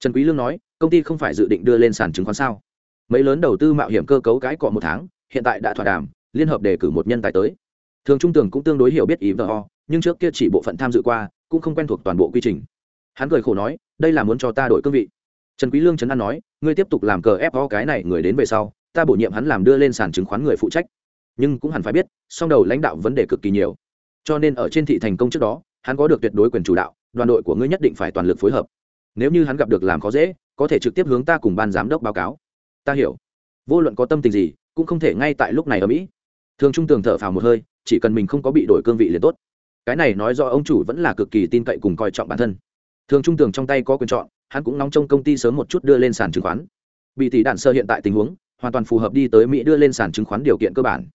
Trần quý lương nói, công ty không phải dự định đưa lên sàn chứng khoán sao? Mấy lớn đầu tư mạo hiểm cơ cấu cái cọ một tháng, hiện tại đã thỏa đàm, liên hợp đề cử một nhân tài tới. Thường trung tường cũng tương đối hiểu biết ý vợ ho nhưng trước kia chỉ bộ phận tham dự qua, cũng không quen thuộc toàn bộ quy trình. Hắn cười khổ nói, đây là muốn cho ta đổi cương vị. Trần quý lương chấn an nói, ngươi tiếp tục làm cờ ép ho cái này người đến về sau, ta bổ nhiệm hắn làm đưa lên sàn chứng khoán người phụ trách. Nhưng cũng hẳn phải biết, song đầu lãnh đạo vấn đề cực kỳ nhiều cho nên ở trên thị thành công trước đó, hắn có được tuyệt đối quyền chủ đạo, đoàn đội của ngươi nhất định phải toàn lực phối hợp. Nếu như hắn gặp được làm khó dễ, có thể trực tiếp hướng ta cùng ban giám đốc báo cáo. Ta hiểu. Vô luận có tâm tình gì, cũng không thể ngay tại lúc này ở mỹ. Thường trung tường thở phào một hơi, chỉ cần mình không có bị đổi cương vị liền tốt. Cái này nói do ông chủ vẫn là cực kỳ tin cậy cùng coi trọng bản thân. Thường trung tường trong tay có quyền chọn, hắn cũng nóng trong công ty sớm một chút đưa lên sàn chứng khoán. Bị tỷ đạn sơ hiện tại tình huống, hoàn toàn phù hợp đi tới mỹ đưa lên sàn chứng khoán điều kiện cơ bản.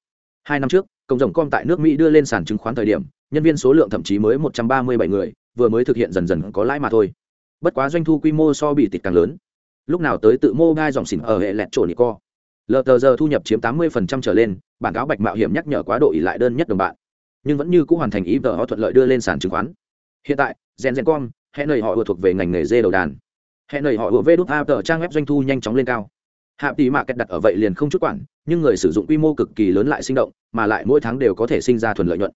Hai năm trước cộng rồng com tại nước mỹ đưa lên sàn chứng khoán thời điểm, nhân viên số lượng thậm chí mới một trăm ba mươi bảy người, vừa mới thực hiện dần dần có lãi mà thôi. Bất quá doanh thu quy mô so bị tịt càng lớn. Lúc nào tới tự mô gai dòng xỉn ở hệ lẹt chỗ nico lờ tờ giờ thu nhập chiếm tám mươi trở lên, bản cáo bạch mạo hiểm nhắc nhở quá độ ỉ lại đơn nhất đồng bạn. Nhưng vẫn như c ũ hoàn thành ý vợ họ thuận lợi đưa lên sàn chứng khoán. Hiện tại, gen gen com hẹn nầy họ vừa thuộc về ngành nghề dê đầu đàn. Hẹn nầy họ vừa vê đút a tờ trang web doanh thu nhanh chóng lên cao hạ tỷ mạ kẹt đặt ở vậy liền không chút quản, nhưng người sử dụng quy mô cực kỳ lớn lại sinh động, mà lại mỗi tháng đều có thể sinh ra thuần lợi nhuận.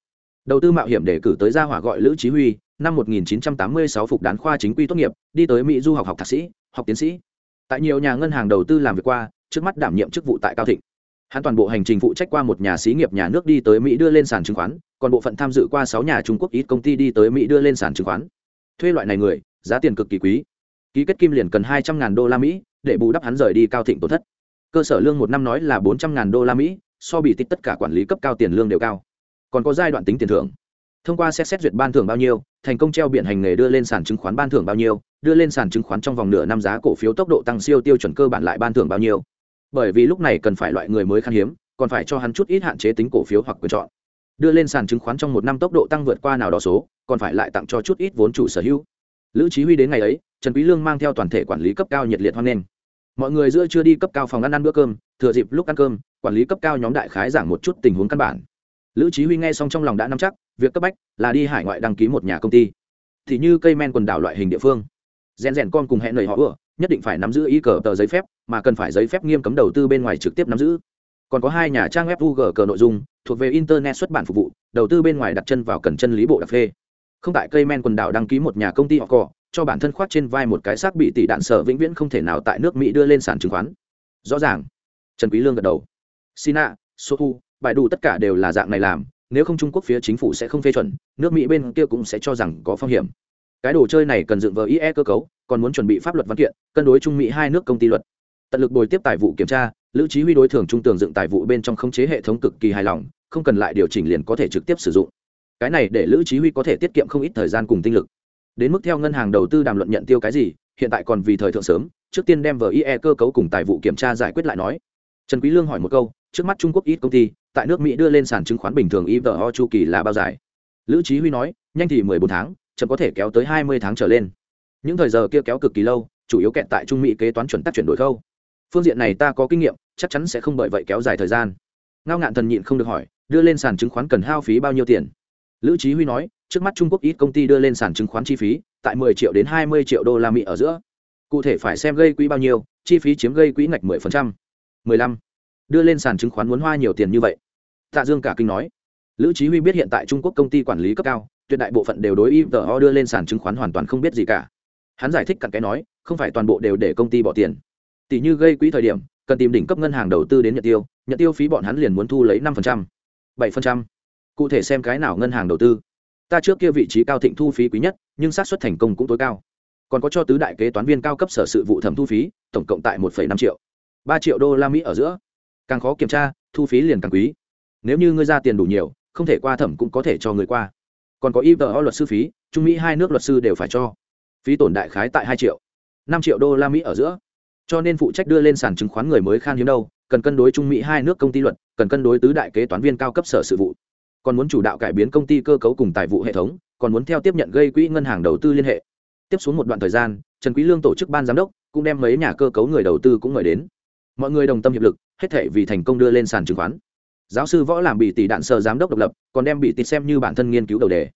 Đầu tư mạo hiểm để cử tới gia hỏa gọi lữ chí huy, năm 1986 phục đán khoa chính quy tốt nghiệp, đi tới mỹ du học học thạc sĩ, học tiến sĩ. Tại nhiều nhà ngân hàng đầu tư làm việc qua, trước mắt đảm nhiệm chức vụ tại cao thịnh. Hắn toàn bộ hành trình phụ trách qua một nhà xí nghiệp nhà nước đi tới mỹ đưa lên sàn chứng khoán, còn bộ phận tham dự qua sáu nhà trung quốc ít công ty đi tới mỹ đưa lên sàn chứng khoán. Thuê loại này người, giá tiền cực kỳ quý. Ký kết kim liền cần hai trăm ngàn đô la mỹ để bù đắp hắn rời đi cao thịnh tổn thất. Cơ sở lương một năm nói là bốn trăm ngàn đô la mỹ, so bị tích tất cả quản lý cấp cao tiền lương đều cao. Còn có giai đoạn tính tiền thưởng. Thông qua xét xét duyệt ban thưởng bao nhiêu, thành công treo biển hành nghề đưa lên sàn chứng khoán ban thưởng bao nhiêu, đưa lên sàn chứng khoán trong vòng nửa năm giá cổ phiếu tốc độ tăng siêu tiêu chuẩn cơ bản lại ban thưởng bao nhiêu. Bởi vì lúc này cần phải loại người mới khan hiếm, còn phải cho hắn chút ít hạn chế tính cổ phiếu hoặc quyền chọn. Đưa lên sàn chứng khoán trong một năm tốc độ tăng vượt qua nào đó số, còn phải lại tặng cho chút ít vốn chủ sở hữu. Lữ chí huy đến ngày ấy, trần quý lương mang theo toàn thể quản lý cấp cao nhiệt liệt hoan nghênh mọi người giữa chưa đi cấp cao phòng ăn ăn bữa cơm, thừa dịp lúc ăn cơm, quản lý cấp cao nhóm đại khái giảng một chút tình huống căn bản. Lữ chí huy nghe xong trong lòng đã nắm chắc, việc cấp bách là đi hải ngoại đăng ký một nhà công ty. Thì như cây men quần đảo loại hình địa phương. Rèn rèn con cùng hẹn lời họ vừa nhất định phải nắm giữ ý cờ tờ giấy phép, mà cần phải giấy phép nghiêm cấm đầu tư bên ngoài trực tiếp nắm giữ. Còn có hai nhà trang web google cờ nội dung, thuộc về internet xuất bản phục vụ, đầu tư bên ngoài đặt chân vào cần chân lý bộ đặc phê. Không tại cây men quần đảo đăng ký một nhà công ty họ cỏ cho bản thân khoác trên vai một cái xác bị tỷ đạn sở vĩnh viễn không thể nào tại nước mỹ đưa lên sàn chứng khoán. Rõ ràng. Trần quý lương gật đầu. Sina, sohu bài đủ tất cả đều là dạng này làm, nếu không trung quốc phía chính phủ sẽ không phê chuẩn, nước mỹ bên kia cũng sẽ cho rằng có phong hiểm. Cái đồ chơi này cần dựng vờ ie cơ cấu, còn muốn chuẩn bị pháp luật văn kiện, cân đối trung mỹ hai nước công ty luật. Tận lực bồi tiếp tài vụ kiểm tra, lữ trí huy đối thường trung tường dựng tài vụ bên trong khống chế hệ thống cực kỳ hài lòng, không cần lại điều chỉnh liền có thể trực tiếp sử dụng. Cái này để lữ trí huy có thể tiết kiệm không ít thời gian cùng tinh lực đến mức theo ngân hàng đầu tư đàm luận nhận tiêu cái gì, hiện tại còn vì thời thượng sớm, trước tiên đem vờ ie cơ cấu cùng tài vụ kiểm tra giải quyết lại nói. Trần quý lương hỏi một câu, trước mắt trung quốc ít công ty, tại nước mỹ đưa lên sàn chứng khoán bình thường ivo chu kỳ là bao dài? Lữ trí huy nói, nhanh thì mười bốn tháng, chậm có thể kéo tới hai mươi tháng trở lên. Những thời giờ kia kéo cực kỳ lâu, chủ yếu kẹt tại trung mỹ kế toán chuẩn tắc chuyển đổi khâu. Phương diện này ta có kinh nghiệm, chắc chắn sẽ không bởi vậy kéo dài thời gian. Ngao ngạn thần nhịn không được hỏi, đưa lên sàn chứng khoán cần hao phí bao nhiêu tiền? Lữ trí huy nói trước mắt trung quốc ít công ty đưa lên sàn chứng khoán chi phí, tại 10 triệu đến 20 triệu đô la mỹ ở giữa. Cụ thể phải xem gây quỹ bao nhiêu, chi phí chiếm gây quỹ ngạch 10%. 15. đưa lên sàn chứng khoán muốn hoa nhiều tiền như vậy. Tạ dương cả kinh nói. Lữ Chí huy biết hiện tại trung quốc công ty quản lý cấp cao, tuyệt đại bộ phận đều đối ito đưa lên sàn chứng khoán hoàn toàn không biết gì cả. Hắn giải thích cặn cái nói, không phải toàn bộ đều để công ty bỏ tiền. Tỷ như gây quỹ thời điểm, cần tìm đỉnh cấp ngân hàng đầu tư đến nhận tiêu nhận tiêu phí bọn hắn liền muốn thu lấy năm bảy cụ thể xem cái nào ngân hàng đầu tư ta trước kia vị trí cao thịnh thu phí quý nhất, nhưng xác suất thành công cũng tối cao. Còn có cho tứ đại kế toán viên cao cấp sở sự vụ thẩm thu phí, tổng cộng tại một năm triệu. Ba triệu đô la mỹ ở giữa. Càng khó kiểm tra, thu phí liền càng quý. Nếu như ngươi ra tiền đủ nhiều, không thể qua thẩm cũng có thể cho người qua. Còn có ivo luật sư phí, trung mỹ hai nước luật sư đều phải cho. Phí tổn đại khái tại hai triệu. Năm triệu đô la mỹ ở giữa. Cho nên phụ trách đưa lên sàn chứng khoán người mới khan hiếm đâu, cần cân đối trung mỹ hai nước công ty luật, cần cân đối tứ đại kế toán viên cao cấp sở sự vụ còn muốn chủ đạo cải biến công ty cơ cấu cùng tài vụ hệ thống, còn muốn theo tiếp nhận gây quỹ ngân hàng đầu tư liên hệ. Tiếp xuống một đoạn thời gian, trần quý lương tổ chức ban giám đốc, cũng đem mấy nhà cơ cấu người đầu tư cũng mời đến. Mọi người đồng tâm hiệp lực, hết thể vì thành công đưa lên sàn chứng khoán. Giáo sư võ làm bị tỷ đạn sở giám đốc độc lập, còn đem bị tịt xem như bản thân nghiên cứu đầu đề.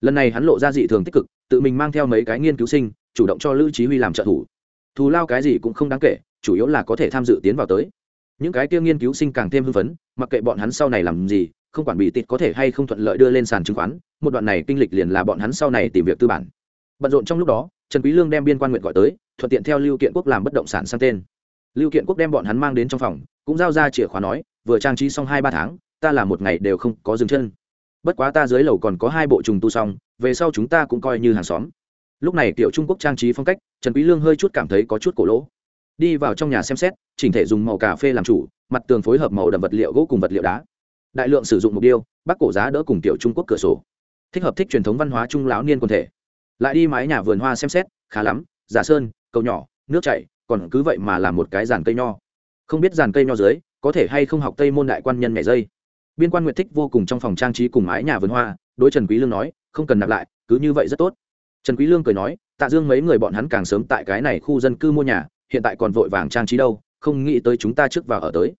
Lần này hắn lộ ra dị thường tích cực, tự mình mang theo mấy cái nghiên cứu sinh, chủ động cho lữ chí huy làm trợ thủ. Thù lao cái gì cũng không đáng kể, chủ yếu là có thể tham dự tiến vào tới. Những cái tiêu nghiên cứu sinh càng thêm hưng phấn, mặc kệ bọn hắn sau này làm gì không quản bị tịt có thể hay không thuận lợi đưa lên sàn chứng khoán, một đoạn này kinh lịch liền là bọn hắn sau này tìm việc tư bản. Bận rộn trong lúc đó, trần quý lương đem biên quan nguyện gọi tới, thuận tiện theo lưu kiện quốc làm bất động sản sang tên. Lưu kiện quốc đem bọn hắn mang đến trong phòng, cũng giao ra chìa khóa nói, vừa trang trí xong hai ba tháng, ta làm một ngày đều không có dừng chân. Bất quá ta dưới lầu còn có hai bộ trùng tu xong, về sau chúng ta cũng coi như hàng xóm. Lúc này kiểu trung quốc trang trí phong cách, trần quý lương hơi chút cảm thấy có chút cổ lỗ. Đi vào trong nhà xem xét, chỉnh thể dùng màu cà phê làm chủ, mặt tường phối hợp màu đậm vật liệu gỗ cùng vật liệu đá đại lượng sử dụng mục tiêu, bắc cổ giá đỡ cùng tiểu trung quốc cửa sổ. Thích hợp thích truyền thống văn hóa trung lão niên quần thể. Lại đi mái nhà vườn hoa xem xét, khá lắm, giả sơn, cầu nhỏ, nước chảy, còn cứ vậy mà làm một cái giàn cây nho. Không biết giàn cây nho dưới, có thể hay không học tây môn đại quan nhân nhảy dây. Biên quan nguyệt thích vô cùng trong phòng trang trí cùng mái nhà vườn hoa, đối trần quý lương nói, không cần nạp lại, cứ như vậy rất tốt. Trần quý lương cười nói, tạ dương mấy người bọn hắn càng sớm tại cái này khu dân cư mua nhà, hiện tại còn vội vàng trang trí đâu, không nghĩ tới chúng ta trước vào ở tới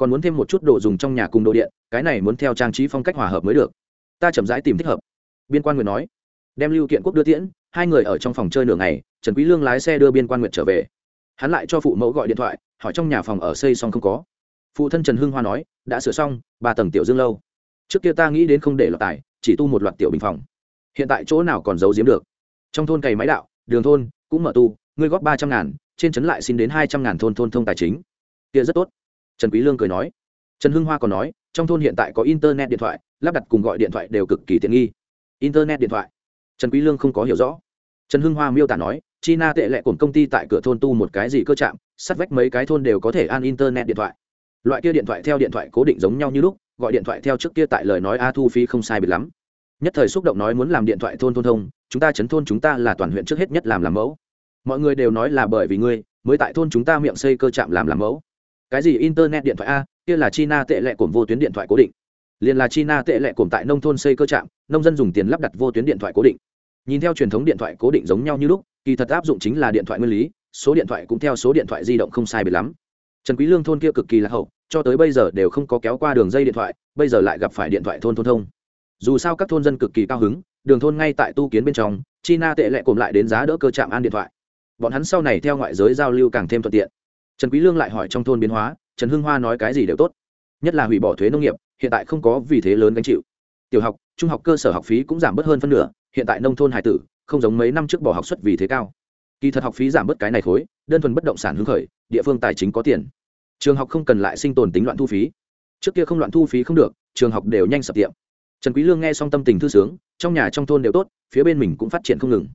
còn muốn thêm một chút đồ dùng trong nhà cùng đồ điện, cái này muốn theo trang trí phong cách hòa hợp mới được. Ta chậm rãi tìm thích hợp. Biên quan nguyệt nói. Đem lưu kiện quốc đưa tiễn, hai người ở trong phòng chơi nửa ngày, trần quý lương lái xe đưa biên quan nguyệt trở về. Hắn lại cho phụ mẫu gọi điện thoại, hỏi trong nhà phòng ở xây xong không có. Phụ thân trần hưng hoa nói, đã sửa xong, ba tầng tiểu dương lâu. Trước kia ta nghĩ đến không để lọt tài, chỉ tu một loạt tiểu bình phòng. Hiện tại chỗ nào còn giấu giếm được? Trong thôn cày máy đạo, đường thôn, cũng mở tu, ngươi góp ba trăm ngàn, trên trấn lại xin đến hai trăm ngàn thôn thôn thông tài chính. Kia rất tốt trần quý lương cười nói. Trần hưng hoa còn nói, trong thôn hiện tại có internet điện thoại, lắp đặt cùng gọi điện thoại đều cực kỳ tiện nghi. Internet điện thoại? Trần quý lương không có hiểu rõ. Trần hưng hoa miêu tả nói, china tệ lệ của công ty tại cửa thôn tu một cái gì cơ chạm, sắt vách mấy cái thôn đều có thể an internet điện thoại. Loại kia điện thoại theo điện thoại cố định giống nhau như lúc, gọi điện thoại theo trước kia tại lời nói a thu phí không sai biệt lắm. Nhất thời xúc động nói muốn làm điện thoại thôn thôn thông, chúng ta chấn thôn chúng ta là toàn huyện trước hết nhất làm làm mẫu. Mọi người đều nói là bởi vì ngươi, mới tại thôn chúng ta miệng xây cơ chạm làm làm mẫu cái gì internet điện thoại a, kia là china tệ lệ cổm vô tuyến điện thoại cố định. Liền là china tệ lệ cổm tại nông thôn xây cơ trạm, nông dân dùng tiền lắp đặt vô tuyến điện thoại cố định. Nhìn theo truyền thống điện thoại cố định giống nhau như lúc, kỳ thật áp dụng chính là điện thoại nguyên lý, số điện thoại cũng theo số điện thoại di động không sai biệt lắm. Trần quý lương thôn kia cực kỳ lạc hậu, cho tới bây giờ đều không có kéo qua đường dây điện thoại, bây giờ lại gặp phải điện thoại thôn thôn thông. Dù sao các thôn dân cực kỳ cao hứng, đường thôn ngay tại tu kiến bên trong, china tệ lệ cổm lại đến giá đỡ cơ trạm an điện thoại. Bọn hắn sau này theo ngoại giới giao lưu càng thêm thuận tiện trần quý lương lại hỏi trong thôn biến hóa, trần hưng hoa nói cái gì đều tốt. Nhất là hủy bỏ thuế nông nghiệp, hiện tại không có vì thế lớn gánh chịu. Tiểu học, trung học cơ sở học phí cũng giảm bớt hơn phân nửa, hiện tại nông thôn hải tử, không giống mấy năm trước bỏ học suất vì thế cao. Kỳ thật học phí giảm bớt cái này khối, đơn thuần bất động sản hứng khởi, địa phương tài chính có tiền. Trường học không cần lại sinh tồn tính loạn thu phí. Trước kia không loạn thu phí không được, trường học đều nhanh sập tiệm. Trần quý lương nghe xong tâm tình thư sướng, trong nhà trong thôn đều tốt, phía bên mình cũng phát triển không ngừng.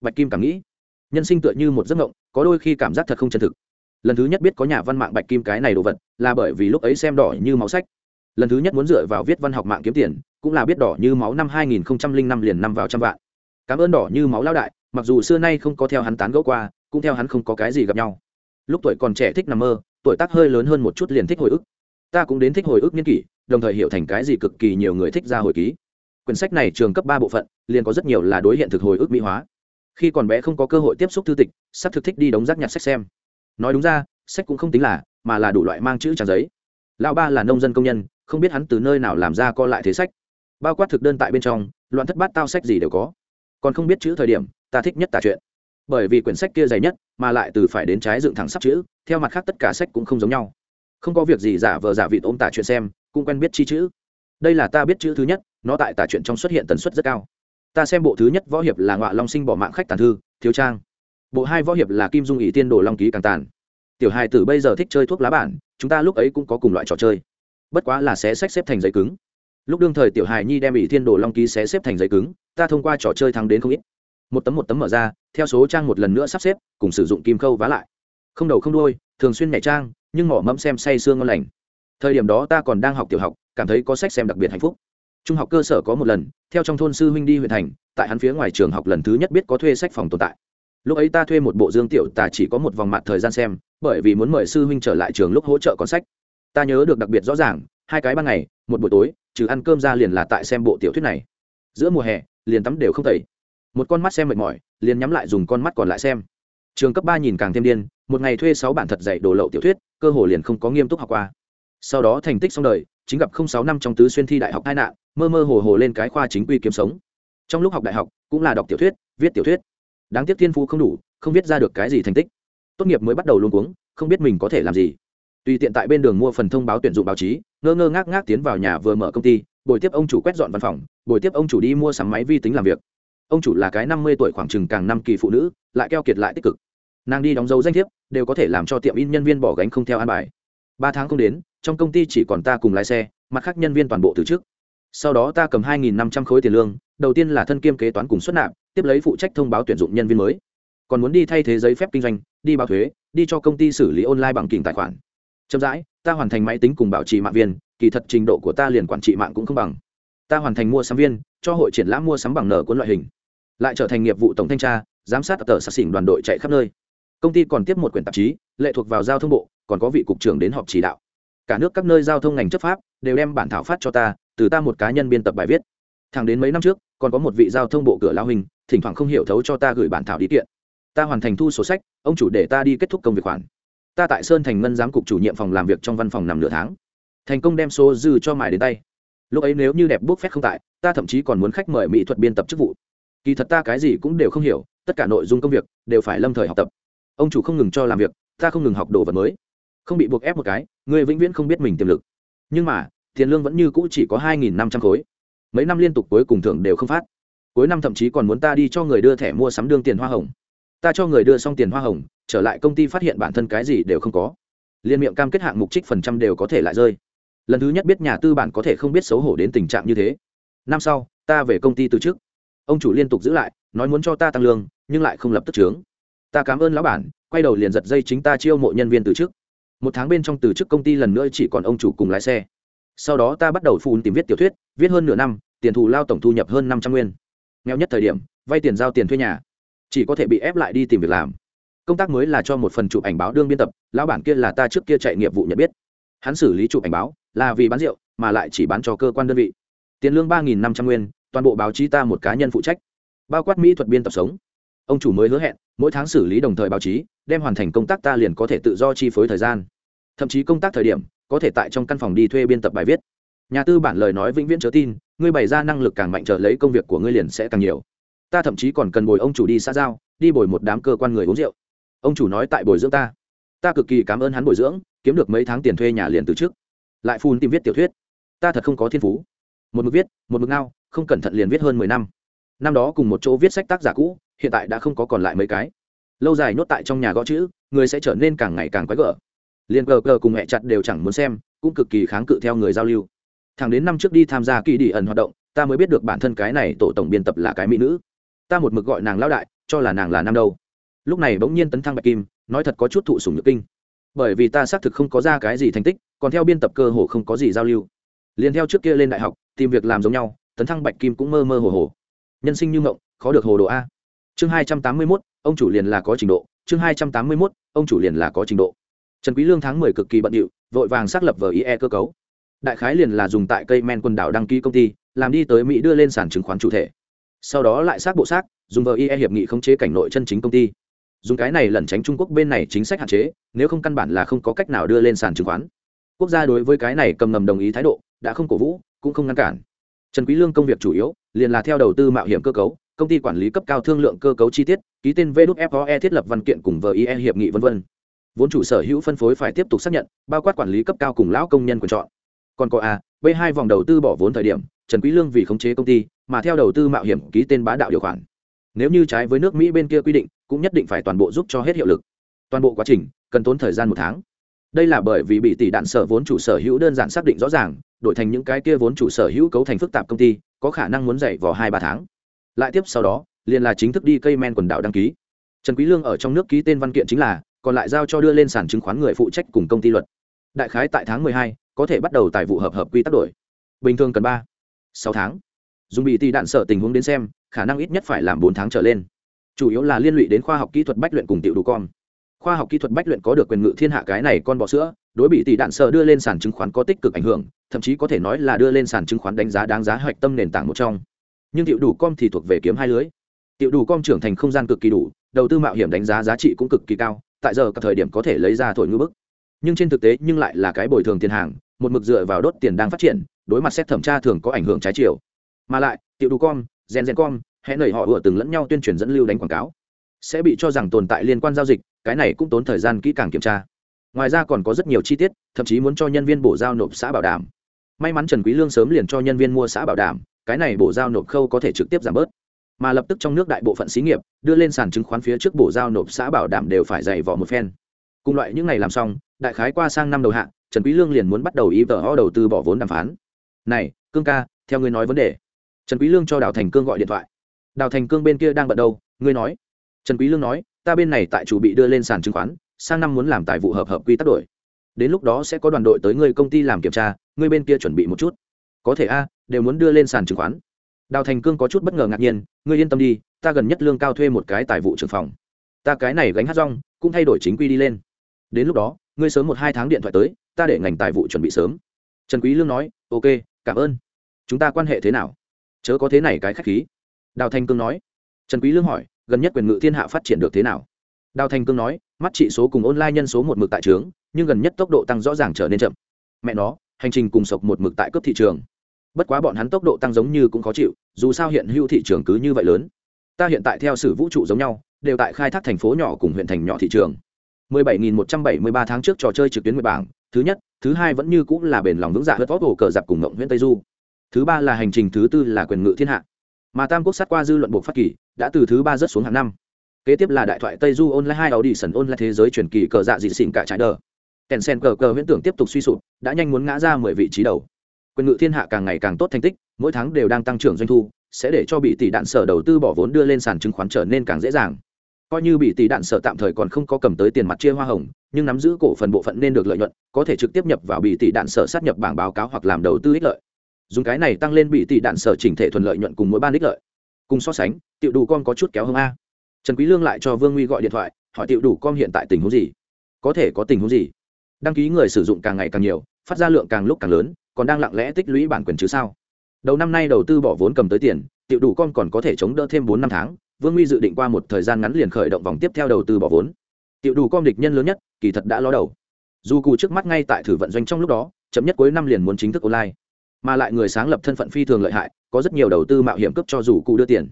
Bạch kim cảm nghĩ, nhân sinh tựa như một giấc mộng, có đôi khi cảm giác thật không chân thực lần thứ nhất biết có nhà văn mạng bạch kim cái này đồ vật, là bởi vì lúc ấy xem đỏ như máu sách. Lần thứ nhất muốn dựa vào viết văn học mạng kiếm tiền, cũng là biết đỏ như máu năm 2005 liền năm vào trăm vạn. Cảm ơn đỏ như máu lao đại, mặc dù xưa nay không có theo hắn tán gẫu qua, cũng theo hắn không có cái gì gặp nhau. Lúc tuổi còn trẻ thích nằm mơ, tuổi tác hơi lớn hơn một chút liền thích hồi ức. Ta cũng đến thích hồi ức niên kỷ, đồng thời hiểu thành cái gì cực kỳ nhiều người thích ra hồi ký. Quyển sách này trường cấp ba bộ phận, liền có rất nhiều là đối hiện thực hồi ức mỹ hóa. Khi còn bé không có cơ hội tiếp xúc thư tịch sắp thực thích đi đóng rác nhặt sách xem nói đúng ra, sách cũng không tính là, mà là đủ loại mang chữ trang giấy. Lão ba là nông dân công nhân, không biết hắn từ nơi nào làm ra co lại thế sách. Bao quát thực đơn tại bên trong, loạn thất bát tao sách gì đều có. Còn không biết chữ thời điểm, ta thích nhất tả chuyện. Bởi vì quyển sách kia dày nhất, mà lại từ phải đến trái dựng thẳng sắp chữ, theo mặt khác tất cả sách cũng không giống nhau. Không có việc gì giả vờ giả vịt ôm tả chuyện xem, cũng quen biết chi chữ. Đây là ta biết chữ thứ nhất, nó tại tả chuyện trong xuất hiện tần suất rất cao. Ta xem bộ thứ nhất võ hiệp là ngọa long sinh bỏ mạng khách tàn thư, thiếu trang bộ hai võ hiệp là kim dung ỷ tiên đồ long ký càng tàn. Tiểu hài tử bây giờ thích chơi thuốc lá bản, chúng ta lúc ấy cũng có cùng loại trò chơi. Bất quá là sẽ sách xếp thành giấy cứng. Lúc đương thời tiểu hài nhi đem ỷ thiên đồ long ký sẽ xếp thành giấy cứng, ta thông qua trò chơi thắng đến không ít. Một tấm một tấm mở ra, theo số trang một lần nữa sắp xếp, cùng sử dụng kim khâu vá lại. Không đầu không đôi thường xuyên nhảy trang, nhưng mỏ mẫm xem say sương ngon lành. Thời điểm đó ta còn đang học tiểu học, cảm thấy có sách xem đặc biệt hạnh phúc. Trung học cơ sở có một lần, theo trong thôn sư huynh đi huyện thành, tại hắn phía ngoài trường học lần thứ nhất biết có thuê sách phòng tồn tại lúc ấy ta thuê một bộ dương tiểu tà chỉ có một vòng mặt thời gian xem, bởi vì muốn mời sư huynh trở lại trường lúc hỗ trợ con sách. Ta nhớ được đặc biệt rõ ràng, hai cái ban ngày, một buổi tối, trừ ăn cơm ra liền là tại xem bộ tiểu thuyết này. Giữa mùa hè, liền tắm đều không tẩy. Một con mắt xem mệt mỏi, liền nhắm lại dùng con mắt còn lại xem. Trường cấp ba nhìn càng thêm điên, một ngày thuê sáu bản thật dạy đồ lậu tiểu thuyết, cơ hồ liền không có nghiêm túc học qua. Sau đó thành tích xong đời, chính gặp không sáu năm trong tứ xuyên thi đại học hai nạn, mơ mơ hồ hồ lên cái khoa chính quy kiếm sống. Trong lúc học đại học, cũng là đọc tiểu thuyết, viết tiểu thuyết đáng tiếc thiên phú không đủ, không viết ra được cái gì thành tích. Tốt nghiệp mới bắt đầu luôn cuống, không biết mình có thể làm gì. Tùy tiện tại bên đường mua phần thông báo tuyển dụng báo chí, ngơ ngơ ngác ngác tiến vào nhà vừa mở công ty, buổi tiếp ông chủ quét dọn văn phòng, buổi tiếp ông chủ đi mua sắm máy vi tính làm việc. Ông chủ là cái năm mươi tuổi khoảng chừng càng năm kỳ phụ nữ, lại keo kiệt lại tích cực. Nàng đi đóng dấu danh thiếp, đều có thể làm cho tiệm in nhân viên bỏ gánh không theo an bài. Ba tháng không đến, trong công ty chỉ còn ta cùng lái xe, mặt khác nhân viên toàn bộ từ trước sau đó ta cầm hai nghìn năm trăm khối tiền lương, đầu tiên là thân kiêm kế toán cùng xuất nạp tiếp lấy phụ trách thông báo tuyển dụng nhân viên mới. Còn muốn đi thay thế giấy phép kinh doanh, đi báo thuế, đi cho công ty xử lý online bằng kỉnh tài khoản. Chậm rãi, ta hoàn thành máy tính cùng bảo trì mạng viên, kỳ thật trình độ của ta liền quản trị mạng cũng không bằng. Ta hoàn thành mua sắm viên, cho hội triển lãm mua sắm bằng nở cuốn loại hình. Lại trở thành nghiệp vụ tổng thanh tra, giám sát tờ sạc xỉn đoàn đội chạy khắp nơi. Công ty còn tiếp một quyển tạp chí, lệ thuộc vào giao thông bộ, còn có vị cục trưởng đến họp chỉ đạo. Cả nước các nơi giao thông ngành chấp pháp đều đem bản thảo phát cho ta, từ ta một cá nhân biên tập bài viết. Thẳng đến mấy năm trước còn có một vị giao thông bộ cửa lao hình, thỉnh thoảng không hiểu thấu cho ta gửi bản thảo đi kiện. Ta hoàn thành thu sổ sách, ông chủ để ta đi kết thúc công việc khoản. Ta tại sơn thành ngân giám cục chủ nhiệm phòng làm việc trong văn phòng nằm nửa tháng. Thành công đem số dư cho mài đến tay. Lúc ấy nếu như đẹp bút phép không tại, ta thậm chí còn muốn khách mời mỹ thuật biên tập chức vụ. Kỳ thật ta cái gì cũng đều không hiểu, tất cả nội dung công việc đều phải lâm thời học tập. Ông chủ không ngừng cho làm việc, ta không ngừng học đồ vật mới. Không bị buộc ép một cái, người vĩnh viễn không biết mình tiềm lực. Nhưng mà, tiền lương vẫn như cũ chỉ có hai nghìn năm trăm khối mấy năm liên tục cuối cùng thưởng đều không phát. Cuối năm thậm chí còn muốn ta đi cho người đưa thẻ mua sắm đương tiền hoa hồng. Ta cho người đưa xong tiền hoa hồng, trở lại công ty phát hiện bản thân cái gì đều không có. Liên miệng cam kết hạng mục trích phần trăm đều có thể lại rơi. Lần thứ nhất biết nhà tư bản có thể không biết xấu hổ đến tình trạng như thế. Năm sau, ta về công ty từ chức. Ông chủ liên tục giữ lại, nói muốn cho ta tăng lương, nhưng lại không lập tức trướng ta cảm ơn lão bản, quay đầu liền giật dây chính ta chiêu mộ nhân viên từ chức. Một tháng bên trong từ chức công ty lần nữa chỉ còn ông chủ cùng lái xe sau đó ta bắt đầu phun tìm viết tiểu thuyết, viết hơn nửa năm, tiền thù lao tổng thu nhập hơn năm trăm nguyên. Nghèo nhất thời điểm, vay tiền giao tiền thuê nhà. Chỉ có thể bị ép lại đi tìm việc làm. Công tác mới là cho một phần chụp ảnh báo đương biên tập, lão bản kia là ta trước kia chạy nghiệp vụ nhận biết. Hắn xử lý chụp ảnh báo là vì bán rượu, mà lại chỉ bán cho cơ quan đơn vị. Tiền lương ba nghìn năm trăm nguyên, toàn bộ báo chí ta một cá nhân phụ trách. Bao quát mỹ thuật biên tập sống. Ông chủ mới hứa hẹn, mỗi tháng xử lý đồng thời báo chí, đem hoàn thành công tác ta liền có thể tự do chi phối thời gian. Thậm chí công tác thời điểm có thể tại trong căn phòng đi thuê biên tập bài viết. Nhà tư bản lời nói vĩnh viễn chớ tin, ngươi bày ra năng lực càng mạnh trở lấy công việc của ngươi liền sẽ càng nhiều. Ta thậm chí còn cần bồi ông chủ đi xã giao, đi bồi một đám cơ quan người uống rượu. Ông chủ nói tại bồi dưỡng ta. Ta cực kỳ cảm ơn hắn bồi dưỡng, kiếm được mấy tháng tiền thuê nhà liền từ trước. Lại phun tìm viết tiểu thuyết. Ta thật không có thiên phú. Một mực viết, một mực ngao, không cẩn thận liền viết hơn mười năm. Năm đó cùng một chỗ viết sách tác giả cũ, hiện tại đã không có còn lại mấy cái. Lâu dài nhốt tại trong nhà gõ chữ, người sẽ trở nên càng ngày càng quái gở liền cờ cờ cùng mẹ chặt đều chẳng muốn xem, cũng cực kỳ kháng cự theo người giao lưu. Thằng đến năm trước đi tham gia kỳ đi ẩn hoạt động, ta mới biết được bản thân cái này tổ tổng biên tập là cái mỹ nữ. Ta một mực gọi nàng lão đại, cho là nàng là nam đâu lúc này bỗng nhiên tấn thăng bạch kim, nói thật có chút thụ sùng nhược kinh. Bởi vì ta xác thực không có ra cái gì thành tích, còn theo biên tập cơ hồ không có gì giao lưu. Liền theo trước kia lên đại học, tìm việc làm giống nhau, tấn thăng bạch kim cũng mơ mơ hồ hồ. Nhân sinh như mộng, khó được hồ đồ a. Chương hai trăm tám mươi mốt, ông chủ liền là có trình độ. Chương hai trăm tám mươi mốt, ông chủ liền là có trình độ trần quý lương tháng mười cực kỳ bận rộn, vội vàng xác lập vờ ie cơ cấu. Đại khái liền là dùng tại cây men quần đảo đăng ký công ty làm đi tới mỹ đưa lên sàn chứng khoán chủ thể. Sau đó lại xác bộ xác dùng vờ ie hiệp nghị khống chế cảnh nội chân chính công ty. Dùng cái này lẩn tránh trung quốc bên này chính sách hạn chế nếu không căn bản là không có cách nào đưa lên sàn chứng khoán. Quốc gia đối với cái này cầm ngầm đồng ý thái độ đã không cổ vũ cũng không ngăn cản. Trần quý lương công việc chủ yếu liền là theo đầu tư mạo hiểm cơ cấu công ty quản lý cấp cao thương lượng cơ cấu chi tiết ký tên vđfoe thiết lập văn kiện cùng vie hiệp nghị vân vân vốn chủ sở hữu phân phối phải tiếp tục xác nhận, bao quát quản lý cấp cao cùng lão công nhân quyền chọn. Còn có a, b hai vòng đầu tư bỏ vốn thời điểm, trần quý lương vì khống chế công ty, mà theo đầu tư mạo hiểm ký tên bá đạo điều khoản. Nếu như trái với nước mỹ bên kia quy định, cũng nhất định phải toàn bộ giúp cho hết hiệu lực. Toàn bộ quá trình, cần tốn thời gian một tháng. Đây là bởi vì bị tỷ đạn sở vốn chủ sở hữu đơn giản xác định rõ ràng, đổi thành những cái kia vốn chủ sở hữu cấu thành phức tạp công ty, có khả năng muốn dạy vào hai ba tháng. Lại tiếp sau đó, liền là chính thức đi cây men quần đảo đăng ký. Trần quý lương ở trong nước ký tên văn kiện chính là còn lại giao cho đưa lên sàn chứng khoán người phụ trách cùng công ty luật. Đại khái tại tháng 12, có thể bắt đầu tài vụ hợp hợp quy tắc đổi. Bình thường cần ba sáu tháng. Dùng bị tỷ đạn sợ tình huống đến xem khả năng ít nhất phải làm bốn tháng trở lên. Chủ yếu là liên lụy đến khoa học kỹ thuật bách luyện cùng tiểu đủ con. Khoa học kỹ thuật bách luyện có được quyền ngự thiên hạ cái này con bọ sữa đối bị tỷ đạn sợ đưa lên sàn chứng khoán có tích cực ảnh hưởng thậm chí có thể nói là đưa lên sàn chứng khoán đánh giá đáng giá hoạch tâm nền tảng một trong. Nhưng tiểu đủ com thì thuộc về kiếm hai lưới. Tiểu đủ com trưởng thành không gian cực kỳ đủ đầu tư mạo hiểm đánh giá giá trị cũng cực kỳ cao tại giờ các thời điểm có thể lấy ra thổi ngư bức. Nhưng trên thực tế nhưng lại là cái bồi thường tiền hàng, một mực dựa vào đốt tiền đang phát triển, đối mặt xét thẩm tra thường có ảnh hưởng trái chiều. Mà lại, tiểu đủ com gen gen com, hẹn nảy họ vừa từng lẫn nhau tuyên truyền dẫn lưu đánh quảng cáo, sẽ bị cho rằng tồn tại liên quan giao dịch, cái này cũng tốn thời gian kỹ càng kiểm tra. Ngoài ra còn có rất nhiều chi tiết, thậm chí muốn cho nhân viên bổ giao nộp xã bảo đảm. May mắn trần quý lương sớm liền cho nhân viên mua xã bảo đảm, cái này bổ giao nộp khâu có thể trực tiếp giảm bớt mà lập tức trong nước đại bộ phận xí nghiệp đưa lên sàn chứng khoán phía trước bổ giao nộp xã bảo đảm đều phải dày vỏ một phen. Cùng loại những ngày làm xong, đại khái qua sang năm đầu hạ, trần quý lương liền muốn bắt đầu ý tờ ho đầu tư bỏ vốn đàm phán. Này, cương ca, theo ngươi nói vấn đề. Trần quý lương cho đào thành cương gọi điện thoại. Đào thành cương bên kia đang bận đâu, ngươi nói. Trần quý lương nói, ta bên này tại chủ bị đưa lên sàn chứng khoán, sang năm muốn làm tài vụ hợp hợp quy tắc đổi. Đến lúc đó sẽ có đoàn đội tới ngươi công ty làm kiểm tra, ngươi bên kia chuẩn bị một chút. Có thể a, đều muốn đưa lên sàn chứng khoán đào thành cương có chút bất ngờ ngạc nhiên, ngươi yên tâm đi, ta gần nhất lương cao thuê một cái tài vụ trưởng phòng. Ta cái này gánh hát rong, cũng thay đổi chính quy đi lên. Đến lúc đó, ngươi sớm một hai tháng điện thoại tới, ta để ngành tài vụ chuẩn bị sớm. Trần quý lương nói, ok, cảm ơn. Chúng ta quan hệ thế nào? Chớ có thế này cái khách khí. Đào thành cương nói. Trần quý lương hỏi, gần nhất quyền ngự thiên hạ phát triển được thế nào? Đào thành cương nói, mắt trị số cùng online nhân số một mực tại trướng, nhưng gần nhất tốc độ tăng rõ ràng trở nên chậm. Mẹ nó, hành trình cùng sộc một mực tại cấp thị trường bất quá bọn hắn tốc độ tăng giống như cũng khó chịu, dù sao hiện hữu thị trường cứ như vậy lớn. Ta hiện tại theo sử vũ trụ giống nhau, đều tại khai thác thành phố nhỏ cùng huyện thành nhỏ thị trường. 17.173 tháng trước trò chơi trực tuyến nguyệt bảng, thứ nhất, thứ hai vẫn như cũng là bền lòng vững dạ hớt vót hồ cờ dạp cùng ngộng huyện tây du. Thứ ba là hành trình, thứ tư là quyền ngự thiên hạ. Mà tam quốc sát qua dư luận buộc phát kỳ, đã từ thứ ba rớt xuống hạng năm. Kế tiếp là đại thoại tây du online hai áo đi sần online thế giới truyền kỳ cờ dạ dị xỉn cả trái đờ. Kèn sen cờ cờ huyễn tưởng tiếp tục suy sụp, đã nhanh muốn ngã ra mười vị trí đầu quyền ngự thiên hạ càng ngày càng tốt thành tích, mỗi tháng đều đang tăng trưởng doanh thu, sẽ để cho bị tỷ đạn sở đầu tư bỏ vốn đưa lên sàn chứng khoán trở nên càng dễ dàng. Coi như bị tỷ đạn sở tạm thời còn không có cầm tới tiền mặt chia hoa hồng, nhưng nắm giữ cổ phần bộ phận nên được lợi nhuận, có thể trực tiếp nhập vào bị tỷ đạn sở sát nhập bảng báo cáo hoặc làm đầu tư ích lợi. Dùng cái này tăng lên bị tỷ đạn sở chỉnh thể thuận lợi nhuận cùng mỗi ban ích lợi. Cùng so sánh, tiểu đủ con có chút kéo hơn a. Trần quý lương lại cho vương nguy gọi điện thoại, hỏi tiểu đủ con hiện tại tình huống gì? Có thể có tình huống gì? Đăng ký người sử dụng càng ngày càng nhiều, phát ra lượng càng lúc càng lớn còn đang lặng lẽ tích lũy bản quyền chứ sao? Đầu năm nay đầu tư bỏ vốn cầm tới tiền, tiểu đủ con còn có thể chống đỡ thêm bốn năm tháng, vương huy dự định qua một thời gian ngắn liền khởi động vòng tiếp theo đầu tư bỏ vốn. Tiểu đủ con địch nhân lớn nhất, kỳ thật đã ló đầu. Dù Cù trước mắt ngay tại thử vận doanh trong lúc đó, chậm nhất cuối năm liền muốn chính thức online. Mà lại người sáng lập thân phận phi thường lợi hại, có rất nhiều đầu tư mạo hiểm cấp cho dù cụ đưa tiền.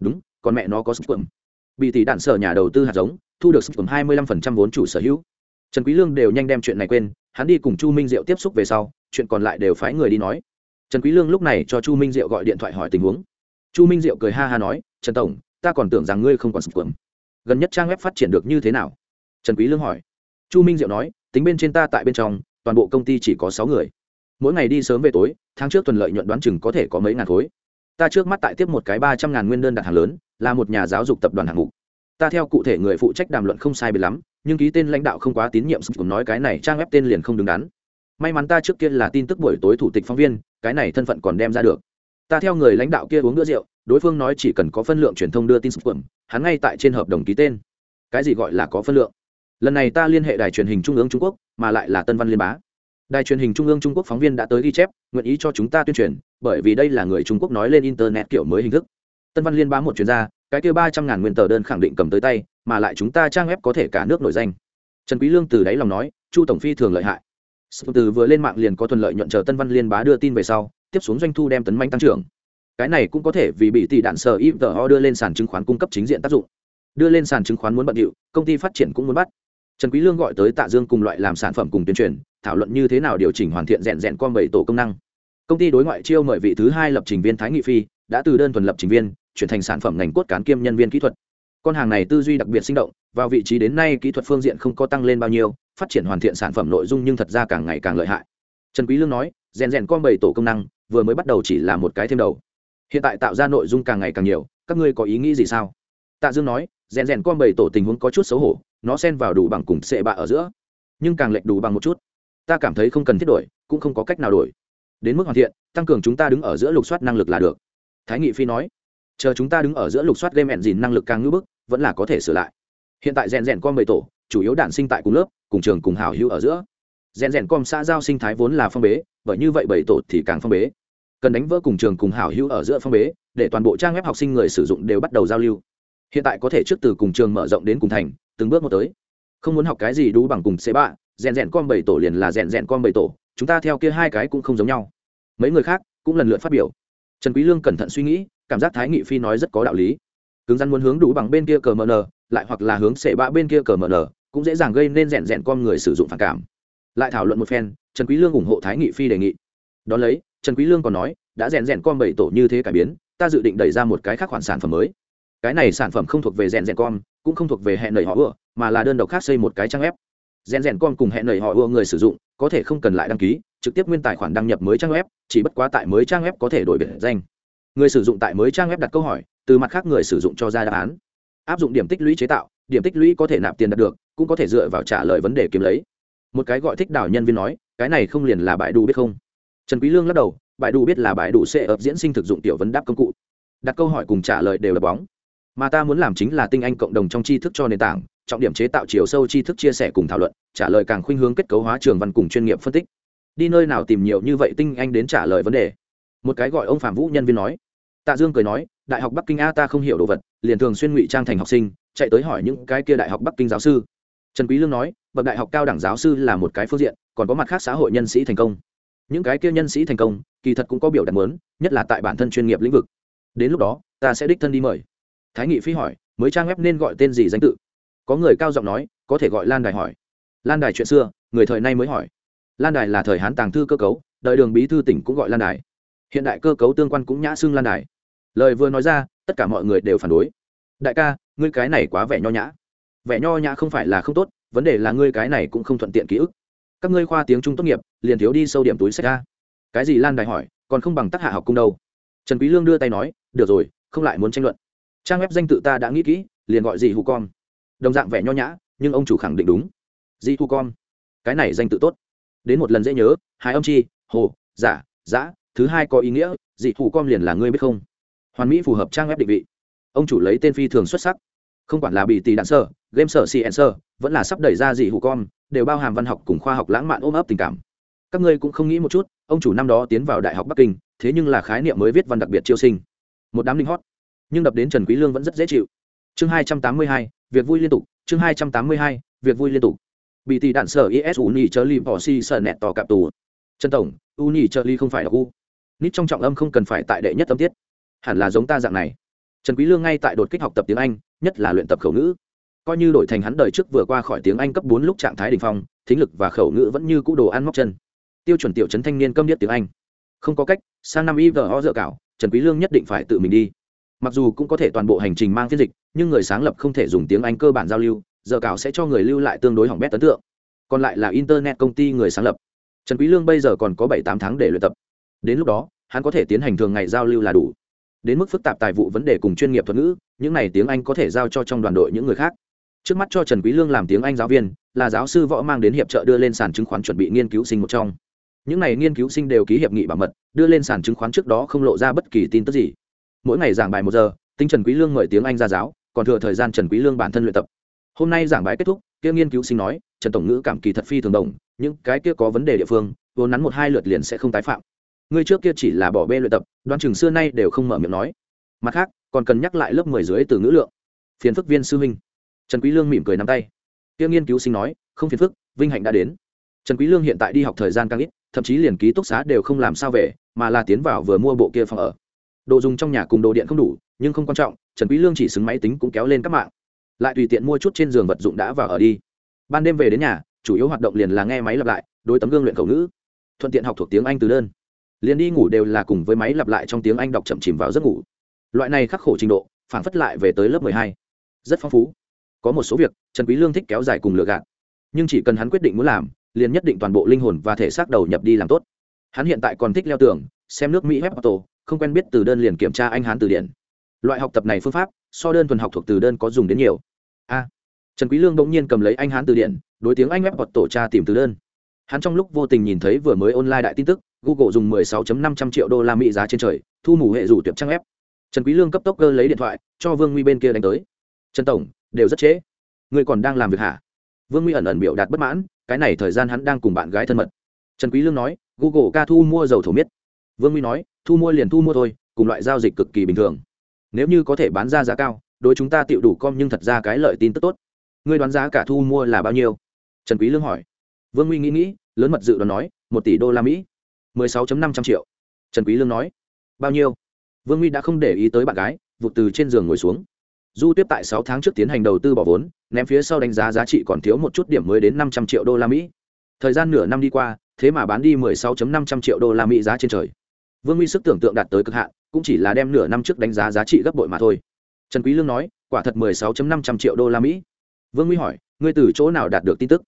Đúng, còn mẹ nó có sức quẩm bị tỷ đạn sở nhà đầu tư hạt giống, thu được sức quẩm hai mươi lăm phần trăm vốn chủ sở hữu. Trần quý lương đều nhanh đem chuyện này quên, hắn đi cùng chu minh diệu tiếp xúc về sau chuyện còn lại đều phái người đi nói. Trần quý lương lúc này cho chu minh diệu gọi điện thoại hỏi tình huống. Chu minh diệu cười ha ha nói, trần tổng, ta còn tưởng rằng ngươi không còn sức quẩm gần nhất trang web phát triển được như thế nào? Trần quý lương hỏi. Chu minh diệu nói, tính bên trên ta tại bên trong, toàn bộ công ty chỉ có sáu người. Mỗi ngày đi sớm về tối, tháng trước tuần lợi nhuận đoán chừng có thể có mấy ngàn khối. Ta trước mắt tại tiếp một cái ba trăm ngàn nguyên đơn đặt hàng lớn, là một nhà giáo dục tập đoàn hạng mục. Ta theo cụ thể người phụ trách đàm luận không sai biệt lắm, nhưng ký tên lãnh đạo không quá tín nhiệm cũng nói cái này trang web tên liền không đứng đắn may mắn ta trước kia là tin tức buổi tối thủ tịch phóng viên, cái này thân phận còn đem ra được. Ta theo người lãnh đạo kia uống bữa rượu, đối phương nói chỉ cần có phân lượng truyền thông đưa tin sụp hắn ngay tại trên hợp đồng ký tên. Cái gì gọi là có phân lượng? Lần này ta liên hệ đài truyền hình trung ương trung quốc, mà lại là tân văn liên bá. Đài truyền hình trung ương trung quốc phóng viên đã tới ghi chép, nguyện ý cho chúng ta tuyên truyền, bởi vì đây là người trung quốc nói lên internet kiểu mới hình thức. Tân văn liên bá một chuyên gia, cái kia ba trăm ngàn nguyên tờ đơn khẳng định cầm tới tay, mà lại chúng ta trang web có thể cả nước nổi danh. Trần quý lương từ đáy lòng nói, chu tổng phi thường lợi hại từ vừa lên mạng liền có thuận lợi nhuận chờ tân văn liên bá đưa tin về sau, tiếp xuống doanh thu đem tấn manh tăng trưởng. Cái này cũng có thể vì bị tỷ đạn sở ipto đưa lên sàn chứng khoán cung cấp chính diện tác dụng. Đưa lên sàn chứng khoán muốn bận điệu, công ty phát triển cũng muốn bắt. Trần quý lương gọi tới tạ dương cùng loại làm sản phẩm cùng tuyên truyền, thảo luận như thế nào điều chỉnh hoàn thiện rèn rèn con bảy tổ công năng. Công ty đối ngoại chiêu mời vị thứ hai lập trình viên thái nghị phi, đã từ đơn thuần lập trình viên, chuyển thành sản phẩm ngành cốt cán kiêm nhân viên kỹ thuật. Con hàng này tư duy đặc biệt sinh động, vào vị trí đến nay kỹ thuật phương diện không có tăng lên bao nhiêu phát triển hoàn thiện sản phẩm nội dung nhưng thật ra càng ngày càng lợi hại. Trần quý lương nói, rèn rèn con bảy tổ công năng, vừa mới bắt đầu chỉ là một cái thêm đầu. Hiện tại tạo ra nội dung càng ngày càng nhiều, các ngươi có ý nghĩ gì sao? Tạ dương nói, rèn rèn con bảy tổ tình huống có chút xấu hổ, nó xen vào đủ bằng cùng sệ bạ ở giữa. Nhưng càng lệch đủ bằng một chút. Ta cảm thấy không cần thiết đổi, cũng không có cách nào đổi. Đến mức hoàn thiện, tăng cường chúng ta đứng ở giữa lục soát năng lực là được. Thái nghị phi nói, chờ chúng ta đứng ở giữa lục soát game ẹn dìn năng lực càng ngưỡng bức, vẫn là có thể sửa lại. Hiện tại rèn rèn con bảy tổ chủ yếu đản sinh tại cùng lớp, cùng trường, cùng hào hữu ở giữa. Rèn rèn com xã giao sinh thái vốn là phong bế, bởi như vậy bảy tổ thì càng phong bế. Cần đánh vỡ cùng trường, cùng hảo hữu ở giữa phong bế, để toàn bộ trang web học sinh người sử dụng đều bắt đầu giao lưu. Hiện tại có thể trước từ cùng trường mở rộng đến cùng thành, từng bước một tới. Không muốn học cái gì đủ bằng cùng c ba rèn rèn com bảy tổ liền là rèn rèn com bảy tổ, chúng ta theo kia hai cái cũng không giống nhau. Mấy người khác cũng lần lượt phát biểu. Trần quý lương cẩn thận suy nghĩ, cảm giác thái nghị phi nói rất có đạo lý. Cứng rắn muốn hướng đủ bằng bên kia cờ mờ lại hoặc là hướng sệ bạ bên kia cờ mờ cũng dễ dàng gây nên rèn rèn con người sử dụng phản cảm. Lại thảo luận một phen, trần quý lương ủng hộ thái nghị phi đề nghị. Đó lấy, trần quý lương còn nói, đã rèn rèn con bảy tổ như thế cải biến, ta dự định đẩy ra một cái khác khoản sản phẩm mới. Cái này sản phẩm không thuộc về rèn rèn con, cũng không thuộc về hẹn nảy họ ưa, mà là đơn độc khác xây một cái trang web. Rèn rèn con cùng hẹn nảy họ ưa người sử dụng, có thể không cần lại đăng ký, trực tiếp nguyên tài khoản đăng nhập mới trang web, chỉ bất quá tại mới trang web có thể đổi biệt danh. Người sử dụng tại mới trang web đặt câu hỏi, từ mặt khác người sử dụng cho ra đáp án. Áp dụng điểm tích lũy chế tạo điểm tích lũy có thể nạp tiền đạt được, cũng có thể dựa vào trả lời vấn đề kiếm lấy. Một cái gọi thích đảo nhân viên nói, cái này không liền là bãi đủ biết không? Trần quý lương lắc đầu, bãi đủ biết là bãi đủ sẽ ập diễn sinh thực dụng tiểu vấn đáp công cụ. Đặt câu hỏi cùng trả lời đều là bóng. Mà ta muốn làm chính là tinh anh cộng đồng trong tri thức cho nền tảng, trọng điểm chế tạo chiều sâu tri thức chia sẻ cùng thảo luận, trả lời càng khuynh hướng kết cấu hóa trường văn cùng chuyên nghiệp phân tích. Đi nơi nào tìm nhiều như vậy tinh anh đến trả lời vấn đề? Một cái gọi ông phạm vũ nhân viên nói. Tạ dương cười nói, đại học bắc kinh a ta không hiểu đồ vật, liền thường xuyên ngụy trang thành học sinh chạy tới hỏi những cái kia đại học bắc kinh giáo sư. Trần quý lương nói, bậc đại học cao đẳng giáo sư là một cái phương diện, còn có mặt khác xã hội nhân sĩ thành công. Những cái kia nhân sĩ thành công, kỳ thật cũng có biểu đạt muốn, nhất là tại bản thân chuyên nghiệp lĩnh vực. Đến lúc đó, ta sẽ đích thân đi mời. Thái nghị phi hỏi, mới trang web nên gọi tên gì danh tự? Có người cao giọng nói, có thể gọi lan đài hỏi. Lan đài chuyện xưa, người thời nay mới hỏi. Lan đài là thời hán tàng thư cơ cấu đợi đường bí thư tỉnh cũng gọi lan đài. Hiện đại cơ cấu tương quan cũng nhã xương lan đài. Lời vừa nói ra, tất cả mọi người đều phản đối. Đại ca ngươi cái này quá vẻ nho nhã. Vẻ nho nhã không phải là không tốt, vấn đề là ngươi cái này cũng không thuận tiện ký ức. Các ngươi khoa tiếng trung tốt nghiệp, liền thiếu đi sâu điểm túi sách ra. Cái gì lan đài hỏi, còn không bằng tác hạ học cung đâu. Trần quý lương đưa tay nói, được rồi, không lại muốn tranh luận. Trang web danh tự ta đã nghĩ kỹ, liền gọi gì hù con đồng dạng vẻ nho nhã, nhưng ông chủ khẳng định đúng. Di hù con cái này danh tự tốt. Đến một lần dễ nhớ, hai âm chi, hồ, giả, giã, thứ hai có ý nghĩa, dị hù con liền là ngươi biết không? Hoàn mỹ phù hợp trang web định vị. Ông chủ lấy tên phi thường xuất sắc không quản là bị tỷ đạn sơ game sở cn sơ vẫn là sắp đẩy ra dị hụ con đều bao hàm văn học cùng khoa học lãng mạn ôm ấp tình cảm. Các ngươi cũng không nghĩ một chút ông chủ năm đó tiến vào đại học bắc kinh thế nhưng là khái niệm mới viết văn đặc biệt chiêu sinh. Một đám linh hót. Nhưng đập đến trần quý lương vẫn rất dễ chịu. Chương hai trăm tám mươi hai, việc vui liên tục chương hai trăm tám mươi hai, việc vui liên tục. Bị tỷ đạn sở is uni chớ li bỏ si sợ nẹt tỏ cạp tù. Trần tổng uni chớ li không phải là u. Nít trong trọng âm không cần phải tại đệ nhất tâm tiết. Hẳn là giống ta dạng này. Trần quý lương ngay tại đột kích học tập tiếng anh nhất là luyện tập khẩu ngữ. Coi như đổi thành hắn đời trước vừa qua khỏi tiếng anh cấp bốn lúc trạng thái đỉnh phong, thính lực và khẩu ngữ vẫn như cũ đồ ăn móc chân. Tiêu chuẩn tiểu trấn thanh niên câm điếc tiếng anh. Không có cách, sang năm ivo dựa cảo, trần quý lương nhất định phải tự mình đi. Mặc dù cũng có thể toàn bộ hành trình mang phiên dịch, nhưng người sáng lập không thể dùng tiếng anh cơ bản giao lưu, giờ cảo sẽ cho người lưu lại tương đối hỏng bét ấn tượng. Còn lại là internet công ty người sáng lập. Trần quý lương bây giờ còn có bảy tám tháng để luyện tập. Đến lúc đó, hắn có thể tiến hành thường ngày giao lưu là đủ đến mức phức tạp tài vụ vấn đề cùng chuyên nghiệp thuật ngữ, những này tiếng anh có thể giao cho trong đoàn đội những người khác. Trước mắt cho trần quý lương làm tiếng anh giáo viên, là giáo sư võ mang đến hiệp trợ đưa lên sàn chứng khoán chuẩn bị nghiên cứu sinh một trong. Những này nghiên cứu sinh đều ký hiệp nghị bảo mật, đưa lên sàn chứng khoán trước đó không lộ ra bất kỳ tin tức gì. Mỗi ngày giảng bài một giờ tinh trần quý lương mời tiếng anh ra giáo, còn thừa thời gian trần quý lương bản thân luyện tập. Hôm nay giảng bài kết thúc, kia nghiên cứu sinh nói, trần tổng ngữ cảm kỳ thật phi thường đồng, những cái kia có vấn đề địa phương, vốn nắn một hai lượt liền sẽ không tái phạm ngươi trước kia chỉ là bỏ bê luyện tập, đoán chừng xưa nay đều không mở miệng nói. Mặt khác, còn cần nhắc lại lớp mười dưới từ ngữ lượng. Phiền phức viên sư huynh. Trần quý lương mỉm cười nắm tay. Tiêu nghiên cứu sinh nói, không phiền phức, vinh hạnh đã đến. Trần quý lương hiện tại đi học thời gian càng ít, thậm chí liền ký túc xá đều không làm sao về, mà là tiến vào vừa mua bộ kia phòng ở. Đồ dùng trong nhà cùng đồ điện không đủ, nhưng không quan trọng, trần quý lương chỉ xứng máy tính cũng kéo lên các mạng. Lại tùy tiện mua chút trên giường vật dụng đã vào ở đi. Ban đêm về đến nhà, chủ yếu hoạt động liền là nghe máy lặp lại, đối tấm gương luyện khẩu ngữ. Thuận tiện học thuộc tiếng anh từ đơn liền đi ngủ đều là cùng với máy lặp lại trong tiếng anh đọc chậm chìm vào giấc ngủ. Loại này khắc khổ trình độ phản phất lại về tới lớp mười hai. Rất phong phú. Có một số việc, trần quý lương thích kéo dài cùng lựa gạt. Nhưng chỉ cần hắn quyết định muốn làm, liền nhất định toàn bộ linh hồn và thể xác đầu nhập đi làm tốt. Hắn hiện tại còn thích leo tường, xem nước mỹ web auto, không quen biết từ đơn liền kiểm tra anh hán từ điển. Loại học tập này phương pháp, so đơn thuần học thuộc từ đơn có dùng đến nhiều. A. Trần quý lương đống nhiên cầm lấy anh hán từ điển, đối tiếng anh web auto tổ tra tìm từ đơn. Hắn trong lúc vô tình nhìn thấy vừa mới online đại tin tức google dùng 16.500 triệu đô la mỹ giá trên trời, thu mù hệ rủ tiệp trang ép. trần quý lương cấp tốc cơ lấy điện thoại, cho vương nguy bên kia đánh tới. Trần tổng, đều rất trễ. Người còn đang làm việc hả? Vương nguy ẩn ẩn biểu đạt bất mãn, cái này thời gian hắn đang cùng bạn gái thân mật. Trần quý lương nói, google ca thu mua dầu thổ miết. Vương nguy nói, thu mua liền thu mua thôi, cùng loại giao dịch cực kỳ bình thường. Nếu như có thể bán ra giá cao, đối chúng ta tiệu đủ com nhưng thật ra cái lợi tin tức tốt. Ngươi đoán giá cả thu mua là bao nhiêu? Trần quý lương hỏi. Vương nguy nghĩ nghĩ, lớn mật dự đoán nói, một tỷ đô la mỹ mười sáu năm trăm triệu. Trần quý lương nói, bao nhiêu? Vương huy đã không để ý tới bạn gái, vụt từ trên giường ngồi xuống. Du tiếp tại sáu tháng trước tiến hành đầu tư bỏ vốn, ném phía sau đánh giá giá trị còn thiếu một chút điểm mới đến năm trăm triệu đô la mỹ. Thời gian nửa năm đi qua, thế mà bán đi mười sáu năm trăm triệu đô la mỹ giá trên trời. Vương huy sức tưởng tượng đạt tới cực hạn, cũng chỉ là đem nửa năm trước đánh giá giá trị gấp bội mà thôi. Trần quý lương nói, quả thật 16 năm trăm triệu đô la mỹ. Vương huy hỏi, ngươi từ chỗ nào đạt được tin tức?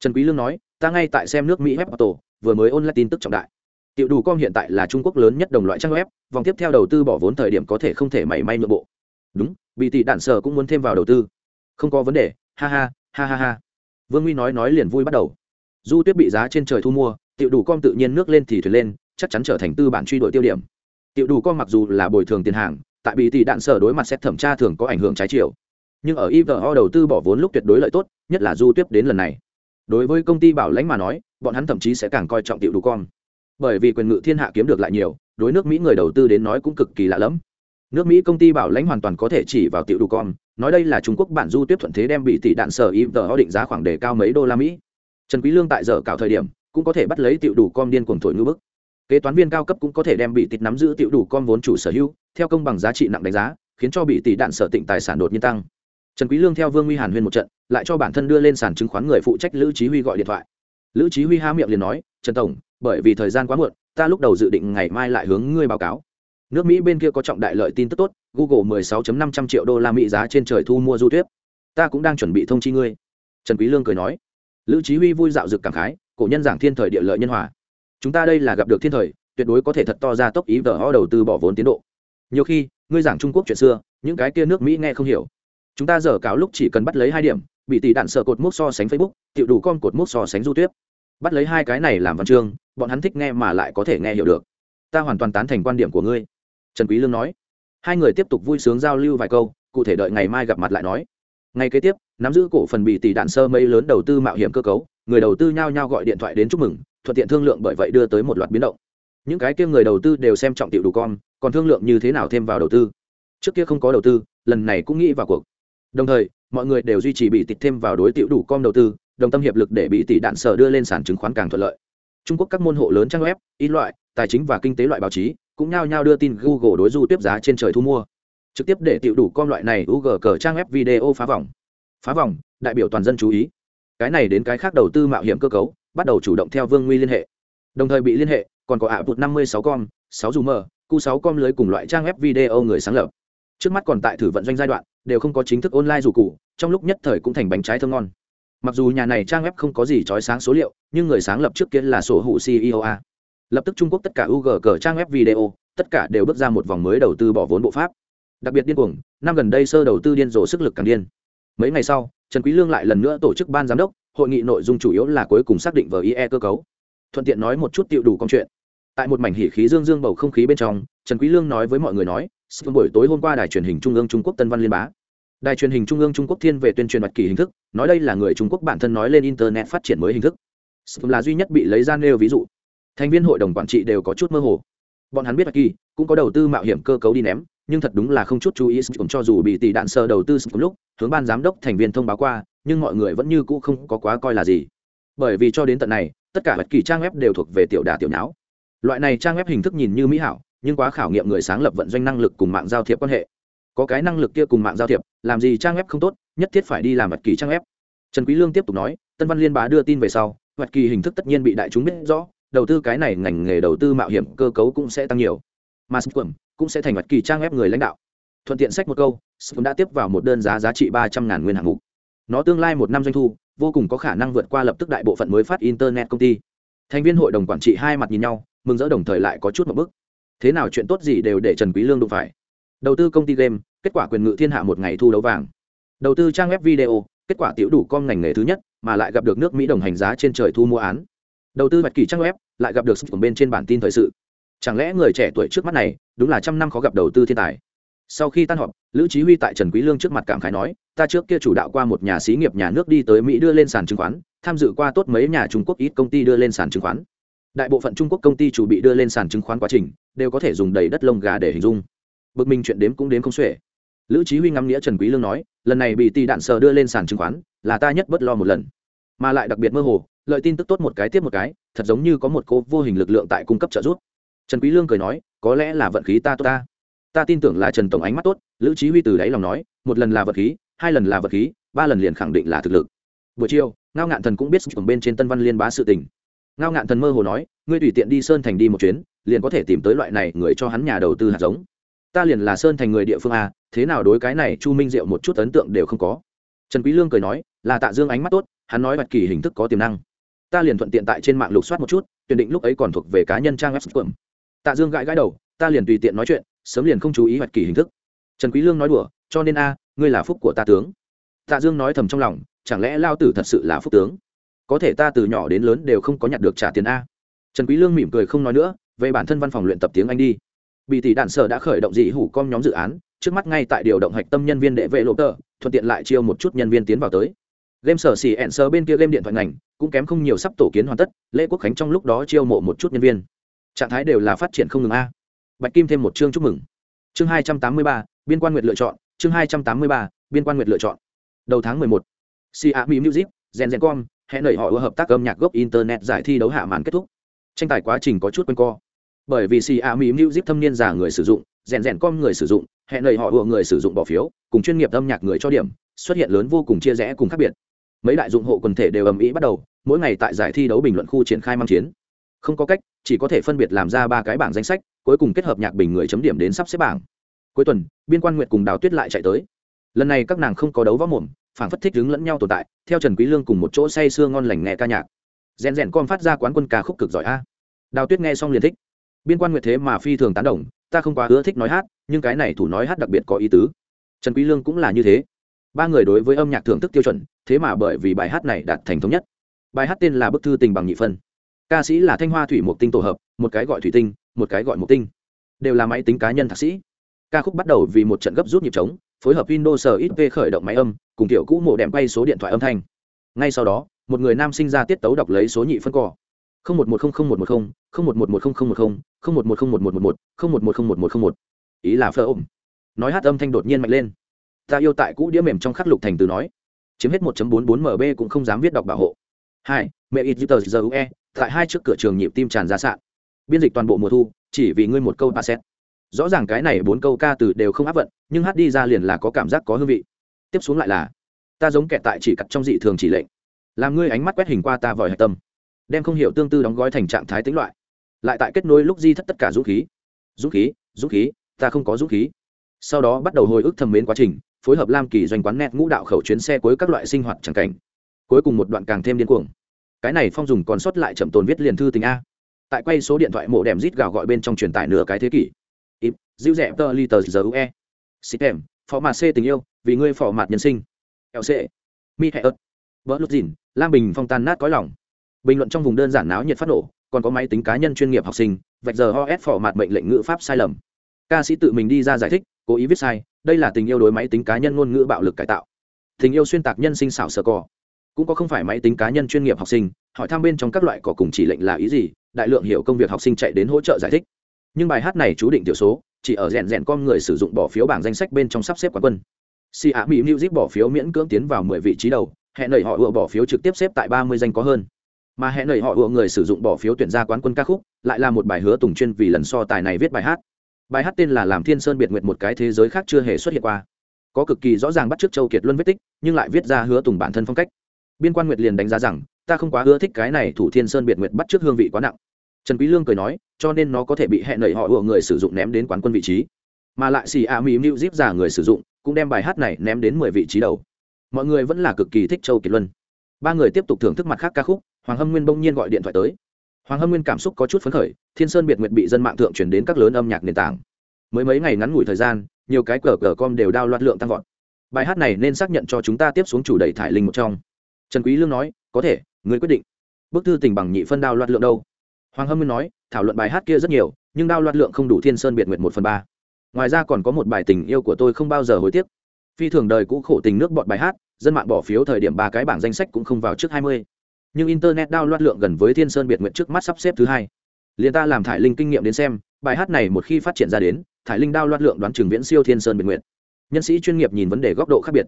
Trần quý lương nói, ta ngay tại xem nước mỹ web auto vừa mới ôn lại tin tức trọng đại tiểu đủ com hiện tại là trung quốc lớn nhất đồng loại trang web, vòng tiếp theo đầu tư bỏ vốn thời điểm có thể không thể mảy may nhượng bộ. Đúng, bị tỷ đạn sở cũng muốn thêm vào đầu tư. Không có vấn đề, ha ha ha ha ha. Vương nguy nói nói liền vui bắt đầu. Du tuyết bị giá trên trời thu mua, tiểu đủ com tự nhiên nước lên thì thuyền lên, chắc chắn trở thành tư bản truy đuổi tiêu điểm. Tiểu đủ com mặc dù là bồi thường tiền hàng, tại bị tỷ đạn sở đối mặt xét thẩm tra thường có ảnh hưởng trái chiều. Nhưng ở ivo đầu tư bỏ vốn lúc tuyệt đối lợi tốt, nhất là du tiếp đến lần này. Đối với công ty bảo lãnh mà nói, bọn hắn thậm chí sẽ càng coi trọng tiểu đủ com bởi vì quyền ngự thiên hạ kiếm được lại nhiều, đối nước mỹ người đầu tư đến nói cũng cực kỳ lạ lẫm. Nước mỹ công ty bảo lãnh hoàn toàn có thể chỉ vào tiểu đủ con nói đây là trung quốc bản du tiếp thuận thế đem bị tỷ đạn sở im ivo định giá khoảng đề cao mấy đô la mỹ. Trần quý lương tại giờ cào thời điểm, cũng có thể bắt lấy tiểu đủ con điên cuồng thổi ngư bức. Kế toán viên cao cấp cũng có thể đem bị tịt nắm giữ tiểu đủ con vốn chủ sở hữu, theo công bằng giá trị nặng đánh giá, khiến cho bị tỷ đạn sở tịnh tài sản đột nhiên tăng. Trần quý lương theo vương nguy hàn huyên một trận, lại cho bản thân đưa lên sàn chứng khoán người phụ trách lữ chí huy gọi điện thoại. Lữ chí huy há miệng liền nói, trần tổng bởi vì thời gian quá muộn, ta lúc đầu dự định ngày mai lại hướng ngươi báo cáo. Nước mỹ bên kia có trọng đại lợi tin tức tốt, google 16.500 triệu đô la mỹ giá trên trời thu mua du tuyết ta cũng đang chuẩn bị thông chi ngươi. Trần quý lương cười nói. Lữ chí huy vui dạo dực cảm khái, cổ nhân giảng thiên thời địa lợi nhân hòa. Chúng ta đây là gặp được thiên thời, tuyệt đối có thể thật to ra tốc ý vở ho đầu tư bỏ vốn tiến độ. Nhiều khi, ngươi giảng trung quốc chuyện xưa, những cái kia nước mỹ nghe không hiểu. Chúng ta dở cáo lúc chỉ cần bắt lấy hai điểm, bị tỷ đạn sợ cột mốc so sánh facebook, tiểu đủ con cột mốc so sánh du tuyết bắt lấy hai cái này làm văn chương, bọn hắn thích nghe mà lại có thể nghe hiểu được. Ta hoàn toàn tán thành quan điểm của ngươi. Trần quý lương nói. Hai người tiếp tục vui sướng giao lưu vài câu, cụ thể đợi ngày mai gặp mặt lại nói. Ngày kế tiếp, nắm giữ cổ phần bị tỷ đạn sơ mây lớn đầu tư mạo hiểm cơ cấu, người đầu tư nhao nhao gọi điện thoại đến chúc mừng, thuận tiện thương lượng bởi vậy đưa tới một loạt biến động. Những cái kia người đầu tư đều xem trọng tiểu đủ con, còn thương lượng như thế nào thêm vào đầu tư. Trước kia không có đầu tư, lần này cũng nghĩ vào cuộc. Đồng thời, mọi người đều duy trì bị tịch thêm vào đối tiểu đủ com đầu tư đồng tâm hiệp lực để bị tỷ đạn sở đưa lên sàn chứng khoán càng thuận lợi. Trung quốc các môn hộ lớn trang web in loại, tài chính và kinh tế loại báo chí cũng nhao nhao đưa tin google đối du tiếp giá trên trời thu mua. Trực tiếp để tiểu đủ con loại này Google cờ trang web video phá vòng. Phá vòng, đại biểu toàn dân chú ý. Cái này đến cái khác đầu tư mạo hiểm cơ cấu, bắt đầu chủ động theo vương nguy liên hệ. Đồng thời bị liên hệ, còn có ạ vụt năm mươi sáu com, sáu dù mờ, cu sáu com lưới cùng loại trang web video người sáng lập. Trước mắt còn tại thử vận doanh giai đoạn, đều không có chính thức online dù cụ trong lúc nhất thời cũng thành bánh trái thơm ngon mặc dù nhà này trang web không có gì trói sáng số liệu, nhưng người sáng lập trước kia là sổ hụ ceo a. Lập tức trung quốc tất cả ug cờ trang web video, tất cả đều bước ra một vòng mới đầu tư bỏ vốn bộ pháp. Đặc biệt điên cuồng, năm gần đây sơ đầu tư điên rồ sức lực càng điên. Mấy ngày sau, trần quý lương lại lần nữa tổ chức ban giám đốc, hội nghị nội dung chủ yếu là cuối cùng xác định với ie cơ cấu. Thuận tiện nói một chút tiêu đủ công chuyện. Tại một mảnh hỉ khí dương dương bầu không khí bên trong, trần quý lương nói với mọi người nói buổi tối hôm qua đài truyền hình trung ương trung quốc tân văn liên bá đài truyền hình trung ương trung quốc thiên về tuyên truyền mặt kỳ hình thức, nói đây là người trung quốc bản thân nói lên internet phát triển mới hình thức. Là duy nhất bị lấy ra nêu ví dụ. Thành viên hội đồng quản trị đều có chút mơ hồ. Bọn hắn biết mặt kỳ, cũng có đầu tư mạo hiểm cơ cấu đi ném, nhưng thật đúng là không chút chú ý Scrum cho dù bị tỷ đạn sơ đầu tư Scrum lúc, hướng ban giám đốc thành viên thông báo qua, nhưng mọi người vẫn như cũ không có quá coi là gì. Bởi vì cho đến tận này, tất cả mặt kỳ trang web đều thuộc về tiểu đà tiểu não loại này trang web hình thức nhìn như mỹ hảo, nhưng quá khảo nghiệm người sáng lập vận doanh năng lực cùng mạng giao thiệp quan hệ có cái năng lực kia cùng mạng giao thiệp, làm gì trang web không tốt, nhất thiết phải đi làm vật kỳ trang web. Trần quý lương tiếp tục nói, tân văn liên bá đưa tin về sau, vật kỳ hình thức tất nhiên bị đại chúng biết rõ, đầu tư cái này ngành nghề đầu tư mạo hiểm cơ cấu cũng sẽ tăng nhiều. Mà squam cũng sẽ thành vật kỳ trang web người lãnh đạo. Thuận tiện sách một câu squam đã tiếp vào một đơn giá giá trị ba trăm ngàn nguyên hạng mục. Nó tương lai một năm doanh thu, vô cùng có khả năng vượt qua lập tức đại bộ phận mới phát internet công ty. Thành viên hội đồng quản trị hai mặt nhìn nhau, mừng rỡ đồng thời lại có chút một bước. thế nào chuyện tốt gì đều để trần quý lương đụng phải đầu tư công ty game, kết quả quyền ngự thiên hạ một ngày thu đấu vàng. Đầu tư trang web video, kết quả tiểu đủ con ngành nghề thứ nhất, mà lại gặp được nước mỹ đồng hành giá trên trời thu mua án. Đầu tư bạch kỳ trang web, lại gặp được sức bên trên bản tin thời sự. Chẳng lẽ người trẻ tuổi trước mắt này, đúng là trăm năm khó gặp đầu tư thiên tài? Sau khi tan họp, lữ chí huy tại trần quý lương trước mặt cảm khái nói, ta trước kia chủ đạo qua một nhà xí nghiệp nhà nước đi tới mỹ đưa lên sàn chứng khoán, tham dự qua tốt mấy nhà trung quốc ít công ty đưa lên sàn chứng khoán. Đại bộ phận trung quốc công ty chủ bị đưa lên sàn chứng khoán quá trình, đều có thể dùng đầy đất lông gà để hình dung bực mình chuyện đếm cũng đếm không xuể. Lữ chí huy ngắm nghĩa trần quý lương nói, lần này bị tỷ đạn sờ đưa lên sàn chứng khoán, là ta nhất bất lo một lần. Mà lại đặc biệt mơ hồ, lợi tin tức tốt một cái tiếp một cái, thật giống như có một cô vô hình lực lượng tại cung cấp trợ giúp. Trần quý lương cười nói, có lẽ là vận khí ta tốt ta. Ta tin tưởng là trần tổng ánh mắt tốt, lữ chí huy từ đáy lòng nói, một lần là vận khí, hai lần là vận khí, ba lần liền khẳng định là thực lực. Buổi chiều, ngao ngạn thần cũng biết ở bên trên tân văn liên bá sự tình. Ngao ngạn thần mơ hồ nói, ngươi tùy tiện đi sơn thành đi một chuyến, liền có thể tìm tới loại này người cho hắn nhà đầu tư hạt giống ta liền là sơn thành người địa phương a, thế nào đối cái này chu minh diệu một chút ấn tượng đều không có. Trần quý lương cười nói, là tạ dương ánh mắt tốt, hắn nói bạch kỳ hình thức có tiềm năng. Ta liền thuận tiện tại trên mạng lục soát một chút, tuyển định lúc ấy còn thuộc về cá nhân trang web quẩm tạ dương gãi gãi đầu, ta liền tùy tiện nói chuyện, sớm liền không chú ý bạch kỳ hình thức. Trần quý lương nói đùa, cho nên a, ngươi là phúc của ta tướng. Tạ dương nói thầm trong lòng, chẳng lẽ lao tử thật sự là phúc tướng? Có thể ta từ nhỏ đến lớn đều không có nhặt được trả tiền a. Trần quý lương mỉm cười không nói nữa, về bản thân văn phòng luyện tập tiếng anh đi bị tỷ đạn sở đã khởi động dị hủ com nhóm dự án trước mắt ngay tại điều động hạch tâm nhân viên đệ vệ lộ tờ thuận tiện lại chiêu một chút nhân viên tiến vào tới. Game sở xỉ ẹn sơ bên kia game điện thoại ngành cũng kém không nhiều sắp tổ kiến hoàn tất lễ quốc khánh trong lúc đó chiêu mộ một chút nhân viên. Trạng thái đều là phát triển không ngừng a. Bạch kim thêm một chương chúc mừng. Chương hai trăm tám mươi ba biên quan nguyệt lựa chọn chương hai trăm tám mươi ba biên quan nguyệt lựa chọn. Đầu tháng mười một Xiaomi Music, Gen Gen Com, hẹn đợi họ hợp tác âm nhạc gốc internet giải thi đấu hạ màn kết thúc. Tranh tài quá trình có chút quanh co. Bởi vì Xiaomi Music thâm niên giả người sử dụng, rèn rèn com người sử dụng, hẹn lời họ người sử dụng bỏ phiếu, cùng chuyên nghiệp âm nhạc người cho điểm, xuất hiện lớn vô cùng chia rẽ cùng khác biệt. Mấy đại dụng hộ quần thể đều ầm ĩ bắt đầu, mỗi ngày tại giải thi đấu bình luận khu triển khai mang chiến. Không có cách, chỉ có thể phân biệt làm ra ba cái bảng danh sách, cuối cùng kết hợp nhạc bình người chấm điểm đến sắp xếp bảng. Cuối tuần, Biên Quan nguyện cùng Đào Tuyết lại chạy tới. Lần này các nàng không có đấu võ mồm, phản phất thích đứng lẫn nhau tồn tại theo trần quý lương cùng một chỗ say sưa ngon lành nghe ca nhạc rèn rèn con phát ra quán quân ca khúc cực giỏi a đào tuyết nghe xong liền thích biên quan nguyệt thế mà phi thường tán đồng ta không quá ưa thích nói hát nhưng cái này thủ nói hát đặc biệt có ý tứ. Trần quý lương cũng là như thế. Ba người đối với âm nhạc thưởng thức tiêu chuẩn thế mà bởi vì bài hát này đạt thành thống nhất. Bài hát tên là bức thư tình bằng nhị phân. Ca sĩ là thanh hoa thủy một tinh tổ hợp một cái gọi thủy tinh một cái gọi một tinh. Đều là máy tính cá nhân thạc sĩ. Ca khúc bắt đầu vì một trận gấp rút nhịp trống phối hợp Windows XP khởi động máy âm, cùng tiểu cũ mộ đệm quay số điện thoại âm thanh. Ngay sau đó, một người nam sinh ra tiết tấu đọc lấy số nhị phân cỏ. 01100110, 01110010, 01101111, 01101111. Ý là phơ ôm. Nói hát âm thanh đột nhiên mạnh lên. Ta yêu tại cũ đĩa mềm trong khắc lục thành từ nói. Chiếm hết 1.44 MB cũng không dám viết đọc bảo hộ. Hai, mẹ ít giờ giờ UE, tại hai trước cửa trường nhịp tim tràn ra sạn. Biên dịch toàn bộ mùa thu, chỉ vì ngươi một câu ba xét rõ ràng cái này bốn câu ca từ đều không áp vận nhưng hát đi ra liền là có cảm giác có hương vị tiếp xuống lại là ta giống kẹt tại chỉ cặt trong dị thường chỉ lệnh làm ngươi ánh mắt quét hình qua ta vòi hạch tâm đem không hiểu tương tư đóng gói thành trạng thái tính loại. Lại tại kết nối lúc di thất tất cả dũng khí. Dũng khí dũng khí ta không có dũng khí. Sau đó bắt đầu hồi ức thầm mến quá trình phối hợp lam kỳ doanh quán nét ngũ đạo khẩu chuyến xe cuối các loại sinh hoạt chẳng cảnh. Cuối cùng một đoạn càng thêm điên cuồng. Cái này phong dùng còn sót lại chậm tồn viết liền thư tình a. Tại quay số điện thoại mổ đèm rít gào gọi bên trong truyền tải nửa cái thế kỷ. Ít dịu rẻ tờ li tờ giờ ue em, phó mạt c tình yêu vì ngươi phỏ mạt nhân sinh. Lc mi hẹ ớt. Vỡ lút dìn lam bình phong tan nát cõi lòng bình luận trong vùng đơn giản náo nhiệt phát nổ, còn có máy tính cá nhân chuyên nghiệp học sinh, vạch giờ os phỏ mặt mệnh lệnh ngữ pháp sai lầm. Ca sĩ tự mình đi ra giải thích, cố ý viết sai, đây là tình yêu đối máy tính cá nhân ngôn ngữ bạo lực cải tạo. Tình yêu xuyên tạc nhân sinh xảo sờ cò. Cũng có không phải máy tính cá nhân chuyên nghiệp học sinh, hỏi thăm bên trong các loại cỏ cùng chỉ lệnh là ý gì, đại lượng hiểu công việc học sinh chạy đến hỗ trợ giải thích. Nhưng bài hát này chú định tiểu số, chỉ ở rèn rèn con người sử dụng bỏ phiếu bảng danh sách bên trong sắp xếp quán quân. Si á mỹ music bỏ phiếu miễn cưỡng tiến vào mười vị trí đầu, hẹn nảy họ ựa bỏ phiếu trực tiếp xếp tại ba mươi danh có hơn mà hẹn nảy họ ủa người sử dụng bỏ phiếu tuyển ra quán quân ca khúc, lại là một bài hứa tùng chuyên vì lần so tài này viết bài hát. Bài hát tên là làm thiên sơn biệt nguyệt một cái thế giới khác chưa hề xuất hiện qua. Có cực kỳ rõ ràng bắt trước châu kiệt luân vết tích, nhưng lại viết ra hứa tùng bản thân phong cách. Biên quan nguyệt liền đánh giá rằng, ta không quá ưa thích cái này thủ thiên sơn biệt nguyệt bắt trước hương vị quá nặng. Trần quý lương cười nói, cho nên nó có thể bị hẹn nảy họ ủa người sử dụng ném đến quán quân vị trí. Mà lại xì a mỹ mưu díp giả người sử dụng, cũng đem bài hát này ném đến mười vị trí đầu. Mọi người vẫn là cực kỳ thích châu kiệt luân. Ba người tiếp tục thưởng thức mặt khác ca khúc hoàng hâm nguyên bỗng nhiên gọi điện thoại tới. Hoàng hâm nguyên cảm xúc có chút phấn khởi, thiên sơn biệt nguyệt bị dân mạng thượng chuyển đến các lớn âm nhạc nền tảng. Mới mấy ngày ngắn ngủi thời gian, nhiều cái cờ cờ com đều đao loạt lượng tăng vọt. Bài hát này nên xác nhận cho chúng ta tiếp xuống chủ đẩy thải linh một trong. Trần quý lương nói, có thể, người quyết định. Bức thư tình bằng nhị phân đao loạt lượng đâu? Hoàng hâm nguyên nói, thảo luận bài hát kia rất nhiều, nhưng đao loạt lượng không đủ thiên sơn biệt nguyệt một phần ba. Ngoài ra còn có một bài tình yêu của tôi không bao giờ hối tiếc. Phi thường đời cũ khổ tình nước bọn bài hát, dân mạng bỏ phiếu thời điểm ba cái bảng danh sách cũng không vào trước hai mươi nhưng internet đao loạt lượng gần với thiên sơn biệt nguyện trước mắt sắp xếp thứ hai. Liền ta làm thải linh kinh nghiệm đến xem, bài hát này một khi phát triển ra đến, thải linh đao loạt lượng đoán trường viễn siêu thiên sơn biệt nguyện. Nhân sĩ chuyên nghiệp nhìn vấn đề góc độ khác biệt.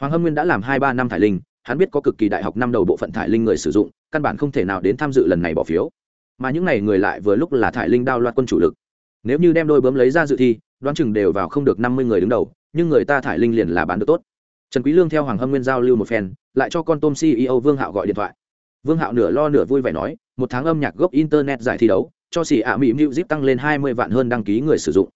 Hoàng hâm nguyên đã làm hai ba năm thải linh, hắn biết có cực kỳ đại học năm đầu bộ phận thải linh người sử dụng, căn bản không thể nào đến tham dự lần này bỏ phiếu. Mà những n à y người lại vừa lúc là thải linh đao loạt quân chủ lực. Nếu như đem đôi bấm lấy ra dự thi, đoán chừng đều vào không được năm mươi người đứng đầu, nhưng người ta thải linh liền là bán được tốt. Trần quý lương theo hoàng hâm nguyên giao lưu một phen, lại cho con tôm ceo vương hạo gọi điện thoại vương hạo nửa lo nửa vui vẻ nói, một tháng âm nhạc gốc internet giải thi đấu, cho xỉ ạ mỹ zip tăng lên hai mươi vạn hơn đăng ký người sử dụng.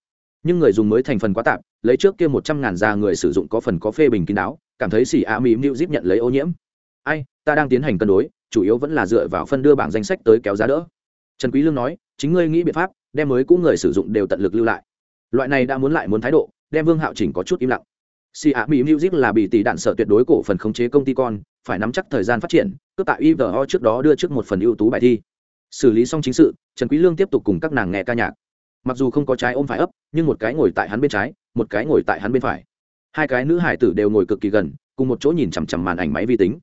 Nhưng người dùng mới thành phần quá tạp, lấy trước kia một trăm ngàn ra người sử dụng có phần có phê bình kín đáo, cảm thấy xỉ ạ mỹ zip nhận lấy ô nhiễm. Ai, ta đang tiến hành cân đối, chủ yếu vẫn là dựa vào phân đưa bảng danh sách tới kéo giá đỡ. Trần quý lương nói, chính ngươi nghĩ biện pháp, đem mới cũ người sử dụng đều tận lực lưu lại. Loại này đã muốn lại muốn thái độ, đem vương hạo chỉnh có chút im lặng. Si ạ mỹ music là bị tỷ đạn sở tuyệt đối cổ phần khống chế công ty con, phải nắm chắc thời gian phát triển, cướp tại ivo trước đó đưa trước một phần ưu tú bài thi. Xử lý xong chính sự, trần quý lương tiếp tục cùng các nàng nghe ca nhạc. Mặc dù không có trái ôm phải ấp, nhưng một cái ngồi tại hắn bên trái, một cái ngồi tại hắn bên phải. Hai cái nữ hải tử đều ngồi cực kỳ gần, cùng một chỗ nhìn chằm chằm màn ảnh máy vi tính.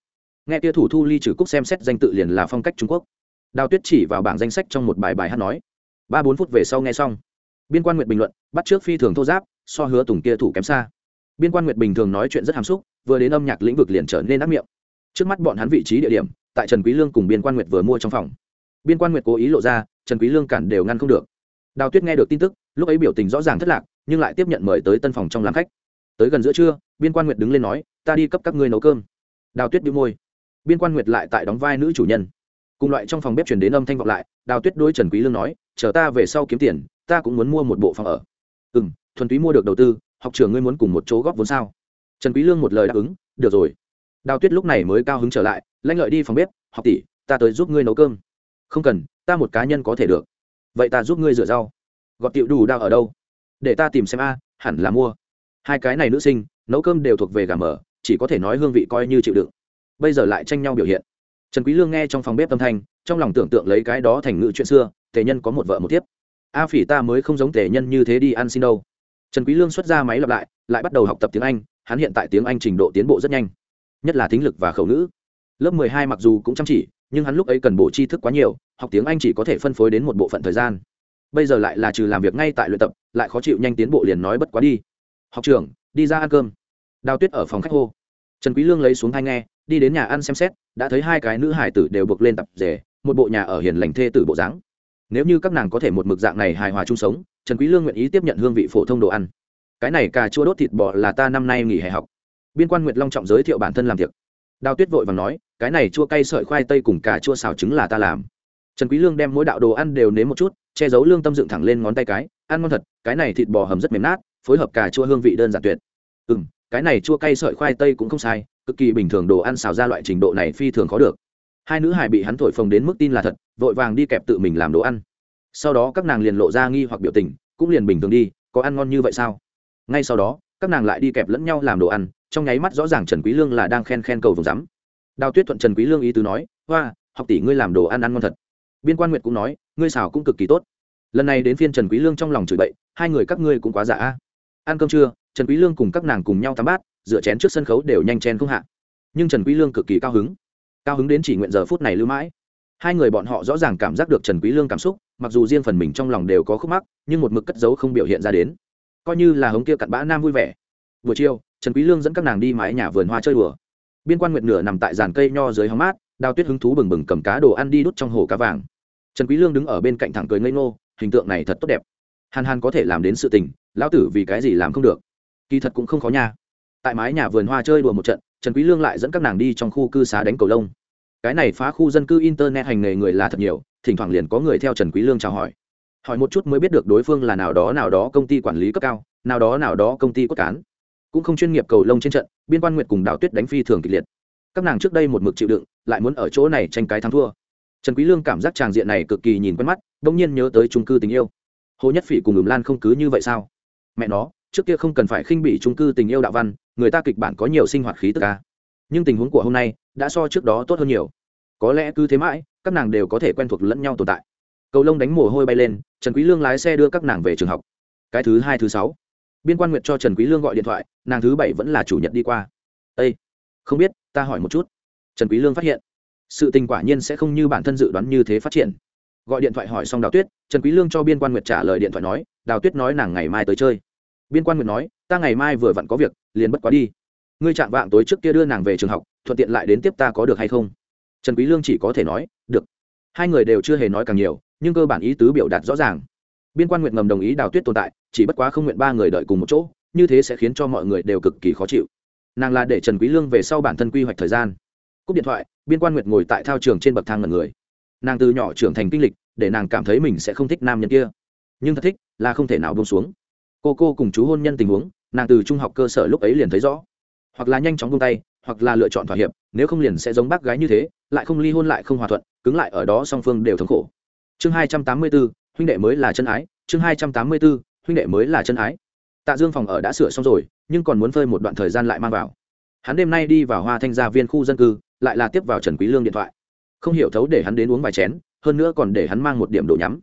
Nghe tia thủ thu ly trừ cúc xem xét danh tự liền là phong cách trung quốc. Đào tuyết chỉ vào bảng danh sách trong một bài bài hát nói. Ba bốn phút về sau nghe xong. Biên quan nguyệt bình luận, bắt trước phi thường thô giáp, so hứa tùng kia thủ kém xa biên quan nguyệt bình thường nói chuyện rất hàm xúc vừa đến âm nhạc lĩnh vực liền trở nên ác miệng. Trước mắt bọn hắn vị trí địa điểm tại trần quý lương cùng biên quan nguyệt vừa mua trong phòng. Biên quan nguyệt cố ý lộ ra trần quý lương cản đều ngăn không được. Đào tuyết nghe được tin tức lúc ấy biểu tình rõ ràng thất lạc nhưng lại tiếp nhận mời tới tân phòng trong làm khách. Tới gần giữa trưa biên quan nguyệt đứng lên nói ta đi cấp các ngươi nấu cơm. Đào tuyết bĩu môi. Biên quan nguyệt lại tại đóng vai nữ chủ nhân. Cùng loại trong phòng bếp truyền đến âm thanh vọng lại đào tuyết đối trần quý lương nói chờ ta về sau kiếm tiền ta cũng muốn mua một bộ phòng ở. Ừm, thuần túy mua được đầu tư học trưởng ngươi muốn cùng một chỗ góp vốn sao? Trần quý lương một lời đáp ứng, được rồi. Đào tuyết lúc này mới cao hứng trở lại lanh lợi đi phòng bếp, học tỷ, ta tới giúp ngươi nấu cơm. Không cần, ta một cá nhân có thể được. Vậy ta giúp ngươi rửa rau. Gọt tiệu đủ đao ở đâu? Để ta tìm xem a, hẳn là mua. Hai cái này nữ sinh, nấu cơm đều thuộc về gà mở chỉ có thể nói hương vị coi như chịu đựng. Bây giờ lại tranh nhau biểu hiện. Trần quý lương nghe trong phòng bếp âm thanh, trong lòng tưởng tượng lấy cái đó thành ngữ chuyện xưa, tề nhân có một vợ một tiếp a phỉ ta mới không giống tề nhân như thế đi ăn xin đâu trần quý lương xuất ra máy lặp lại lại bắt đầu học tập tiếng anh, hắn hiện tại tiếng anh trình độ tiến bộ rất nhanh, nhất là thính lực và khẩu ngữ. Lớp 12 mặc dù cũng chăm chỉ, nhưng hắn lúc ấy cần bổ tri thức quá nhiều, học tiếng anh chỉ có thể phân phối đến một bộ phận thời gian. Bây giờ lại là trừ làm việc ngay tại luyện tập, lại khó chịu nhanh tiến bộ liền nói bất quá đi. Học trưởng đi ra ăn cơm. Đào tuyết ở phòng khách hô. Trần quý lương lấy xuống hai nghe, đi đến nhà ăn xem xét, đã thấy hai cái nữ hải tử đều buộc lên tập rể, một bộ nhà ở hiền lành thê tử bộ dáng. Nếu như các nàng có thể một mực dạng này hài hòa chung sống trần quý lương nguyện ý tiếp nhận hương vị phổ thông đồ ăn. Cái này cà chua đốt thịt bò là ta năm nay nghỉ hè học. Biên quan nguyệt long trọng giới thiệu bản thân làm việc. Đào tuyết vội vàng nói, cái này chua cay sợi khoai tây cùng cà chua xào trứng là ta làm. Trần quý lương đem mỗi đạo đồ ăn đều nếm một chút, che giấu lương tâm dựng thẳng lên ngón tay cái, ăn ngon thật, cái này thịt bò hầm rất mềm nát, phối hợp cà chua hương vị đơn giản tuyệt. Ừm, cái này chua cay sợi khoai tây cũng không sai, cực kỳ bình thường đồ ăn xào ra loại trình độ này phi thường khó được. Hai nữ hài bị hắn thổi phồng đến mức tin là thật, vội vàng đi kẹp tự mình làm đồ ăn sau đó các nàng liền lộ ra nghi hoặc biểu tình, cũng liền bình thường đi, có ăn ngon như vậy sao? Ngay sau đó, các nàng lại đi kẹp lẫn nhau làm đồ ăn, trong nháy mắt rõ ràng trần quý lương là đang khen khen cầu vùng rắm. Đào tuyết thuận trần quý lương ý tứ nói, hoa, học tỷ ngươi làm đồ ăn ăn ngon thật. Biên quan nguyệt cũng nói, ngươi xào cũng cực kỳ tốt. Lần này đến phiên trần quý lương trong lòng chửi bậy, hai người các ngươi cũng quá giả a. Ăn cơm trưa, trần quý lương cùng các nàng cùng nhau tắm bát, rửa chén trước sân khấu đều nhanh chen không hạ. Nhưng trần quý lương cực kỳ cao hứng. Cao hứng đến chỉ nguyện giờ phút này lưu mãi hai người bọn họ rõ ràng cảm giác được trần quý lương cảm xúc, mặc dù riêng phần mình trong lòng đều có khúc mắc, nhưng một mực cất giấu không biểu hiện ra đến. Coi như là hống kia cặn bã nam vui vẻ. Buổi chiều, trần quý lương dẫn các nàng đi mái nhà vườn hoa chơi đùa. Biên quan nguyệt nửa nằm tại giàn cây nho dưới hóng mát, đào tuyết hứng thú bừng bừng cầm cá đồ ăn đi đút trong hồ cá vàng. Trần quý lương đứng ở bên cạnh thẳng cười ngây ngô, hình tượng này thật tốt đẹp. Hàn hàn có thể làm đến sự tình, lão tử vì cái gì làm không được? Kỳ thật cũng không khó nha. Tại mái nhà vườn hoa chơi đùa một trận, trần quý lương lại dẫn các nàng đi trong khu cư xá đánh cầu lông cái này phá khu dân cư internet hành nghề người là thật nhiều, thỉnh thoảng liền có người theo trần quý lương chào hỏi. Hỏi một chút mới biết được đối phương là nào đó nào đó công ty quản lý cấp cao, nào đó nào đó công ty cốt cán. Cũng không chuyên nghiệp cầu lông trên trận, biên quan nguyệt cùng đào tuyết đánh phi thường kịch liệt. Các nàng trước đây một mực chịu đựng, lại muốn ở chỗ này tranh cái thắng thua. Trần quý lương cảm giác tràng diện này cực kỳ nhìn quen mắt đung nhiên nhớ tới trung cư tình yêu. Hồ nhất phỉ cùng ừm lan không cứ như vậy sao? Mẹ nó, trước kia không cần phải khinh bỉ trung cư tình yêu đạo văn, người ta kịch bản có nhiều sinh hoạt khí tức ca. Nhưng tình huống của hôm nay đã so trước đó tốt hơn nhiều. Có lẽ cứ thế mãi, các nàng đều có thể quen thuộc lẫn nhau tồn tại. Cầu lông đánh mồ hôi bay lên, trần quý lương lái xe đưa các nàng về trường học. Cái thứ hai, thứ sáu. Biên quan nguyệt cho trần quý lương gọi điện thoại, nàng thứ bảy vẫn là chủ nhật đi qua. Ê! không biết, ta hỏi một chút. Trần quý lương phát hiện, sự tình quả nhiên sẽ không như bản thân dự đoán như thế phát triển. Gọi điện thoại hỏi xong đào tuyết, trần quý lương cho biên quan nguyệt trả lời điện thoại nói, đào tuyết nói nàng ngày mai tới chơi. Biên quan nguyệt nói, ta ngày mai vừa vặn có việc, liền bất quá đi ngươi chạm vạng tối trước kia đưa nàng về trường học, thuận tiện lại đến tiếp ta có được hay không? Trần quý lương chỉ có thể nói, được. Hai người đều chưa hề nói càng nhiều, nhưng cơ bản ý tứ biểu đạt rõ ràng. Biên quan nguyệt ngầm đồng ý đào tuyết tồn tại, chỉ bất quá không nguyện ba người đợi cùng một chỗ, như thế sẽ khiến cho mọi người đều cực kỳ khó chịu. Nàng là để trần quý lương về sau bản thân quy hoạch thời gian. Cúp điện thoại, biên quan nguyệt ngồi tại thao trường trên bậc thang ngẩn người. Nàng từ nhỏ trưởng thành kinh lịch, để nàng cảm thấy mình sẽ không thích nam nhân kia. Nhưng thật thích, là không thể nào buông xuống. Cô cô cùng chú hôn nhân tình huống, nàng từ trung học cơ sở lúc ấy liền thấy rõ hoặc là nhanh chóng buông tay hoặc là lựa chọn thỏa hiệp nếu không liền sẽ giống bác gái như thế lại không ly hôn lại không hòa thuận cứng lại ở đó song phương đều thống khổ. Chương hai trăm tám mươi 284, huynh đệ mới là chân ái chương hai trăm tám mươi 284, huynh đệ mới là chân ái. Tạ dương phòng ở đã sửa xong rồi nhưng còn muốn phơi một đoạn thời gian lại mang vào. Hắn đêm nay đi vào hoa thanh gia viên khu dân cư lại là tiếp vào trần quý lương điện thoại. Không hiểu thấu để hắn đến uống vài chén hơn nữa còn để hắn mang một điểm đồ nhắm.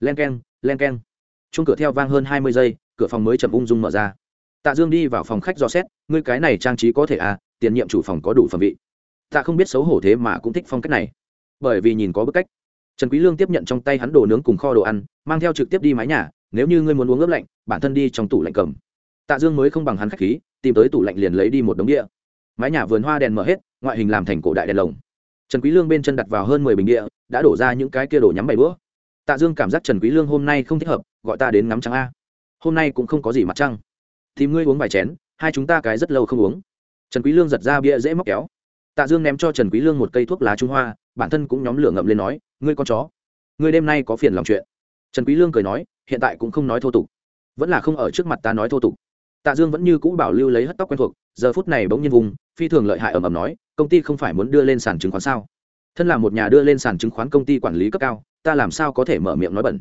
Len keng len keng. Chung cửa theo vang hơn hai mươi giây cửa phòng mới chậm ung dung mở ra tạ dương đi vào phòng khách dò xét, ngươi cái này trang trí có thể à tiền nhiệm chủ phòng có đủ phẩm vị. Tạ không biết xấu hổ thế mà cũng thích phong cách này. Bởi vì nhìn có bức cách. Trần quý lương tiếp nhận trong tay hắn đồ nướng cùng kho đồ ăn, mang theo trực tiếp đi mái nhà, nếu như ngươi muốn uống ướp lạnh, bản thân đi trong tủ lạnh cầm. Tạ dương mới không bằng hắn khách khí, tìm tới tủ lạnh liền lấy đi một đống địa. Mái nhà vườn hoa đèn mở hết, ngoại hình làm thành cổ đại đèn lồng. Trần quý lương bên chân đặt vào hơn mười bình địa, đã đổ ra những cái kia đổ nhắm bảy bữa. Tạ dương cảm giác trần quý lương hôm nay không thích hợp, gọi ta đến ngắm trăng a. Hôm nay cũng không có gì mặt trăng tìm ngươi uống vài chén, hai chúng ta cái rất lâu không uống. Trần quý lương giật ra bia dễ móc kéo. Tạ dương ném cho trần quý lương một cây thuốc lá trung hoa, bản thân cũng nhóm lửa ngậm lên nói, ngươi con chó, ngươi đêm nay có phiền lòng chuyện. Trần quý lương cười nói, hiện tại cũng không nói thô tục, vẫn là không ở trước mặt ta nói thô tục. Tạ dương vẫn như cũ bảo lưu lấy hất tóc quen thuộc, giờ phút này bỗng nhiên vùng, phi thường lợi hại ầm ầm nói, công ty không phải muốn đưa lên sàn chứng khoán sao? Thân là một nhà đưa lên sàn chứng khoán công ty quản lý cấp cao, ta làm sao có thể mở miệng nói bẩn?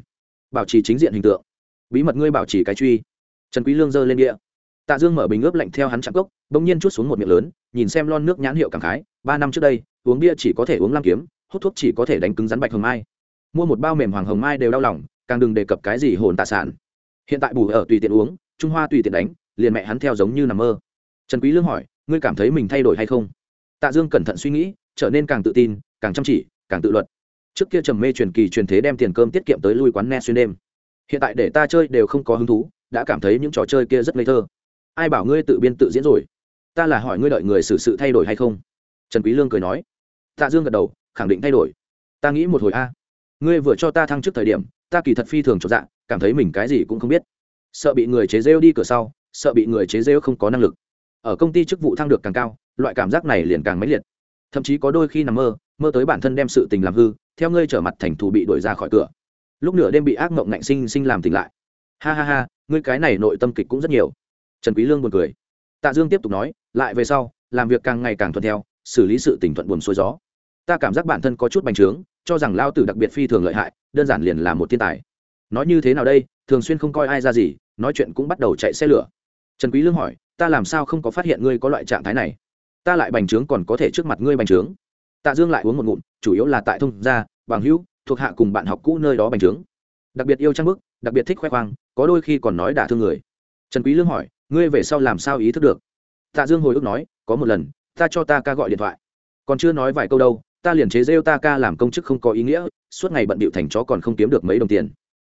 Bảo trì chính diện hình tượng. Bí mật ngươi bảo trì cái truy. Trần quý lương giơ lên địa tạ dương mở bình ướp lạnh theo hắn chạm cốc, bỗng nhiên chút xuống một miệng lớn, nhìn xem lon nước nhãn hiệu cảm khái, ba năm trước đây, uống bia chỉ có thể uống lam kiếm, hút thuốc chỉ có thể đánh cứng rắn bạch hồng mai. Mua một bao mềm hoàng hồng mai đều đau lòng, càng đừng đề cập cái gì hồn tạ sản. Hiện tại bù ở tùy tiện uống, trung hoa tùy tiện đánh, liền mẹ hắn theo giống như nằm mơ. Trần quý lương hỏi, ngươi cảm thấy mình thay đổi hay không? Tạ dương cẩn thận suy nghĩ, trở nên càng tự tin, càng chăm chỉ, càng tự luật. Trước kia trầm mê truyền kỳ truyền thế đem tiền cơm tiết kiệm tới lui quán net xuyên đêm. Hiện tại để ta chơi đều không có hứng thú, đã cảm thấy những trò chơi kia rất ngây thơ ai bảo ngươi tự biên tự diễn rồi? Ta là hỏi ngươi đợi người xử sự thay đổi hay không? Trần quý lương cười nói. Tạ dương gật đầu, khẳng định thay đổi. Ta nghĩ một hồi a. Ngươi vừa cho ta thăng trước thời điểm, ta kỳ thật phi thường cho dạng cảm thấy mình cái gì cũng không biết. Sợ bị người chế rêu đi cửa sau, sợ bị người chế rêu không có năng lực. Ở công ty chức vụ thăng được càng cao, loại cảm giác này liền càng mãnh liệt. Thậm chí có đôi khi nằm mơ mơ tới bản thân đem sự tình làm hư, theo ngươi trở mặt thành thù bị đuổi ra khỏi cửa. Lúc nửa đêm bị ác mộng ngạnh sinh sinh làm tỉnh lại. Ha ha ha, ngươi cái này nội tâm kịch cũng rất nhiều trần quý lương buồn cười. Tạ dương tiếp tục nói, lại về sau, làm việc càng ngày càng thuận theo, xử lý sự tình thuận buồn xuôi gió. Ta cảm giác bản thân có chút bành trướng, cho rằng lao tử đặc biệt phi thường lợi hại, đơn giản liền là một thiên tài. Nói như thế nào đây, thường xuyên không coi ai ra gì, nói chuyện cũng bắt đầu chạy xe lửa. Trần quý lương hỏi, ta làm sao không có phát hiện ngươi có loại trạng thái này? Ta lại bành trướng còn có thể trước mặt ngươi bành trướng. Tạ dương lại uống một ngụm, chủ yếu là tại thông gia, bằng hữu, thuộc hạ cùng bạn học cũ nơi đó bành trướng. Đặc biệt yêu trang bức, đặc biệt thích khoe khoang, có đôi khi còn nói đả thương người. Trần quý lương hỏi ngươi về sau làm sao ý thức được? Tạ dương hồi ức nói, có một lần, ta cho ta ca gọi điện thoại. Còn chưa nói vài câu đâu, ta liền chế rêu ta ca làm công chức không có ý nghĩa, suốt ngày bận bịu thành chó còn không kiếm được mấy đồng tiền.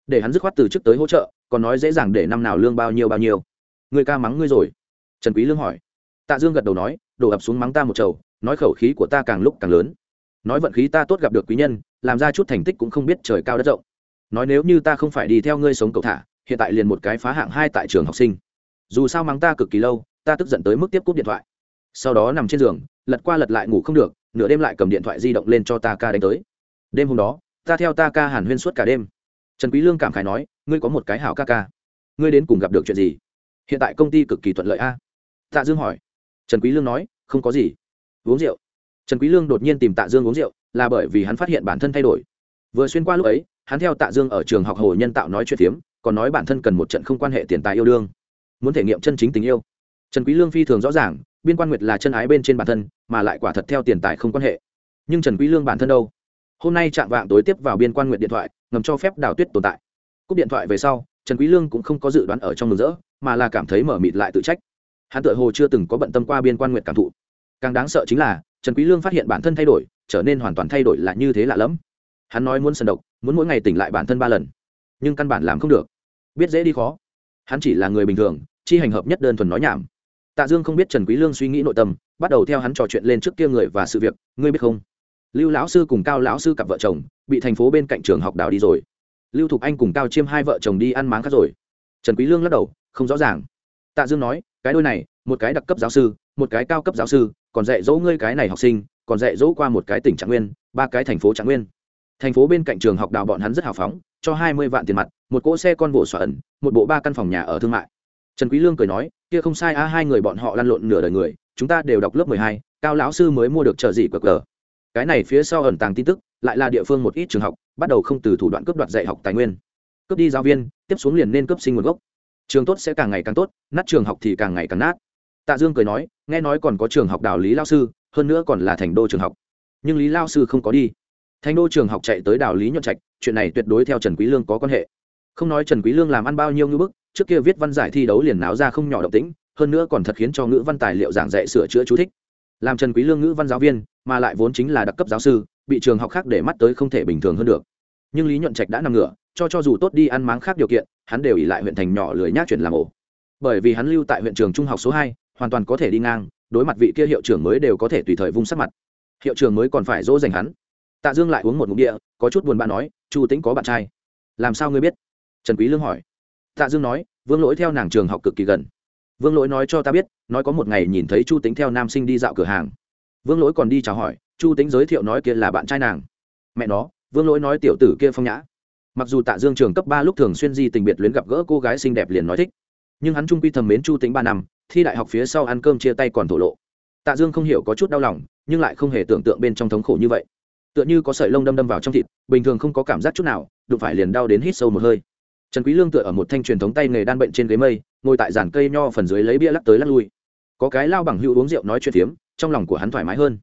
Để hắn dứt khoát từ trước tới hỗ trợ, còn nói dễ dàng để năm nào lương bao nhiêu bao nhiêu. Người ca mắng ngươi rồi. Trần quý lương hỏi. Tạ dương gật đầu nói, đổ ập xuống mắng ta một chầu, nói khẩu khí của ta càng lúc càng lớn. Nói vận khí ta tốt gặp được quý nhân, làm ra chút thành tích cũng không biết trời cao đất rộng. Nói nếu như ta không phải đi theo ngươi sống cầu thả, hiện tại liền một cái phá hạng hai tại trường học sinh dù sao mắng ta cực kỳ lâu, ta tức giận tới mức tiếp cúp điện thoại. Sau đó nằm trên giường, lật qua lật lại ngủ không được, nửa đêm lại cầm điện thoại di động lên cho ta ca đánh tới. Đêm hôm đó, ta theo ta ca hàn huyên suốt cả đêm. Trần quý lương cảm khái nói, ngươi có một cái hảo ca ca. Ngươi đến cùng gặp được chuyện gì? Hiện tại công ty cực kỳ thuận lợi a. Tạ dương hỏi. Trần quý lương nói, không có gì. Uống rượu. Trần quý lương đột nhiên tìm tạ dương uống rượu, là bởi vì hắn phát hiện bản thân thay đổi. Vừa xuyên qua lúc ấy, hắn theo tạ dương ở trường học hồ nhân tạo nói chuyện tiếm còn nói bản thân cần một trận không quan hệ tiền tài yêu đương muốn thể nghiệm chân chính tình yêu. Trần quý lương phi thường rõ ràng, biên quan nguyệt là chân ái bên trên bản thân, mà lại quả thật theo tiền tài không quan hệ. Nhưng trần quý lương bản thân đâu? Hôm nay chạm vạng tối tiếp vào biên quan nguyệt điện thoại, ngầm cho phép đào tuyết tồn tại. Cúp điện thoại về sau, trần quý lương cũng không có dự đoán ở trong mừng rỡ, mà là cảm thấy mở mịt lại tự trách. Hắn tựa hồ chưa từng có bận tâm qua biên quan nguyệt cảm thụ. Càng đáng sợ chính là, trần quý lương phát hiện bản thân thay đổi, trở nên hoàn toàn thay đổi là như thế lạ lắm hắn nói muốn sần độc, muốn mỗi ngày tỉnh lại bản thân ba lần, nhưng căn bản làm không được. Biết dễ đi khó hắn chỉ là người bình thường, chi hành hợp nhất đơn thuần nói nhảm. Tạ dương không biết trần quý lương suy nghĩ nội tâm, bắt đầu theo hắn trò chuyện lên trước kia người và sự việc, ngươi biết không? Lưu lão sư cùng cao lão sư cặp vợ chồng, bị thành phố bên cạnh trường học đào đi rồi. Lưu thục anh cùng cao chiêm hai vợ chồng đi ăn máng khác rồi. Trần quý lương lắc đầu, không rõ ràng. Tạ dương nói, cái đôi này, một cái đặc cấp giáo sư, một cái cao cấp giáo sư, còn dạy dỗ ngươi cái này học sinh, còn dạy dỗ qua một cái tỉnh trạng nguyên, ba cái thành phố trạng nguyên thành phố bên cạnh trường học đào bọn hắn rất hào phóng, cho hai mươi vạn tiền mặt, một cỗ xe con bộ xóa ẩn, một bộ ba căn phòng nhà ở thương mại. Trần quý lương cười nói, kia không sai a, hai người bọn họ lăn lộn nửa đời người, chúng ta đều đọc lớp mười hai, cao lão sư mới mua được trợ gì cờ cờ. Cái này phía sau ẩn tàng tin tức, lại là địa phương một ít trường học, bắt đầu không từ thủ đoạn cướp đoạt dạy học tài nguyên. Cướp đi giáo viên, tiếp xuống liền nên cướp sinh nguồn gốc. Trường tốt sẽ càng ngày càng tốt, nát trường học thì càng ngày càng nát. Tạ dương cười nói, nghe nói còn có trường học đào lý lao sư, hơn nữa còn là thành đô trường học. Nhưng lý lao sư không có đi thành đô trường học chạy tới đào lý nhuận trạch, chuyện này tuyệt đối theo trần quý lương có quan hệ. Không nói trần quý lương làm ăn bao nhiêu ngư bức, trước kia viết văn giải thi đấu liền náo ra không nhỏ động tĩnh, hơn nữa còn thật khiến cho ngữ văn tài liệu giảng dạy sửa chữa chú thích. Làm trần quý lương ngữ văn giáo viên, mà lại vốn chính là đặc cấp giáo sư, bị trường học khác để mắt tới không thể bình thường hơn được. Nhưng lý nhuận trạch đã nằm ngửa, cho cho dù tốt đi ăn máng khác điều kiện, hắn đều ỉ lại huyện thành nhỏ lười nhác chuyển làm ổ. Bởi vì hắn lưu tại huyện trường trung học số hai, hoàn toàn có thể đi ngang, đối mặt vị kia hiệu trưởng mới đều có thể tùy thời vung sát mặt. Hiệu trưởng mới còn phải dỗ dành hắn tạ dương lại uống một ngụm địa, có chút buồn bã nói, chu tĩnh có bạn trai. Làm sao ngươi biết? Trần quý lương hỏi. Tạ dương nói, vương lỗi theo nàng trường học cực kỳ gần. Vương lỗi nói cho ta biết, nói có một ngày nhìn thấy chu Tĩnh theo nam sinh đi dạo cửa hàng. Vương lỗi còn đi chào hỏi, chu Tĩnh giới thiệu nói kia là bạn trai nàng. Mẹ nó, vương lỗi nói tiểu tử kia phong nhã. Mặc dù tạ dương trường cấp ba lúc thường xuyên di tình biệt luyến gặp gỡ cô gái xinh đẹp liền nói thích. Nhưng hắn trung quy thầm mến chu tính ba năm, thi đại học phía sau ăn cơm chia tay còn thổ lộ. Tạ dương không hiểu có chút đau lòng, nhưng lại không hề tưởng tượng bên trong thống khổ như vậy tựa như có sợi lông đâm đâm vào trong thịt, bình thường không có cảm giác chút nào, đụng phải liền đau đến hít sâu một hơi. Trần quý lương tựa ở một thanh truyền thống tay nghề đan bệnh trên ghế mây, ngồi tại giàn cây nho phần dưới lấy bia lắc tới lắc lui. Có cái lao bằng hữu uống rượu nói chuyện tiếm trong lòng của hắn thoải mái hơn.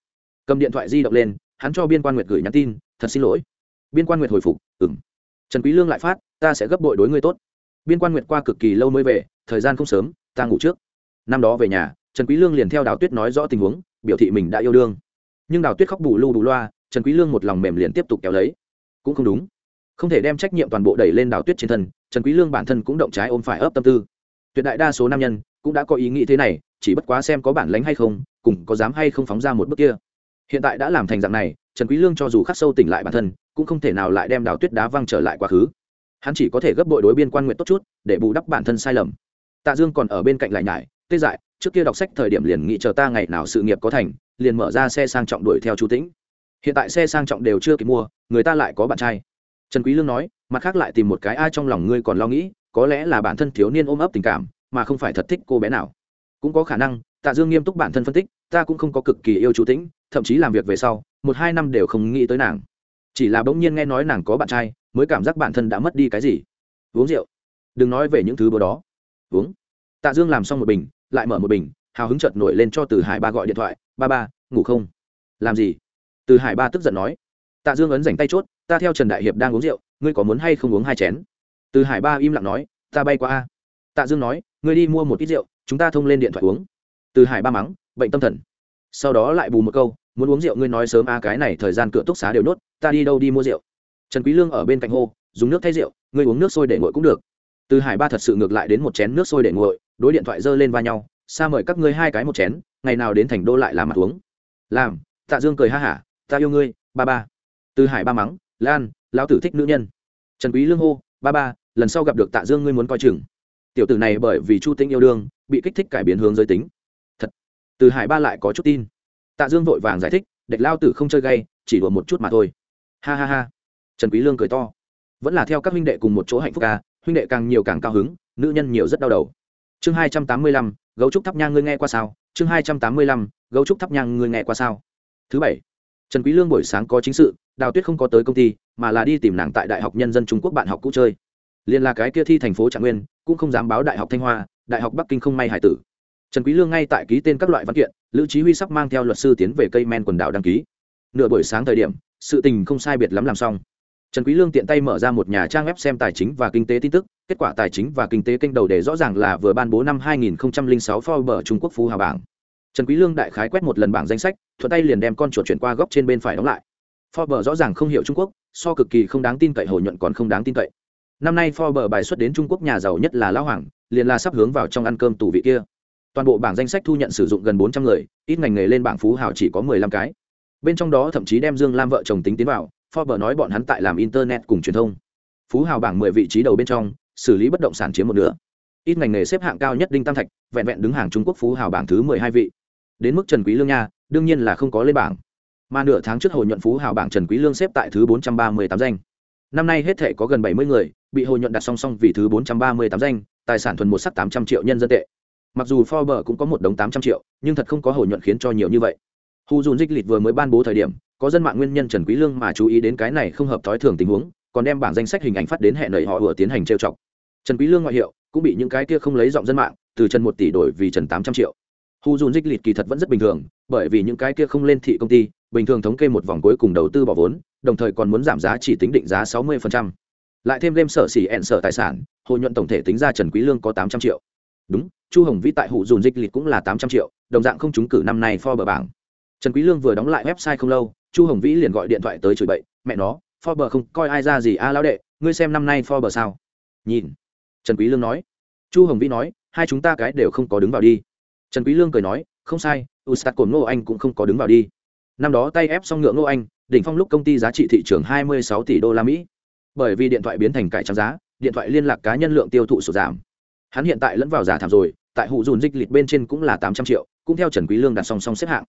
Cầm điện thoại di động lên, hắn cho biên quan nguyệt gửi nhắn tin, thật xin lỗi. Biên quan nguyệt hồi phục, ừm. Trần quý lương lại phát, ta sẽ gấp bội đối ngươi tốt. Biên quan nguyệt qua cực kỳ lâu mới về, thời gian không sớm, ta ngủ trước. Năm đó về nhà, trần quý lương liền theo đào tuyết nói rõ tình huống, biểu thị mình đã yêu đương. Nhưng đào tuyết khóc bù lu bù loa trần quý lương một lòng mềm liền tiếp tục kéo lấy. Cũng không đúng. Không thể đem trách nhiệm toàn bộ đẩy lên đào tuyết trên thân, trần quý lương bản thân cũng động trái ôm phải ấp tâm tư. Tuyệt đại đa số nam nhân cũng đã có ý nghĩ thế này, chỉ bất quá xem có bản lĩnh hay không, cùng có dám hay không phóng ra một bước kia. Hiện tại đã làm thành dạng này, trần quý lương cho dù khắc sâu tỉnh lại bản thân, cũng không thể nào lại đem đào tuyết đá văng trở lại quá khứ. Hắn chỉ có thể gấp bội đối biên quan nguyện tốt chút, để bù đắp bản thân sai lầm. Tạ dương còn ở bên cạnh lại nhải, tê dại, trước kia đọc sách thời điểm liền nghĩ chờ ta ngày nào sự nghiệp có thành, liền mở ra xe sang trọng đuổi theo chu tĩnh hiện tại xe sang trọng đều chưa kịp mua, người ta lại có bạn trai. Trần quý lương nói, mặt khác lại tìm một cái ai trong lòng ngươi còn lo nghĩ, có lẽ là bản thân thiếu niên ôm ấp tình cảm, mà không phải thật thích cô bé nào. Cũng có khả năng, tạ dương nghiêm túc bản thân phân tích, ta cũng không có cực kỳ yêu chú tĩnh, thậm chí làm việc về sau, một hai năm đều không nghĩ tới nàng. Chỉ là bỗng nhiên nghe nói nàng có bạn trai, mới cảm giác bản thân đã mất đi cái gì. Uống rượu. Đừng nói về những thứ bữa đó. Uống. Tạ dương làm xong một bình, lại mở một bình, hào hứng chợt nổi lên cho từ hải ba gọi điện thoại, ba ba, ngủ không? Làm gì? Từ hải ba tức giận nói, tạ dương ấn dành tay chốt, ta theo trần đại hiệp đang uống rượu, ngươi có muốn hay không uống hai chén? Từ hải ba im lặng nói, ta bay qua a. Tạ dương nói, ngươi đi mua một ít rượu, chúng ta thông lên điện thoại uống. Từ hải ba mắng, bệnh tâm thần. Sau đó lại bù một câu, muốn uống rượu ngươi nói sớm a, cái này thời gian cửa túc xá đều nốt, ta đi đâu đi mua rượu? Trần quý lương ở bên cạnh hô, dùng nước thay rượu, ngươi uống nước sôi để nguội cũng được. Từ hải ba thật sự ngược lại đến một chén nước sôi để nguội, đối điện thoại dơ lên va nhau xa mời các ngươi hai cái một chén, ngày nào đến thành đô lại làm mặt uống. Làm, tạ dương cười ha hả ta yêu ngươi, ba ba. Từ hải ba mắng, lan, lão tử thích nữ nhân. Trần quý lương hô, ba ba, lần sau gặp được tạ dương ngươi muốn coi chừng. Tiểu tử này bởi vì chu tinh yêu đương, bị kích thích cải biến hướng giới tính. Thật. Từ hải ba lại có chút tin. Tạ dương vội vàng giải thích đệ lao tử không chơi gay, chỉ đùa một chút mà thôi. Ha ha ha. Trần quý lương cười to. Vẫn là theo các huynh đệ cùng một chỗ hạnh phúc ca huynh đệ càng nhiều càng cao hứng, nữ nhân nhiều rất đau đầu. Chương hai trăm tám mươi lăm, gấu trúc thắp nhang ngươi nghe qua sao? Chương hai trăm tám mươi lăm, gấu trúc thắp nhang ngươi nghe qua sao? Thứ bảy trần quý lương buổi sáng có chính sự, đào tuyết không có tới công ty, mà là đi tìm nàng tại đại học nhân dân trung quốc bạn học cũ chơi. Liên là cái kia thi thành phố trạng nguyên, cũng không dám báo đại học thanh hoa, đại học bắc kinh không may hải tử. Trần quý lương ngay tại ký tên các loại văn kiện, lữ chí huy sắp mang theo luật sư tiến về cây men quần đảo đăng ký. Nửa buổi sáng thời điểm, sự tình không sai biệt lắm làm xong. Trần quý lương tiện tay mở ra một nhà trang web xem tài chính và kinh tế tin tức, kết quả tài chính và kinh tế kênh đầu đề rõ ràng là vừa ban bố năm 2006 Forbes Trung Quốc phú hào bảng trần quý lương đại khái quét một lần bảng danh sách, thuận tay liền đem con chuột chuyển qua góc trên bên phải đóng lại. Forbes rõ ràng không hiểu Trung Quốc, so cực kỳ không đáng tin cậy hồi nhuận còn không đáng tin cậy. Năm nay Forbes bài xuất đến Trung Quốc nhà giàu nhất là lão hoàng, liền là sắp hướng vào trong ăn cơm tủ vị kia. Toàn bộ bảng danh sách thu nhận sử dụng gần 400 người, ít ngành nghề lên bảng phú hào chỉ có 15 cái. Bên trong đó thậm chí đem dương lam vợ chồng tính tiến vào, Forbes nói bọn hắn tại làm internet cùng truyền thông. Phú hào bảng 10 vị trí đầu bên trong, xử lý bất động sản chiếm một nửa. Ít ngành nghề xếp hạng cao nhất đinh tam thạch, vẹn vẹn đứng hàng trung quốc phú hào bảng thứ 12 vị đến mức trần quý lương nha đương nhiên là không có lên bảng mà nửa tháng trước hồ nhuận phú hào bảng trần quý lương xếp tại thứ 438 danh năm nay hết thể có gần 70 người bị hồ nhuận đặt song song vì thứ 438 danh tài sản thuần một sắc 800 triệu nhân dân tệ mặc dù Forbes cũng có một đống 800 triệu nhưng thật không có hồ nhuận khiến cho nhiều như vậy Hu Dùn Dịch Lịch vừa mới ban bố thời điểm, có dân mạng nguyên nhân Trần Quý Lương mà chú ý đến cái này không hợp thói thường tình huống, còn đem bảng danh sách hình ảnh phát đến hẹn nảy họ vừa tiến hành trêu chọc. Trần Quý Lương ngoại hiệu cũng bị những cái kia không lấy giọng dân mạng, từ Trần 1 tỷ đổi vì Trần 800 triệu. Hu Dùn Dịch lịt kỳ thật vẫn rất bình thường, bởi vì những cái kia không lên thị công ty, bình thường thống kê một vòng cuối cùng đầu tư bỏ vốn, đồng thời còn muốn giảm giá chỉ tính định giá 60%. Lại thêm game sở xỉ ẹn sở tài sản, hồ nhuận tổng thể tính ra Trần Quý Lương có 800 triệu. Đúng, Chu Hồng Vĩ tại Hụ Dùn Dịch Lịch cũng là 800 triệu, đồng dạng không trúng cử năm nay Forbes bảng trần quý lương vừa đóng lại website không lâu chu hồng vĩ liền gọi điện thoại tới chửi bậy mẹ nó forbes không coi ai ra gì a à, lão đệ ngươi xem năm nay forbes sao nhìn trần quý lương nói chu hồng vĩ nói hai chúng ta cái đều không có đứng vào đi trần quý lương cười nói, không sai ustad cồn ngô anh cũng không có đứng vào đi. Năm đó tay ép xong ngựa ngô anh, đỉnh phong lúc công ty giá trị thị trường 26 tỷ đô la mỹ. Bởi vì điện thoại biến thành cải trang giá, điện thoại liên lạc cá nhân lượng tiêu thụ sụt giảm. Hắn hiện tại lẫn vào giả thảm rồi, tại hụ dùn dịch lịch bên trên cũng là 800 triệu, cũng theo trần quý lương đặt song song xếp hạng.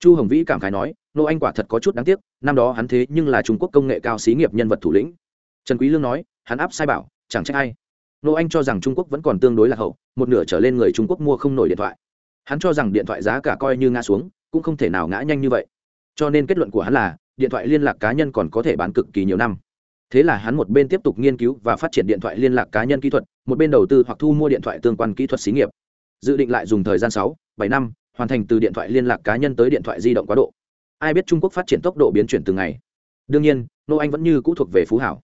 Chu hồng vĩ cảm khái nói, Ngô anh quả thật có chút đáng tiếc, năm đó hắn thế nhưng là trung quốc công nghệ cao xí nghiệp nhân vật thủ lĩnh. Trần quý lương nói, hắn áp sai bảo, chẳng trách ai. Nô anh cho rằng trung quốc vẫn còn tương đối lạc hậu, một nửa trở lên người trung quốc mua không nổi điện thoại hắn cho rằng điện thoại giá cả coi như ngã xuống, cũng không thể nào ngã nhanh như vậy. Cho nên kết luận của hắn là, điện thoại liên lạc cá nhân còn có thể bán cực kỳ nhiều năm. Thế là hắn một bên tiếp tục nghiên cứu và phát triển điện thoại liên lạc cá nhân kỹ thuật, một bên đầu tư hoặc thu mua điện thoại tương quan kỹ thuật xí nghiệp. Dự định lại dùng thời gian sáu, bảy năm, hoàn thành từ điện thoại liên lạc cá nhân tới điện thoại di động quá độ. Ai biết trung quốc phát triển tốc độ biến chuyển từng ngày. Đương nhiên nô anh vẫn như cũ thuộc về phú hảo.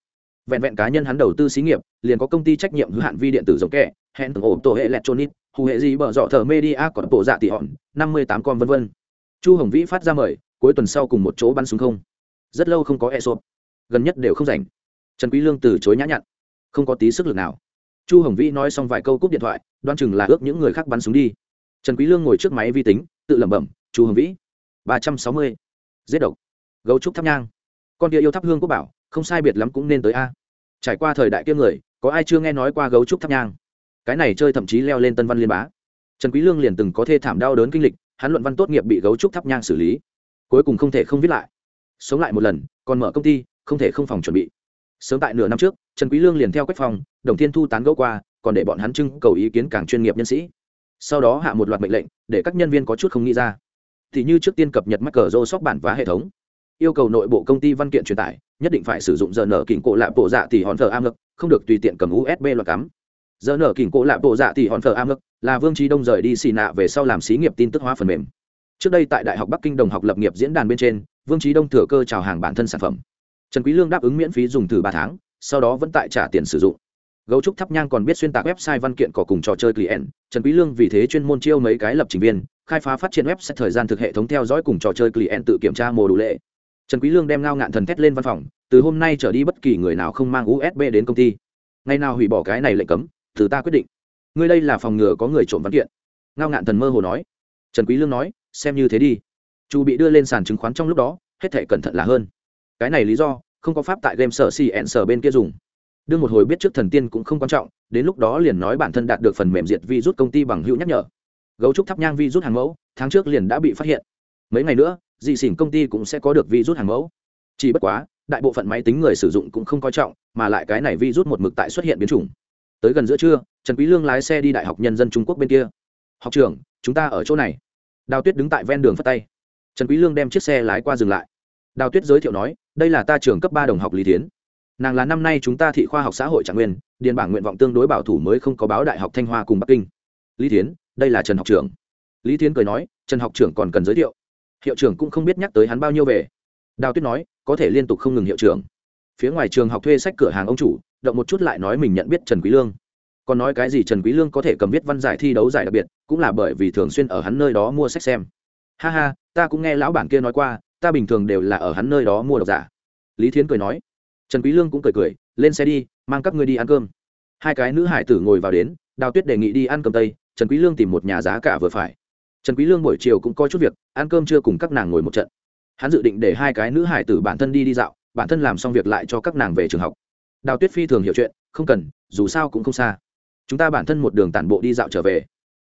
Vẹn vẹn cá nhân hắn đầu tư xí nghiệp, liền có công ty trách nhiệm hữu hạn vi điện tử giống kẹ, hẹn từng ổ tổ hệ electronic hù hệ gì bở dọ thờ media còn bộ dạ tỷ hòn, năm mươi tám con, vân vân. Chu hồng vĩ phát ra mời, cuối tuần sau cùng một chỗ bắn xuống không. Rất lâu không có e sộp. Gần nhất đều không rảnh. Trần quý lương từ chối nhã nhặn. Không có tí sức lực nào. Chu hồng vĩ nói xong vài câu cúp điện thoại đoan chừng là ước những người khác bắn súng đi. Trần quý lương ngồi trước máy vi tính, tự lẩm bẩm, chu hồng vĩ, ba trăm sáu mươi. Giết độc. Gấu trúc thắp nhang. Con kia yêu thắp hương quốc bảo, không sai biệt lắm cũng nên tới a. Trải qua thời đại kia người, có ai chưa nghe nói qua gấu trúc thắp nhang? Cái này chơi thậm chí leo lên tân văn liên bá. Trần quý lương liền từng có thê thảm đau đớn kinh lịch, hắn luận văn tốt nghiệp bị gấu trúc thắp nhang xử lý. Cuối cùng không thể không viết lại. Sống lại một lần, còn mở công ty, không thể không phòng chuẩn bị. Sớm tại nửa năm trước, trần quý lương liền theo quách phòng đồng thiên thu tán gẫu qua, còn để bọn hắn trưng cầu ý kiến càng chuyên nghiệp nhân sĩ. Sau đó hạ một loạt mệnh lệnh, để các nhân viên có chút không nghĩ ra. Thì như trước tiên cập nhật mắc cờ rô sóc bản và hệ thống. Yêu cầu nội bộ công ty văn kiện truyền tải, nhất định phải sử dụng giờ nở kỉnh cổ lạm bộ dạ thì hòn thờ am lực không được tùy tiện cầm usb loạt cắm giờ nở kỉnh cổ lạp bộ dạ thì hòn thờ am lực là vương trí đông rời đi xì nạ về sau làm xí nghiệp tin tức hóa phần mềm. Trước đây tại đại học bắc kinh đồng học lập nghiệp diễn đàn bên trên, vương trí đông thừa cơ chào hàng bản thân sản phẩm. Trần quý lương đáp ứng miễn phí dùng thử ba tháng, sau đó vẫn tại trả tiền sử dụng. Gấu trúc thắp nhang còn biết xuyên tạc website văn kiện có cùng trò chơi client, trần quý lương vì thế chuyên môn chiêu mấy cái lập trình viên, khai phá phát triển website thời gian thực hệ thống theo dõi cùng trò chơi client tự kiểm tra mô đủ lệ. Trần quý lương đem ngao ngạn thần thét lên văn phòng, từ hôm nay trở đi bất kỳ người nào không mang usb đến công ty. Ngày nào hủy bỏ cái này lệnh cấm từ ta quyết định. Ngươi đây là phòng ngừa có người trộm văn kiện. Ngao ngạn thần mơ hồ nói. Trần quý lương nói, xem như thế đi. Chu bị đưa lên sàn chứng khoán trong lúc đó, hết thảy cẩn thận là hơn. Cái này lý do, không có pháp tại game sở cn sở bên kia dùng. Đương một hồi biết trước thần tiên cũng không quan trọng, đến lúc đó liền nói bản thân đạt được phần mềm diệt vi rút công ty bằng hữu nhắc nhở. Gấu trúc thắp nhang vi rút hàng mẫu, tháng trước liền đã bị phát hiện. Mấy ngày nữa, dị xỉn công ty cũng sẽ có được vi rút hàng mẫu. Chỉ bất quá, đại bộ phận máy tính người sử dụng cũng không coi trọng, mà lại cái này vi rút một mực tại xuất hiện biến chủng tới gần giữa trưa, trần quý lương lái xe đi đại học nhân dân trung quốc bên kia. Học trưởng, chúng ta ở chỗ này. Đào tuyết đứng tại ven đường phát tay. Trần quý lương đem chiếc xe lái qua dừng lại. Đào tuyết giới thiệu nói, đây là ta trường cấp ba đồng học lý thiến. Nàng là năm nay chúng ta thị khoa học xã hội trạng nguyên, điền bảng nguyện vọng tương đối bảo thủ mới không có báo đại học thanh hoa cùng bắc kinh. Lý thiến, đây là trần học trưởng. Lý thiến cười nói, trần học trưởng còn cần giới thiệu. Hiệu trưởng cũng không biết nhắc tới hắn bao nhiêu về. Đào tuyết nói, có thể liên tục không ngừng hiệu trưởng phía ngoài trường học thuê sách cửa hàng ông chủ, động một chút lại nói mình nhận biết trần quý lương. Còn nói cái gì trần quý lương có thể cầm viết văn giải thi đấu giải đặc biệt, cũng là bởi vì thường xuyên ở hắn nơi đó mua sách xem. Ha ha, ta cũng nghe lão bản kia nói qua, ta bình thường đều là ở hắn nơi đó mua độc giả. Lý thiến cười nói. Trần quý lương cũng cười cười, lên xe đi, mang các ngươi đi ăn cơm. Hai cái nữ hải tử ngồi vào đến, đào tuyết đề nghị đi ăn cơm tây, trần quý lương tìm một nhà giá cả vừa phải. Trần quý lương buổi chiều cũng có chút việc, ăn cơm trưa cùng các nàng ngồi một trận. Hắn dự định để hai cái nữ hải tử bản thân đi đi dạo bản thân làm xong việc lại cho các nàng về trường học. Đào tuyết phi thường hiểu chuyện, không cần, dù sao cũng không xa. Chúng ta bản thân một đường tản bộ đi dạo trở về.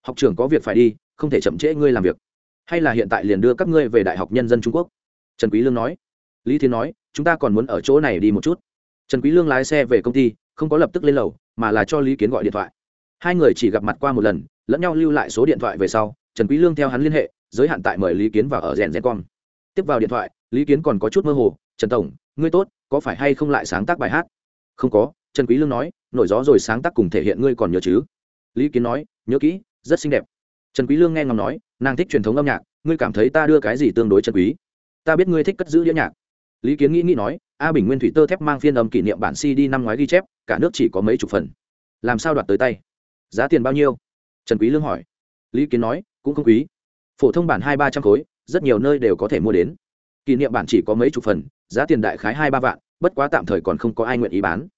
Học trường có việc phải đi, không thể chậm trễ ngươi làm việc. Hay là hiện tại liền đưa các ngươi về đại học nhân dân trung quốc? Trần quý lương nói. Lý thiên nói, chúng ta còn muốn ở chỗ này đi một chút. Trần quý lương lái xe về công ty, không có lập tức lên lầu, mà là cho lý kiến gọi điện thoại. Hai người chỉ gặp mặt qua một lần, lẫn nhau lưu lại số điện thoại về sau, trần quý lương theo hắn liên hệ, giới hạn tại mời lý kiến vào ở rèn rèn con tiếp vào điện thoại, lý kiến còn có chút mơ hồ trần tổng, ngươi tốt, có phải hay không lại sáng tác bài hát? Không có, trần quý lương nói, nổi gió rồi sáng tác cùng thể hiện ngươi còn nhớ chứ? Lý kiến nói, nhớ kỹ, rất xinh đẹp. Trần quý lương nghe ngóng nói, nàng thích truyền thống âm nhạc, ngươi cảm thấy ta đưa cái gì tương đối chân quý? Ta biết ngươi thích cất giữ đĩa nhạc. Lý kiến nghĩ nghĩ nói, a bình nguyên thủy tơ thép mang phiên âm kỷ niệm bản cd năm ngoái ghi chép, cả nước chỉ có mấy chục phần. Làm sao đoạt tới tay? Giá tiền bao nhiêu? Trần quý lương hỏi. Lý kiến nói, cũng không quý. Phổ thông bản hai ba trăm khối, rất nhiều nơi đều có thể mua đến. Kỷ niệm bản chỉ có mấy chục phần giá tiền đại khái hai ba vạn, bất quá tạm thời còn không có ai nguyện ý bán.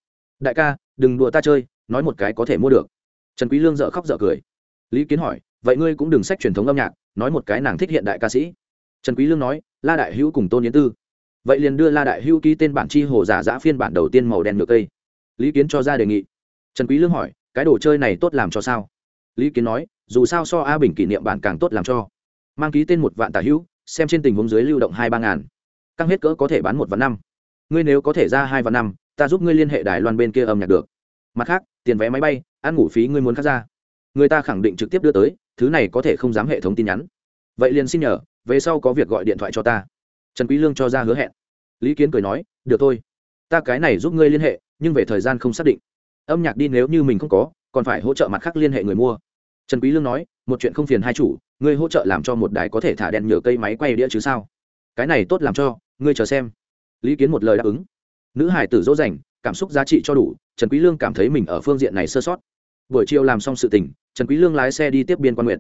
Đại ca, đừng đùa ta chơi, nói một cái có thể mua được. Trần quý lương dở khóc dở cười. Lý kiến hỏi, vậy ngươi cũng đừng sách truyền thống âm nhạc, nói một cái nàng thích hiện đại ca sĩ. Trần quý lương nói, la đại hữu cùng tôn yến tư. Vậy liền đưa la đại hữu ký tên bản chi hồ giả giã phiên bản đầu tiên màu đen nhựa cây. Lý kiến cho ra đề nghị. Trần quý lương hỏi, cái đồ chơi này tốt làm cho sao? Lý kiến nói, dù sao so a bình kỷ niệm bản càng tốt làm cho. Mang ký tên một vạn tả hữu, xem trên tình huống dưới lưu động hai ba ngàn căng hết cỡ có thể bán một vạn năm. Ngươi nếu có thể ra hai vạn năm, ta giúp ngươi liên hệ đài loan bên kia âm nhạc được. Mặt khác, tiền vé máy bay, ăn ngủ phí ngươi muốn khắc ra. Người ta khẳng định trực tiếp đưa tới, thứ này có thể không dám hệ thống tin nhắn. Vậy liền xin nhờ, về sau có việc gọi điện thoại cho ta. Trần quý lương cho ra hứa hẹn. Lý kiến cười nói, được thôi. Ta cái này giúp ngươi liên hệ, nhưng về thời gian không xác định. Âm nhạc đi nếu như mình không có, còn phải hỗ trợ mặt khác liên hệ người mua. Trần quý lương nói, một chuyện không phiền hai chủ, ngươi hỗ trợ làm cho một đài có thể thả đèn nhựa cây máy quay đĩa chứ sao? Cái này tốt làm cho ngươi chờ xem. Lý kiến một lời đáp ứng. Nữ hải tử dỗ dành, cảm xúc giá trị cho đủ, trần quý lương cảm thấy mình ở phương diện này sơ sót. Buổi chiều làm xong sự tình, trần quý lương lái xe đi tiếp biên quan nguyệt.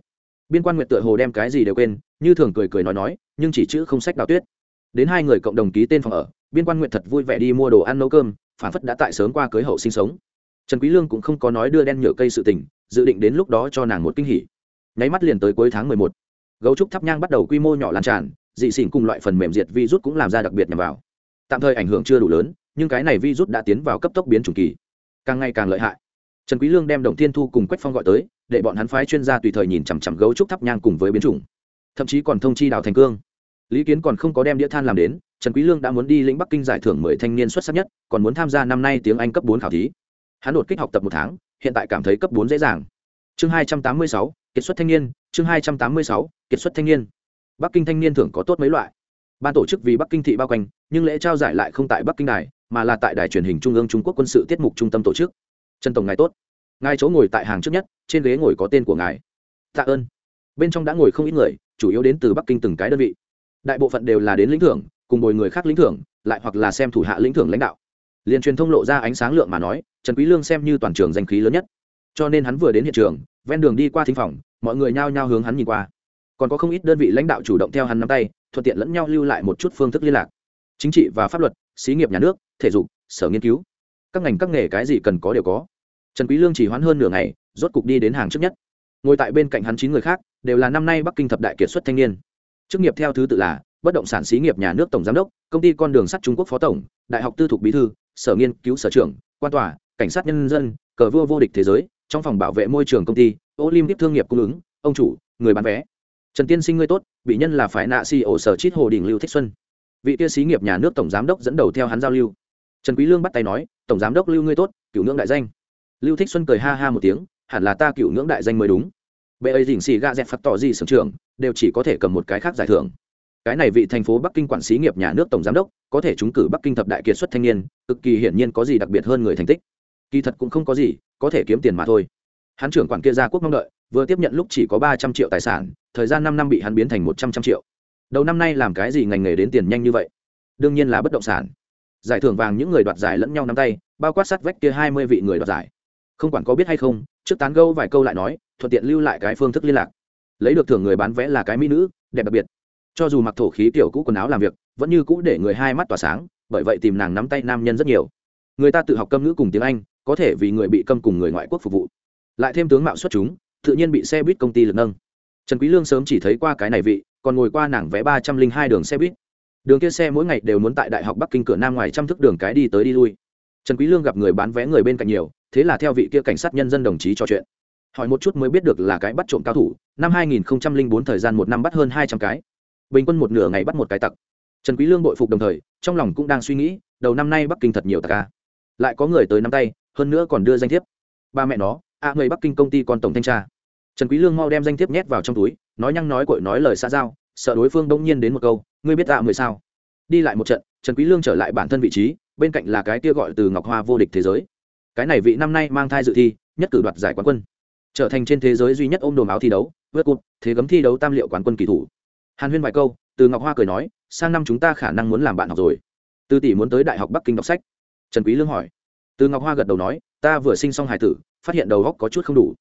Biên quan nguyệt tựa hồ đem cái gì đều quên, như thường cười cười nói nói, nhưng chỉ chữ không sách đào tuyết. Đến hai người cộng đồng ký tên phòng ở, biên quan nguyệt thật vui vẻ đi mua đồ ăn nấu cơm, phản phất đã tại sớm qua cưới hậu sinh sống. Trần quý lương cũng không có nói đưa đen nhựa cây sự tình, dự định đến lúc đó cho nàng một kinh hỉ. Nháy mắt liền tới cuối tháng 11. gấu trúc thắp nhang bắt đầu quy mô nhỏ lan tràn dị xỉn cùng loại phần mềm diệt virus cũng làm ra đặc biệt nhằm vào. Tạm thời ảnh hưởng chưa đủ lớn, nhưng cái này virus đã tiến vào cấp tốc biến chủng kỳ. Càng ngày càng lợi hại. Trần quý lương đem đồng thiên thu cùng quách phong gọi tới, để bọn hắn phái chuyên gia tùy thời nhìn chằm chằm gấu trúc thắp nhang cùng với biến chủng. Thậm chí còn thông chi đào thành cương. Lý kiến còn không có đem đĩa than làm đến, trần quý lương đã muốn đi lĩnh bắc kinh giải thưởng mười thanh niên xuất sắc nhất, còn muốn tham gia năm nay tiếng anh cấp bốn khảo thí. Hắn đột kích học tập một tháng, hiện tại cảm thấy cấp bốn dễ dàng. Chương hai trăm tám mươi sáu, kiệt xuất thanh niên, chương hai trăm tám mươi sáu, kiệt xuất thanh niên bắc kinh thanh niên thưởng có tốt mấy loại. Ban tổ chức vì bắc kinh thị bao quanh, nhưng lễ trao giải lại không tại bắc kinh đài, mà là tại đài truyền hình trung ương trung quốc quân sự tiết mục trung tâm tổ chức. Trần tổng ngài tốt. Ngài chỗ ngồi tại hàng trước nhất, trên ghế ngồi có tên của ngài. Tạ ơn. Bên trong đã ngồi không ít người, chủ yếu đến từ bắc kinh từng cái đơn vị. Đại bộ phận đều là đến lĩnh thưởng, cùng bồi người khác lĩnh thưởng, lại hoặc là xem thủ hạ lĩnh thưởng lãnh đạo. Liền truyền thông lộ ra ánh sáng lượng mà nói, trần quý lương xem như toàn trường danh khí lớn nhất. Cho nên hắn vừa đến hiện trường, ven đường đi qua thính phòng, mọi người nhao nhao hướng hắn nhìn qua còn có không ít đơn vị lãnh đạo chủ động theo hắn nắm tay, thuận tiện lẫn nhau lưu lại một chút phương thức liên lạc. Chính trị và pháp luật, xí nghiệp nhà nước, thể dục, sở nghiên cứu. Các ngành các nghề cái gì cần có đều có. Trần quý lương chỉ hoãn hơn nửa ngày, rốt cục đi đến hàng trước nhất. Ngồi tại bên cạnh hắn chín người khác, đều là năm nay bắc kinh thập đại kiệt xuất thanh niên. Chức nghiệp theo thứ tự là bất động sản xí nghiệp nhà nước tổng giám đốc, công ty con đường sắt trung quốc phó tổng, đại học tư thục bí thư, sở nghiên cứu sở trưởng, quan tòa, cảnh sát nhân dân, cờ vua vô địch thế giới, trong phòng bảo vệ môi trường công ty, olympic thương nghiệp cung ứng, ông chủ, người bán vé trần tiên sinh ngươi tốt bị nhân là phải nạ si ổ sở chít hồ đình lưu thích xuân. Vị kia xí nghiệp nhà nước tổng giám đốc dẫn đầu theo hắn giao lưu. Trần quý lương bắt tay nói tổng giám đốc lưu ngươi tốt cựu ngưỡng đại danh. Lưu thích xuân cười ha ha một tiếng hẳn là ta cựu ngưỡng đại danh mới đúng. Bệ ấy dình xì gạ dẹp phật tỏ gì sưởng trưởng, đều chỉ có thể cầm một cái khác giải thưởng. Cái này vị thành phố bắc kinh quản xí nghiệp nhà nước tổng giám đốc có thể trúng cử bắc kinh thập đại kiệt xuất thanh niên cực kỳ hiển nhiên có gì đặc biệt hơn người thành tích. Kỳ thật cũng không có gì có thể kiếm tiền mà thôi. Hắn trưởng quản kia gia quốc mong đợi vừa tiếp nhận lúc chỉ có ba trăm triệu tài sản, thời gian năm năm bị hắn biến thành một trăm trăm triệu. Đầu năm nay làm cái gì ngành nghề đến tiền nhanh như vậy? Đương nhiên là bất động sản. Giải thưởng vàng những người đoạt giải lẫn nhau nắm tay, bao quát sát vách kia hai mươi vị người đoạt giải. Không quản có biết hay không, trước tán gâu vài câu lại nói, thuận tiện lưu lại cái phương thức liên lạc. Lấy được thưởng người bán vé là cái mỹ nữ, đẹp đặc biệt. Cho dù mặc thổ khí kiểu cũ quần áo làm việc, vẫn như cũ để người hai mắt tỏa sáng, bởi vậy tìm nàng nắm tay nam nhân rất nhiều. Người ta tự học câm ngữ cùng tiếng anh, có thể vì người bị câm cùng người ngoại quốc phục vụ. Lại thêm tướng mạo xuất chúng tự nhiên bị xe buýt công ty lực nâng. Trần quý lương sớm chỉ thấy qua cái này vị, còn ngồi qua nàng vé ba trăm linh hai đường xe buýt. Đường kia xe mỗi ngày đều muốn tại đại học bắc kinh cửa nam ngoài trăm thước đường cái đi tới đi lui. Trần quý lương gặp người bán vé người bên cạnh nhiều, thế là theo vị kia cảnh sát nhân dân đồng chí trò chuyện. Hỏi một chút mới biết được là cái bắt trộm cao thủ, năm 2004 thời gian một năm bắt hơn 200 cái. Bình quân một nửa ngày bắt một cái tặc. Trần quý lương bội phục đồng thời, trong lòng cũng đang suy nghĩ, đầu năm nay bắc kinh thật nhiều tặc a lại có người tới nắm tay, hơn nữa còn đưa danh thiếp. Ba mẹ nó à người bắc kinh công ty còn tổng thanh tra. Trần quý lương mau đem danh thiếp nhét vào trong túi, nói nhăng nói cội nói lời xa giao, sợ đối phương đông nhiên đến một câu, ngươi biết ạ người sao? Đi lại một trận, trần quý lương trở lại bản thân vị trí, bên cạnh là cái kia gọi từ ngọc hoa vô địch thế giới. Cái này vị năm nay mang thai dự thi, nhất cử đoạt giải quán quân. Trở thành trên thế giới duy nhất ôm đồ áo thi đấu, vượt cột, thế gấm thi đấu tam liệu quán quân kỳ thủ. Hàn huyên vài câu, từ ngọc hoa cười nói, sang năm chúng ta khả năng muốn làm bạn học rồi. Từ tỷ muốn tới đại học bắc kinh đọc sách. Trần quý lương hỏi. Từ ngọc hoa gật đầu nói, ta vừa sinh xong hài tử phát hiện đầu góc có chút không đủ.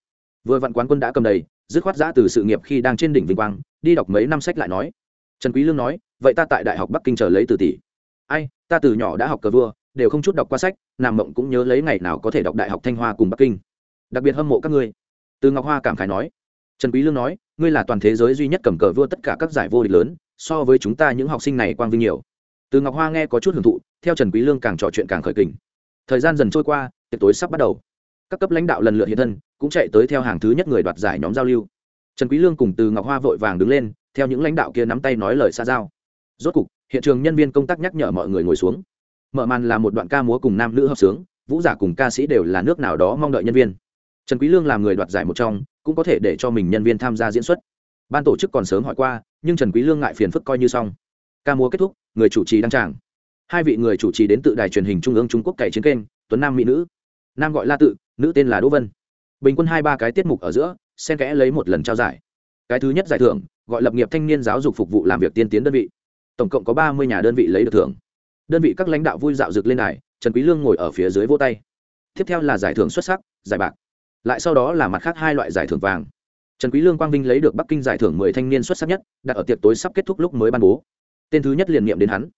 Vừa vặn quán quân đã cầm đầy, dứt khoát giã từ sự nghiệp khi đang trên đỉnh vinh quang, đi đọc mấy năm sách lại nói. Trần quý lương nói, vậy ta tại đại học bắc kinh chờ lấy từ tỷ. Ai, ta từ nhỏ đã học cờ vua, đều không chút đọc qua sách nam mộng cũng nhớ lấy ngày nào có thể đọc đại học thanh hoa cùng bắc kinh. Đặc biệt hâm mộ các ngươi. Từ ngọc hoa cảm khái nói. Trần quý lương nói, ngươi là toàn thế giới duy nhất cầm cờ vua tất cả các giải vô địch lớn, so với chúng ta những học sinh này quang vinh nhiều. Từ ngọc hoa nghe có chút hưởng thụ, theo trần quý lương càng trò chuyện càng khởi kình. Thời gian dần trôi qua, tiệc tối sắp bắt đầu các cấp lãnh đạo lần lượt hiện thân, cũng chạy tới theo hàng thứ nhất người đoạt giải nhóm giao lưu. Trần quý lương cùng từ ngọc hoa vội vàng đứng lên, theo những lãnh đạo kia nắm tay nói lời xa giao. Rốt cục, hiện trường nhân viên công tác nhắc nhở mọi người ngồi xuống. Mở màn là một đoạn ca múa cùng nam nữ hợp sướng, vũ giả cùng ca sĩ đều là nước nào đó mong đợi nhân viên. Trần quý lương làm người đoạt giải một trong, cũng có thể để cho mình nhân viên tham gia diễn xuất. Ban tổ chức còn sớm hỏi qua, nhưng trần quý lương ngại phiền phức coi như xong. Ca múa kết thúc, người chủ trì đăng tràng. Hai vị người chủ trì đến từ đài truyền hình trung ương trung quốc cày chiến kênh, tuấn nam mỹ nữ. Nam gọi la tự nữ tên là đỗ vân bình quân hai ba cái tiết mục ở giữa xen kẽ lấy một lần trao giải cái thứ nhất giải thưởng gọi lập nghiệp thanh niên giáo dục phục vụ làm việc tiên tiến đơn vị tổng cộng có ba mươi nhà đơn vị lấy được thưởng đơn vị các lãnh đạo vui dạo rực lên này trần quý lương ngồi ở phía dưới vô tay tiếp theo là giải thưởng xuất sắc giải bạc lại sau đó là mặt khác hai loại giải thưởng vàng trần quý lương quang vinh lấy được bắc kinh giải thưởng mười thanh niên xuất sắc nhất đặt ở tiệc tối sắp kết thúc lúc mới ban bố tên thứ nhất liền niệm đến hắn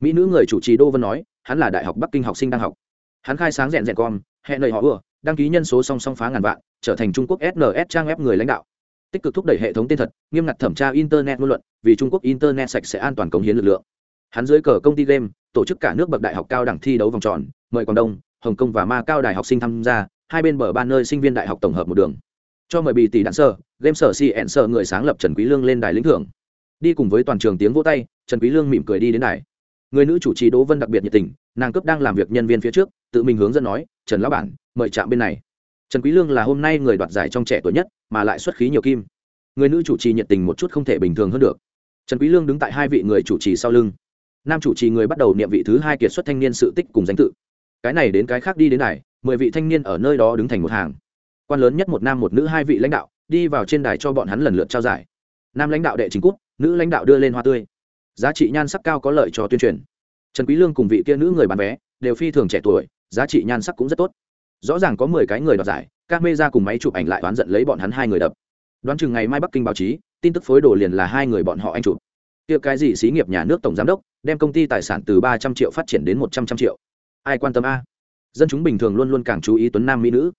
mỹ nữ người chủ trì đô vân nói hắn là đại học bắc kinh học sinh đang học hắn khai sáng rèn rèn con hẹn lời họ ưa đăng ký nhân số song song phá ngàn vạn, trở thành trung quốc sns trang web người lãnh đạo. Tích cực thúc đẩy hệ thống tên thật, nghiêm ngặt thẩm tra internet ngôn luận, vì trung quốc internet sạch sẽ an toàn cống hiến lực lượng. Hắn dưới cờ công ty game, tổ chức cả nước bậc đại học cao đẳng thi đấu vòng tròn, mời quảng đông, hồng kông và ma cao đại học sinh tham gia, hai bên bờ ba nơi sinh viên đại học tổng hợp một đường. Cho mời bị tỷ đạn sơ, game sở cn sở người sáng lập trần quý lương lên đài lĩnh thưởng. Đi cùng với toàn trường tiếng vỗ tay, trần quý lương mỉm cười đi đến đài. Người nữ chủ trì đỗ vân đặc biệt nhiệt tình, nàng cấp đang làm việc nhân viên phía trước, tự mình hướng dẫn nói trần lão bản, mời chạm bên này. Trần quý lương là hôm nay người đoạt giải trong trẻ tuổi nhất, mà lại xuất khí nhiều kim. Người nữ chủ trì nhiệt tình một chút không thể bình thường hơn được. Trần quý lương đứng tại hai vị người chủ trì sau lưng. Nam chủ trì người bắt đầu niệm vị thứ hai kiệt xuất thanh niên sự tích cùng danh tự. Cái này đến cái khác đi đến này, mười vị thanh niên ở nơi đó đứng thành một hàng. Quan lớn nhất một nam một nữ hai vị lãnh đạo, đi vào trên đài cho bọn hắn lần lượt trao giải. Nam lãnh đạo đệ chính quốc nữ lãnh đạo đưa lên hoa tươi. Giá trị nhan sắc cao có lợi cho tuyên truyền. Trần quý lương cùng vị kia nữ người bán vé đều phi thường trẻ tuổi, giá trị nhan sắc cũng rất tốt. Rõ ràng có mười cái người đoạt giải các mê ra cùng máy chụp ảnh lại đoán giận lấy bọn hắn hai người đập. Đoán chừng ngày mai bắc kinh báo chí, tin tức phối đồ liền là hai người bọn họ anh chụp. Kia cái gì xí nghiệp nhà nước tổng giám đốc, đem công ty tài sản từ ba trăm triệu phát triển đến một trăm trăm triệu. Ai quan tâm a? Dân chúng bình thường luôn luôn càng chú ý tuấn nam mỹ nữ.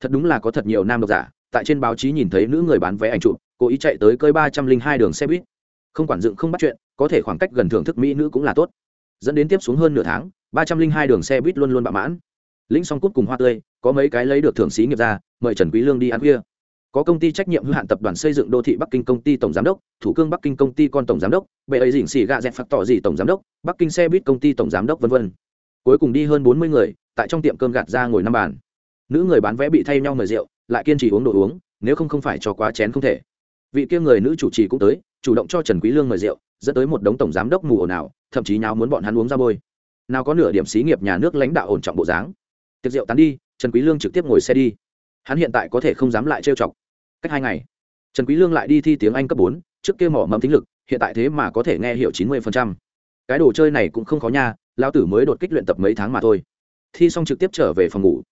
Thật đúng là có thật nhiều nam độc giả, tại trên báo chí nhìn thấy nữ người bán vé ảnh chụp, cố ý chạy tới cơi ba trăm linh hai đường xe buýt. Không quản dựng không bắt chuyện, có thể khoảng cách gần thưởng thức mỹ nữ cũng là tốt. Dẫn đến tiếp xuống hơn nửa tháng ba trăm linh hai đường xe buýt luôn luôn bạo mãn. Lĩnh song cút cùng hoa tươi, có mấy cái lấy được thưởng xí nghiệp ra, mời trần quý lương đi ăn khuya. Có công ty trách nhiệm hữu hạn tập đoàn xây dựng đô thị bắc kinh công ty tổng giám đốc, thủ cương bắc kinh công ty con tổng giám đốc, bệ ấy dình xì gạ dẹt phạt tỏ gì tổng giám đốc, bắc kinh xe buýt công ty tổng giám đốc, vân vân. Cuối cùng đi hơn bốn mươi người, tại trong tiệm cơm gạt ra ngồi năm bàn. Nữ người bán vé bị thay nhau mời rượu, lại kiên trì uống đồ uống, nếu không không phải cho quá chén không thể. Vị kia người nữ chủ trì cũng tới, chủ động cho trần quý lương mời rượu, dẫn tới một đống tổng giám đốc mù ồn ào, thậm chí nháo muốn bọn hắn uống ra bôi nào có nửa điểm xí nghiệp nhà nước lãnh đạo ổn trọng bộ dáng. Tiệc rượu tán đi, trần quý lương trực tiếp ngồi xe đi. Hắn hiện tại có thể không dám lại trêu chọc. Cách hai ngày, trần quý lương lại đi thi tiếng anh cấp bốn, trước kia mỏ mẫm thính lực, hiện tại thế mà có thể nghe hiểu chín mươi cái đồ chơi này cũng không khó nha, lão tử mới đột kích luyện tập mấy tháng mà thôi. Thi xong trực tiếp trở về phòng ngủ.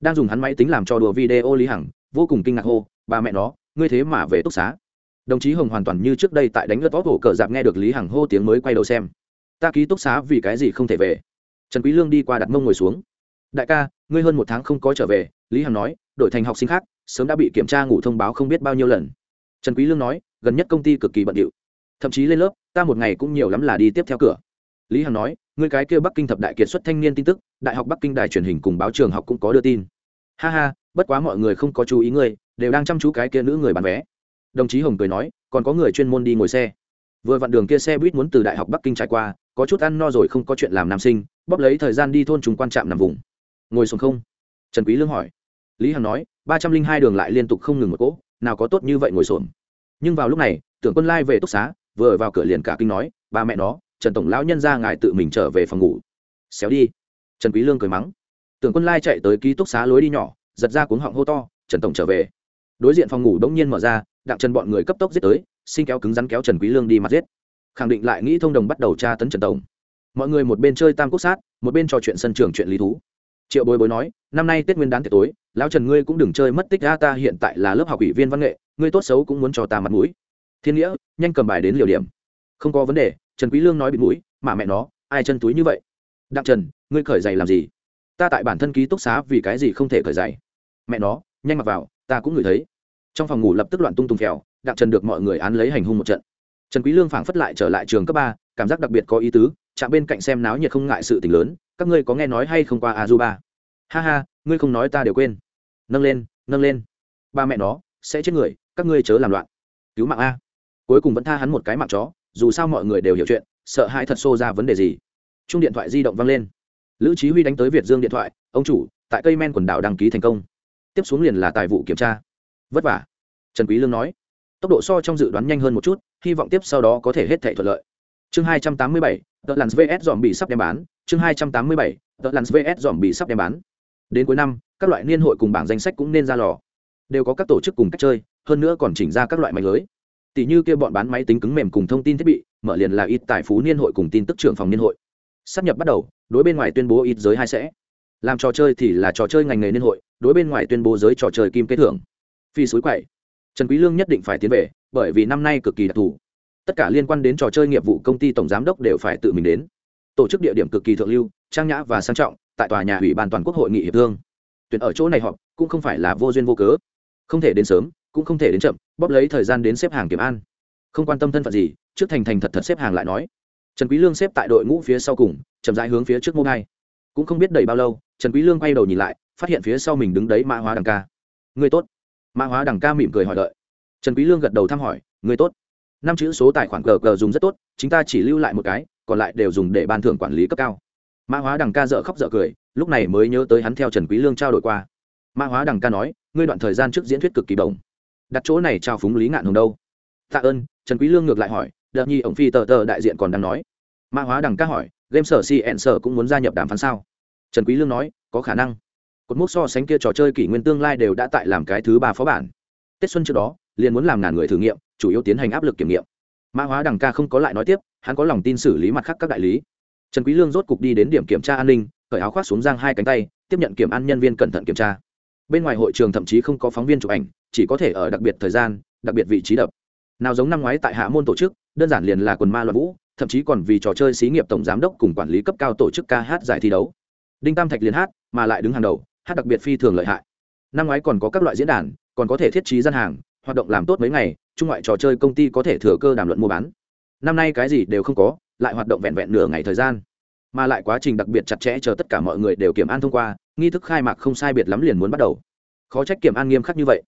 Đang dùng hắn máy tính làm cho đùa video lý hằng, vô cùng kinh ngạc hô, ba mẹ nó, ngươi thế mà về túc xá. Đồng chí hồng hoàn toàn như trước đây tại đánh lướt vót hổ cờ dạp nghe được lý hằng hô tiếng mới quay đầu xem ta ký túc xá vì cái gì không thể về? Trần quý lương đi qua đặt mông ngồi xuống. Đại ca, ngươi hơn một tháng không có trở về, lý hằng nói, đổi thành học sinh khác, sớm đã bị kiểm tra ngủ thông báo không biết bao nhiêu lần. Trần quý lương nói, gần nhất công ty cực kỳ bận rộn thậm chí lên lớp, ta một ngày cũng nhiều lắm là đi tiếp theo cửa. Lý hằng nói, ngươi cái kia bắc kinh thập đại kiệt xuất thanh niên tin tức, đại học bắc kinh đài truyền hình cùng báo trường học cũng có đưa tin. Ha ha, bất quá mọi người không có chú ý ngươi, đều đang chăm chú cái kia nữ người bán vé. Đồng chí hồng cười nói, còn có người chuyên môn đi ngồi xe. Vừa vặn đường kia xe buýt muốn từ đại học bắc kinh trải qua có chút ăn no rồi không có chuyện làm nam sinh, bóp lấy thời gian đi thôn chúng quan trạm nằm vùng. Ngồi xuống không? Trần quý lương hỏi. Lý hằng nói, ba trăm linh hai đường lại liên tục không ngừng một cỗ, nào có tốt như vậy ngồi xổm. Nhưng vào lúc này, tưởng quân lai về túc xá, vừa vào cửa liền cả kinh nói, ba mẹ nó, trần tổng lão nhân ra ngài tự mình trở về phòng ngủ. Xéo đi. Trần quý lương cười mắng. Tưởng quân lai chạy tới ký túc xá lối đi nhỏ, giật ra cuống họng hô to, trần tổng trở về. Đối diện phòng ngủ đống nhiên mở ra, đặng trần bọn người cấp tốc giết tới, xin kéo cứng rắn kéo trần quý lương đi mặt giết khẳng định lại nghĩ thông đồng bắt đầu tra tấn trần tổng. Mọi người một bên chơi tam quốc sát, một bên trò chuyện sân trường chuyện lý thú. Triệu bối bối nói, năm nay tết nguyên đán tiệc tối, lão trần ngươi cũng đừng chơi mất tích a ta hiện tại là lớp học ủy viên văn nghệ, ngươi tốt xấu cũng muốn cho ta mặt mũi. Thiên nghĩa, nhanh cầm bài đến liều điểm. Không có vấn đề, trần quý lương nói bị mũi, mà mẹ nó, ai chân túi như vậy? Đặng trần, ngươi cởi giày làm gì? Ta tại bản thân ký túc xá vì cái gì không thể cởi giày? Mẹ nó, nhanh mặc vào, ta cũng ngửi thấy. Trong phòng ngủ lập tức loạn tung tung phèo, đặng trần được mọi người án lấy hành hung một trận trần quý lương phảng phất lại trở lại trường cấp ba, cảm giác đặc biệt có ý tứ, chạm bên cạnh xem náo nhiệt không ngại sự tình lớn, các ngươi có nghe nói hay không qua azuba? Ha ha, ngươi không nói ta đều quên. Nâng lên nâng lên. Ba mẹ nó, sẽ chết người, các ngươi chớ làm loạn. Cứu mạng a. Cuối cùng vẫn tha hắn một cái mạng chó, dù sao mọi người đều hiểu chuyện, sợ hãi thật xô ra vấn đề gì. Chung điện thoại di động vang lên. Lữ Chí huy đánh tới việt dương điện thoại, ông chủ, tại cây men quần đảo đăng ký thành công. Tiếp xuống liền là tài vụ kiểm tra. Vất vả. Trần quý lương nói. Tốc độ so trong dự đoán nhanh hơn một chút hy vọng tiếp sau đó có thể hết thảy thuận lợi. Chương 287, The làn vs Zombie bị sắp đem bán. Chương 287, The làn vs Zombie bị sắp đem bán. Đến cuối năm các loại niên hội cùng bảng danh sách cũng nên ra lò. Đều có các tổ chức cùng cách chơi hơn nữa còn chỉnh ra các loại mạnh lưới. Tỷ như kia bọn bán máy tính cứng mềm cùng thông tin thiết bị mở liền là ít tài phú niên hội cùng tin tức trưởng phòng niên hội. Sắp nhập bắt đầu đối bên ngoài tuyên bố ít giới hai sẽ. Làm trò chơi thì là trò chơi ngành nghề niên hội đối bên ngoài tuyên bố giới trò chơi kim kết thưởng. Phi suối quậy. Trần quý lương nhất định phải tiến về bởi vì năm nay cực kỳ đặc thù. Tất cả liên quan đến trò chơi nghiệp vụ công ty tổng giám đốc đều phải tự mình đến. Tổ chức địa điểm cực kỳ thượng lưu, trang nhã và sang trọng, tại tòa nhà ủy ban toàn quốc hội nghị hiệp thương. Tuyển ở chỗ này họp, cũng không phải là vô duyên vô cớ. Không thể đến sớm, cũng không thể đến chậm, bóp lấy thời gian đến xếp hàng kiểm an. Không quan tâm thân phận gì, trước thành thành thật thật xếp hàng lại nói. Trần quý lương xếp tại đội ngũ phía sau cùng, chậm rãi hướng phía trước mông hai cũng không biết đầy bao lâu, trần quý lương quay đầu nhìn lại, phát hiện phía sau mình đứng đấy mã hóa đằng ca. Người tốt. Mã hóa đằng ca mỉm cười hỏi đợi trần quý lương gật đầu thăm hỏi người tốt. Năm chữ số tài khoản cờ cờ dùng rất tốt chúng ta chỉ lưu lại một cái, còn lại đều dùng để ban thưởng quản lý cấp cao. Mã hóa đằng ca dở khóc dở cười, lúc này mới nhớ tới hắn theo trần quý lương trao đổi qua. Mã hóa đằng ca nói, ngươi đoạn thời gian trước diễn thuyết cực kỳ đồng đặt chỗ này trao phúng lý ngạn hồng đâu? Tạ ơn. Trần quý lương ngược lại hỏi, đợt nhi ổng phi tờ tờ đại diện còn đang nói. Mã hóa đằng ca hỏi, game sở cn sở cũng muốn gia nhập đàm phán sao? Trần quý lương nói, có khả năng. Cột mốc so sánh kia trò chơi kỷ nguyên tương lai đều đã tại làm cái thứ ba phó bản. Tết xuân trước đó liền muốn làm ngàn người thử nghiệm, chủ yếu tiến hành áp lực kiểm nghiệm. Mã hóa đằng ca không có lại nói tiếp, hắn có lòng tin xử lý mặt khác các đại lý. Trần quý lương rốt cục đi đến điểm kiểm tra an ninh, cởi áo khoác xuống giang hai cánh tay, tiếp nhận kiểm an nhân viên cẩn thận kiểm tra. Bên ngoài hội trường thậm chí không có phóng viên chụp ảnh, chỉ có thể ở đặc biệt thời gian, đặc biệt vị trí đập. Nào giống năm ngoái tại hạ môn tổ chức, đơn giản liền là quần ma loạn vũ, thậm chí còn vì trò chơi xí nghiệp tổng giám đốc cùng quản lý cấp cao tổ chức ca hát giải thi đấu. Đinh tam thạch liền hát, mà lại đứng hàng đầu, hát đặc biệt phi thường lợi hại. Năm ngoái còn có các loại diễn đàn, còn có thể thiết trí gian hàng hoạt động làm tốt mấy ngày, trung ngoại trò chơi công ty có thể thừa cơ đàm luận mua bán. Năm nay cái gì đều không có, lại hoạt động vẹn vẹn nửa ngày thời gian. Mà lại quá trình đặc biệt chặt chẽ chờ tất cả mọi người đều kiểm an thông qua, nghi thức khai mạc không sai biệt lắm liền muốn bắt đầu. Khó trách kiểm an nghiêm khắc như vậy.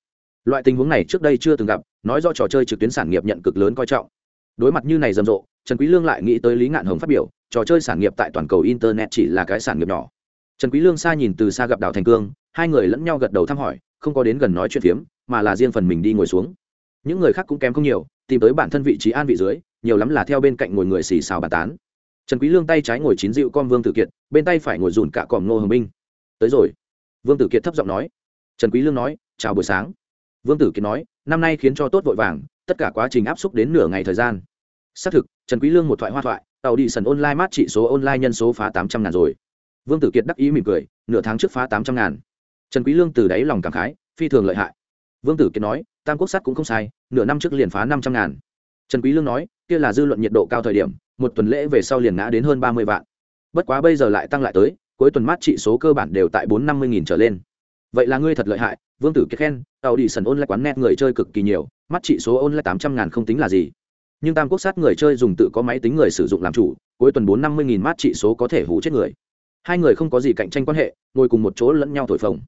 Loại tình huống này trước đây chưa từng gặp, nói do trò chơi trực tuyến sản nghiệp nhận cực lớn coi trọng. Đối mặt như này rầm rộ, trần quý lương lại nghĩ tới lý ngạn hồng phát biểu, trò chơi sản nghiệp tại toàn cầu internet chỉ là cái sản nghiệp nhỏ. Trần quý lương xa nhìn từ xa gặp đào thành cương, hai người lẫn nhau gật đầu thăm hỏi, không có đến gần nói chuyện phiếm mà là riêng phần mình đi ngồi xuống. Những người khác cũng kém không nhiều, tìm tới bản thân vị trí an vị dưới, nhiều lắm là theo bên cạnh ngồi người xì xào bàn tán. Trần quý lương tay trái ngồi chín dịu con vương tử kiệt, bên tay phải ngồi dùn cả còm nô hồng minh. tới rồi. Vương tử kiệt thấp giọng nói. Trần quý lương nói, chào buổi sáng. Vương tử kiệt nói, năm nay khiến cho tốt vội vàng, tất cả quá trình áp suất đến nửa ngày thời gian. Xác thực, trần quý lương một thoại hoa thoại, tàu đi sần online mát trị số online nhân số phá tám trăm ngàn rồi. Vương tử kiệt đắc ý mỉm cười, nửa tháng trước phá tám trăm ngàn. Trần quý lương từ đáy lòng cảm khái, phi thường lợi hại vương tử kiệt nói, tam quốc sắt cũng không sai, nửa năm trước liền phá năm trăm ngàn. Trần quý lương nói, kia là dư luận nhiệt độ cao thời điểm, một tuần lễ về sau liền ngã đến hơn ba mươi vạn. Bất quá bây giờ lại tăng lại tới, cuối tuần mát trị số cơ bản đều tại bốn năm mươi nghìn trở lên. Vậy là ngươi thật lợi hại, vương tử kiệt khen, tàu đi sần ôn lại quán net người chơi cực kỳ nhiều mắt trị số ôn lại tám trăm ngàn không tính là gì. Nhưng tam quốc sát người chơi dùng tự có máy tính người sử dụng làm chủ, cuối tuần bốn năm mươi nghìn mát trị số có thể hủ chết người. Hai người không có gì cạnh tranh quan hệ, ngồi cùng một chỗ lẫn nhau thổi phồng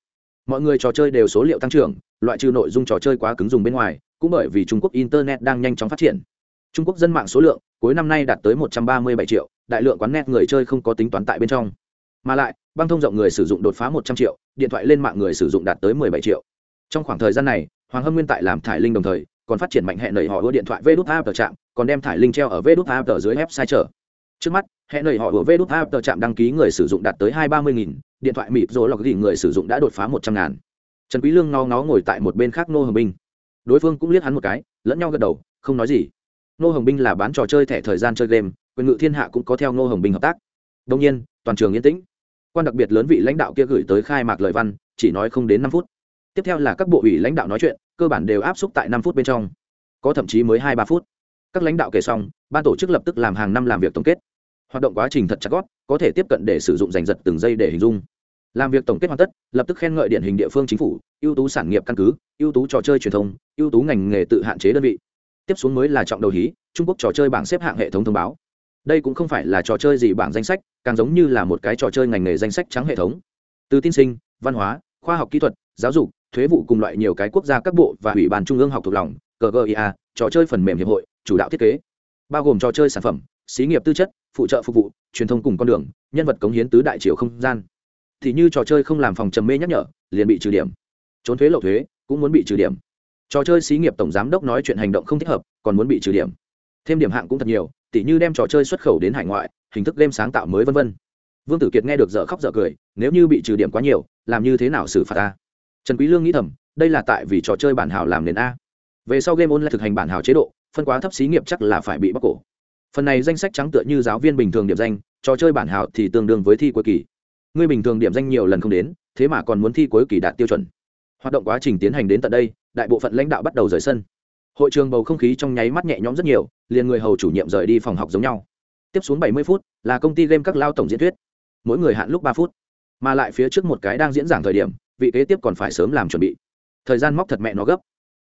mọi người trò chơi đều số liệu tăng trưởng, loại trừ nội dung trò chơi quá cứng dùng bên ngoài, cũng bởi vì trung quốc internet đang nhanh chóng phát triển. Trung quốc dân mạng số lượng cuối năm nay đạt tới một trăm ba mươi bảy triệu, đại lượng quán net người chơi không có tính toán tại bên trong. Mà lại, băng thông rộng người sử dụng đột phá một trăm triệu, điện thoại lên mạng người sử dụng đạt tới mười bảy triệu. Trong khoảng thời gian này, hoàng hâm nguyên tại làm thải linh đồng thời, còn phát triển mạnh hệ nảy họ ưa điện thoại vê đút a tờ trạm, còn đem thải linh treo ở vê đút a tờ dưới website trước mắt, hệ nảy họ ưa vê đút a tờ trạm đăng ký người sử dụng đạt tới hai ba mươi nghìn điện thoại mịp rồi lọc gì người sử dụng đã đột phá một trăm ngàn. Trần quý lương ngó ngó ngồi tại một bên khác nô hồng binh. Đối phương cũng liếc hắn một cái, lẫn nhau gật đầu, không nói gì. Nô hồng binh là bán trò chơi thẻ thời gian chơi game, quyền ngự thiên hạ cũng có theo nô hồng binh hợp tác. Đương nhiên, toàn trường yên tĩnh. Quan đặc biệt lớn vị lãnh đạo kia gửi tới khai mạc lời văn, chỉ nói không đến năm phút. Tiếp theo là các bộ ủy lãnh đạo nói chuyện, cơ bản đều áp xúc tại năm phút bên trong. Có thậm chí mới hai ba phút. Các lãnh đạo kể xong, ban tổ chức lập tức làm hàng năm làm việc tổng kết. Hoạt động quá trình thật chặt gót có thể tiếp cận để sử dụng giành giật từng giây để hình dung. Làm việc tổng kết hoàn tất, lập tức khen ngợi điển hình địa phương chính phủ, ưu tú sản nghiệp căn cứ, ưu tú trò chơi truyền thông, ưu tú ngành nghề tự hạn chế đơn vị. Tiếp xuống mới là trọng đầu hí, trung quốc trò chơi bảng xếp hạng hệ thống thông báo. Đây cũng không phải là trò chơi gì bảng danh sách, càng giống như là một cái trò chơi ngành nghề danh sách trắng hệ thống. Từ tin sinh, văn hóa, khoa học kỹ thuật, giáo dục, thuế vụ cùng loại nhiều cái quốc gia các bộ và ủy ban trung ương học thuộc lòng ggia trò chơi phần mềm hiệp hội, chủ đạo thiết kế. Bao gồm trò chơi sản phẩm xí nghiệp tư chất, phụ trợ phục vụ, truyền thông cùng con đường, nhân vật cống hiến tứ đại triều không gian. Thì như trò chơi không làm phòng trầm mê nhắc nhở, liền bị trừ điểm. Trốn thuế lậu thuế, cũng muốn bị trừ điểm. Trò chơi xí nghiệp tổng giám đốc nói chuyện hành động không thích hợp, còn muốn bị trừ điểm. Thêm điểm hạng cũng thật nhiều, tỉ như đem trò chơi xuất khẩu đến hải ngoại, hình thức game sáng tạo mới vân vân. Vương tử kiệt nghe được dở khóc dở cười, nếu như bị trừ điểm quá nhiều, làm như thế nào xử phạt ta trần quý lương nghĩ thầm, đây là tại vì trò chơi bản hảo làm nền a. Về sau game online thực hành bản hảo chế độ, phân quá thấp xí nghiệp chắc là phải bị bóc cổ phần này danh sách trắng tựa như giáo viên bình thường điểm danh, trò chơi bản hảo thì tương đương với thi cuối kỳ. Ngươi bình thường điểm danh nhiều lần không đến, thế mà còn muốn thi cuối kỳ đạt tiêu chuẩn. Hoạt động quá trình tiến hành đến tận đây, đại bộ phận lãnh đạo bắt đầu rời sân. Hội trường bầu không khí trong nháy mắt nhẹ nhõm rất nhiều, liền người hầu chủ nhiệm rời đi phòng học giống nhau. Tiếp xuống bảy mươi phút, là công ty game các lao tổng diễn thuyết. Mỗi người hạn lúc ba phút. Mà lại phía trước một cái đang diễn giảng thời điểm, vị kế tiếp còn phải sớm làm chuẩn bị. Thời gian móc thật mẹ nó gấp.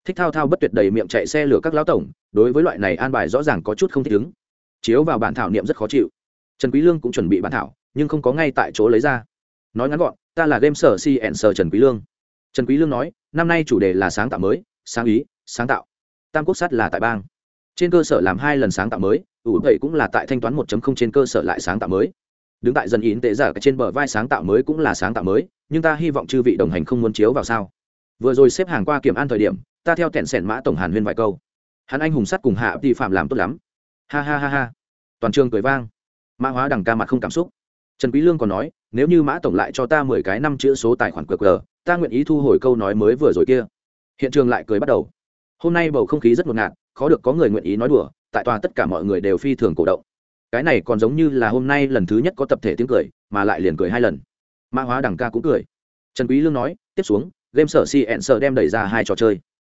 Thích thao thao bất tuyệt đầy miệng chạy xe lửa các lão tổng, đối với loại này an bài rõ ràng có chút không thích ứng chiếu vào bản thảo niệm rất khó chịu. Trần quý lương cũng chuẩn bị bản thảo, nhưng không có ngay tại chỗ lấy ra. Nói ngắn gọn, ta là game sở cn sở trần quý lương. Trần quý lương nói, năm nay chủ đề là sáng tạo mới, sáng ý, sáng tạo. Tam quốc sát là tại bang. Trên cơ sở làm hai lần sáng tạo mới, ủ vậy cũng là tại thanh toán 1.0 trên cơ sở lại sáng tạo mới. Đứng tại dần yến tệ giả trên bờ vai sáng tạo mới cũng là sáng tạo mới, nhưng ta hy vọng chư vị đồng hành không muốn chiếu vào sao. Vừa rồi xếp hàng qua kiểm an thời điểm, ta theo kẹn sẻn mã tổng hàn huyên vài câu. Hắn anh hùng sắt cùng hạ thì phạm làm tốt lắm ha ha ha ha. Toàn trường cười vang. Mã hóa đằng ca mặt không cảm xúc. Trần quý lương còn nói, nếu như mã tổng lại cho ta mười cái năm chữ số tài khoản qr, ta nguyện ý thu hồi câu nói mới vừa rồi kia. Hiện trường lại cười bắt đầu. Hôm nay bầu không khí rất ngột ngạt, khó được có người nguyện ý nói đùa, tại tòa tất cả mọi người đều phi thường cổ động. Cái này còn giống như là hôm nay lần thứ nhất có tập thể tiếng cười, mà lại liền cười hai lần. Mã hóa đằng ca cũng cười. Trần quý lương nói, tiếp xuống, game sở cn sở đem đẩy ra hai trò chơi.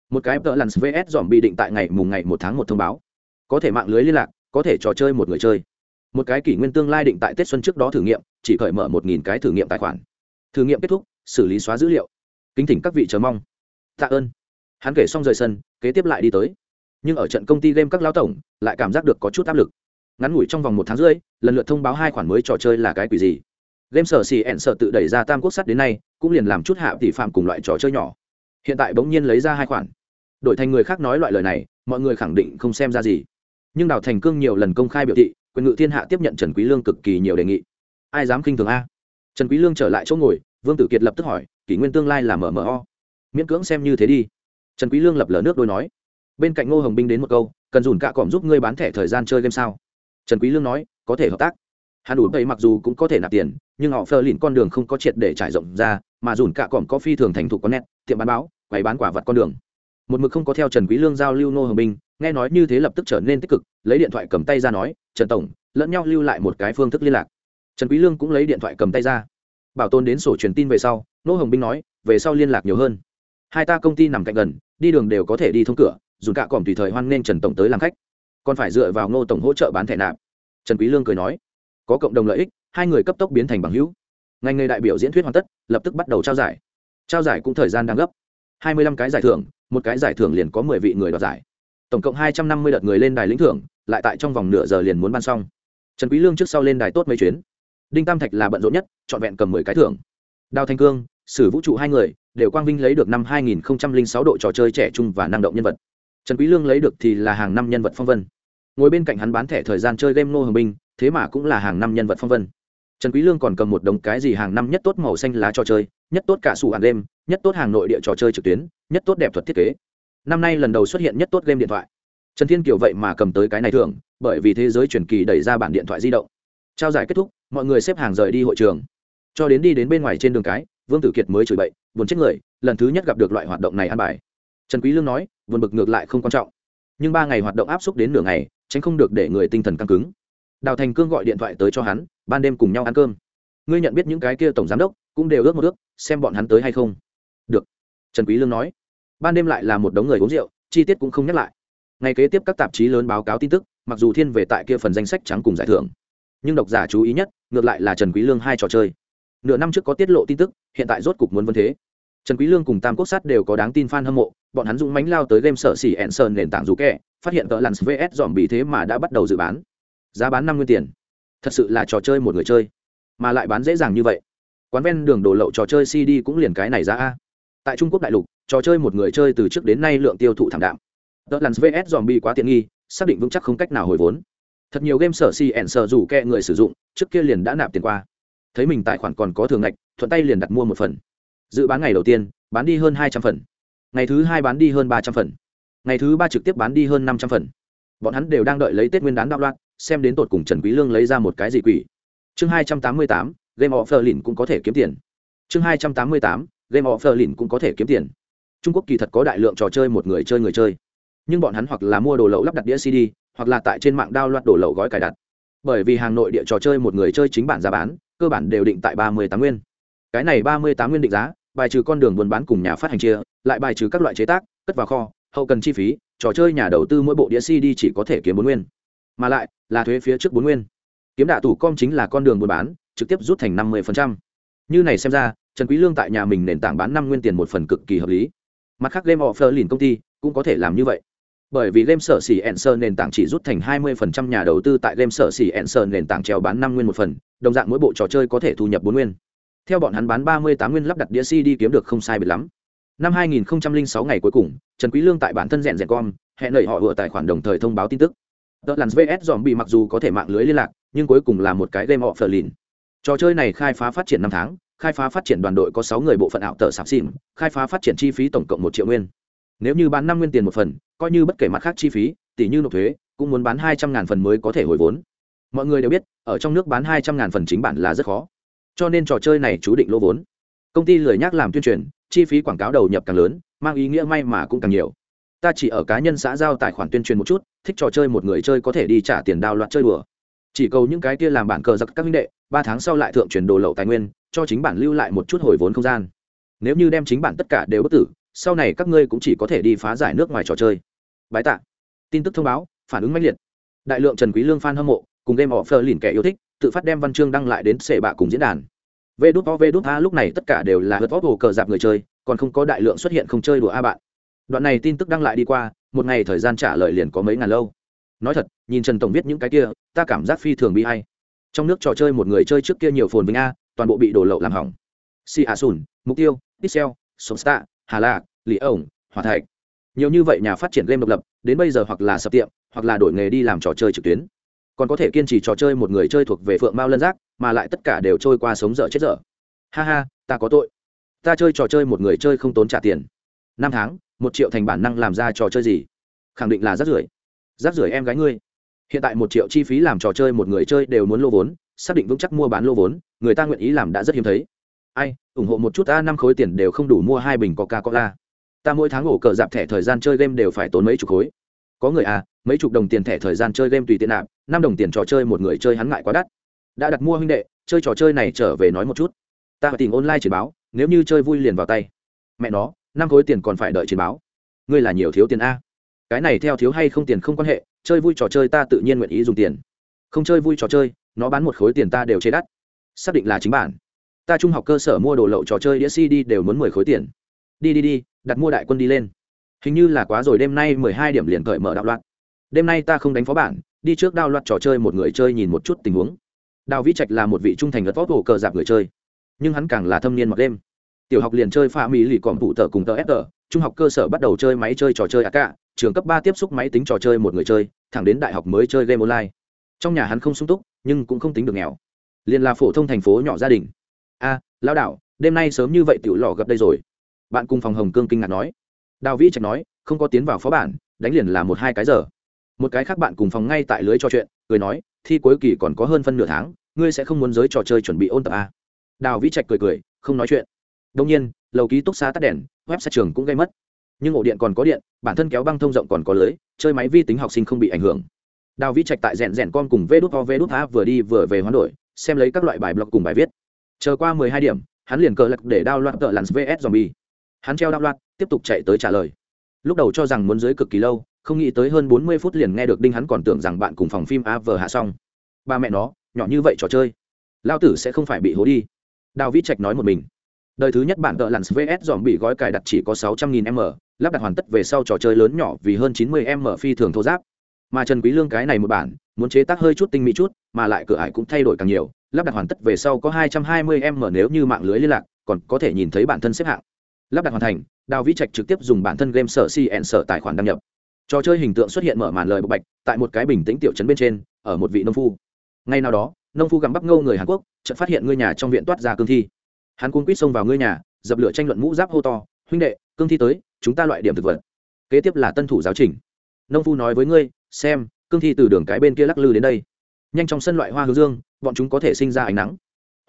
Một cái tợ lặn vs dòm bị định tại ngày mùng ngày một tháng một thông báo có thể mạng lưới liên lạc, có thể trò chơi một người chơi. Một cái kỷ nguyên tương lai định tại tết xuân trước đó thử nghiệm, chỉ khởi mở một nghìn cái thử nghiệm tài khoản. Thử nghiệm kết thúc, xử lý xóa dữ liệu. Kính thỉnh các vị chờ mong. Tạ ơn. Hắn kể xong rời sân, kế tiếp lại đi tới. Nhưng ở trận công ty game các lão tổng, lại cảm giác được có chút áp lực. Ngắn ngủi trong vòng một tháng rưỡi, lần lượt thông báo hai khoản mới trò chơi là cái quỷ gì. Game sở xì ẹn sợ tự đẩy ra tam quốc sắt đến nay, cũng liền làm chút hạ tỷ phạm cùng loại trò chơi nhỏ. Hiện tại bỗng nhiên lấy ra hai khoản. Đổi thành người khác nói loại lời này, mọi người khẳng định không xem ra gì nhưng đào thành cương nhiều lần công khai biểu thị, quyền ngự thiên hạ tiếp nhận trần quý lương cực kỳ nhiều đề nghị. Ai dám khinh thường a? Trần quý lương trở lại chỗ ngồi, vương tử kiệt lập tức hỏi, kỷ nguyên tương lai là mở mở o? Miễn cưỡng xem như thế đi. Trần quý lương lập lờ nước đôi nói, bên cạnh ngô hồng binh đến một câu, cần dùn cạ cọm giúp ngươi bán thẻ thời gian chơi game sao? Trần quý lương nói, có thể hợp tác. Hắn đủ thấy mặc dù cũng có thể nạp tiền, nhưng họ phơ lìn con đường không có triệt để trải rộng ra, mà dùn cạ cọm có phi thường thành thục có nét, tiệm bán báo, quầy bán quả vật con đường. Một mực không có theo trần quý lương giao lưu ngô hồng binh nghe nói như thế lập tức trở nên tích cực, lấy điện thoại cầm tay ra nói, trần tổng, lẫn nhau lưu lại một cái phương thức liên lạc. Trần quý lương cũng lấy điện thoại cầm tay ra. Bảo tồn đến sổ truyền tin về sau, nô hồng binh nói, về sau liên lạc nhiều hơn. Hai ta công ty nằm cạnh gần, đi đường đều có thể đi thông cửa, dùng cả còm tùy thời hoan nên trần tổng tới làm khách. Còn phải dựa vào ngô tổng hỗ trợ bán thẻ nạp. Trần quý lương cười nói, có cộng đồng lợi ích, hai người cấp tốc biến thành bằng hữu. Ngành nghề đại biểu diễn thuyết hoàn tất, lập tức bắt đầu trao giải. Trao giải cũng thời gian đang gấp. Hai mươi lăm cái giải thưởng, một cái giải thưởng liền có mười vị người đoạt giải tổng cộng hai trăm năm mươi đợt người lên đài lĩnh thưởng, lại tại trong vòng nửa giờ liền muốn ban xong. Trần quý lương trước sau lên đài tốt mấy chuyến. Đinh tam thạch là bận rộn nhất, trọn vẹn cầm mười cái thưởng. Đào thanh cương, sử vũ trụ hai người, đều quang vinh lấy được năm 2006 độ trò chơi trẻ trung và năng động nhân vật. Trần quý lương lấy được thì là hàng năm nhân vật phong vân. Ngồi bên cạnh hắn bán thẻ thời gian chơi game nô hồng binh thế mà cũng là hàng năm nhân vật phong vân. Trần quý lương còn cầm một đống cái gì hàng năm nhất tốt màu xanh lá trò chơi, nhất tốt cả sủ ăn game nhất tốt hàng nội địa trò chơi trực tuyến, nhất tốt đẹp thuật thiết kế năm nay lần đầu xuất hiện nhất tốt game điện thoại. Trần thiên kiều vậy mà cầm tới cái này thường bởi vì thế giới truyền kỳ đẩy ra bản điện thoại di động. Trao giải kết thúc, mọi người xếp hàng rời đi hội trường. Cho đến đi đến bên ngoài trên đường cái, vương tử kiệt mới chửi bậy, buồn chết người, lần thứ nhất gặp được loại hoạt động này ăn bài. Trần quý lương nói, buồn bực ngược lại không quan trọng. Nhưng ba ngày hoạt động áp suất đến nửa ngày, tránh không được để người tinh thần căng cứng. Đào thành cương gọi điện thoại tới cho hắn, ban đêm cùng nhau ăn cơm. Ngươi nhận biết những cái kia tổng giám đốc, cũng đều ước một ước, xem bọn hắn tới hay không. Được. Trần quý lương nói ban đêm lại là một đống người uống rượu, chi tiết cũng không nhắc lại. Ngày kế tiếp các tạp chí lớn báo cáo tin tức, mặc dù thiên về tại kia phần danh sách trắng cùng giải thưởng, nhưng độc giả chú ý nhất, ngược lại là trần quý lương hai trò chơi. Nửa năm trước có tiết lộ tin tức, hiện tại rốt cục muốn vấn thế. Trần quý lương cùng tam quốc sát đều có đáng tin fan hâm mộ, bọn hắn dũng mãnh lao tới game sở xỉ ẹn sơn nền tảng dù kẹ, phát hiện tờ lặn vs dòm bị thế mà đã bắt đầu dự bán. Giá bán năm nguyên tiền. Thật sự là trò chơi một người chơi, mà lại bán dễ dàng như vậy. Quán ven đường đổ lậu trò chơi cd cũng liền cái này ra a tại trung quốc đại lục trò chơi một người chơi từ trước đến nay lượng tiêu thụ thảm đạm tờ lắn vs dòm bị quá tiện nghi xác định vững chắc không cách nào hồi vốn thật nhiều game sở si ẻn sở rủ kẹ người sử dụng trước kia liền đã nạp tiền qua thấy mình tài khoản còn có thường ngạch thuận tay liền đặt mua một phần dự bán ngày đầu tiên bán đi hơn hai trăm phần ngày thứ hai bán đi hơn ba trăm phần ngày thứ ba trực tiếp bán đi hơn năm trăm phần bọn hắn đều đang đợi lấy tết nguyên đán đạo loạn xem đến tột cùng trần quý lương lấy ra một cái gì quỷ chương hai trăm tám mươi tám, game of berlin cũng có thể kiếm tiền. Chương hai trăm tám mươi tám game of berlin cũng có thể kiếm tiền. Trung quốc kỳ thật có đại lượng trò chơi một người chơi người chơi. Nhưng bọn hắn hoặc là mua đồ lậu lắp đặt đĩa cd, hoặc là tại trên mạng đao loạt đồ lậu gói cài đặt. Bởi vì hàng nội địa trò chơi một người chơi chính bản giá bán, cơ bản đều định tại ba mươi tám nguyên. Cái này ba mươi tám nguyên định giá, bài trừ con đường buôn bán cùng nhà phát hành chia, lại bài trừ các loại chế tác, cất vào kho, hậu cần chi phí, trò chơi nhà đầu tư mỗi bộ đĩa cd chỉ có thể kiếm bốn nguyên. Mà lại, là thuế phía trước bốn nguyên. Kiếm đạ tủ com chính là con đường buôn bán, trực tiếp rút thành năm mươi như này xem ra trần quý lương tại nhà mình nền tảng bán năm nguyên tiền một phần cực kỳ hợp lý mặt khác game offer liền công ty cũng có thể làm như vậy bởi vì game sở xỉ Enser nền tảng chỉ rút thành 20% nhà đầu tư tại game sở xỉ Enser nền tảng treo bán 5 nguyên một phần, đồng dạng mỗi bộ trò chơi có thể thu nhập 4 nguyên. Theo bọn hắn bán 38 nguyên lắp đặt đĩa CD kiếm được không sai biệt lắm. Năm 2006 ngày cuối cùng, Trần Quý Lương tại bản thân rèn rèn com, hẹn lời họ vừa tài khoản đồng thời thông báo tin tức. The Lands VS bị mặc dù có thể mạng lưới liên lạc, nhưng cuối cùng là một cái game offline. Trò chơi này khai phá phát triển 5 tháng, khai phá phát triển đoàn đội có 6 người bộ phận ảo tờ sạp xỉn. khai phá phát triển chi phí tổng cộng 1 triệu nguyên. Nếu như bán năm nguyên tiền một phần, coi như bất kể mặt khác chi phí, tỷ như nộp thuế, cũng muốn bán hai trăm ngàn phần mới có thể hồi vốn. Mọi người đều biết, ở trong nước bán hai trăm ngàn phần chính bản là rất khó. Cho nên trò chơi này chú định lỗ vốn. Công ty lười nhắc làm tuyên truyền, chi phí quảng cáo đầu nhập càng lớn, mang ý nghĩa may mà cũng càng nhiều. Ta chỉ ở cá nhân xã giao tài khoản tuyên truyền một chút, thích trò chơi một người chơi có thể đi trả tiền đao loạt chơi đùa chỉ cầu những cái kia làm bản cờ giặc các minh đệ, ba tháng sau lại thượng chuyển đồ lậu tài nguyên, cho chính bản lưu lại một chút hồi vốn không gian. Nếu như đem chính bản tất cả đều bất tử, sau này các ngươi cũng chỉ có thể đi phá giải nước ngoài trò chơi. Bái tạ. Tin tức thông báo, phản ứng mãnh liệt. Đại lượng trần quý lương fan hâm mộ, cùng game offer lìn kẻ yêu thích, tự phát đem văn chương đăng lại đến sệ bạ cùng diễn đàn. Vê đút o vê đút a, lúc này tất cả đều là hớt vót hồ cờ dạp người chơi, còn không có đại lượng xuất hiện không chơi đùa a bạn. Đoạn này tin tức đăng lại đi qua, một ngày thời gian trả lời liền có mấy ngàn lâu nói thật, nhìn trần tổng viết những cái kia, ta cảm giác phi thường bị hay trong nước trò chơi một người chơi trước kia nhiều phồn vinh a, toàn bộ bị đổ lậu làm hỏng. Si a sùn mục tiêu, pixel sống hà lạc lý ổng hòa thạch. Nhiều như vậy nhà phát triển game độc lập, đến bây giờ hoặc là sập tiệm, hoặc là đổi nghề đi làm trò chơi trực tuyến. Còn có thể kiên trì trò chơi một người chơi thuộc về phượng mao lân giác, mà lại tất cả đều trôi qua sống dở chết dở. Ha ha, ta có tội. Ta chơi trò chơi một người chơi không tốn trả tiền. Năm tháng, một triệu thành bản năng làm ra trò chơi gì? Khẳng định là rất rưởi rác rưởi em gái ngươi. Hiện tại một triệu chi phí làm trò chơi một người chơi đều muốn lô vốn, xác định vững chắc mua bán lô vốn, người ta nguyện ý làm đã rất hiếm thấy. Ai, ủng hộ một chút ta, năm khối tiền đều không đủ mua hai bình coca cola ta mỗi tháng ổ cờ dạp thẻ thời gian chơi game đều phải tốn mấy chục khối. Có người à mấy chục đồng tiền thẻ thời gian chơi game tùy tiện nạp, năm đồng tiền trò chơi một người chơi hắn ngại quá đắt. Đã đặt mua huynh đệ, chơi trò chơi này trở về nói một chút. Ta phải tìm online chiến báo, nếu như chơi vui liền vào tay. Mẹ nó, năm khối tiền còn phải đợi chiến báo. Ngươi là nhiều thiếu tiền a cái này theo thiếu hay không tiền không quan hệ, chơi vui trò chơi ta tự nhiên nguyện ý dùng tiền. Không chơi vui trò chơi, nó bán một khối tiền ta đều chế đắt. Xác định là chính bản. Ta trung học cơ sở mua đồ lậu trò chơi đĩa cd đều muốn mười khối tiền. Đi đi đi, đặt mua đại quân đi lên. Hình như là quá rồi, đêm nay mười hai điểm liền cởi mở đạo loạn. Đêm nay ta không đánh phó bản, đi trước đao loạt trò chơi một người chơi nhìn một chút tình huống. Đào vĩ trạch là một vị trung thành gật vót hồ cờ dạp người chơi, nhưng hắn càng là thâm niên mặc đêm. Tiểu học liền chơi pha mỹ lì còm phụ tờ cùng tờ fg trung học cơ sở bắt đầu chơi máy chơi trò chơi ak trường cấp ba tiếp xúc máy tính trò chơi một người chơi thẳng đến đại học mới chơi game online. Trong nhà hắn không sung túc nhưng cũng không tính được nghèo. Liền là phổ thông thành phố nhỏ gia đình. A à, lao đạo đêm nay sớm như vậy tiểu lò gặp đây rồi. Bạn cùng phòng hồng cương kinh ngạc nói. Đào vĩ trạch nói không có tiến vào phó bản đánh liền là một hai cái giờ. Một cái khác bạn cùng phòng ngay tại lưới trò chuyện cười nói thi cuối kỳ còn có hơn phân nửa tháng ngươi sẽ không muốn giới trò chơi chuẩn bị ôn tập a. Đào vĩ trạch cười cười không nói chuyện. Đông nhiên lầu ký túc xá tắt đèn web sát trường cũng gây mất nhưng ổ điện còn có điện, bản thân kéo băng thông rộng còn có lưới, chơi máy vi tính học sinh không bị ảnh hưởng. Đào vĩ trạch tại rèn rèn con cùng vê đút ho vê đút a vừa đi vừa về hoán đổi, xem lấy các loại bài blog cùng bài viết. Chờ qua mười hai điểm, hắn liền cờ lật để đao loạn tợ lặn vs zombie. Hắn treo đao loạn, tiếp tục chạy tới trả lời. Lúc đầu cho rằng muốn dưới cực kỳ lâu, không nghĩ tới hơn bốn mươi phút liền nghe được đinh hắn còn tưởng rằng bạn cùng phòng phim a vờ hạ xong. Ba mẹ nó, nhỏ như vậy trò chơi. Lao tử sẽ không phải bị hố đi. Đào vĩ trạch nói một mình đời thứ nhất bản tợ lặn vs dòm bị gói cài đặt chỉ có sáu trăm nghìn m, lắp đặt hoàn tất về sau trò chơi lớn nhỏ vì hơn chín mươi m phi thường thô giáp. Mà trần quý lương cái này một bản, muốn chế tác hơi chút tinh mỹ chút, mà lại cửa ải cũng thay đổi càng nhiều, lắp đặt hoàn tất về sau có hai trăm hai mươi m nếu như mạng lưới liên lạc, còn có thể nhìn thấy bản thân xếp hạng. Lắp đặt hoàn thành, đào vĩ trạch trực tiếp dùng bản thân game sở cn sở tài khoản đăng nhập. Trò chơi hình tượng xuất hiện mở màn lời bộc bạch, tại một cái bình tĩnh tiểu trấn bên trên, ở một vị nông phu. Ngay nào đó, nông phu gặm bắp ngâu người hàn quốc, chợt phát hiện ngôi nhà trong viện toát ra cương thi hắn cuốn quýt xông vào ngươi nhà, dập lửa tranh luận mũ giáp hô to, huynh đệ, cương thi tới, chúng ta loại điểm thực vật. Kế tiếp là tân thủ giáo trình. Nông phu nói với ngươi, xem, cương thi từ đường cái bên kia lắc lư đến đây. Nhanh trong sân loại hoa hướng dương, bọn chúng có thể sinh ra ánh nắng.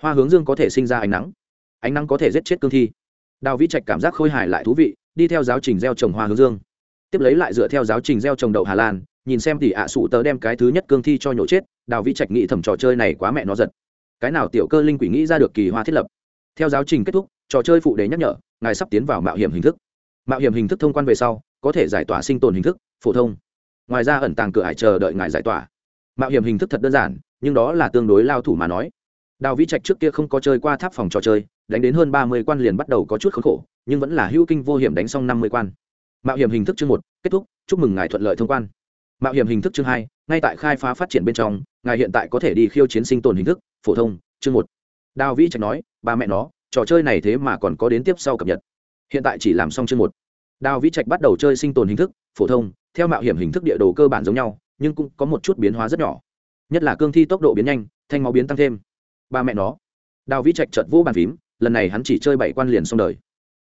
Hoa hướng dương có thể sinh ra ánh nắng. Ánh nắng có thể giết chết cương thi. Đào vĩ trạch cảm giác khôi hài lại thú vị, đi theo giáo trình gieo trồng hoa hướng dương. Tiếp lấy lại dựa theo giáo trình gieo trồng đậu hà lan, nhìn xem tỷ ạ à sụ tớ đem cái thứ nhất cương thi cho nhổ chết, đào vĩ trạch nghĩ thầm trò chơi này quá mẹ nó giật. Cái nào tiểu cơ linh quỷ nghĩ ra được kỳ hoa thiết lập? Theo giáo trình kết thúc, trò chơi phụ đề nhắc nhở, ngài sắp tiến vào mạo hiểm hình thức. Mạo hiểm hình thức thông quan về sau, có thể giải tỏa sinh tồn hình thức, phổ thông. Ngoài ra ẩn tàng cửa hải chờ đợi ngài giải tỏa. Mạo hiểm hình thức thật đơn giản, nhưng đó là tương đối lao thủ mà nói. Đào vĩ trạch trước kia không có chơi qua tháp phòng trò chơi, đánh đến hơn ba mươi quan liền bắt đầu có chút khốn khổ, nhưng vẫn là hữu kinh vô hiểm đánh xong năm mươi quan. Mạo hiểm hình thức chương một, kết thúc, chúc mừng ngài thuận lợi thông quan. Mạo hiểm hình thức chương hai, ngay tại khai phá phát triển bên trong, ngài hiện tại có thể đi khiêu chiến sinh tồn hình thức, phổ thông, chương một. Đào vĩ trạch nói ba mẹ nó, trò chơi này thế mà còn có đến tiếp sau cập nhật. Hiện tại chỉ làm xong chương một. Đào vĩ trạch bắt đầu chơi sinh tồn hình thức, phổ thông, theo mạo hiểm hình thức địa đồ cơ bản giống nhau, nhưng cũng có một chút biến hóa rất nhỏ. Nhất là cương thi tốc độ biến nhanh, thanh máu biến tăng thêm. Ba mẹ nó. Đào vĩ trạch chợt vô bàn phím, lần này hắn chỉ chơi bảy quan liền xong đời.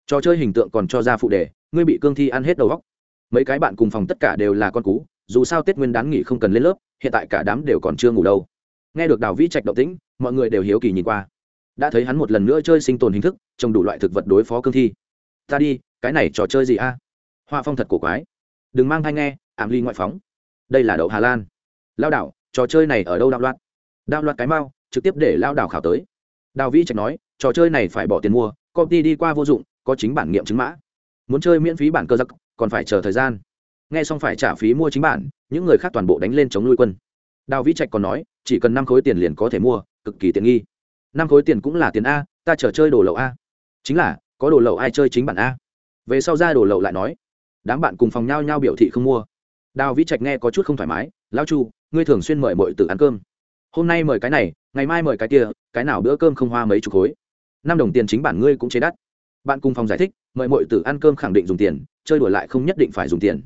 Trò chơi hình tượng còn cho ra phụ đề, ngươi bị cương thi ăn hết đầu góc mấy cái bạn cùng phòng tất cả đều là con cú, dù sao tết nguyên đán nghỉ không cần lên lớp, hiện tại cả đám đều còn chưa ngủ đâu. Nghe được đào vĩ trạch động tĩnh, mọi người đều hiếu kỳ nhìn qua đã thấy hắn một lần nữa chơi sinh tồn hình thức trồng đủ loại thực vật đối phó cương thi. Ta đi, cái này trò chơi gì a? À? hoa phong thật cổ quái. Đừng mang thai nghe, ảm ly ngoại phóng. Đây là đậu hà lan. Lao đảo, trò chơi này ở đâu đạo loạn? Đao loạt cái mau, trực tiếp để lao đảo khảo tới. Đào vĩ trạch nói, trò chơi này phải bỏ tiền mua, công ty đi qua vô dụng, có chính bản nghiệm chứng mã. Muốn chơi miễn phí bản cơ giặc, còn phải chờ thời gian. Nghe xong phải trả phí mua chính bản, những người khác toàn bộ đánh lên chống nuôi quân. Đào vĩ trạch còn nói, chỉ cần năm khối tiền liền có thể mua, cực kỳ tiện nghi năm khối tiền cũng là tiền a, ta chờ chơi đồ lậu a. Chính là, có đồ lậu ai chơi chính bản a. Về sau ra đồ lậu lại nói. Đám bạn cùng phòng nhau nhau biểu thị không mua. Đào vĩ trạch nghe có chút không thoải mái lao chu, ngươi thường xuyên mời mọi tử ăn cơm. Hôm nay mời cái này, ngày mai mời cái kia, cái nào bữa cơm không hoa mấy chục khối. Năm đồng tiền chính bản ngươi cũng chế đắt. Bạn cùng phòng giải thích, mời mọi tử ăn cơm khẳng định dùng tiền, chơi đùa lại không nhất định phải dùng tiền.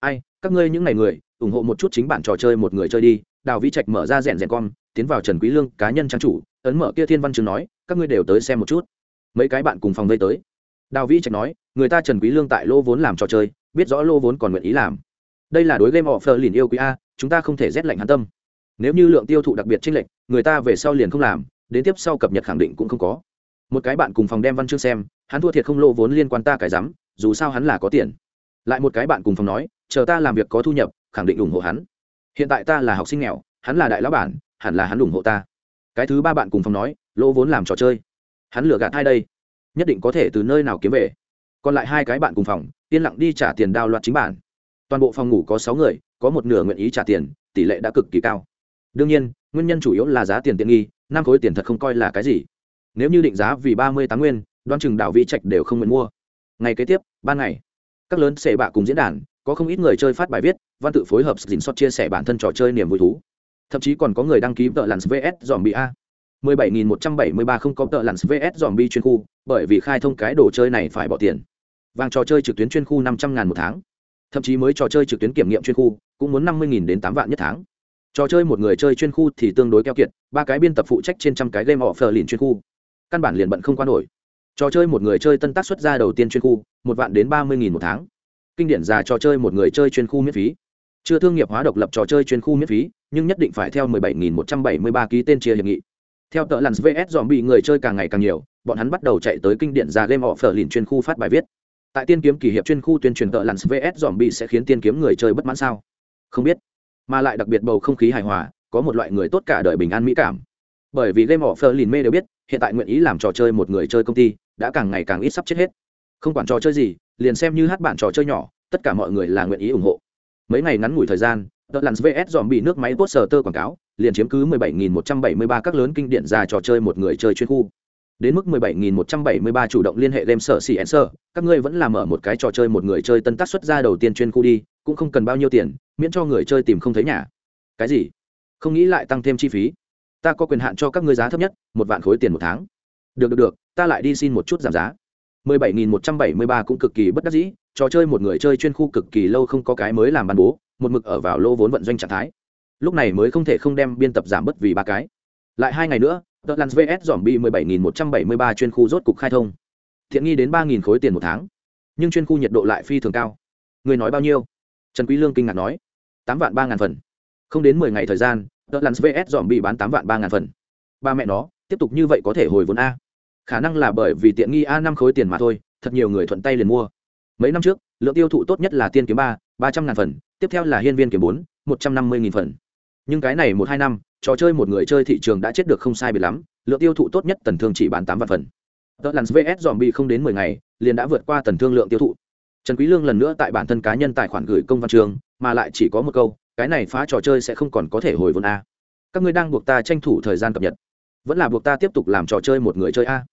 Ai, các ngươi những ngày người, ủng hộ một chút chính bản trò chơi một người chơi đi. Đào vĩ trạch mở ra rèn rèn con, tiến vào trần quý lương cá nhân trang chủ ấn mở kia thiên văn chương nói, các ngươi đều tới xem một chút. Mấy cái bạn cùng phòng vây tới. Đào vĩ trạch nói, người ta trần quý lương tại lô vốn làm trò chơi, biết rõ lô vốn còn nguyện ý làm. Đây là đối game offer liền yêu quý a, chúng ta không thể rét lạnh hắn tâm. Nếu như lượng tiêu thụ đặc biệt chênh lệch, người ta về sau liền không làm, đến tiếp sau cập nhật khẳng định cũng không có. Một cái bạn cùng phòng đem văn chương xem, hắn thua thiệt không lô vốn liên quan ta cái rắm, dù sao hắn là có tiền. Lại một cái bạn cùng phòng nói, chờ ta làm việc có thu nhập, khẳng định ủng hộ hắn. Hiện tại ta là học sinh nghèo, hắn là đại lão bản, hẳn là hắn ủng hộ ta cái thứ ba bạn cùng phòng nói, lỗ vốn làm trò chơi. Hắn lừa gạt hai đây? Nhất định có thể từ nơi nào kiếm về. Còn lại hai cái bạn cùng phòng, yên lặng đi trả tiền đao loạt chính bản. Toàn bộ phòng ngủ có sáu người, có một nửa nguyện ý trả tiền, tỷ lệ đã cực kỳ cao. Đương nhiên, nguyên nhân chủ yếu là giá tiền tiện nghi, năm khối tiền thật không coi là cái gì. Nếu như định giá vì ba mươi tám nguyên đoan chừng đảo vị trạch đều không nguyện mua. Ngày kế tiếp, ban ngày, các lớn xệ bạ cùng diễn đàn, có không ít người chơi phát bài viết, văn tự phối hợp dình xót chia sẻ bản thân trò chơi niềm vui thú thậm chí còn có người đăng ký tợ lặn vs dòm bị a 17.173 không có tợ lặn vs dòm bi chuyên khu, bởi vì khai thông cái đồ chơi này phải bỏ tiền. Vàng trò chơi trực tuyến chuyên khu 500 ngàn một tháng. Thậm chí mới trò chơi trực tuyến kiểm nghiệm chuyên khu cũng muốn 50.000 đến 8 vạn nhất tháng. Trò chơi một người chơi chuyên khu thì tương đối keo kiệt, ba cái biên tập phụ trách trên trăm cái game họ phờ liền chuyên khu. Căn bản liền bận không qua nổi. Trò chơi một người chơi tân tác xuất ra đầu tiên chuyên khu, một vạn đến ba mươi nghìn một tháng. Kinh điển già trò chơi một người chơi chuyên khu miễn phí chưa thương nghiệp hóa độc lập trò chơi chuyên khu miễn phí, nhưng nhất định phải theo mười bảy nghìn một trăm bảy mươi ba ký tên chia hiệp nghị. Theo tợ lặn vs dòm bị người chơi càng ngày càng nhiều, bọn hắn bắt đầu chạy tới kinh điển già game offer liền chuyên khu phát bài viết. Tại tiên kiếm kỳ hiệp chuyên khu tuyên truyền tợ lặn vs dòm bị sẽ khiến tiên kiếm người chơi bất mãn sao? Không biết. Mà lại đặc biệt bầu không khí hài hòa, có một loại người tốt cả đời bình an mỹ cảm. Bởi vì game offer liền mê đều biết, hiện tại nguyện ý làm trò chơi một người chơi công ty, đã càng ngày càng ít sắp chết hết. Không quản trò chơi gì, liền xem như hát bản trò chơi nhỏ, tất cả mọi người là nguyện ý ủng hộ mấy ngày ngắn ngủi thời gian, tờ lặn vs dòm bị nước máy post sờ tơ quảng cáo, liền chiếm cứ 17.173 các lớn kinh điển ra trò chơi một người chơi chuyên khu. Đến mức 17.173 chủ động liên hệ game sở xì sở các ngươi vẫn làm ở một cái trò chơi một người chơi tân tác xuất ra đầu tiên chuyên khu đi, cũng không cần bao nhiêu tiền, miễn cho người chơi tìm không thấy nhà. Cái gì? Không nghĩ lại tăng thêm chi phí? Ta có quyền hạn cho các ngươi giá thấp nhất, một vạn khối tiền một tháng. Được được được, ta lại đi xin một chút giảm giá. 17.173 cũng cực kỳ bất đắc dĩ trò chơi một người chơi chuyên khu cực kỳ lâu không có cái mới làm bàn bố, một mực ở vào lô vốn vận doanh trạng thái. Lúc này mới không thể không đem biên tập giảm bớt vì ba cái. Lại hai ngày nữa tờ lans vs dòm bi 17.173 chuyên khu rốt cục khai thông. Thiện nghi đến ba nghìn khối tiền một tháng. Nhưng chuyên khu nhiệt độ lại phi thường cao. Người nói bao nhiêu? Trần quý lương kinh ngạc nói. Tám vạn ba ngàn phần. Không đến mười ngày thời gian tờ lans vs dòm bi bán tám vạn ba ngàn phần. Ba mẹ nó, tiếp tục như vậy có thể hồi vốn a. Khả năng là bởi vì tiện nghi a năm khối tiền mà thôi, thật nhiều người thuận tay liền mua mấy năm trước, lượng tiêu thụ tốt nhất là tiên kiếm ba ba trăm ngàn phần, tiếp theo là hiên viên kiếm bốn, một trăm năm mươi nghìn phần. Nhưng cái này một hai năm, trò chơi một người chơi thị trường đã chết được không sai biệt lắm, lượng tiêu thụ tốt nhất tần thương chỉ bán tám vạn phần. Tờ lặn vs dòm bị không đến mười ngày, liền đã vượt qua tần thương lượng tiêu thụ. Trần quý lương lần nữa tại bản thân cá nhân tài khoản gửi công văn trường, mà lại chỉ có một câu, cái này phá trò chơi sẽ không còn có thể hồi vốn a. Các ngươi đang buộc ta tranh thủ thời gian cập nhật. Vẫn là buộc ta tiếp tục làm trò chơi một người chơi a.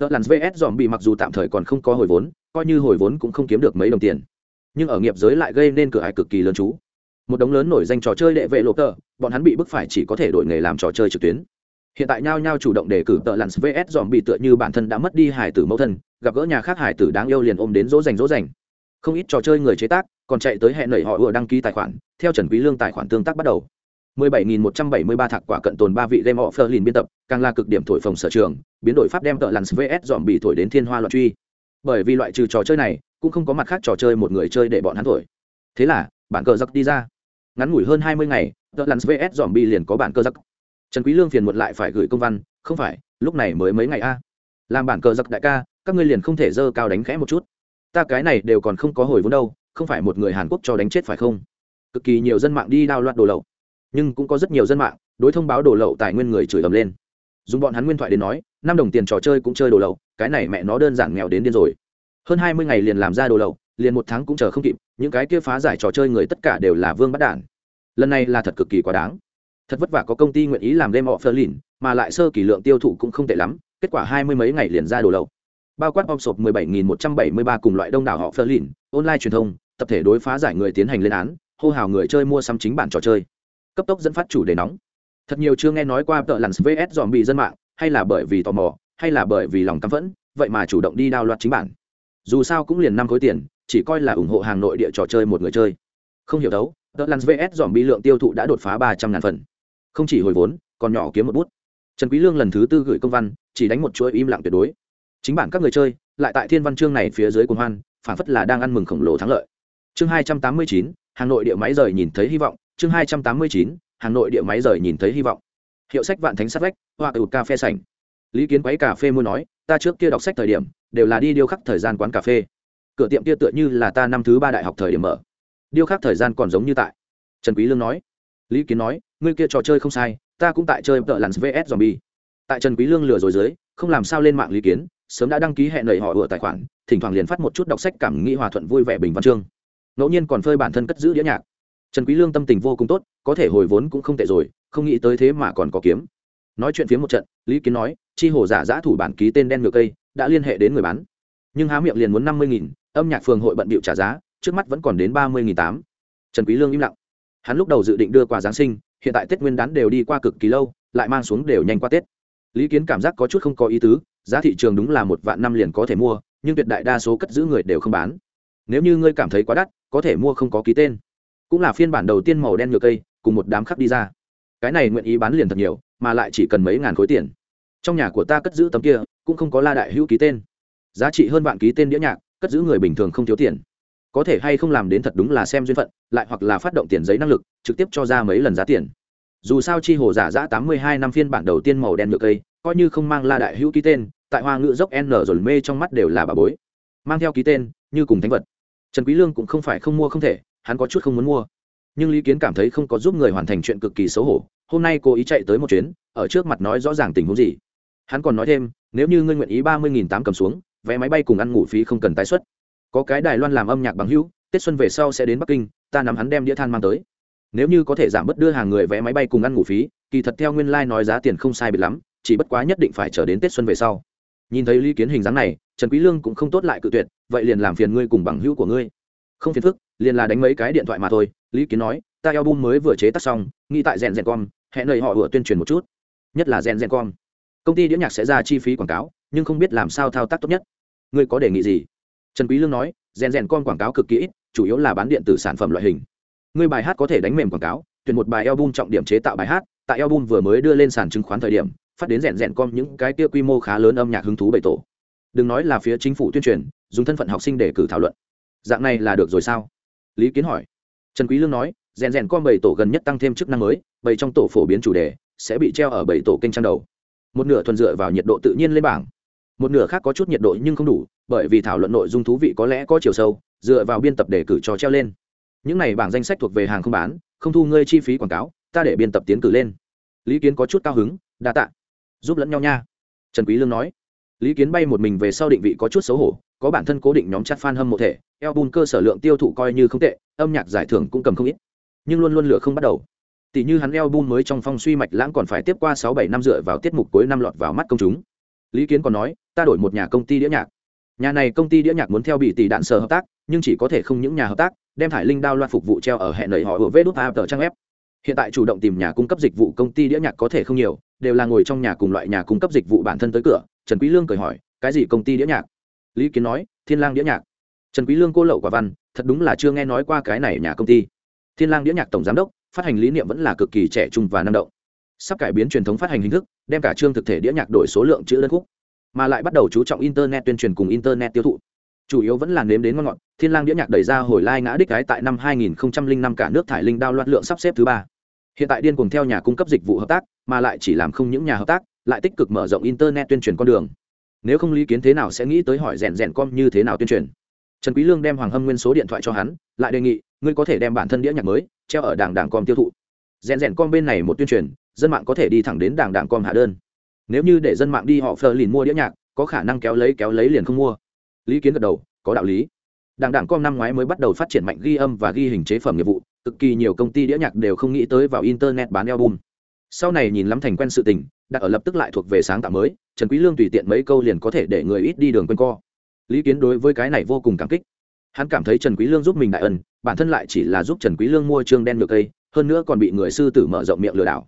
Tờ lặn vs dòm bị mặc dù tạm thời còn không có hồi vốn coi như hồi vốn cũng không kiếm được mấy đồng tiền. Nhưng ở nghiệp giới lại gây nên cửa hại cực kỳ lớn chú. Một đống lớn nổi danh trò chơi đệ vệ lộp tờ, bọn hắn bị bức phải chỉ có thể đổi nghề làm trò chơi trực tuyến. Hiện tại nhao nhao chủ động đề cử tợ lặn vs dòm bị tựa như bản thân đã mất đi hải tử mẫu thân, gặp gỡ nhà khác hải tử đáng yêu liền ôm đến dỗ dành dỗ dành không ít trò chơi người chế tác còn chạy tới hẹn nảy họ vừa đăng ký tài khoản, theo trần quý lương tài khoản tương tác bắt đầu. 17.173 thạc quả cận tồn ba vị game offer liền biên tập, càng là cực điểm thổi phồng sở trường, biến đổi pháp đem tợ lặn vs dòm bị thổi đến thiên hoa loạn truy bởi vì loại trừ trò chơi này, cũng không có mặt khác trò chơi một người chơi để bọn hắn thổi. Thế là, bản cờ giặc đi ra. Ngắn ngủi hơn hai mươi ngày tờ lắn vs dòm bi liền có bản cờ giặc. Trần quý lương phiền một lại phải gửi công văn, không phải, lúc này mới mấy ngày a. Làm bản cờ giặc đại ca, các ngươi liền không thể dơ cao đánh khẽ một chút. Ta cái này đều còn không có hồi vốn đâu, không phải một người hàn quốc cho đánh chết phải không? Cực kỳ nhiều dân mạng đi đao loạt đồ lậu. Nhưng cũng có rất nhiều dân mạng, đối thông báo đồ lậu tài nguyên người chửi ầm lên. Dùng bọn hắn nguyên thoại đến nói năm đồng tiền trò chơi cũng chơi đồ lậu, cái này mẹ nó đơn giản nghèo đến điên rồi. Hơn hai mươi ngày liền làm ra đồ lậu, liền một tháng cũng chờ không kịp, những cái kia phá giải trò chơi người tất cả đều là vương bắt đản lần này là thật cực kỳ quá đáng. Thật vất vả có công ty nguyện ý làm game offer lìn mà lại sơ kỳ lượng tiêu thụ cũng không tệ lắm, kết quả hai mươi mấy ngày liền ra đồ lậu. Bao quát bom sộp 17.173 cùng loại đông đảo họ phơ lìn online truyền thông, tập thể đối phá giải người tiến hành lên án, hô hào người chơi mua xăm chính bản trò chơi. Cấp tốc dẫn phát chủ đề nóng. Thật nhiều chưa nghe nói qua tợ lặn vs dòm bị dân mạng hay là bởi vì tò mò, hay là bởi vì lòng căm phẫn, vậy mà chủ động đi đao loạt chính bản. Dù sao cũng liền năm khối tiền, chỉ coi là ủng hộ hàng nội địa trò chơi một người chơi. Không hiểu đấu tờ lans vs dòm bi lượng tiêu thụ đã đột phá ba trăm ngàn phần. Không chỉ hồi vốn, còn nhỏ kiếm một bút. Trần quý lương lần thứ tư gửi công văn, chỉ đánh một chuỗi im lặng tuyệt đối. Chính bản các người chơi, lại tại thiên văn chương này phía dưới cuồng hoan, phản phất là đang ăn mừng khổng lồ thắng lợi. Chương hai trăm tám mươi chín, Hàng nội địa máy rời nhìn thấy hy vọng. Chương hai trăm tám mươi chín, Hàng nội địa máy rời nhìn thấy hy vọng hiệu sách vạn thánh sát vách, hoa cựu cà phê sảnh. Lý kiến quấy cà phê mua nói, ta trước kia đọc sách thời điểm, đều là đi điêu khắc thời gian quán cà phê. Cửa tiệm kia tựa như là ta năm thứ ba đại học thời điểm mở. Điêu khắc thời gian còn giống như tại. Trần quý lương nói. Lý kiến nói, ngươi kia trò chơi không sai, ta cũng tại chơi tợ lặn vs zombie. Tại trần quý lương lừa rồi dưới, không làm sao lên mạng lý kiến, sớm đã đăng ký hẹn nảy họ ở tài khoản, thỉnh thoảng liền phát một chút đọc sách cảm nghĩ hòa thuận vui vẻ bình văn chương. Ngẫu nhiên còn phơi bản thân cất giữ đĩa nhạc. Trần quý lương tâm tình vô cùng tốt, có thể hồi vốn cũng không tệ rồi không nghĩ tới thế mà còn có kiếm. Nói chuyện phía một trận, lý kiến nói, chi hồ giả giã thủ bản ký tên đen ngược cây, đã liên hệ đến người bán. Nhưng há miệng liền muốn năm mươi nghìn, âm nhạc phường hội bận bịu trả giá, trước mắt vẫn còn đến ba mươi nghìn tám. Trần quý lương im lặng. Hắn lúc đầu dự định đưa quà giáng sinh, hiện tại tết nguyên đán đều đi qua cực kỳ lâu, lại mang xuống đều nhanh qua tết. Lý kiến cảm giác có chút không có ý tứ, giá thị trường đúng là một vạn năm liền có thể mua, nhưng tuyệt đại đa số cất giữ người đều không bán. Nếu như ngươi cảm thấy quá đắt, có thể mua không có ký tên. Cũng là phiên bản đầu tiên màu đen nhựa cây, cùng một đám khắc đi ra cái này nguyện ý bán liền thật nhiều, mà lại chỉ cần mấy ngàn khối tiền. Trong nhà của ta cất giữ tấm kia, cũng không có la đại hữu ký tên. Giá trị hơn vạn ký tên đĩa nhạc, cất giữ người bình thường không thiếu tiền. Có thể hay không làm đến thật đúng là xem duyên phận, lại hoặc là phát động tiền giấy năng lực, trực tiếp cho ra mấy lần giá tiền. Dù sao chi hồ giả giã tám mươi hai năm phiên bản đầu tiên màu đen nhựa cây, coi như không mang la đại hữu ký tên, tại hoa ngữ dốc n rồi mê trong mắt đều là bà bối. Mang theo ký tên, như cùng thánh vật. Trần quý lương cũng không phải không mua không thể, hắn có chút không muốn mua nhưng lý kiến cảm thấy không có giúp người hoàn thành chuyện cực kỳ xấu hổ. Hôm nay cô ý chạy tới một chuyến, ở trước mặt nói rõ ràng tình huống gì? Hắn còn nói thêm, nếu như ngươi nguyện ý ba mươi nghìn tám cầm xuống, vé máy bay cùng ăn ngủ phí không cần tái xuất. Có cái đài loan làm âm nhạc bằng hữu, tết xuân về sau sẽ đến bắc kinh, ta nắm hắn đem đĩa than mang tới. Nếu như có thể giảm bớt đưa hàng người vé máy bay cùng ăn ngủ phí, kỳ thật theo nguyên lai、like、nói giá tiền không sai biệt lắm, chỉ bất quá nhất định phải chờ đến tết xuân về sau. Nhìn thấy lý kiến hình dáng này, trần quý lương cũng không tốt lại cự tuyệt, vậy liền làm phiền ngươi cùng bằng hữu của ngươi. Không phiền phức, liền là đánh mấy cái điện thoại mà thôi lý kiến nói, ta Bum mới vừa chế tác xong, nghĩ tại rèn rèn com, hẹn lời họ vừa tuyên truyền một chút. Nhất là rèn rèn com. Công ty đĩa nhạc sẽ ra chi phí quảng cáo, nhưng không biết làm sao thao tác tốt nhất. Ngươi có đề nghị gì? Trần quý lương nói, rèn rèn com quảng cáo cực kỳ ít, chủ yếu là bán điện tử sản phẩm loại hình. Ngươi bài hát có thể đánh mềm quảng cáo, tuyển một bài album trọng điểm chế tạo bài hát, tại album vừa mới đưa lên sàn chứng khoán thời điểm, phát đến rèn rèn com những cái kia quy mô khá lớn âm nhạc hứng thú bày tổ. Đừng nói là phía chính phủ tuyên truyền, dùng thân phận học sinh để cử thảo luận. Dạng này là được rồi sao? Lý kiến hỏi trần quý lương nói, rèn rèn con bảy tổ gần nhất tăng thêm chức năng mới, bảy trong tổ phổ biến chủ đề sẽ bị treo ở bảy tổ kênh trang đầu. Một nửa thuần dựa vào nhiệt độ tự nhiên lên bảng. Một nửa khác có chút nhiệt độ nhưng không đủ, bởi vì thảo luận nội dung thú vị có lẽ có chiều sâu, dựa vào biên tập để cử cho treo lên. Những này bảng danh sách thuộc về hàng không bán, không thu ngươi chi phí quảng cáo, ta để biên tập tiến cử lên. Lý kiến có chút cao hứng, đa tạ. Giúp lẫn nhau nha. Trần quý lương nói. Lý kiến bay một mình về sau định vị có chút xấu hổ có bản thân cố định nhóm chat fan hâm mộ thể, album cơ sở lượng tiêu thụ coi như không tệ, âm nhạc giải thưởng cũng cầm không ít. Nhưng luôn luôn lựa không bắt đầu. Tỷ như hắn album mới trong phong suy mạch lãng còn phải tiếp qua sáu bảy năm dựa vào tiết mục cuối năm lọt vào mắt công chúng. Lý kiến còn nói, ta đổi một nhà công ty đĩa nhạc. Nhà này công ty đĩa nhạc muốn theo bị tỷ đạn sở hợp tác, nhưng chỉ có thể không những nhà hợp tác, đem thải linh đao loạt phục vụ treo ở hẹn nầy họ ở vê trang web. Hiện tại chủ động tìm nhà cung cấp dịch vụ công ty đĩa nhạc có thể không nhiều, đều là ngồi trong nhà cùng loại nhà cung cấp dịch vụ bản thân tới cửa. Trần quý lương cười hỏi, cái gì công ty đĩa nhạc? Lý kiến nói, thiên lang đĩa nhạc. Trần quý lương cô lậu quả văn, thật đúng là chưa nghe nói qua cái này nhà công ty. Thiên lang đĩa nhạc tổng giám đốc, phát hành lý niệm vẫn là cực kỳ trẻ trung và năng động. Sắp cải biến truyền thống phát hành hình thức, đem cả chương thực thể đĩa nhạc đổi số lượng chữ đơn khúc, mà lại bắt đầu chú trọng internet tuyên truyền cùng internet tiêu thụ. Chủ yếu vẫn là nếm đến ngon ngọt, thiên lang đĩa nhạc đẩy ra hồi lai ngã đích cái tại năm 2005 cả nước thải linh đao loạt lượng sắp xếp thứ ba. Hiện tại điên cùng theo nhà cung cấp dịch vụ hợp tác, mà lại chỉ làm không những nhà hợp tác, lại tích cực mở rộng internet tuyên truyền con đường nếu không lý kiến thế nào sẽ nghĩ tới hỏi rèn rèn com như thế nào tuyên truyền. Trần quý lương đem hoàng hâm nguyên số điện thoại cho hắn, lại đề nghị, ngươi có thể đem bản thân đĩa nhạc mới treo ở đảng đảng com tiêu thụ. Rèn rèn com bên này một tuyên truyền, dân mạng có thể đi thẳng đến đảng đảng com hạ đơn. Nếu như để dân mạng đi họ phờ lìn mua đĩa nhạc, có khả năng kéo lấy kéo lấy liền không mua. Lý kiến gật đầu, có đạo lý. Đảng đảng com năm ngoái mới bắt đầu phát triển mạnh ghi âm và ghi hình chế phẩm nghiệp vụ, cực kỳ nhiều công ty đĩa nhạc đều không nghĩ tới vào internet bán album. Sau này nhìn lắm thành quen sự tình, đặt ở lập tức lại thuộc về sáng tạo mới trần quý lương tùy tiện mấy câu liền có thể để người ít đi đường quanh co. Lý kiến đối với cái này vô cùng cảm kích. Hắn cảm thấy trần quý lương giúp mình đại ân, bản thân lại chỉ là giúp trần quý lương mua trương đen được cây, hơn nữa còn bị người sư tử mở rộng miệng lừa đảo.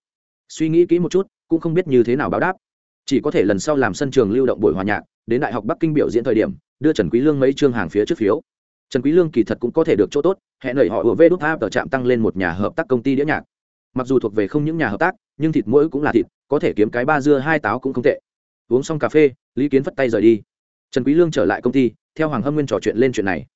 Suy nghĩ kỹ một chút, cũng không biết như thế nào báo đáp. Chỉ có thể lần sau làm sân trường lưu động buổi hòa nhạc, đến đại học bắc kinh biểu diễn thời điểm, đưa trần quý lương mấy trương hàng phía trước phiếu. Trần quý lương kỳ thật cũng có thể được chỗ tốt hẹn lời họ ở vê đút tháp tờ trạm tăng lên một nhà hợp tác công ty đĩa nhạc. Mặc dù thuộc về không những nhà hợp tác, nhưng thịt mỗi cũng là thịt, có thể kiếm cái ba dưa hai táo cũng không tệ uống xong cà phê, lý kiến phất tay rời đi. Trần quý lương trở lại công ty, theo hoàng hâm nguyên trò chuyện lên chuyện này.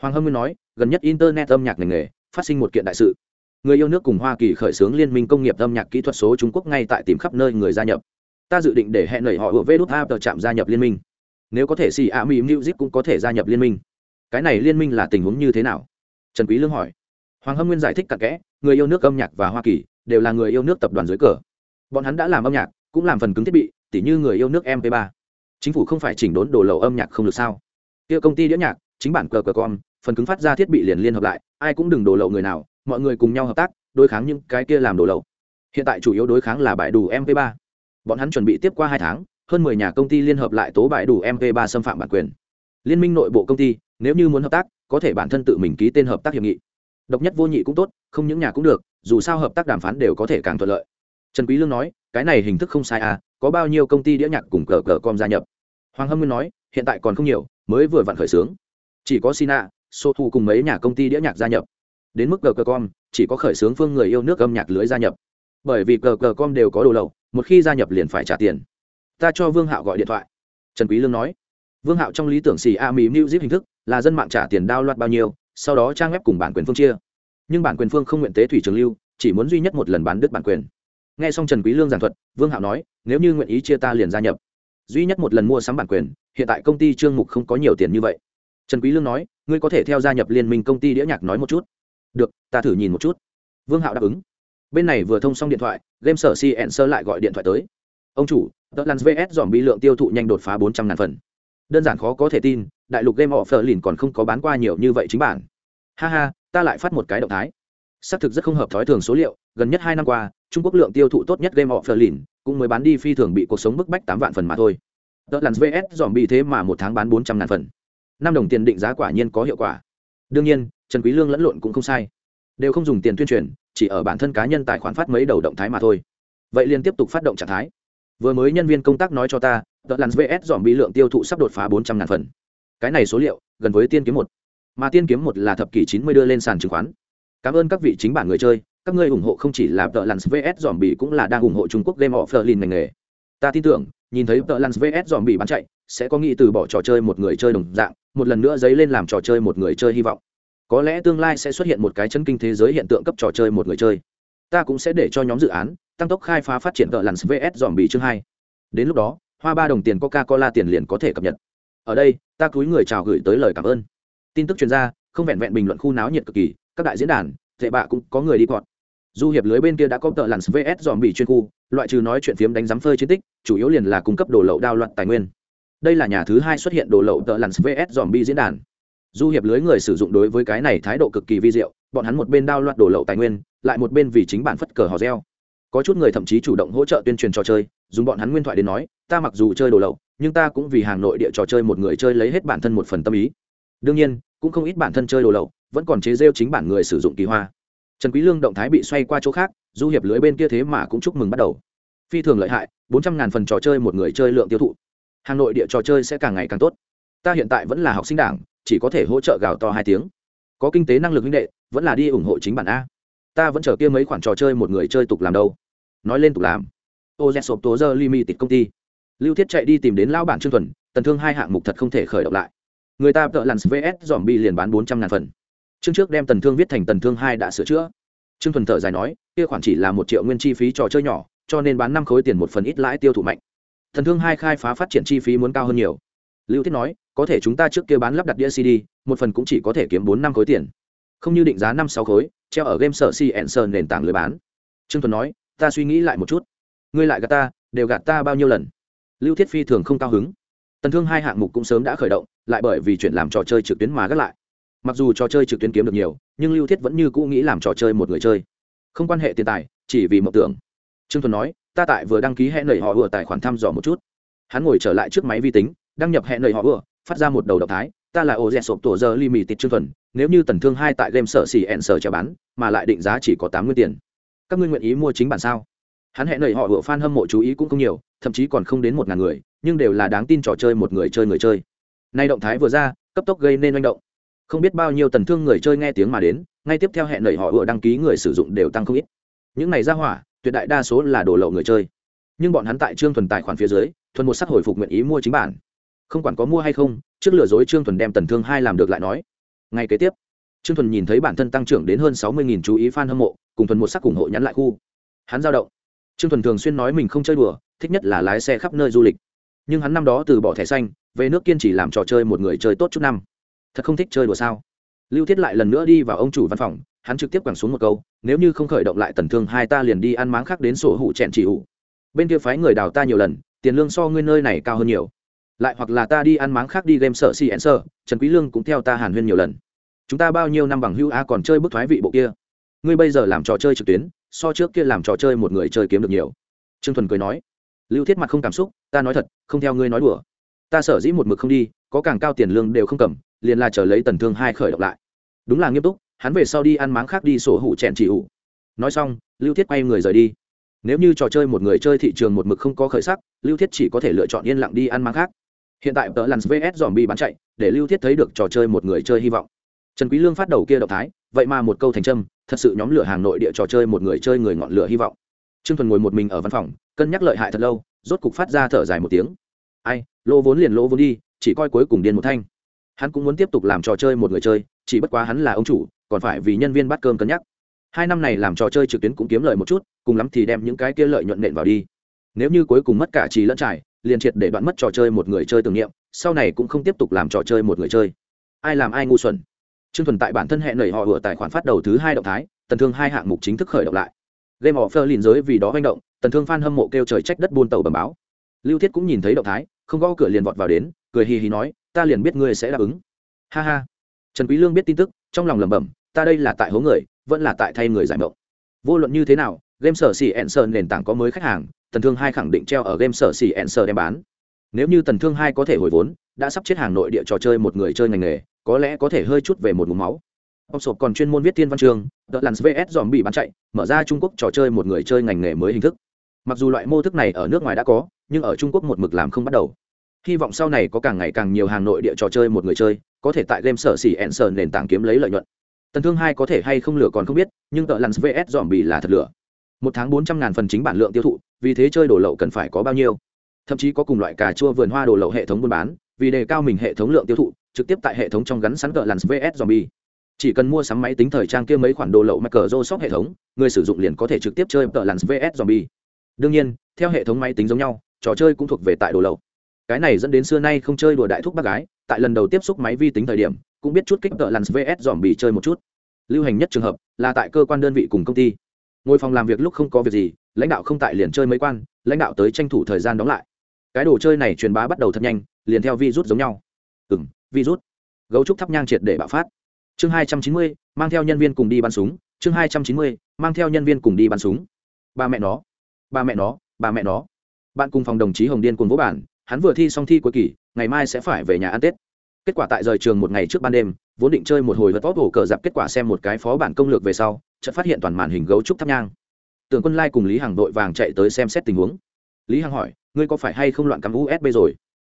Hoàng hâm nguyên nói, gần nhất internet âm nhạc ngành nghề, phát sinh một kiện đại sự. Người yêu nước cùng hoa kỳ khởi xướng liên minh công nghiệp âm nhạc kỹ thuật số trung quốc ngay tại tìm khắp nơi người gia nhập. Ta dự định để hẹn nảy họ ở vê đút tờ chạm gia nhập liên minh. Nếu có thể xì a mỹ music cũng có thể gia nhập liên minh. Cái này liên minh là tình huống như thế nào? Trần quý lương hỏi. Hoàng hâm nguyên giải thích cặn kẽ, người yêu nước âm nhạc và hoa kỳ đều là người yêu nước tập đoàn dưới cờ. Bọn hắn đã làm âm nhạc, cũng làm phần cứng thiết bị tỉ như người yêu nước mp 3 chính phủ không phải chỉnh đốn đồ lậu âm nhạc không được sao? Kia công ty đĩa nhạc, chính bản cờ cờ con phần cứng phát ra thiết bị liền liên hợp lại, ai cũng đừng đồ lậu người nào, mọi người cùng nhau hợp tác, đối kháng những cái kia làm đồ lậu. Hiện tại chủ yếu đối kháng là bãi đủ mp 3 bọn hắn chuẩn bị tiếp qua hai tháng, hơn mười nhà công ty liên hợp lại tố bãi đủ mp 3 xâm phạm bản quyền. Liên minh nội bộ công ty, nếu như muốn hợp tác, có thể bản thân tự mình ký tên hợp tác hiệp nghị. Độc nhất vô nhị cũng tốt, không những nhà cũng được, dù sao hợp tác đàm phán đều có thể càng thuận lợi. Trần quý lương nói, cái này hình thức không sai à có bao nhiêu công ty đĩa nhạc cùng cờ cờ com gia nhập? Hoàng hâm nguyên nói, hiện tại còn không nhiều, mới vừa vặn khởi xướng. Chỉ có sina số thu cùng mấy nhà công ty đĩa nhạc gia nhập. Đến mức cờ cờ com, chỉ có khởi xướng phương người yêu nước âm nhạc lưới gia nhập. Bởi vì cờ cờ com đều có đồ lậu, một khi gia nhập liền phải trả tiền. Ta cho vương hạo gọi điện thoại. Trần quý lương nói, vương hạo trong lý tưởng xì a mỹ music hình thức là dân mạng trả tiền đao loạt bao nhiêu, sau đó trang web cùng bản quyền phương chia. Nhưng bản quyền phương không nguyện tế thủy trường lưu, chỉ muốn duy nhất một lần bán đứt bản quyền nghe xong trần quý lương giảng thuật, vương hạo nói, nếu như nguyện ý chia ta liền gia nhập. Duy nhất một lần mua sắm bản quyền, hiện tại công ty trương mục không có nhiều tiền như vậy. Trần quý lương nói, ngươi có thể theo gia nhập liên minh công ty đĩa nhạc nói một chút. Được, ta thử nhìn một chút. Vương hạo đáp ứng. Bên này vừa thông xong điện thoại, game sở cn sơ lại gọi điện thoại tới. Ông chủ tờ lans vs dòm bị lượng tiêu thụ nhanh đột phá bốn trăm ngàn phần. Đơn giản khó có thể tin, đại lục game offer lìn còn không có bán qua nhiều như vậy chính bản. Ha ha, ta lại phát một cái động thái xác thực rất không hợp thói thường số liệu, gần nhất hai năm qua, trung quốc lượng tiêu thụ tốt nhất game offer lìn cũng mới bán đi phi thường bị cuộc sống bức bách tám vạn phần mà thôi. Tờ lans vs dòm bị thế mà một tháng bán bốn trăm ngàn phần. Năm đồng tiền định giá quả nhiên có hiệu quả. Đương nhiên, trần quý lương lẫn lộn cũng không sai. Đều không dùng tiền tuyên truyền, chỉ ở bản thân cá nhân tài khoản phát mấy đầu động thái mà thôi. Vậy liền tiếp tục phát động trạng thái. Vừa mới nhân viên công tác nói cho ta, tờ làn vs dòm bị lượng tiêu thụ sắp đột phá bốn trăm ngàn phần. Cái này số liệu, gần với tiên kiếm một. Mà tiên kiếm một là thập kỷ chín mươi đưa lên sàn chứng khoán cảm ơn các vị chính bản người chơi, các ngươi ủng hộ không chỉ là tờ làn vs dòm bì cũng là đang ủng hộ trung quốc game of berlin ngành nghề. Ta tin tưởng, nhìn thấy tờ làn vs dòm bì bán chạy, sẽ có nghĩ từ bỏ trò chơi một người chơi đồng dạng, một lần nữa dấy lên làm trò chơi một người chơi hy vọng. Có lẽ tương lai sẽ xuất hiện một cái chân kinh thế giới hiện tượng cấp trò chơi một người chơi. Ta cũng sẽ để cho nhóm dự án, tăng tốc khai phá phát triển tợ lặn vs dòm bì chương hai. Đến lúc đó, hoa ba đồng tiền coca cola tiền liền có thể cập nhật. Ở đây, ta cúi người chào gửi tới lời cảm ơn. Tin tức chuyên gia, không vẹn vẹn bình luận khu náo nhiệt cực kỳ các đại diễn đàn thệ bạ cũng có người đi cọt. Du hiệp lưới bên kia đã có tờ lặn vs dòm bị chuyên khu, loại trừ nói chuyện phiếm đánh giám phơi chiến tích, chủ yếu liền là cung cấp đồ lậu đao loạn tài nguyên. Đây là nhà thứ hai xuất hiện đồ lậu tờ lặn vs dòm bị diễn đàn. Du hiệp lưới người sử dụng đối với cái này thái độ cực kỳ vi diệu, bọn hắn một bên đao loạn đồ lậu tài nguyên, lại một bên vì chính bản phất cờ hò reo. Có chút người thậm chí chủ động hỗ trợ tuyên truyền trò chơi, dùng bọn hắn nguyên thoại đến nói, ta mặc dù chơi đồ lậu, nhưng ta cũng vì hàng nội địa trò chơi một người chơi lấy hết bản thân một phần tâm ý. Đương nhiên, cũng không ít bản thân chơi đồ lậu vẫn còn chế rêu chính bản người sử dụng kỳ hoa. Trần quý lương động thái bị xoay qua chỗ khác, du hiệp lưới bên kia thế mà cũng chúc mừng bắt đầu. Phi thường lợi hại, bốn trăm ngàn phần trò chơi một người chơi lượng tiêu thụ. Hà nội địa trò chơi sẽ càng ngày càng tốt. Ta hiện tại vẫn là học sinh đảng, chỉ có thể hỗ trợ gào to hai tiếng. Có kinh tế năng lực huynh đệ, vẫn là đi ủng hộ chính bản a. Ta vẫn chờ kia mấy khoản trò chơi một người chơi tục làm đâu. Nói lên tục làm. Ô z sộp tố giờ limited công ty. Lưu thiết chạy đi tìm đến lão bản trương thuần, tần thương hai hạng mục thật không thể khởi động lại. Người ta tợ lặn vs dòm bi liền bán bốn trăm ngàn phần chương trước đem tần thương viết thành tần thương hai đã sửa chữa. Trương thuần thở dài nói, kia khoản chỉ là một triệu nguyên chi phí trò chơi nhỏ, cho nên bán năm khối tiền một phần ít lãi tiêu thụ mạnh. Thần thương hai khai phá phát triển chi phí muốn cao hơn nhiều. Lưu thiết nói, có thể chúng ta trước kia bán lắp đặt đĩa cd, một phần cũng chỉ có thể kiếm bốn năm khối tiền. Không như định giá năm sáu khối, treo ở game sở cn sơn nền tảng lưới bán. Trương thuần nói, ta suy nghĩ lại một chút. Ngươi lại gạt ta, đều gạt ta bao nhiêu lần? Lưu thiết phi thường không cao hứng. Tần thương hai hạng mục cũng sớm đã khởi động, lại bởi vì chuyện làm trò chơi trực tuyến mà gác lại mặc dù trò chơi trực tuyến kiếm được nhiều, nhưng lưu thiết vẫn như cũ nghĩ làm trò chơi một người chơi. Không quan hệ tiền tài, chỉ vì mộng tưởng. Trương thuần nói, ta tại vừa đăng ký hẹn lời họ vừa tài khoản thăm dò một chút. Hắn ngồi trở lại trước máy vi tính, đăng nhập hẹn lời họ vừa phát ra một đầu động thái, ta là ô dẹt sộp tổ giờ li mì tịt trương thuần, nếu như tần thương hai tại game sở xỉ ẹn sở trả bán, mà lại định giá chỉ có tám mươi tiền. Các ngươi nguyện ý mua chính bản sao? Hắn hẹn lời họ vừa fan hâm mộ chú ý cũng không nhiều, thậm chí còn không đến một ngàn người, nhưng đều là đáng tin trò chơi một người chơi người chơi. Nay động thái vừa ra, cấp tốc gây nên manh động không biết bao nhiêu tần thương người chơi nghe tiếng mà đến, ngay tiếp theo hẹn lời họ vừa đăng ký người sử dụng đều tăng không ít. Những này ra hỏa, tuyệt đại đa số là đồ lậu người chơi. Nhưng bọn hắn tại trương thuần tài khoản phía dưới, thuần một sắc hồi phục nguyện ý mua chính bản. Không quản có mua hay không, trước lừa dối trương thuần đem tần thương hai làm được lại nói. Ngay kế tiếp, trương thuần nhìn thấy bản thân tăng trưởng đến hơn sáu mươi chú ý f a n hâm mộ, cùng thuần một sắc ủng hộ nhắn lại khu. Hắn giao động. Trương thuần thường xuyên nói mình không chơi đùa, thích nhất là lái xe khắp nơi du lịch. Nhưng hắn năm đó từ bỏ thẻ xanh, về nước kiên trì làm trò chơi một người chơi tốt chút năm thật không thích chơi đùa sao? Lưu thiết lại lần nữa đi vào ông chủ văn phòng, hắn trực tiếp quẳng xuống một câu, nếu như không khởi động lại tần thương hai ta liền đi ăn máng khác đến sổ hụ chẹn chỉ hụ bên kia phái người đào ta nhiều lần, tiền lương so ngươi nơi này cao hơn nhiều. Lại hoặc là ta đi ăn máng khác đi game sợ si sơ, trần quý lương cũng theo ta hàn huyên nhiều lần. Chúng ta bao nhiêu năm bằng hưu a còn chơi bức thoái vị bộ kia. Ngươi bây giờ làm trò chơi trực tuyến, so trước kia làm trò chơi một người chơi kiếm được nhiều. Trương thuần cười nói. Lưu thiết mặt không cảm xúc, ta nói thật, không theo ngươi nói đùa. Ta sở dĩ một mực không đi, có càng cao tiền lương đều không cầm liền là chờ lấy tần thương hai khởi động lại. Đúng là nghiêm túc, hắn về sau đi ăn máng khác đi sổ hủ chèn chỉ ủ nói xong, lưu thiết quay người rời đi. Nếu như trò chơi một người chơi thị trường một mực không có khởi sắc, lưu thiết chỉ có thể lựa chọn yên lặng đi ăn máng khác. Hiện tại tờ lặn vs dòm bi bán chạy, để lưu thiết thấy được trò chơi một người chơi hy vọng. Trần quý lương phát đầu kia động thái, vậy mà một câu thành trâm thật sự nhóm lửa hàng nội địa trò chơi một người chơi người ngọn lửa hy vọng. Trương thuần ngồi một mình ở văn phòng, cân nhắc lợi hại thật lâu, rốt cục phát ra thở dài một tiếng. Ai, lỗ vốn liền lỗ vốn đi, chỉ coi cuối cùng điên một thanh hắn cũng muốn tiếp tục làm trò chơi một người chơi chỉ bất quá hắn là ông chủ còn phải vì nhân viên bắt cơm cân nhắc hai năm này làm trò chơi trực tuyến cũng kiếm lợi một chút cùng lắm thì đem những cái kia lợi nhuận nện vào đi nếu như cuối cùng mất cả trì lẫn trải liền triệt để đoạn mất trò chơi một người chơi tưởng niệm sau này cũng không tiếp tục làm trò chơi một người chơi ai làm ai ngu xuẩn Trương Thuần tại bản thân hẹn nảy họ ở tài khoản phát đầu thứ hai động thái, tần thương hai hạng mục chính thức khởi động lại. Game offer liền giới vì đó manh động, tần thương fan hâm mộ kêu trời trách đất buôn tàu bẩm báo. Lưu Thiết cũng nhìn thấy động thái, không gõ cửa liền vọt vào đến, cười hì hì nói, ta liền biết ngươi sẽ đáp ứng. Ha ha. Trần Quý Lương biết tin tức, trong lòng lẩm bẩm, ta đây là tại hố người, vẫn là tại thay người giải mộng. Vô luận như thế nào, game sở xỉ ẹn sở nền tảng có mới khách hàng, tần thương hai khẳng định treo ở game sở xỉ ẹn sở đem bán. Nếu như tần thương hai có thể hồi vốn, đã sắp chết hàng nội địa trò chơi một người chơi ngành nghề, có lẽ có thể hơi chút về một mũ máu ông sộp còn chuyên môn viết thiên văn chương đợt làn vs dòm bị bán chạy mở ra trung quốc trò chơi một người chơi ngành nghề mới hình thức mặc dù loại mô thức này ở nước ngoài đã có nhưng ở trung quốc một mực làm không bắt đầu hy vọng sau này có càng ngày càng nhiều hàng nội địa trò chơi một người chơi, có thể tại game sở xỉ ẹn sở nền tảng kiếm lấy lợi nhuận. Tần thương hai có thể hay không lửa còn không biết, nhưng tợ lặn vs dòm bị là thật lửa một tháng bốn trăm ngàn phần chính bản lượng tiêu thụ, vì thế chơi đồ lậu cần phải có bao nhiêu? Thậm chí có cùng loại cà chua vườn hoa đồ lậu hệ thống buôn bán, vì đề cao mình hệ thống lượng tiêu thụ, trực tiếp tại hệ thống trong gắn sẵn cờ làn vs zombie. Chỉ cần mua sắm máy tính thời trang kia mấy khoản đồ lậu mắc cờ sóc hệ thống, người sử dụng liền có thể trực tiếp chơi cờ làn vs zombie. Đương nhiên, theo hệ thống máy tính giống nhau, trò chơi cũng thuộc về tại đồ lậu cái này dẫn đến xưa nay không chơi đùa đại thúc bác gái, tại lần đầu tiếp xúc máy vi tính thời điểm, cũng biết chút kích cỡ làn vs zombie chơi một chút. Lưu hành nhất trường hợp, là tại cơ quan đơn vị cùng công ty. Ngồi phòng làm việc lúc không có việc gì, lãnh đạo không tại liền chơi mấy quan, lãnh đạo tới tranh thủ thời gian đóng lại. Cái đồ chơi này truyền bá bắt đầu thật nhanh, liền theo virus giống nhau. Ừ m virus. Gấu trúc thắp nhang triệt để bạo phát. Chương hai trăm chín mươi, mang theo nhân viên cùng đi bắn súng. Chương hai trăm chín mươi, mang theo nhân viên cùng đi bắn súng. Ba mẹ nó. Ba mẹ nó, ba mẹ nó. Bạn cùng phòng đồng chí hồng điên cùng vỗ bản hắn vừa thi xong thi cuối kỳ, ngày mai sẽ phải về nhà ăn tết. Kết quả tại rời trường một ngày trước ban đêm, vốn định chơi một hồi vật vót hổ cờ dạp kết quả xem một cái phó bản công lược về sau, chợt phát hiện toàn màn hình gấu trúc thắp nhang. Tưởng quân lai cùng lý hằng đội vàng chạy tới xem xét tình huống. Lý hằng hỏi, ngươi có phải hay không loạn cắm usb rồi?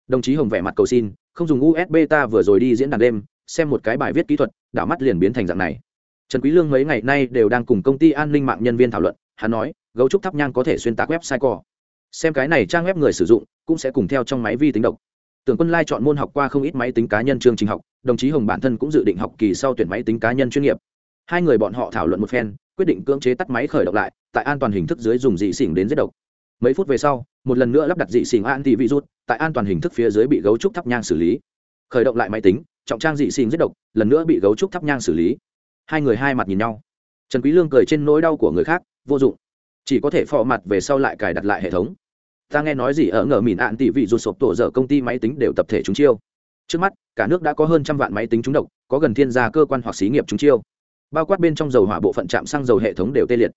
Đồng chí hồng vẻ mặt cầu xin, không dùng usb ta vừa rồi đi diễn đàn đêm, xem một cái bài viết kỹ thuật, đảo mắt liền biến thành dạng này. Trần quý lương mấy ngày nay đều đang cùng công ty an ninh mạng nhân viên thảo luận, hắn nói, gấu trúc thắp nhang có thể xuyên tạc website cỏ xem cái này trang web người sử dụng, cũng sẽ cùng theo trong máy vi tính độc. Tưởng quân lai chọn môn học qua không ít máy tính cá nhân chương trình học, đồng chí hồng bản thân cũng dự định học kỳ sau tuyển máy tính cá nhân chuyên nghiệp. Hai người bọn họ thảo luận một phen, quyết định cưỡng chế tắt máy khởi động lại, tại an toàn hình thức dưới dùng dị xỉn đến giết độc. Mấy phút về sau, một lần nữa lắp đặt dị xỉn an thị virus tại an toàn hình thức phía dưới bị gấu trúc thắp nhang xử lý. Khởi động lại máy tính, trọng trang dị xỉn giết độc, lần nữa bị gấu trúc thắp nhang xử lý. Hai người hai mặt nhìn nhau. Trần quý lương cười trên nỗi đau của người khác, vô dụng. Chỉ có thể phò mặt về sau lại cài đặt lại hệ thống ta nghe nói gì ở ngờ mìn ạn tỷ vị rụt sộp tổ dở công ty máy tính đều tập thể trúng chiêu. Trước mắt, cả nước đã có hơn trăm vạn máy tính trúng độc, có gần thiên gia cơ quan hoặc xí nghiệp trúng chiêu. Bao quát bên trong dầu hỏa bộ phận trạm xăng dầu hệ thống đều tê liệt.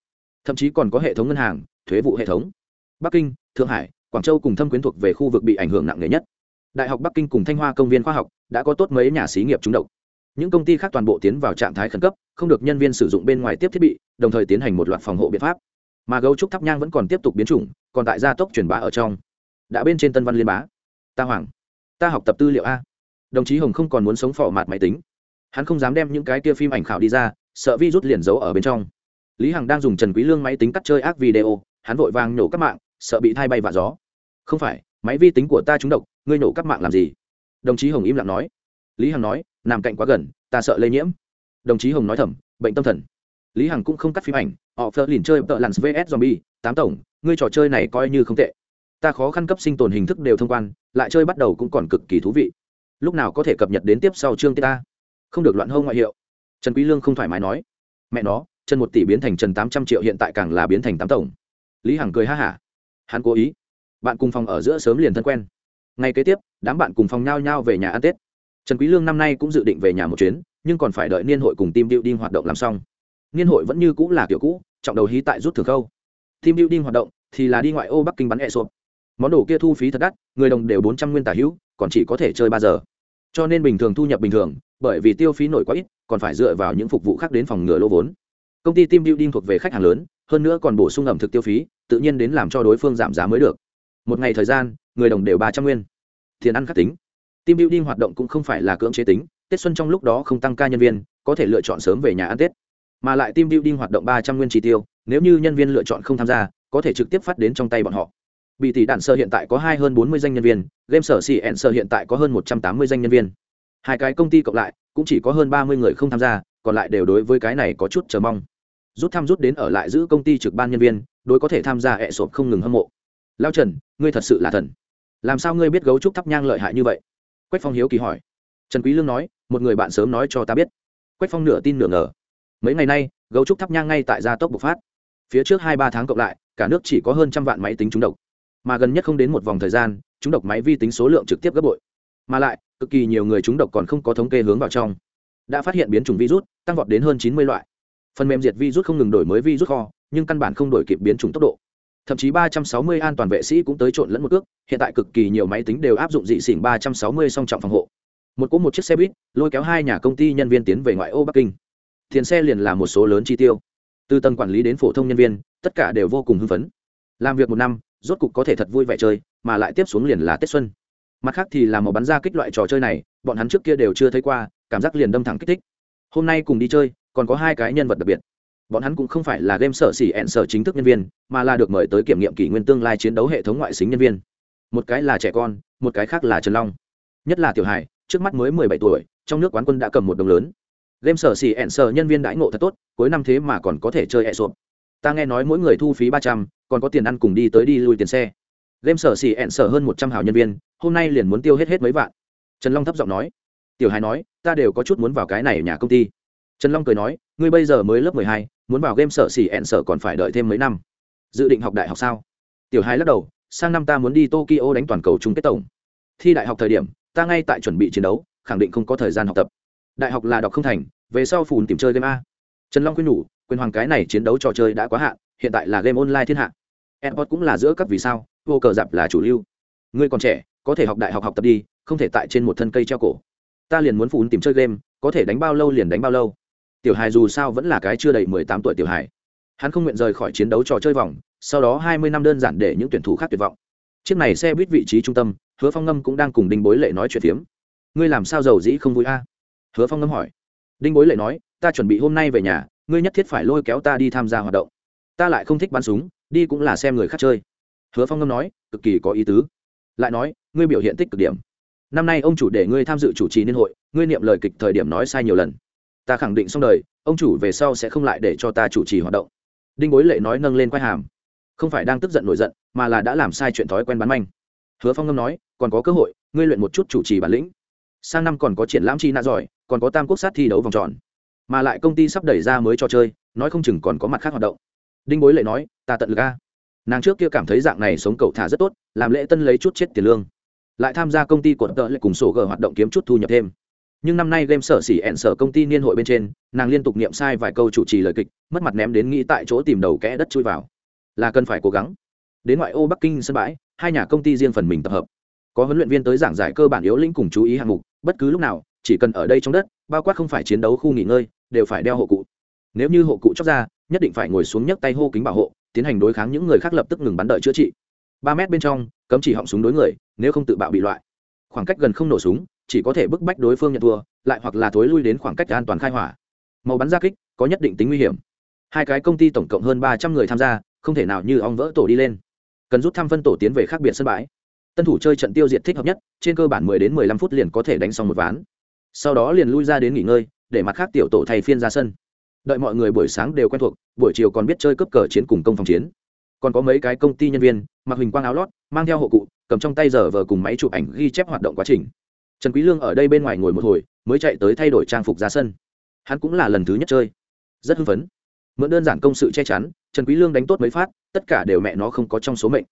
Thậm chí còn có hệ thống ngân hàng, thuế vụ hệ thống. Bắc kinh, thượng hải, quảng châu cùng thâm quyến thuộc về khu vực bị ảnh hưởng nặng nề nhất. Đại học bắc kinh cùng thanh hoa công viên khoa học đã có tốt mấy nhà xí nghiệp trúng độc. Những công ty khác toàn bộ tiến vào trạng thái khẩn cấp, không được nhân viên sử dụng bên ngoài tiếp thiết bị, đồng thời tiến hành một loạt phòng hộ biện pháp mà gấu trúc thắp nhang vẫn còn tiếp tục biến chủng, còn tại gia tốc truyền bá ở trong. Đã bên trên tân văn liên bá. Ta hoàng, ta học tập tư liệu a. Đồng chí hồng không còn muốn sống phỏ mạt máy tính. Hắn không dám đem những cái kia phim ảnh khảo đi ra, sợ vi rút liền giấu ở bên trong. Lý hằng đang dùng trần quý lương máy tính cắt chơi ác video, hắn vội vàng nhổ các mạng, sợ bị thay bay vạ gió. Không phải, máy vi tính của ta trúng độc, ngươi nổ các mạng làm gì? Đồng chí hồng im lặng nói. Lý hằng nói, nằm cạnh quá gần, ta sợ lây nhiễm. Đồng chí hồng nói thầm, bệnh tâm thần. Lý hằng cũng không cắt phim ảnh họ phớt lìn chơi tợ lặn vs zombie, tám tổng, ngươi trò chơi này coi như không tệ. Ta khó khăn cấp sinh tồn hình thức đều thông quan, lại chơi bắt đầu cũng còn cực kỳ thú vị. Lúc nào có thể cập nhật đến tiếp sau chương ta? Không được loạn hâu ngoại hiệu. Trần quý lương không thoải mái nói. Mẹ nó, trần một tỷ biến thành trần tám trăm triệu hiện tại càng là biến thành tám tổng. Lý hằng cười ha hả. Hắn cố ý. Bạn cùng phòng ở giữa sớm liền thân quen. Ngay kế tiếp, đám bạn cùng phòng nhao nhao về nhà ăn tết. Trần quý lương năm nay cũng dự định về nhà một chuyến, nhưng còn phải đợi niên hội cùng team building hoạt động làm xong. Niên hội vẫn như cũ là kiểu cũ trọng đầu hí tại rút thường khâu. Team building hoạt động thì là đi ngoại ô bắc kinh bắn e sộp món đồ kia thu phí thật đắt, người đồng đều bốn trăm nguyên tả hữu, còn chỉ có thể chơi ba giờ. Cho nên bình thường thu nhập bình thường, bởi vì tiêu phí nổi quá ít, còn phải dựa vào những phục vụ khác đến phòng ngừa lỗ vốn. Công ty team building thuộc về khách hàng lớn, hơn nữa còn bổ sung ẩm thực tiêu phí, tự nhiên đến làm cho đối phương giảm giá mới được. Một ngày thời gian, người đồng đều ba trăm nguyên. Tiền ăn khắc tính. Team building hoạt động cũng không phải là cưỡng chế tính, tết xuân trong lúc đó không tăng ca nhân viên, có thể lựa chọn sớm về nhà ăn tết mà lại team building hoạt động ba trăm nguyên chi tiêu, nếu như nhân viên lựa chọn không tham gia, có thể trực tiếp phát đến trong tay bọn họ. Bị tỷ đạn sơ hiện tại có hai hơn bốn mươi danh nhân viên, game sở xì ẹn sơ hiện tại có hơn một trăm tám mươi danh nhân viên. Hai cái công ty cộng lại, cũng chỉ có hơn ba mươi người không tham gia, còn lại đều đối với cái này có chút chờ mong. Rút thăm rút đến ở lại giữ công ty trực ban nhân viên, đối có thể tham gia hẹ sộp không ngừng hâm mộ. Lao trần, ngươi thật sự là thần. Làm sao ngươi biết gấu trúc thắp nhang lợi hại như vậy? Quách phong hiếu kỳ hỏi. Trần quý lương nói, một người bạn sớm nói cho ta biết. Quách phong nửa tin nửa ngờ mấy ngày nay, gấu trúc thắp nhang ngay tại gia tốc bộc phát. Phía trước hai ba tháng cộng lại, cả nước chỉ có hơn trăm vạn máy tính trúng độc. Mà gần nhất không đến một vòng thời gian, trúng độc máy vi tính số lượng trực tiếp gấp bội. Mà lại, cực kỳ nhiều người trúng độc còn không có thống kê hướng vào trong. Đã phát hiện biến chủng virus, tăng vọt đến hơn chín mươi loại. Phần mềm diệt virus không ngừng đổi mới virus kho, nhưng căn bản không đổi kịp biến chủng tốc độ. Thậm chí 360 an toàn vệ sĩ cũng tới trộn lẫn một cước, hiện tại cực kỳ nhiều máy tính đều áp dụng dị xỉn 360 song trọng phòng hộ. Một cỗ một chiếc xe buýt, lôi kéo hai nhà công ty nhân viên tiến về ngoại ô bắc kinh tiền xe liền là một số lớn chi tiêu. Từ tầng quản lý đến phổ thông nhân viên, tất cả đều vô cùng hưng phấn. Làm việc một năm, rốt cục có thể thật vui vẻ chơi, mà lại tiếp xuống liền là tết xuân. Mặt khác thì là một bắn ra kích loại trò chơi này, bọn hắn trước kia đều chưa thấy qua, cảm giác liền đâm thẳng kích thích. Hôm nay cùng đi chơi, còn có hai cái nhân vật đặc biệt. Bọn hắn cũng không phải là game sở xỉ ẹn sở chính thức nhân viên, mà là được mời tới kiểm nghiệm kỷ nguyên tương lai chiến đấu hệ thống ngoại xính nhân viên. Một cái là trẻ con, một cái khác là trần long. Nhất là tiểu hải, trước mắt mới mười bảy tuổi, trong nước quán quân đã cầm một đồng lớn game sở xỉ ẹn sở nhân viên đãi ngộ thật tốt, cuối năm thế mà còn có thể chơi ẹ sộp ta nghe nói mỗi người thu phí ba trăm, còn có tiền ăn cùng đi tới đi lui tiền xe. Game sở xỉ ẹn sở hơn một trăm hào nhân viên, hôm nay liền muốn tiêu hết hết mấy vạn. Trần long thấp giọng nói. Tiểu hải nói, ta đều có chút muốn vào cái này nhà công ty. Trần long cười nói, ngươi bây giờ mới lớp mười hai, muốn vào game sở xỉ ẹn sở còn phải đợi thêm mấy năm. Dự định học đại học sao? Tiểu hai lắc đầu, sang năm ta muốn đi tokyo đánh toàn cầu chung kết tổng. Thi đại học thời điểm, ta ngay tại chuẩn bị chiến đấu, khẳng định không có thời gian học tập đại học là đọc không thành, về sau phùn tìm chơi game a. Trần long khuyên nhủ, quyền hoàng cái này chiến đấu trò chơi đã quá hạn, hiện tại là game online thiên hạ. Airport cũng là giữa các vì sao, vô cờ dạp là chủ lưu. Ngươi còn trẻ, có thể học đại học học tập đi, không thể tại trên một thân cây treo cổ. Ta liền muốn phùn tìm chơi game, có thể đánh bao lâu liền đánh bao lâu. Tiểu hài dù sao vẫn là cái chưa đầy mười tám tuổi tiểu hài hắn không nguyện rời khỏi chiến đấu trò chơi vòng, sau đó hai mươi năm đơn giản để những tuyển thủ khác tuyệt vọng. Chiếc này xe buýt vị trí trung tâm, hứa phong ngâm cũng đang cùng đinh bối lệ nói chuyện phiếm. Ngươi làm sao giàu dĩ không vui a? Hứa phong ngâm hỏi. Đinh bối lệ nói, ta chuẩn bị hôm nay về nhà, ngươi nhất thiết phải lôi kéo ta đi tham gia hoạt động. Ta lại không thích bắn súng, đi cũng là xem người khác chơi. Hứa phong ngâm nói, cực kỳ có ý tứ. Lại nói, ngươi biểu hiện tích cực điểm. Năm nay ông chủ để ngươi tham dự chủ trì niên hội, ngươi niệm lời kịch thời điểm nói sai nhiều lần. Ta khẳng định xong đời, ông chủ về sau sẽ không lại để cho ta chủ trì hoạt động. Đinh bối lệ nói nâng lên quai hàm. Không phải đang tức giận nổi giận, mà là đã làm sai chuyện thói quen bán manh. Hứa phong ngâm nói, còn có cơ hội, ngươi luyện một chút chủ trì bản lĩnh sang năm còn có triển lãm chi nạ giỏi, còn có tam quốc sát thi đấu vòng tròn. Mà lại công ty sắp đẩy ra mới trò chơi, nói không chừng còn có mặt khác hoạt động. Đinh bối lệ nói, ta tận lực a. Nàng trước kia cảm thấy dạng này sống cậu thả rất tốt, làm lễ tân lấy chút chết tiền lương. Lại tham gia công ty cuộn tợ lại cùng sổ g hoạt động kiếm chút thu nhập thêm. Nhưng năm nay game sở xỉ ẹn sở công ty niên hội bên trên, nàng liên tục niệm sai vài câu chủ trì lời kịch, mất mặt ném đến nghĩ tại chỗ tìm đầu kẽ đất chui vào. Là cần phải cố gắng. Đến ngoại ô bắc kinh sân bãi, hai nhà công ty riêng phần mình tập hợp. Có huấn luyện viên tới giảng giải cơ bản yếu lĩnh cùng chú ý hạng mục bất cứ lúc nào, chỉ cần ở đây trong đất, bao quát không phải chiến đấu khu nghỉ ngơi, đều phải đeo hộ cụ. Nếu như hộ cụ chóc ra, nhất định phải ngồi xuống nhấc tay hô kính bảo hộ, tiến hành đối kháng những người khác lập tức ngừng bắn đợi chữa trị. Ba mét bên trong, cấm chỉ họng súng đối người, nếu không tự bạo bị loại. Khoảng cách gần không nổ súng, chỉ có thể bức bách đối phương nhận thua, lại hoặc là thối lui đến khoảng cách an toàn khai hỏa. Màu bắn ra kích, có nhất định tính nguy hiểm. Hai cái công ty tổng cộng hơn ba trăm người tham gia, không thể nào như ong vỡ tổ đi lên. Cần rút thăm phân tổ tiến về khác biệt sân bãi tân thủ chơi trận tiêu diệt thích hợp nhất, trên cơ bản mười đến mười lăm phút liền có thể đánh xong một ván. Sau đó liền lui ra đến nghỉ ngơi, để mặt khác tiểu tổ thay phiên ra sân. Đợi mọi người buổi sáng đều quen thuộc, buổi chiều còn biết chơi cấp cờ chiến cùng công phòng chiến. Còn có mấy cái công ty nhân viên, mặc hình quang áo lót, mang theo hộ cụ, cầm trong tay giờ vờ cùng máy chụp ảnh ghi chép hoạt động quá trình. Trần quý lương ở đây bên ngoài ngồi một hồi, mới chạy tới thay đổi trang phục ra sân. Hắn cũng là lần thứ nhất chơi. Rất hưng phấn. Mượn đơn giản công sự che chắn, trần quý lương đánh tốt mấy phát, tất cả đều mẹ nó không có trong số mệnh.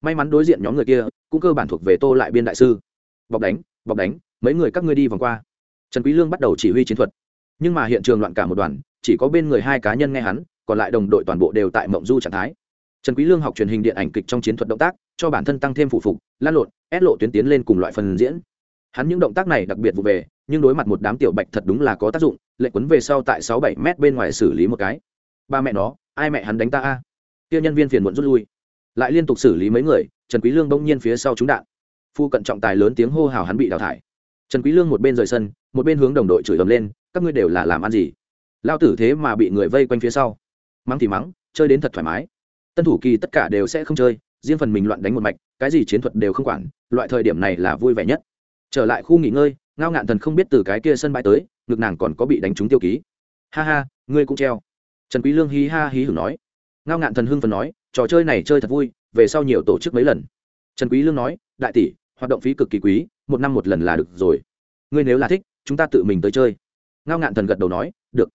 May mắn đối diện nhóm người kia cũng cơ bản thuộc về tô lại biên đại sư. Bọc đánh bọc đánh, mấy người các ngươi đi vòng qua. Trần quý lương bắt đầu chỉ huy chiến thuật. Nhưng mà hiện trường loạn cả một đoàn, chỉ có bên người hai cá nhân nghe hắn, còn lại đồng đội toàn bộ đều tại mộng du trạng thái. Trần quý lương học truyền hình điện ảnh kịch trong chiến thuật động tác, cho bản thân tăng thêm phụ phục, lan lộn, ép lộ tuyến tiến lên cùng loại phần diễn. Hắn những động tác này đặc biệt vụ về, nhưng đối mặt một đám tiểu bạch thật đúng là có tác dụng, lệ quấn về sau tại sáu bảy mét bên ngoài xử lý một cái. Ba mẹ nó, ai mẹ hắn đánh ta a? Kia nhân viên phiền muộn rút lui lại liên tục xử lý mấy người, trần quý lương bỗng nhiên phía sau trúng đạn. Phu cận trọng tài lớn tiếng hô hào hắn bị đào thải. Trần quý lương một bên rời sân, một bên hướng đồng đội chửi ầm lên, các ngươi đều là làm ăn gì? Lao tử thế mà bị người vây quanh phía sau. Mắng thì mắng, chơi đến thật thoải mái. Tân thủ kỳ tất cả đều sẽ không chơi, riêng phần mình loạn đánh một mạch, cái gì chiến thuật đều không quản, loại thời điểm này là vui vẻ nhất. Trở lại khu nghỉ ngơi, ngao ngạn thần không biết từ cái kia sân bãi tới, ngực nàng còn có bị đánh trúng tiêu ký. Ha ha, ngươi cũng treo. Trần quý lương hí ha hí hửng nói. Ngao ngạn thần hưng phần nói trò chơi này chơi thật vui, về sau nhiều tổ chức mấy lần. Trần quý lương nói, đại tỷ, hoạt động phí cực kỳ quý, một năm một lần là được rồi. Ngươi nếu là thích, chúng ta tự mình tới chơi. Ngao ngạn thần gật đầu nói, được.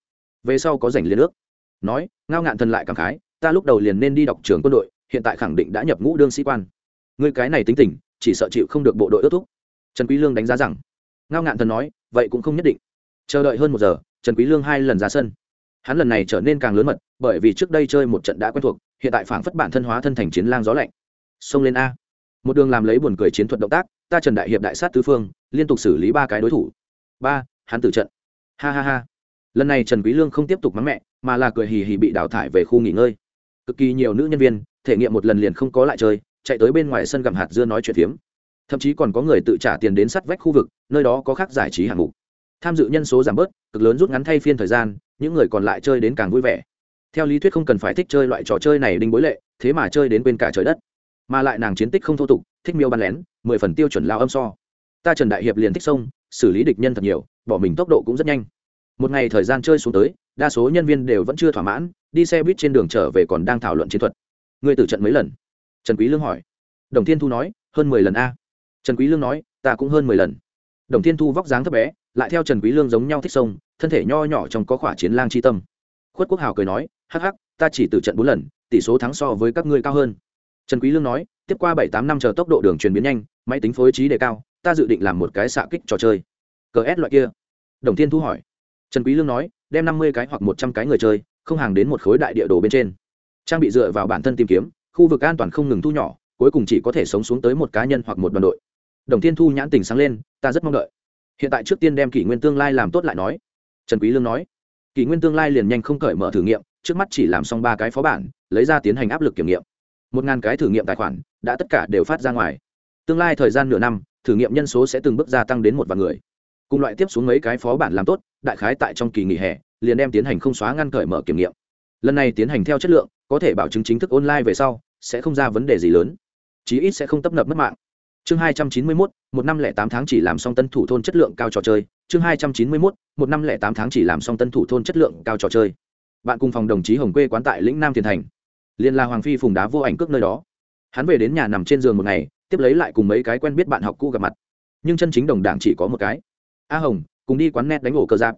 Về sau có rảnh liên nước nói, ngao ngạn thần lại cảm khái, ta lúc đầu liền nên đi đọc trường quân đội, hiện tại khẳng định đã nhập ngũ đương sĩ quan. Ngươi cái này tính tình, chỉ sợ chịu không được bộ đội ước thúc. Trần quý lương đánh giá rằng, ngao ngạn thần nói, vậy cũng không nhất định. Chờ đợi hơn một giờ, trần quý lương hai lần ra sân hắn lần này trở nên càng lớn mật, bởi vì trước đây chơi một trận đã quen thuộc, hiện tại phảng phất bản thân hóa thân thành chiến lang gió lạnh. Xông lên a. Một đường làm lấy buồn cười chiến thuật động tác, ta trần đại hiệp đại sát tứ phương, liên tục xử lý ba cái đối thủ. Ba, hắn tử trận. Ha ha ha. Lần này trần quý lương không tiếp tục mắng mẹ, mà là cười hì hì bị đào thải về khu nghỉ ngơi. Cực kỳ nhiều nữ nhân viên, thể nghiệm một lần liền không có lại chơi, chạy tới bên ngoài sân gặm hạt dưa nói chuyện phiếm. Thậm chí còn có người tự trả tiền đến sắt vách khu vực, nơi đó có khác giải trí hạng mục. Tham dự nhân số giảm bớt, cực lớn rút ngắn thay phiên thời gian những người còn lại chơi đến càng vui vẻ. Theo lý thuyết không cần phải thích chơi loại trò chơi này đinh bối lệ, thế mà chơi đến bên cả trời đất. Mà lại nàng chiến tích không thô tục, thích miêu bắn lén, mười phần tiêu chuẩn lao âm so. Ta trần đại hiệp liền thích sông, xử lý địch nhân thật nhiều, bỏ mình tốc độ cũng rất nhanh. Một ngày thời gian chơi xuống tới, đa số nhân viên đều vẫn chưa thỏa mãn, đi xe buýt trên đường trở về còn đang thảo luận chiến thuật. Người tử trận mấy lần? Trần quý lương hỏi. Đồng thiên thu nói, hơn mười lần a. Trần quý lương nói, ta cũng hơn mười lần. Đồng thiên thu vóc dáng thấp bé, lại theo trần quý lương giống nhau thích sông thân thể nho nhỏ trong có khỏa chiến lang chi tâm. Khuất quốc hào cười nói, hắc hắc, ta chỉ từ trận bốn lần, tỷ số thắng so với các ngươi cao hơn. Trần quý lương nói, tiếp qua bảy tám năm chờ tốc độ đường truyền biến nhanh, máy tính phối trí đề cao, ta dự định làm một cái xạ kích trò chơi. Cờ s loại kia. Đồng thiên thu hỏi. Trần quý lương nói, đem năm mươi cái hoặc một trăm cái người chơi, không hàng đến một khối đại địa đồ bên trên. Trang bị dựa vào bản thân tìm kiếm, khu vực an toàn không ngừng thu nhỏ, cuối cùng chỉ có thể sống xuống tới một cá nhân hoặc một đoàn đội. Đồng thiên thu nhãn tình sáng lên, ta rất mong đợi. Hiện tại trước tiên đem kỷ nguyên tương lai làm tốt lại nói trần quý lương nói. Kỷ nguyên tương lai liền nhanh không cởi mở thử nghiệm, trước mắt chỉ làm xong ba cái phó bản, lấy ra tiến hành áp lực kiểm nghiệm. Một ngàn cái thử nghiệm tài khoản, đã tất cả đều phát ra ngoài. Tương lai thời gian nửa năm, thử nghiệm nhân số sẽ từng bước gia tăng đến một vạn người. Cùng loại tiếp xuống mấy cái phó bản làm tốt, đại khái tại trong kỳ nghỉ hè, liền đem tiến hành không xóa ngăn cởi mở kiểm nghiệm. Lần này tiến hành theo chất lượng, có thể bảo chứng chính thức online về sau, sẽ không ra vấn đề gì lớn. Chí ít sẽ không tấp nập mất mạng chương hai trăm chín mươi mốt, một năm lẻ tám tháng chỉ làm xong tân thủ thôn chất lượng cao trò chơi. Chương hai trăm chín mươi mốt, một năm lẻ tám tháng chỉ làm xong tân thủ thôn chất lượng cao trò chơi. Bạn cùng phòng đồng chí hồng quê quán tại lĩnh nam thiền thành. Liên la hoàng phi phùng đá vô ảnh cước nơi đó. Hắn về đến nhà nằm trên giường một ngày, tiếp lấy lại cùng mấy cái quen biết bạn học cũ gặp mặt. Nhưng chân chính đồng đảng chỉ có một cái. A hồng, cùng đi quán net đánh ổ cơ giáp.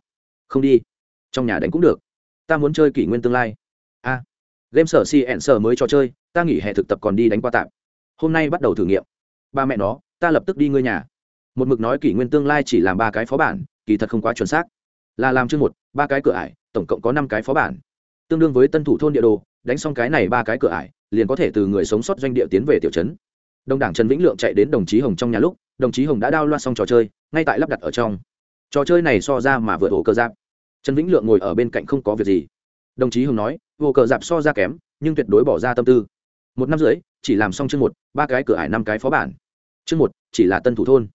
Không đi. Trong nhà đánh cũng được. Ta muốn chơi kỷ nguyên tương lai. A. Game sở si ẹn sở mới trò chơi, ta nghỉ hè thực tập còn đi đánh qua tạm. Hôm nay bắt đầu thử nghiệm ba mẹ nó, ta lập tức đi ngươi nhà. Một mực nói kỷ nguyên tương lai chỉ làm ba cái phó bản, kỳ thật không quá chuẩn xác. Là làm chương một, ba cái cửa ải, tổng cộng có năm cái phó bản. Tương đương với tân thủ thôn địa đồ, đánh xong cái này ba cái cửa ải, liền có thể từ người sống sót doanh địa tiến về tiểu trấn. Đồng đảng trần vĩnh lượng chạy đến đồng chí hồng trong nhà lúc, đồng chí hồng đã đao loa xong trò chơi, ngay tại lắp đặt ở trong. Trò chơi này so ra mà vượt ổ cơ giáp. Trần vĩnh lượng ngồi ở bên cạnh không có việc gì. Đồng chí hồng nói ổ cờ giáp so ra kém, nhưng tuyệt đối bỏ ra tâm tư. Một năm rưỡi, chỉ làm xong chương một, ba cái cửa ải, năm cái phó bản chương một, chỉ là tân thủ thôn.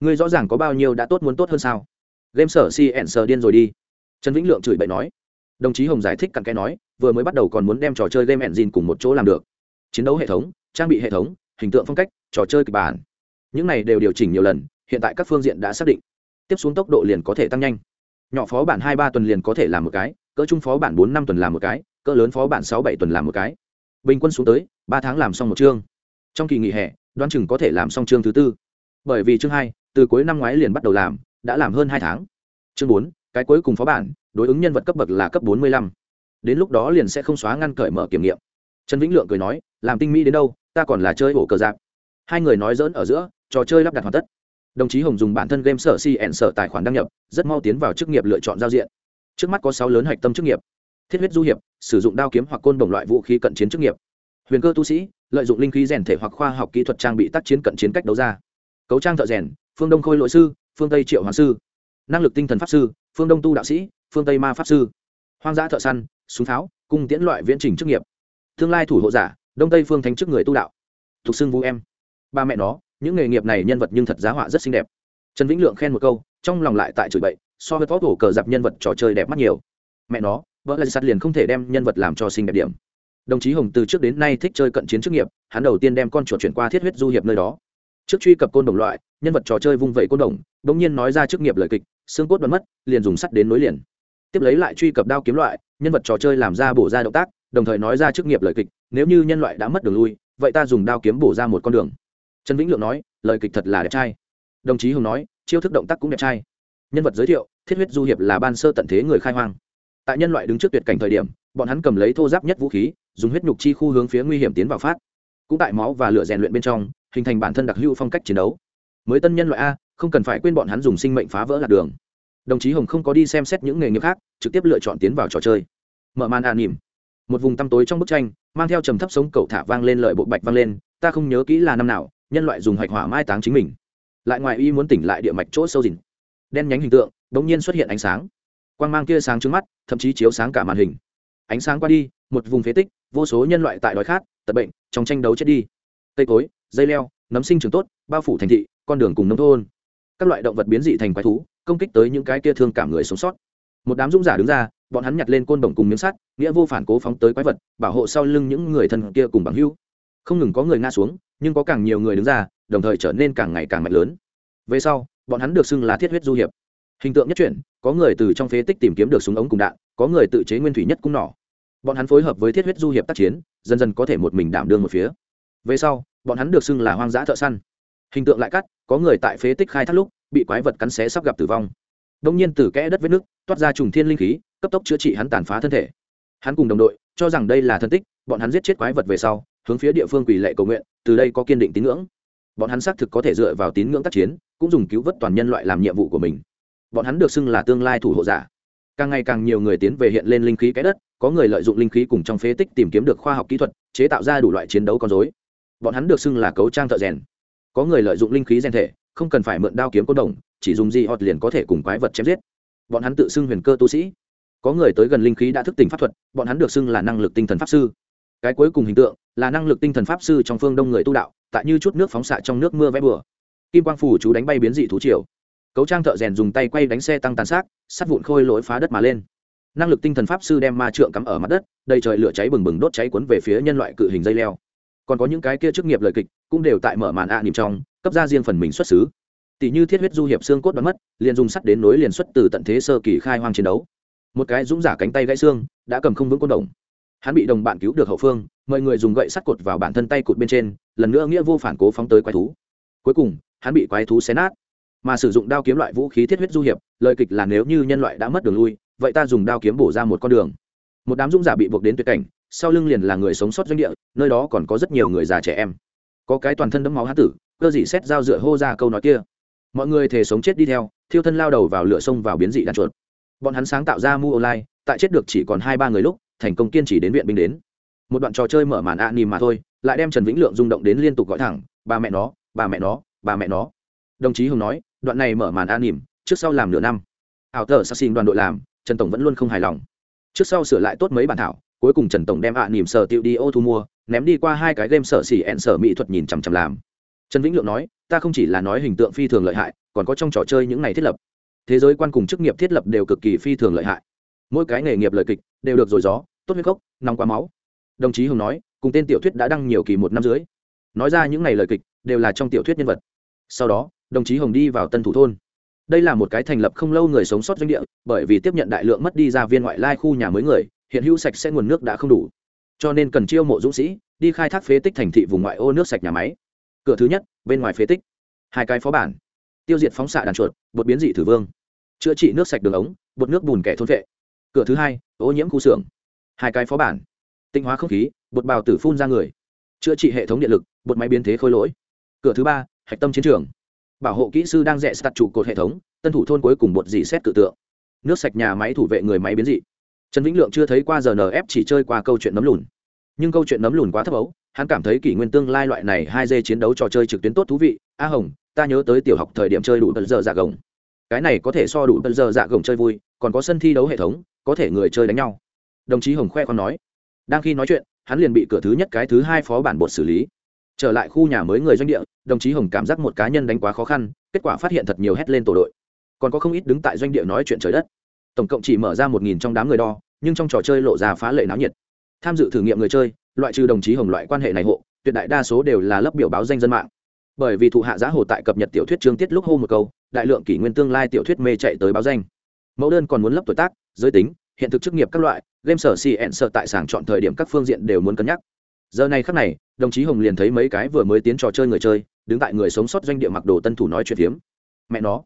Ngươi rõ ràng có bao nhiêu đã tốt muốn tốt hơn sao? Game sở si ẻn sờ điên rồi đi. Trần vĩnh lượng chửi bậy nói. Đồng chí hồng giải thích cặn cái nói, vừa mới bắt đầu còn muốn đem trò chơi game engine cùng một chỗ làm được. Chiến đấu hệ thống, trang bị hệ thống, hình tượng phong cách, trò chơi kịch bản. Những này đều điều chỉnh nhiều lần, hiện tại các phương diện đã xác định. Tiếp xuống tốc độ liền có thể tăng nhanh. Nhỏ phó bản hai ba tuần liền có thể làm một cái, cỡ trung phó bản bốn năm tuần làm một cái, cỡ lớn phó bản sáu bảy tuần làm một cái. Bình quân xuống tới, ba tháng làm xong một chương. Trong kỳ nghỉ hè đoán chừng có thể làm xong chương thứ tư. Bởi vì chương hai, từ cuối năm ngoái liền bắt đầu làm, đã làm hơn hai tháng. Chương bốn, cái cuối cùng phó bản, đối ứng nhân vật cấp bậc là cấp bốn mươi lăm. Đến lúc đó liền sẽ không xóa ngăn cởi mở kiểm nghiệm. Trần vĩnh lượng cười nói, làm tinh mỹ đến đâu, ta còn là chơi ổ cờ giáp hai người nói dỡn ở giữa, trò chơi lắp đặt hoàn tất. Đồng chí hồng dùng bản thân game sở cn sở tài khoản đăng nhập, rất mau tiến vào chức nghiệp lựa chọn giao diện. Trước mắt có sáu lớn hạch tâm chức nghiệp. Thiết huyết du hiệp, sử dụng đao kiếm hoặc côn đồng loại vũ khí cận chiến chức nghiệp. Huyền cơ tu sĩ lợi dụng linh khí rèn thể hoặc khoa học kỹ thuật trang bị tác chiến cận chiến cách đấu ra. Cấu trang thợ rèn, phương đông khôi lội sư, phương tây triệu hoàng sư. Năng lực tinh thần pháp sư, phương đông tu đạo sĩ, phương tây ma pháp sư. Hoang dã thợ săn, súng pháo, cung tiễn loại viễn trình chức nghiệp. Tương lai thủ hộ giả, đông tây phương thánh chức người tu đạo. Thuộc xưng vũ em. Ba mẹ nó, những nghề nghiệp này nhân vật nhưng thật giá họa rất xinh đẹp. Trần vĩnh lượng khen một câu, trong lòng lại tại chửi bậy, so với phó tổ cờ dạp nhân vật trò chơi đẹp mắt nhiều. Mẹ nó, vợ là sắt liền không thể đem nhân vật làm cho xinh đẹp điểm đồng chí hồng từ trước đến nay thích chơi cận chiến chức nghiệp, hắn đầu tiên đem con chuột chuyển qua thiết huyết du hiệp nơi đó. Trước truy cập côn đồng loại, nhân vật trò chơi vung vẩy côn đồng đ ỗ n g nhiên nói ra chức nghiệp lời kịch, xương cốt đoán mất, liền dùng sắt đến nối liền. Tiếp lấy lại truy cập đao kiếm loại, nhân vật trò chơi làm ra bổ ra động tác, đồng thời nói ra chức nghiệp lời kịch, nếu như nhân loại đã mất đường lui, vậy ta dùng đao kiếm bổ ra một con đường. Trần vĩnh lượng nói, lời kịch thật là đẹp trai. Đồng chí Hồng nói, chiêu thức động tác cũng đẹp trai. Nhân vật giới thiệu, thiết huyết du hiệp là ban sơ tận thế người khai hoang. Tại nhân loại đứng trước tuyệt cảnh thời điểm bọn hắn cầm lấy thô giáp nhất vũ khí, dùng huyết nhục chi khu hướng phía nguy hiểm tiến vào phát. Cũng tại máu và lửa rèn luyện bên trong, hình thành bản thân đặc hữu phong cách chiến đấu. Mới tân nhân loại a, không cần phải quên bọn hắn dùng sinh mệnh phá vỡ lạc đường. Đồng chí hồng không có đi xem xét những nghề nghiệp khác, trực tiếp lựa chọn tiến vào trò chơi. Mở màn an nỉm. Một vùng tăm tối trong bức tranh, mang theo trầm thấp sống cầu thả vang lên lợi bộ bạch vang lên, ta không nhớ kỹ là năm nào, nhân loại dùng hạch hỏa mai táng chính mình. Lại ngoài y muốn tỉnh lại địa mạch chỗ sâu dìn đen nhánh hình tượng đ ỗ n g nhiên xuất hiện ánh sáng. Quang mang kia sáng trước mắt, thậm chí chiếu sáng cả màn hình ánh sáng qua đi, một vùng phế tích, vô số nhân loại tại đói khát, tật bệnh, trong tranh đấu chết đi. Cây cối, dây leo, nấm sinh trường tốt, bao phủ thành thị, con đường cùng nông thôn. Các loại động vật biến dị thành quái thú, công kích tới những cái kia thương cảm người sống sót. Một đám dũng giả đứng ra, bọn hắn nhặt lên côn đồng cùng miếng sắt, nghĩa vô phản cố phóng tới quái vật, bảo hộ sau lưng những người thân kia cùng bằng hưu không ngừng có người nga xuống, nhưng có càng nhiều người đứng ra, đồng thời trở nên càng ngày càng mạnh lớn. Về sau, bọn hắn được xưng là thiết huyết du hiệp hình tượng nhất chuyển, có người từ trong phế tích tìm kiếm được súng ống cùng đạn, có người tự chế nguyên thủy nhất cung nỏ. Bọn hắn phối hợp với thiết huyết du hiệp tác chiến, dần dần có thể một mình đảm đương một phía. Về sau, bọn hắn được xưng là hoang dã thợ săn. Hình tượng lại cắt, có người tại phế tích khai thác lúc, bị quái vật cắn xé sắp gặp tử vong. Đông nhiên từ kẽ đất vết nước, toát ra trùng thiên linh khí, cấp tốc chữa trị hắn tàn phá thân thể. Hắn cùng đồng đội, cho rằng đây là thân tích, bọn hắn giết chết quái vật về sau, hướng phía địa phương quỷ lệ cầu nguyện, từ đây có kiên định tín ngưỡng. Bọn hắn xác thực có thể dựa vào tín ngưỡng tác chiến, cũng dùng cứu vớt toàn nhân loại làm nhiệm vụ của mình bọn hắn được xưng là tương lai thủ hộ giả. Càng ngày càng nhiều người tiến về hiện lên linh khí cái đất, có người lợi dụng linh khí cùng trong phế tích tìm kiếm được khoa học kỹ thuật, chế tạo ra đủ loại chiến đấu con dối bọn hắn được xưng là cấu trang thợ rèn. Có người lợi dụng linh khí rèn thể, không cần phải mượn đao kiếm côn đồng, chỉ dùng gì họ liền có thể cùng quái vật chém giết. Bọn hắn tự xưng huyền cơ tu sĩ. Có người tới gần linh khí đã thức tỉnh pháp thuật, bọn hắn được xưng là năng lực tinh thần pháp sư. Cái cuối cùng hình tượng, là năng lực tinh thần pháp sư trong phương đông người tu đạo, tại như chút nước phóng xạ trong nước mưa vẽ bừa. Kim quang phủ chú đánh bay biến dị thú triều cấu trang thợ rèn dùng tay quay đánh xe tăng tàn sát, sắt vụn khôi lỗi phá đất mà lên. Năng lực tinh thần pháp sư đem ma trượng cắm ở mặt đất, đầy trời lửa cháy bừng bừng đốt cháy cuốn về phía nhân loại cự hình dây leo. Còn có những cái kia chức nghiệp lời kịch, cũng đều tại mở màn ạ à nỉm trong, cấp ra riêng phần mình xuất xứ. Tỷ như thiết huyết du hiệp xương cốt đoán mất, liền dùng sắt đến nối liền xuất từ tận thế sơ kỳ khai hoang chiến đấu. Một cái dũng giả cánh tay gãy xương, đã cầm không vững côn đồng. Hắn bị đồng bạn cứu được hậu phương, mọi người dùng gậy sắt cột vào bản thân tay cụt bên trên, lần nữa nghĩa vô phản cố phóng tới quái thú. Cuối cùng, hắn bị quái thú xé nát mà sử dụng đao kiếm loại vũ khí thiết huyết du hiệp, lời kịch là nếu như nhân loại đã mất đường lui, vậy ta dùng đao kiếm bổ ra một con đường. Một đám dũng giả bị buộc đến tuyệt cảnh, sau lưng liền là người sống sót doanh địa, nơi đó còn có rất nhiều người già trẻ em. Có cái toàn thân đẫm máu hán tử, cơ dị xét dao dựa hô ra câu nói kia. Mọi người thề sống chết đi theo, thiêu thân lao đầu vào lửa sông vào biến dị đàn chuột. Bọn hắn sáng tạo ra mu online, tại chết được chỉ còn hai ba người lúc, thành công kiên trì đến viện binh đến. Một đoạn trò chơi mở màn ạ nìm mà thôi, lại đem trần vĩnh lượng rung động đến liên tục gọi thẳng bà mẹ nó bà mẹ nó bà mẹ nó. Đồng chí hùng nói đoạn này mở màn an nỉm, trước sau làm nửa năm. Ảo tờ sắc xin đoàn đội làm, trần tổng vẫn luôn không hài lòng. Trước sau sửa lại tốt mấy bản thảo, cuối cùng trần tổng đem ạ nỉm sở tiệu đi ô thu mua, ném đi qua hai cái game sở xỉ ẹn sở mỹ thuật nhìn chằm chằm làm. Trần vĩnh lượng nói, ta không chỉ là nói hình tượng phi thường lợi hại, còn có trong trò chơi những này thiết lập. Thế giới quan cùng chức nghiệp thiết lập đều cực kỳ phi thường lợi hại. Mỗi cái nghề nghiệp lời kịch đều được rồi gió tốt huyết gốc, nóng quá máu. Đồng chí hùng nói, cùng tên tiểu thuyết đã đăng nhiều kỳ một năm dưới nói ra những ngày lời kịch đều là trong tiểu thuyết nhân vật. Sau đó đồng chí hồng đi vào tân thủ thôn. Đây là một cái thành lập không lâu người sống sót doanh địa, bởi vì tiếp nhận đại lượng mất đi ra viên ngoại lai khu nhà mới người, hiện hữu sạch sẽ nguồn nước đã không đủ. Cho nên cần chiêu mộ dũng sĩ, đi khai thác phế tích thành thị vùng ngoại ô nước sạch nhà máy. Cửa thứ nhất, bên ngoài phế tích. Hai cái phó bản. Tiêu diệt phóng xạ đàn chuột, bột biến dị thử vương. Chữa trị nước sạch đường ống, bột nước bùn kẻ thôn vệ. Cửa thứ hai, ô nhiễm khu xưởng. Hai cái phó bản. Tinh hóa không khí, bột bào tử phun ra người. Chữa trị hệ thống điện lực, bột máy biến thế khôi lỗi. Cửa thứ ba, hạch tâm chiến trường bảo hộ kỹ sư đang rẽ sạt trụ cột hệ thống, tân thủ thôn cuối cùng bột dì xét cự tượng. Nước sạch nhà máy thủ vệ người máy biến dị. Trần vĩnh lượng chưa thấy qua giờ nf chỉ chơi qua câu chuyện nấm lùn. Nhưng câu chuyện nấm lùn quá thấp ấu, hắn cảm thấy kỷ nguyên tương lai loại này hai dê chiến đấu trò chơi trực tuyến tốt thú vị. A hồng, ta nhớ tới tiểu học thời điểm chơi đủ tận giờ dạ gồng. Cái này có thể so đủ tận giờ dạ gồng chơi vui, còn có sân thi đấu hệ thống, có thể người chơi đánh nhau. Đồng chí hồng khoe còn nói. Đang khi nói chuyện, hắn liền bị cửa thứ nhất cái thứ hai phó bản bột xử lý trở lại khu nhà mới người doanh địa, đồng chí hồng cảm giác một cá nhân đánh quá khó khăn, kết quả phát hiện thật nhiều hét lên tổ đội. Còn có không ít đứng tại doanh địa nói chuyện trời đất. Tổng cộng chỉ mở ra một nghìn trong đám người đo, nhưng trong trò chơi lộ ra phá lệ náo nhiệt. Tham dự thử nghiệm người chơi, loại trừ đồng chí hồng loại quan hệ này hộ, tuyệt đại đa số đều là lớp biểu báo danh dân mạng. Bởi vì thụ hạ giá hồ tại cập nhật tiểu thuyết chương tiết lúc hô một câu, đại lượng kỷ nguyên tương lai tiểu thuyết mê chạy tới báo danh. Mẫu đơn còn muốn lấp tuổi tác, giới tính, hiện thực chức nghiệp các loại, game sở cn sợ tại sàng chọn thời điểm các phương diện đều muốn cân nhắc giờ này khắc này đồng chí hồng liền thấy mấy cái vừa mới tiến trò chơi người chơi đứng tại người sống sót doanh địa mặc đồ tân thủ nói chuyện phiếm. Mẹ nó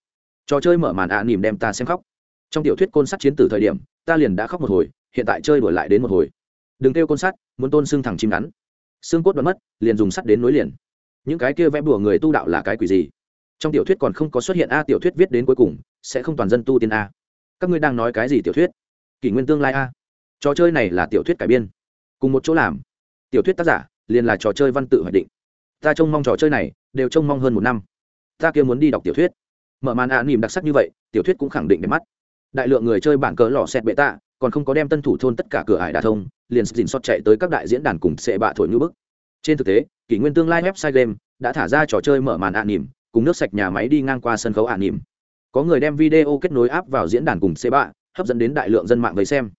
trò chơi mở màn ạ à, nỉm đem ta xem khóc. Trong tiểu thuyết côn sắt chiến tử thời điểm ta liền đã khóc một hồi hiện tại chơi đổi lại đến một hồi. Đừng kêu côn sắt muốn tôn xương thẳng chim ngắn. Xương cốt đoán mất liền dùng sắt đến nối liền. Những cái kia vẽ bùa người tu đạo là cái quỷ gì? Trong tiểu thuyết còn không có xuất hiện a tiểu thuyết viết đến cuối cùng sẽ không toàn dân tu tiên a. Các ngươi đang nói cái gì tiểu thuyết? Kỷ nguyên tương lai a. Trò chơi này là tiểu thuyết cải biên. Cùng một chỗ làm tiểu thuyết tác giả liền là trò chơi văn tự hoạch định. Ta trông mong trò chơi này đều trông mong hơn một năm. Ta kia muốn đi đọc tiểu thuyết. Mở màn ạ à, nỉm đặc sắc như vậy tiểu thuyết cũng khẳng định đẹp mắt. Đại lượng người chơi bản cờ lò xẹt bệ tạ còn không có đem tân thủ thôn tất cả cửa ải đà thông liền dình xót chạy tới các đại diễn đàn cùng sệ bạ thổi như bức. Trên thực tế kỷ nguyên tương lai website game đã thả ra trò chơi mở màn ạ à, nỉm cùng nước sạch nhà máy đi ngang qua sân khấu ạ à, nỉm có người đem video kết nối áp vào diễn đàn cùng sệ bạ hấp dẫn đến đại lượng dân mạng về xem.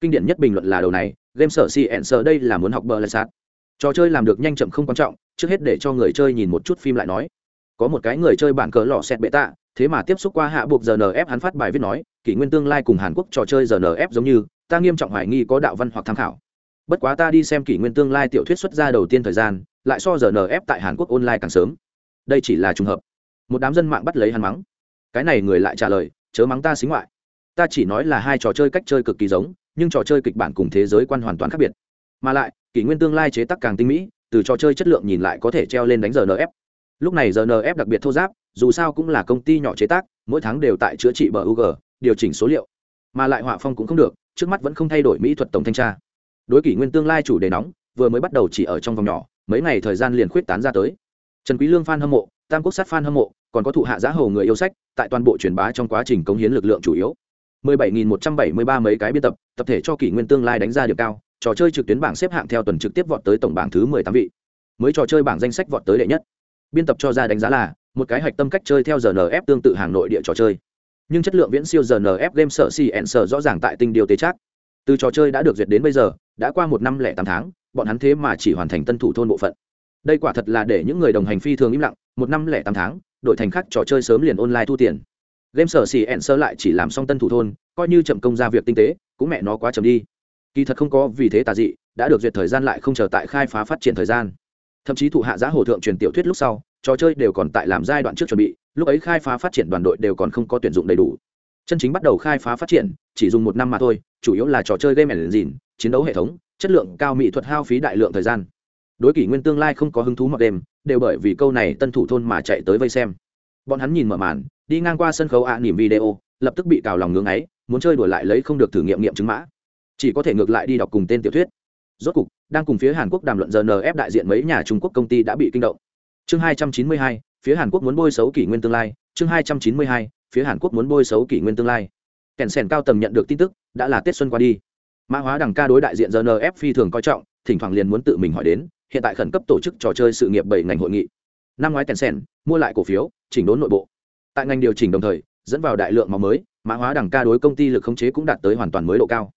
Kinh điển nhất bình luận là đầu này game sở cn sở đây là muốn học bờ lại sạt. trò chơi làm được nhanh chậm không quan trọng, trước hết để cho người chơi nhìn một chút phim lại nói. Có một cái người chơi bản cờ lò xẹt bệ tạ, thế mà tiếp xúc qua hạ buộc rnf hắn phát bài viết nói, kỷ nguyên tương lai cùng hàn quốc trò chơi rnf giống như, ta nghiêm trọng hoài nghi có đạo văn hoặc tham khảo. Bất quá ta đi xem kỷ nguyên tương lai tiểu thuyết xuất ra đầu tiên thời gian, lại so rnf tại hàn quốc online càng sớm. Đây chỉ là trùng hợp. Một đám dân mạng bắt lấy hắn mắng. Cái này người lại trả lời, chớ mắng ta xính ngoại. Ta chỉ nói là hai trò chơi cách chơi cực kỳ giống nhưng trò chơi kịch bản cùng thế giới quan hoàn toàn khác biệt. Mà lại, kỷ nguyên tương lai chế tác càng tinh mỹ, từ trò chơi chất lượng nhìn lại có thể treo lên đánh rnf lúc này rnf đặc biệt thô giáp, dù sao cũng là công ty nhỏ chế tác, mỗi tháng đều tại chữa trị bờ ug điều chỉnh số liệu. Mà lại họa phong cũng không được, trước mắt vẫn không thay đổi mỹ thuật tổng thanh tra. Đối kỷ nguyên tương lai chủ đề nóng, vừa mới bắt đầu chỉ ở trong vòng nhỏ, mấy ngày thời gian liền khuyết tán ra tới. Trần quý lương phan hâm mộ, tam quốc sát phan hâm mộ, còn có thụ hạ giá hầu người yêu sách, tại toàn bộ truyền bá trong quá trình cống hiến lực lượng chủ yếu. 17.173 mấy cái biên tập tập thể cho kỷ nguyên tương lai đánh ra điểm cao, trò chơi trực tuyến bảng xếp hạng theo tuần trực tiếp vọt tới tổng bảng thứ 18 vị. Mới trò chơi bảng danh sách vọt tới đệ nhất. Biên tập cho ra đánh giá là, một cái hạch tâm cách chơi theo rnf tương tự hàng nội địa trò chơi. Nhưng chất lượng viễn siêu rnf game sở cn sở rõ ràng tại tinh điều tế chắc từ trò chơi đã được duyệt đến bây giờ, đã qua một năm lẻ tám tháng, bọn hắn thế mà chỉ hoàn thành tân thủ thôn bộ phận. Đây quả thật là để những người đồng hành phi thường im lặng, một năm lẻ tám tháng, đổi thành khác trò chơi sớm liền online thu tiền game sở xì ẹn sơ lại chỉ làm xong tân thủ thôn, coi như chậm công ra việc tinh tế, cũng mẹ nó quá chậm đi. Kỳ thật không có vì thế tà dị, đã được duyệt thời gian lại không chờ tại khai phá phát triển thời gian. Thậm chí thụ hạ giá hồ thượng truyền tiểu thuyết lúc sau, trò chơi đều còn tại làm giai đoạn trước chuẩn bị, lúc ấy khai phá phát triển đoàn đội đều còn không có tuyển dụng đầy đủ. Chân chính bắt đầu khai phá phát triển, chỉ dùng một năm mà thôi, chủ yếu là trò chơi game ẩn dìn chiến đấu hệ thống, chất lượng cao mỹ thuật hao phí đại lượng thời gian. Đối kỷ nguyên tương lai không có hứng thú mặc đêm, đều bởi vì câu này tân thủ thôn mà chạy tới vây xem. Bọn hắn nhìn mở màn đi ngang qua sân khấu ạ à, nỉm video lập tức bị cào lòng ngưng ấy muốn chơi đuổi lại lấy không được thử nghiệm nghiệm chứng mã. Chỉ có thể ngược lại đi đọc cùng tên tiểu thuyết. Rốt cục đang cùng phía hàn quốc đàm luận rnf đại diện mấy nhà trung quốc công ty đã bị kinh động. Chương 292, phía hàn quốc muốn bôi xấu kỷ nguyên tương lai. Chương 292, phía hàn quốc muốn bôi xấu kỷ nguyên tương lai. Kèn sèn cao tầng nhận được tin tức đã là tết xuân qua đi. Mã hóa đằng ca đối đại diện rnf phi thường coi trọng thỉnh thoảng liền muốn tự mình hỏi đến hiện tại khẩn cấp tổ chức trò chơi sự nghiệp bảy ngành hội nghị. Năm ngoái kèn sèn mua lại cổ phiếu chỉnh đốn nội bộ tại ngành điều chỉnh đồng thời, dẫn vào đại lượng máu mới, mã hóa đẳng ca đối công ty lực khống chế cũng đạt tới hoàn toàn mới độ cao.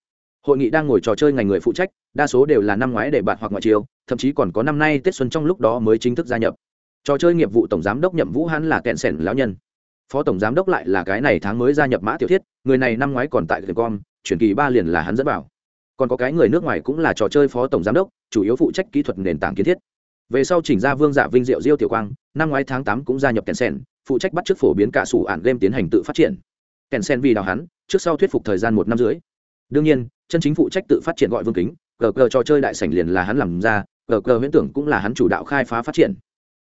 Hội nghị đang ngồi trò chơi ngành người phụ trách, đa số đều là năm ngoái để bạn hoặc ngoại chiều, thậm chí còn có năm nay tết xuân trong lúc đó mới chính thức gia nhập. Trò chơi nghiệp vụ tổng giám đốc nhậm vũ hắn là kẹn sẻn lão nhân. Phó tổng giám đốc lại là cái này tháng mới gia nhập mã tiểu thiết, người này năm ngoái còn tại com chuyển kỳ ba liền là hắn dẫn vào. Còn có cái người nước ngoài cũng là trò chơi phó tổng giám đốc, chủ yếu phụ trách kỹ thuật nền tảng kiến thiết về sau chỉnh ra vương giả vinh diệu diêu tiểu quang, năm ngoái tháng tám cũng gia nhập kèn sen phụ trách bắt t phổ biến cả sủ ản game tiến hành tự phát triển. Kèn sen vì đào hắn, trước sau thuyết phục thời gian một năm dưới đương nhiên, chân chính phụ trách tự phát triển gọi vương kính gờ gờ trò chơi đại sảnh liền là hắn làm ra gờ gờ huyễn tưởng cũng là hắn chủ đạo khai phá phát triển.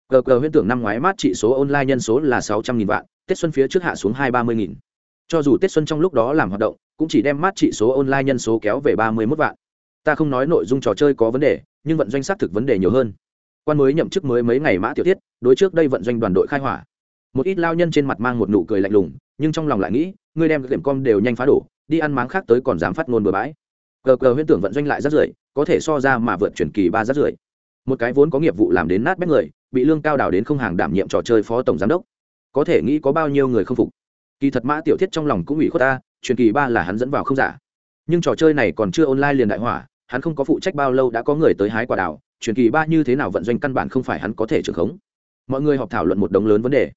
Gờ gờ huyễn tưởng năm ngoái mát trị số online nhân số là sáu trăm nghìn vạn, tết xuân phía trước hạ xuống hai ba mươi nghìn. Cho dù tết xuân trong lúc đó làm hoạt động, cũng chỉ đem mát trị số online nhân số kéo về ba mươi mốt vạn. Ta không nói nội dung trò chơi có vấn đề, nhưng vận doanh xác thực vấn đề nhiều hơn quan mới nhậm chức mới mấy ngày mã tiểu tiết, đối trước đây vận doanh đoàn đội khai hỏa. Một ít lao nhân trên mặt mang một nụ cười lạnh lùng, nhưng trong lòng lại nghĩ, ngươi đem điểm com đều nhanh phá đổ, đi ăn máng khác tới còn dám phát ngôn bừa bãi. Cờ cờ huyễn tưởng vận doanh lại rất rưởi, có thể so ra mà vượt chuyển kỳ ba rất rưởi. Một cái vốn có nghiệp vụ làm đến nát bét người, bị lương cao đào đến không hàng đảm nhiệm trò chơi phó tổng giám đốc. Có thể nghĩ có bao nhiêu người không phục. Kỳ thật mã tiểu thiết trong lòng cũng ủy khuất ta truyền kỳ ba là hắn dẫn vào không giả. Nhưng trò chơi này còn chưa online liền đại hỏa, hắn không có phụ trách bao lâu đã có người tới hái quả đào truyền kỳ ba như thế nào vận doanh căn bản không phải hắn có thể trưởng khống. Mọi người họp thảo luận một đống lớn vấn đề.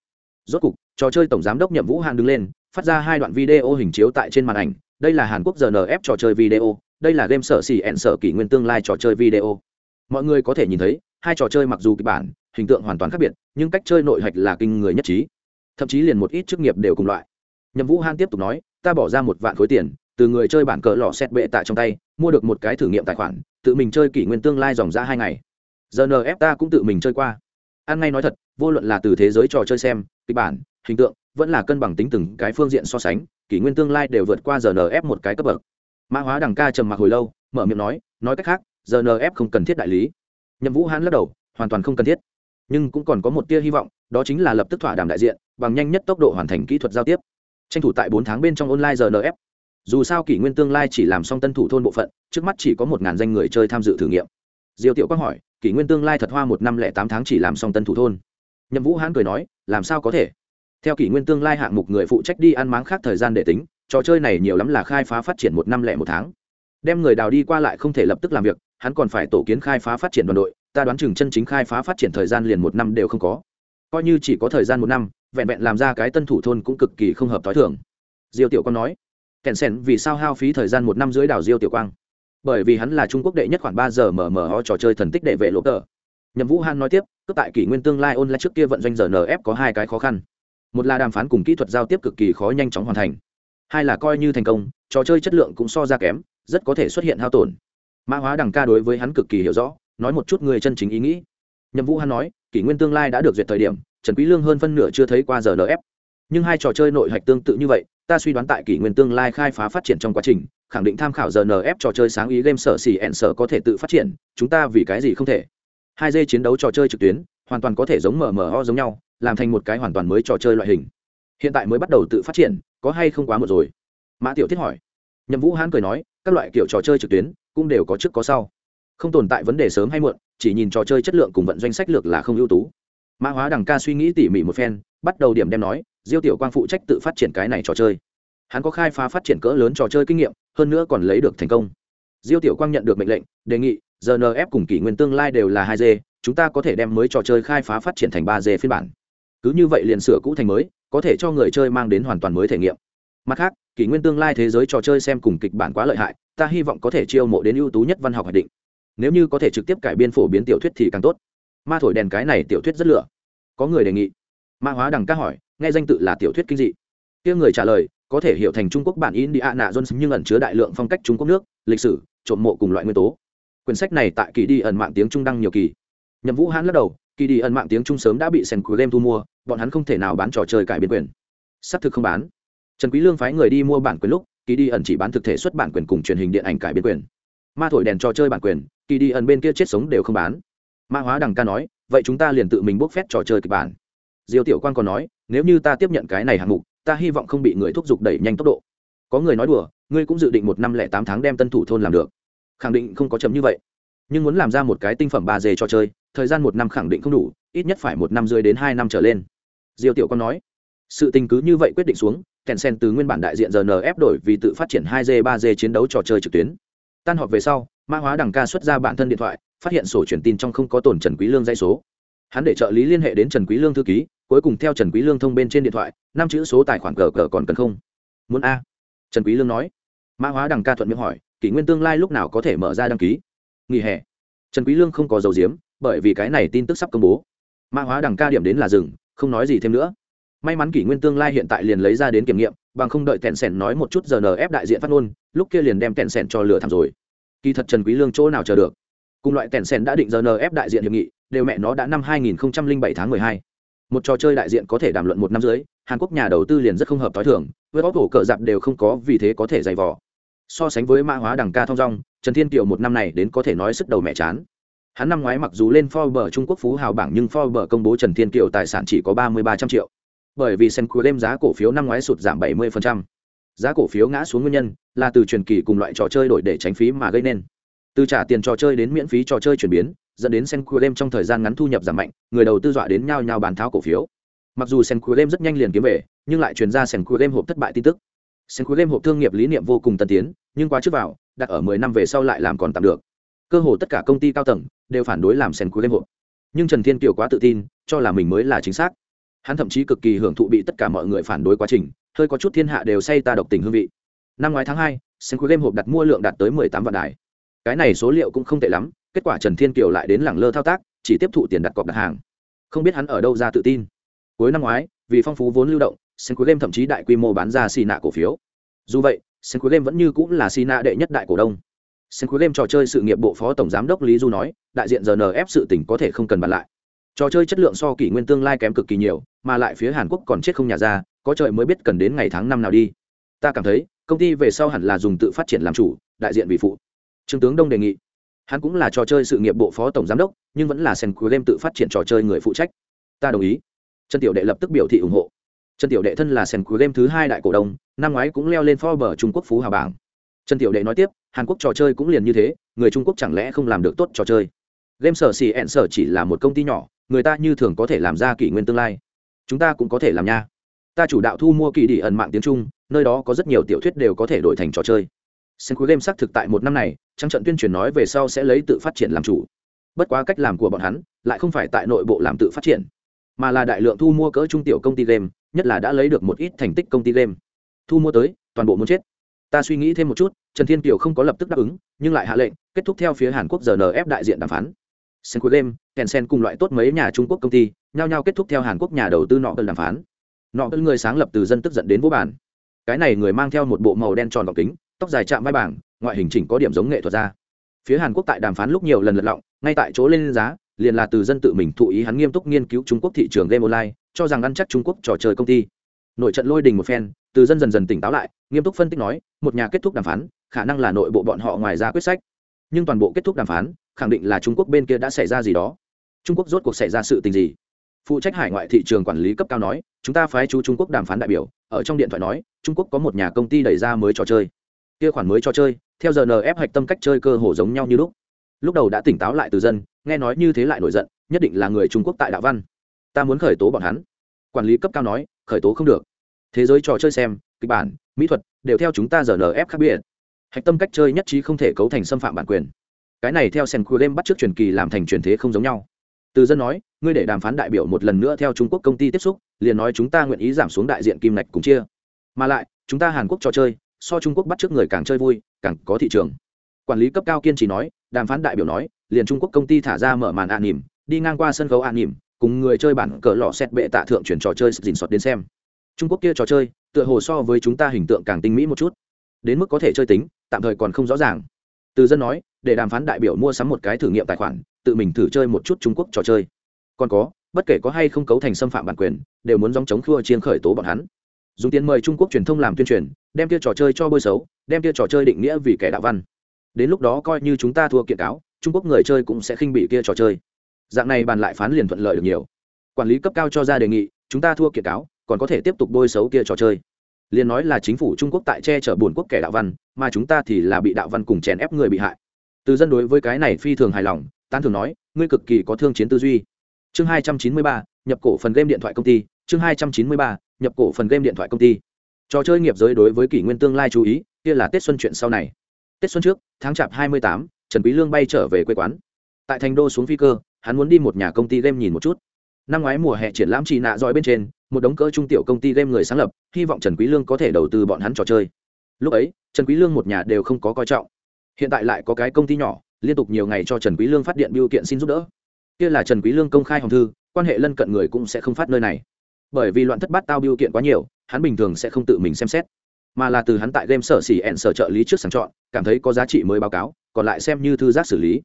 Rốt cục, trò chơi tổng giám đốc nhậm vũ hàn đứng lên, phát ra hai đoạn video hình chiếu tại trên màn ảnh. Đây là hàn quốc rnf trò chơi video, đây là game sở xỉ ẹn sở kỷ nguyên tương lai trò chơi video. Mọi người có thể nhìn thấy, hai trò chơi mặc dù kịch bản, hình tượng hoàn toàn khác biệt, nhưng cách chơi nội hạch là kinh người nhất trí. Thậm chí liền một ít chức nghiệp đều cùng loại. Nhậm vũ han tiếp tục nói, ta bỏ ra một vạn khối tiền từ người chơi bản cờ lò xét bệ tạ trong tay, mua được một cái thử nghiệm tài khoản, tự mình chơi kỷ nguyên tương lai dòng ra hai ngày. Rnf ta cũng tự mình chơi qua. Ăn ngay nói thật, vô luận là từ thế giới trò chơi xem, kịch bản, hình tượng, vẫn là cân bằng tính từng cái phương diện so sánh, kỷ nguyên tương lai đều vượt qua rnf một cái cấp bậc. Mã hóa đằng ca trầm mặc hồi lâu, mở miệng nói nói cách khác rnf không cần thiết đại lý. Nhậm vũ hãn lắc đầu, hoàn toàn không cần thiết. Nhưng cũng còn có một tia hy vọng, đó chính là lập tức thỏa đàm đại diện, bằng nhanh nhất tốc độ hoàn thành kỹ thuật giao tiếp. Tranh thủ tại bốn tháng bên trong online rnf dù sao kỷ nguyên tương lai chỉ làm xong tân thủ thôn bộ phận, trước mắt chỉ có một ngàn danh người chơi tham dự thử nghiệm. Diêu tiểu quang hỏi, kỷ nguyên tương lai thật hoa một năm lẻ tám tháng chỉ làm xong tân thủ thôn. Nhậm vũ hãn cười nói, làm sao có thể? Theo kỷ nguyên tương lai hạng mục người phụ trách đi ăn máng khác thời gian để tính, trò chơi này nhiều lắm là khai phá phát triển một năm lẻ một tháng. Đem người đào đi qua lại không thể lập tức làm việc, hắn còn phải tổ kiến khai phá phát triển đoàn đội, ta đoán chừng chân chính khai phá phát triển thời gian liền một năm đều không có. Coi như chỉ có thời gian một năm, vẹn vẹn làm ra cái tân thủ thôn cũng cực kỳ không hợp t h o i thường. Diêu tiểu quang nói kèn sen vì sao hao phí thời gian một năm dưới đảo diêu tiểu quang. Bởi vì hắn là trung quốc đệ nhất khoảng ba giờ mở mở ho trò chơi thần tích đệ vệ lộ tờ. Nhậm vũ han nói tiếp, cướp tại kỷ nguyên tương lai ôn lại trước kia vận doanh giờ nf có hai cái khó khăn. Một là đàm phán cùng kỹ thuật giao tiếp cực kỳ khó nhanh chóng hoàn thành. Hai là coi như thành công, trò chơi chất lượng cũng so ra kém, rất có thể xuất hiện hao tổn. Mã hóa đằng ca đối với hắn cực kỳ hiểu rõ, nói một chút người chân chính ý nghĩ. Nhậm vũ hắn nói, kỷ nguyên tương lai đã được duyệt thời điểm, trần quý lương hơn phân nửa chưa thấy qua giờ nf nhưng hai trò chơi nội hạch tương tự như vậy ta suy đoán tại kỷ nguyên tương lai khai phá phát triển trong quá trình, khẳng định tham khảo giờ trò chơi sáng ý game sở xỉ ẹn sở có thể tự phát triển, chúng ta vì cái gì không thể? Hai d chiến đấu trò chơi trực tuyến, hoàn toàn có thể giống mmo giống nhau, làm thành một cái hoàn toàn mới trò chơi loại hình. Hiện tại mới bắt đầu tự phát triển, có hay không quá một rồi? Mã tiểu thiết hỏi. Nhậm vũ hán cười nói, các loại kiểu trò chơi trực tuyến, cũng đều có trước có sau. Không tồn tại vấn đề sớm hay muộn, chỉ nhìn trò chơi chất lượng cùng vận doanh sách lược là không ưu tú. Mã hóa đằng ca suy nghĩ tỉ mỉ một phen, bắt đầu điểm đem nói diêu tiểu quang phụ trách tự phát triển cái này trò chơi. Hắn có khai phá phát triển cỡ lớn trò chơi kinh nghiệm, hơn nữa còn lấy được thành công. Diêu tiểu quang nhận được mệnh lệnh, đề nghị rnf cùng kỷ nguyên tương lai đều là hai d chúng ta có thể đem mới trò chơi khai phá phát triển thành ba d phiên bản. Cứ như vậy liền sửa cũ thành mới, có thể cho người chơi mang đến hoàn toàn mới thể nghiệm. Mặt khác, kỷ nguyên tương lai thế giới trò chơi xem cùng kịch bản quá lợi hại, ta hy vọng có thể chiêu mộ đến ưu tú nhất văn học hoạch định. Nếu như có thể trực tiếp cải biên phổ biến tiểu thuyết thì càng tốt. Ma thổi đèn cái này tiểu thuyết rất lựa có người đề nghị. Ma hóa đằng ca hỏi nghe danh tự là tiểu thuyết kinh dị. Kia người trả lời, có thể hiểu thành trung quốc bản indiana jones nhưng ẩn chứa đại lượng phong cách trung quốc nước, lịch sử, trộm mộ cùng loại nguyên tố. Quyển sách này tại kỳ đi ẩn mạng tiếng trung đăng nhiều kỳ. Nhậm vũ hãn lắc đầu, kỳ đi ẩn mạng tiếng trung sớm đã bị sen cuối game thu mua, bọn hắn không thể nào bán trò chơi cải biến quyền. Xác thực không bán. Trần quý lương phái người đi mua bản quyền lúc, kỳ đi ẩn chỉ bán thực thể xuất bản quyền cùng truyền hình điện ảnh cải biến quyền. Ma thổi đèn trò chơi bản quyền, kỳ đi ẩn bên kia chết sống đều không bán. Ma hóa đằng ca nói, vậy chúng ta liền tự mình bốc phét trò chơi kịch bản diêu tiểu quan còn nói, nếu như ta tiếp nhận cái này hạng mục, ta hy vọng không bị người thúc giục đẩy nhanh tốc độ. Có người nói đùa, ngươi cũng dự định một năm lẻ tám tháng đem tân thủ thôn làm được. Khẳng định không có chấm như vậy. Nhưng muốn làm ra một cái tinh phẩm ba dê cho chơi, thời gian một năm khẳng định không đủ, ít nhất phải một năm rưỡi đến hai năm trở lên. Diêu tiểu Quan nói, sự tình cứ như vậy quyết định xuống kèn sen từ nguyên bản đại diện rnf đổi vì tự phát triển hai d, ba d chiến đấu trò chơi trực tuyến. Tan họp về sau, mã hóa đằng ca xuất ra bản thân điện thoại, phát hiện sổ truyền tin trong không có tổn trần quý lương dây số hắn để trợ lý liên hệ đến trần quý lương thư ký, cuối cùng theo trần quý lương thông bên trên điện thoại, năm chữ số tài khoản cờ cờ còn cần không? Muốn a? Trần quý lương nói. Mã hóa đằng ca thuận miệng hỏi, kỷ nguyên tương lai lúc nào có thể mở ra đăng ký? Nghỉ hè. Trần quý lương không có dầu diếm, bởi vì cái này tin tức sắp công bố. Mã hóa đằng ca điểm đến là dừng, không nói gì thêm nữa. May mắn kỷ nguyên tương lai hiện tại liền lấy ra đến kiểm nghiệm, bằng không đợi tẹn sẻn nói một chút giờ ép đại diện phát ngôn, lúc kia liền đem tẹn sẻn cho lửa thảm rồi. Kỳ thật trần quý lương chỗ nào chờ được? Cùng loại tẹn sẻn đã định giờ ép đại diện hiệp nghị đều mẹ nó đã năm 2007 tháng 12. một trò chơi đại diện có thể đàm luận một năm dưới hàn quốc nhà đầu tư liền rất không hợp tối thường với bóc cổ cờ dạp đều không có vì thế có thể dày vò so sánh với mã hóa đẳng ca thông dong trần thiên kiều một năm này đến có thể nói sức đầu mẹ chán hắn năm ngoái mặc dù lên Forbes Trung Quốc phú hào bảng nhưng Forbes công bố Trần Thiên Kiều tài sản chỉ có ba mươi ba trăm triệu. Bởi vì Sencurem giá cổ phiếu năm ngoái sụt giảm 70%. Giá cổ phiếu ngã xuống nguyên nhân là từ truyền kỳ cùng loại trò chơi đổi để tránh phí mà gây nên. Từ trả tiền trò chơi đến miễn phí trò chơi chuyển biến, dẫn đến Sencurem trong thời gian ngắn thu nhập giảm mạnh, người đầu tư dọa đến nhau nhau bán tháo cổ phiếu. Mặc dù Sencurem rất nhanh liền kiếm về, nhưng lại truyền ra Sencurem hộp thất bại tin tức. Sencurem hộp thương nghiệp lý niệm vô cùng tân tiến, nhưng quá trước vào, đặt ở mười năm về sau lại làm còn tạm được. Cơ hồ tất cả công ty cao tầng đều phản đối làm sen cuối đêm hộp. Nhưng trần thiên kiều quá tự tin cho là mình mới là chính xác. Hắn thậm chí cực kỳ hưởng thụ bị tất cả mọi người phản đối quá trình hơi có chút thiên hạ đều say ta độc tình hương vị. Năm ngoái tháng hai sen cuối đêm hộp đặt mua lượng đạt tới mười tám vạn đài. Cái này số liệu cũng không tệ lắm kết quả trần thiên kiều lại đến lẳng lơ thao tác chỉ tiếp thụ tiền đặt cọc đặt hàng không biết hắn ở đâu ra tự tin cuối năm ngoái vì phong phú vốn lưu động sen cuối game thậm chí đại quy mô bán ra xì nạ cổ phiếu dù vậy sen cuối game vẫn như cũng là xì nạ đệ nhất đại cổ đông Sen cuối game trò chơi sự nghiệp bộ phó tổng giám đốc Lý Du nói, đại diện rnf sự tình có thể không cần bàn lại. Trò chơi chất lượng so kỷ nguyên tương lai kém cực kỳ nhiều, mà lại phía Hàn Quốc còn chết không nhà ra, có trời mới biết cần đến ngày tháng năm nào đi. Ta cảm thấy, công ty về sau hẳn là dùng tự phát triển làm chủ, đại diện vị phụ. Trương tướng Đông đề nghị. Hắn cũng là trò chơi sự nghiệp bộ phó tổng giám đốc, nhưng vẫn là Sen cuối game tự phát triển trò chơi người phụ trách. Ta đồng ý. Trần Tiểu Đệ lập tức biểu thị ủng hộ. Trần Tiểu Đệ thân là Sen cuối game thứ hai đại cổ đông, năm ngoái cũng leo lên Forbes Trung Quốc phú hào bảng trần tiểu đệ nói tiếp hàn quốc trò chơi cũng liền như thế người trung quốc chẳng lẽ không làm được tốt trò chơi game sở xì ẹn sở chỉ là một công ty nhỏ người ta như thường có thể làm ra kỷ nguyên tương lai chúng ta cũng có thể làm nha ta chủ đạo thu mua kỳ đi ẩn mạng tiếng trung nơi đó có rất nhiều tiểu thuyết đều có thể đổi thành trò chơi sen cuối game xác thực tại một năm này trang trận tuyên truyền nói về sau sẽ lấy tự phát triển làm chủ. Bất quá cách làm của bọn hắn, lại không phải tại nội bộ làm tự phát triển, mà là đại lượng thu mua cỡ trung tiểu công ty game, nhất là đã lấy được một ít thành tích công ty game. Thu mua tới, toàn bộ muốn chết. Ta suy nghĩ thêm một chút, trần thiên kiều không có lập tức đáp ứng, nhưng lại hạ lệnh, kết thúc theo phía hàn quốc giờ đại diện đàm phán. Sen cuối game, tencent cùng loại tốt mấy nhà trung quốc công ty, nhao nhao kết thúc theo hàn quốc nhà đầu tư nọ tân đàm phán. Nọ tân người sáng lập từ dân tức giận đến vô bản cái này người mang theo một bộ màu đen tròn gọc kính tóc dài chạm vai bảng, ngoại hình chỉnh có điểm giống nghệ thuật ra. Phía hàn quốc tại đàm phán lúc nhiều lần lật lọng, ngay tại chỗ lên giá, liền là từ dân tự mình thụ ý hắn nghiêm túc nghiên cứu trung quốc thị trường game online, cho rằng ăn chắc trung quốc trò chơi công ty. Nội trận lôi đình một phen, từ dân dần dần tỉnh táo lại, nghiêm túc phân tích nói, một nhà kết thúc đàm phán, khả năng là nội bộ bọn họ ngoài ra quyết sách. Nhưng toàn bộ kết thúc đàm phán, khẳng định là trung quốc bên kia đã xảy ra gì đó. Trung quốc rốt cuộc xảy ra sự tình gì? Phụ trách hải ngoại thị trường quản lý cấp cao nói, chúng ta phái chú trung quốc đàm phán đại biểu, ở trong điện thoại nói, trung quốc có một nhà công ty đẩy ra mới trò chơi kia khoản mới cho chơi, theo giờ nf hạch tâm cách chơi cơ hồ giống nhau như lúc. Lúc đầu đã tỉnh táo lại từ dân, nghe nói như thế lại nổi giận, nhất định là người trung quốc tại đạo văn. Ta muốn khởi tố bọn hắn. Quản lý cấp cao nói, khởi tố không được. Thế giới trò chơi xem, kịch bản, mỹ thuật, đều theo chúng ta giờ nf khác biệt. Hạch tâm cách chơi nhất trí không thể cấu thành xâm phạm bản quyền. Cái này theo sen game bắt t r ư ớ c truyền kỳ làm thành truyền thế không giống nhau. Từ dân nói, ngươi để đàm phán đại biểu một lần nữa theo trung quốc công ty tiếp xúc, liền nói chúng ta nguyện ý giảm xuống đại diện kim ngạch cùng chia. Mà lại, chúng ta hàn quốc trò chơi so trung quốc bắt trước người càng chơi vui, càng có thị trường. Quản lý cấp cao kiên trì nói, đàm phán đại biểu nói, liền trung quốc công ty thả ra mở màn an nỉm, đi ngang qua sân khấu an nỉm, cùng người chơi bản cờ lò xét bệ tạ thượng chuyển trò chơi dình sọt đến xem. Trung quốc kia trò chơi, tựa hồ so với chúng ta hình tượng càng tinh mỹ một chút. Đến mức có thể chơi tính, tạm thời còn không rõ ràng. Từ dân nói, để đàm phán đại biểu mua sắm một cái thử nghiệm tài khoản, tự mình thử chơi một chút trung quốc trò chơi. Còn có, bất kể có hay không cấu thành xâm phạm bản quyền, đều muốn dòng chống khua chiên khởi tố bọn hắn dùng tiền mời trung quốc truyền thông làm tuyên truyền, đem kia trò chơi cho bôi xấu, đem kia trò chơi định nghĩa vì kẻ đạo văn. Đến lúc đó coi như chúng ta thua kiện cáo, trung quốc người chơi cũng sẽ khinh bị kia trò chơi. Dạng này bàn lại phán liền thuận lợi được nhiều. Quản lý cấp cao cho ra đề nghị, chúng ta thua kiện cáo, còn có thể tiếp tục bôi xấu kia trò chơi. Liền nói là chính phủ trung quốc tại che chở buồn quốc kẻ đạo văn, mà chúng ta thì là bị đạo văn cùng chèn ép người bị hại. Từ dân đối với cái này phi thường hài lòng, tán thường nói, ngươi cực kỳ có thương chiến tư duy. Chương hai trăm chín mươi ba, nhập cổ phần game điện thoại công ty chương hai trăm chín mươi ba, nhập cổ phần game điện thoại công ty. Trò chơi nghiệp giới đối với kỷ nguyên tương lai chú ý, kia là tết xuân chuyện sau này. Tết xuân trước, tháng chạp hai mươi tám, trần quý lương bay trở về quê quán. Tại thành đô xuống phi cơ, hắn muốn đi một nhà công ty game nhìn một chút. Năm ngoái mùa hè triển lãm chỉ nạ dõi bên trên, một đống cỡ trung tiểu công ty game người sáng lập, hy vọng trần quý lương có thể đầu tư bọn hắn trò chơi. Lúc ấy, trần quý lương một nhà đều không có coi trọng. Hiện tại lại có cái công ty nhỏ, liên tục nhiều ngày cho trần quý lương phát điện biểu kiện xin giúp đỡ. Kia là trần quý lương công khai hồng thư, quan hệ lân cận người cũng sẽ không phát nơi này bởi vì loạn thất bát tao biểu kiện quá nhiều, hắn bình thường sẽ không tự mình xem xét. Mà là từ hắn tại game sở xỉ ẹn sở trợ lý trước sàng chọn, cảm thấy có giá trị mới báo cáo, còn lại xem như thư giác xử lý.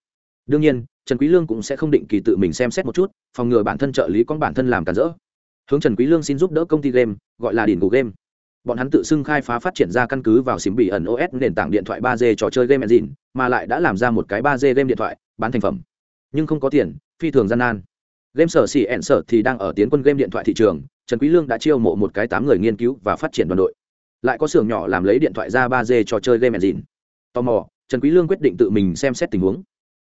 Đương nhiên, trần quý lương cũng sẽ không định kỳ tự mình xem xét một chút, phòng ngừa bản thân trợ lý con bản thân làm cản rỡ. Hướng trần quý lương xin giúp đỡ công ty game, gọi là điển của game. Bọn hắn tự xưng khai phá phát triển ra căn cứ vào xím bị ẩn os nền tảng điện thoại 3G trò chơi game engine, mà lại đã làm ra một cái 3G game điện thoại, bán thành phẩm. Nhưng không có tiền, phi thường gian nan game sở xì ẹn sở thì đang ở tiến quân game điện thoại thị trường, trần quý lương đã chiêu mộ một cái tám người nghiên cứu và phát triển đoàn đội. Lại có xưởng nhỏ làm lấy điện thoại ra 3 d cho chơi game engine. Tò mò, trần quý lương quyết định tự mình xem xét tình huống.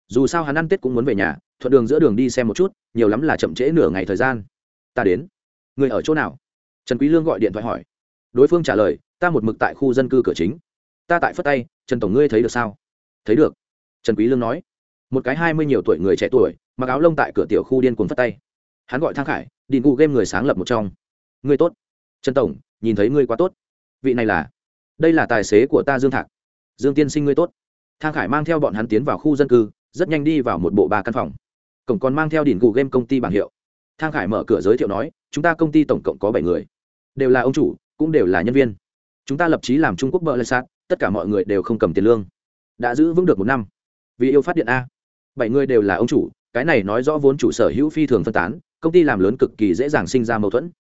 Dù sao hắn ăn tết cũng muốn về nhà, thuận đường giữa đường đi xem một chút, nhiều lắm là chậm trễ nửa ngày thời gian. Ta đến. Người ở chỗ nào? Trần quý lương gọi điện thoại hỏi. Đối phương trả lời, ta một mực tại khu dân cư cửa chính. Ta tại phất tay, trần tổng ngươi thấy được sao? Thấy được. Trần quý lương nói một cái hai mươi nhiều tuổi người trẻ tuổi, mặc áo lông tại cửa tiểu khu điên cuồng phất tay. Hắn gọi thang khải điện cụ game người sáng lập một trong. Người tốt. Trần tổng, nhìn thấy ngươi quá tốt. Vị này là, đây là tài xế của ta dương thạc. Dương tiên sinh ngươi tốt. Thang khải mang theo bọn hắn tiến vào khu dân cư, rất nhanh đi vào một bộ ba căn phòng. Cổng còn mang theo đỉnh cụ game công ty bảng hiệu. Thang khải mở cửa giới thiệu nói, chúng ta công ty tổng cộng có bảy người. Đều là ông chủ, cũng đều là nhân viên. Chúng ta lập chí làm trung quốc bợ lê sát tất cả mọi người đều không cầm tiền lương. Đã giữ vững được một năm. Vì yêu phát điện a bảy người đều là ông chủ, cái này nói rõ vốn chủ sở hữu phi thường phân tán, công ty làm lớn cực kỳ dễ dàng sinh ra mâu thuẫn.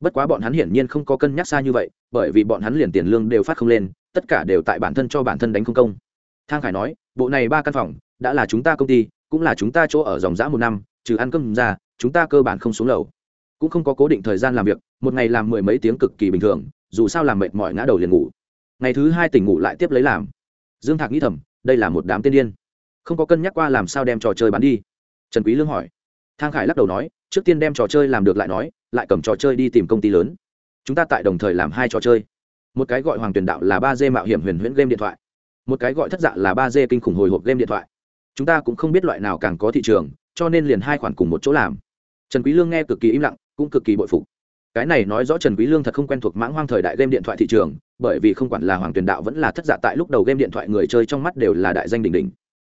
Bất quá bọn hắn hiển nhiên không có cân nhắc xa như vậy, bởi vì bọn hắn liền tiền lương đều phát không lên, tất cả đều tại bản thân cho bản thân đánh không công. Thang khải nói, bộ này ba căn phòng, đã là chúng ta công ty, cũng là chúng ta chỗ ở dòng giã một năm, trừ ăn cơm ra, chúng ta cơ bản không xuống lầu. Cũng không có cố định thời gian làm việc, một ngày làm mười mấy tiếng cực kỳ bình thường, dù sao làm mệt mỏi ngã đầu liền ngủ. Ngày thứ hai tỉnh ngủ lại tiếp lấy làm. Dương thạc nghĩ thầm, đây là một đám tiên điên không có cân nhắc qua làm sao đem trò chơi bán đi. Trần quý lương hỏi. Thang khải lắc đầu nói, trước tiên đem trò chơi làm được lại nói, lại cầm trò chơi đi tìm công ty lớn. Chúng ta tại đồng thời làm hai trò chơi. Một cái gọi hoàng tuyển đạo là ba d mạo hiểm huyền huyễn game điện thoại. Một cái gọi thất dạ là ba d kinh khủng hồi hộp game điện thoại. Chúng ta cũng không biết loại nào càng có thị trường, cho nên liền hai khoản cùng một chỗ làm. Trần quý lương nghe cực kỳ im lặng, cũng cực kỳ bội phục. Cái này nói rõ trần quý lương thật không quen thuộc mãng hoang thời đại game điện thoại thị trường, bởi vì không quản là hoàng tuyền đạo vẫn là thất dạ tại lúc đầu game điện thoại người chơi trong mắt đều là đại danh đỉnh đỉnh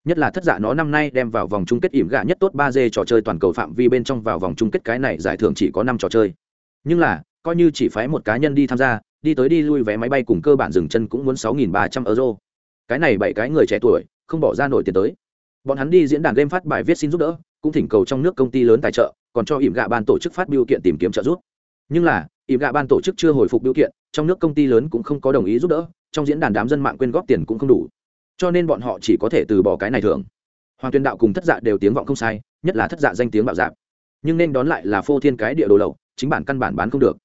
nhất là thất giả nó năm nay đem vào vòng chung kết ỉm gạ nhất tốt ba d trò chơi toàn cầu phạm vi bên trong vào vòng chung kết cái này giải thưởng chỉ có năm trò chơi. Nhưng là, coi như chỉ phái một cá nhân đi tham gia, đi tới đi lui vé máy bay cùng cơ bản dừng chân cũng muốn sáu nghìn ba trăm euro. Cái này bảy cái người trẻ tuổi, không bỏ ra nổi tiền tới. Bọn hắn đi diễn đàn game phát bài viết xin giúp đỡ, cũng thỉnh cầu trong nước công ty lớn tài trợ, còn cho ỉm gạ ban tổ chức phát biểu kiện tìm kiếm trợ giúp. Nhưng là, ỉm gạ ban tổ chức chưa hồi phục biểu kiện, trong nước công ty lớn cũng không có đồng ý giúp đỡ, trong diễn đàn đám dân mạng quyên góp tiền cũng không đủ cho nên bọn họ chỉ có thể từ bỏ cái này thường. Hoàng tuyên đạo cùng thất dạ đều tiếng vọng không sai, nhất là thất dạ danh tiếng bạo dạp nhưng nên đón lại là phô thiên cái địa đồ lậu, chính bản căn bản bán không được.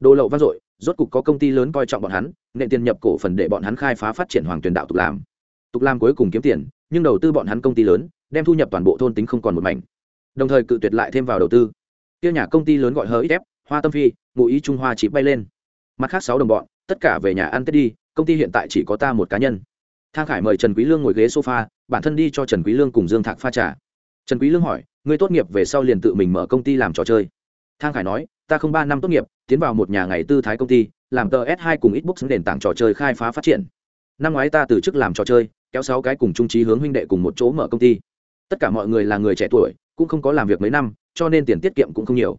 Đồ lậu vang dội, rốt cục có công ty lớn coi trọng bọn hắn, nện tiền nhập cổ phần để bọn hắn khai phá phát triển hoàng tuyển đạo tục làm. Tục làm cuối cùng kiếm tiền, nhưng đầu tư bọn hắn công ty lớn, đem thu nhập toàn bộ thôn tính không còn một mảnh. Đồng thời cự tuyệt lại thêm vào đầu tư. Kia nhà công ty lớn gọi hờ ít ép hoa tâm phi, ngụ ý trung hoa chỉ bay lên. Mặt khác sáu đồng bọn, tất cả về nhà ăn tết đi, công ty hiện tại chỉ có ta một cá nhân thang khải mời trần quý lương ngồi ghế sofa, bản thân đi cho trần quý lương cùng dương thạc pha trà. Trần quý lương hỏi, ngươi tốt nghiệp về sau liền tự mình mở công ty làm trò chơi? Thang khải nói, ta không ba năm tốt nghiệp, tiến vào một nhà ngày tư thái công ty, làm tờ s 2 cùng xbox nền tảng trò chơi khai phá phát triển. Năm ngoái ta từ chức làm trò chơi, kéo sáu cái cùng trung trí hướng huynh đệ cùng một chỗ mở công ty. Tất cả mọi người là người trẻ tuổi, cũng không có làm việc mấy năm, cho nên tiền tiết kiệm cũng không nhiều.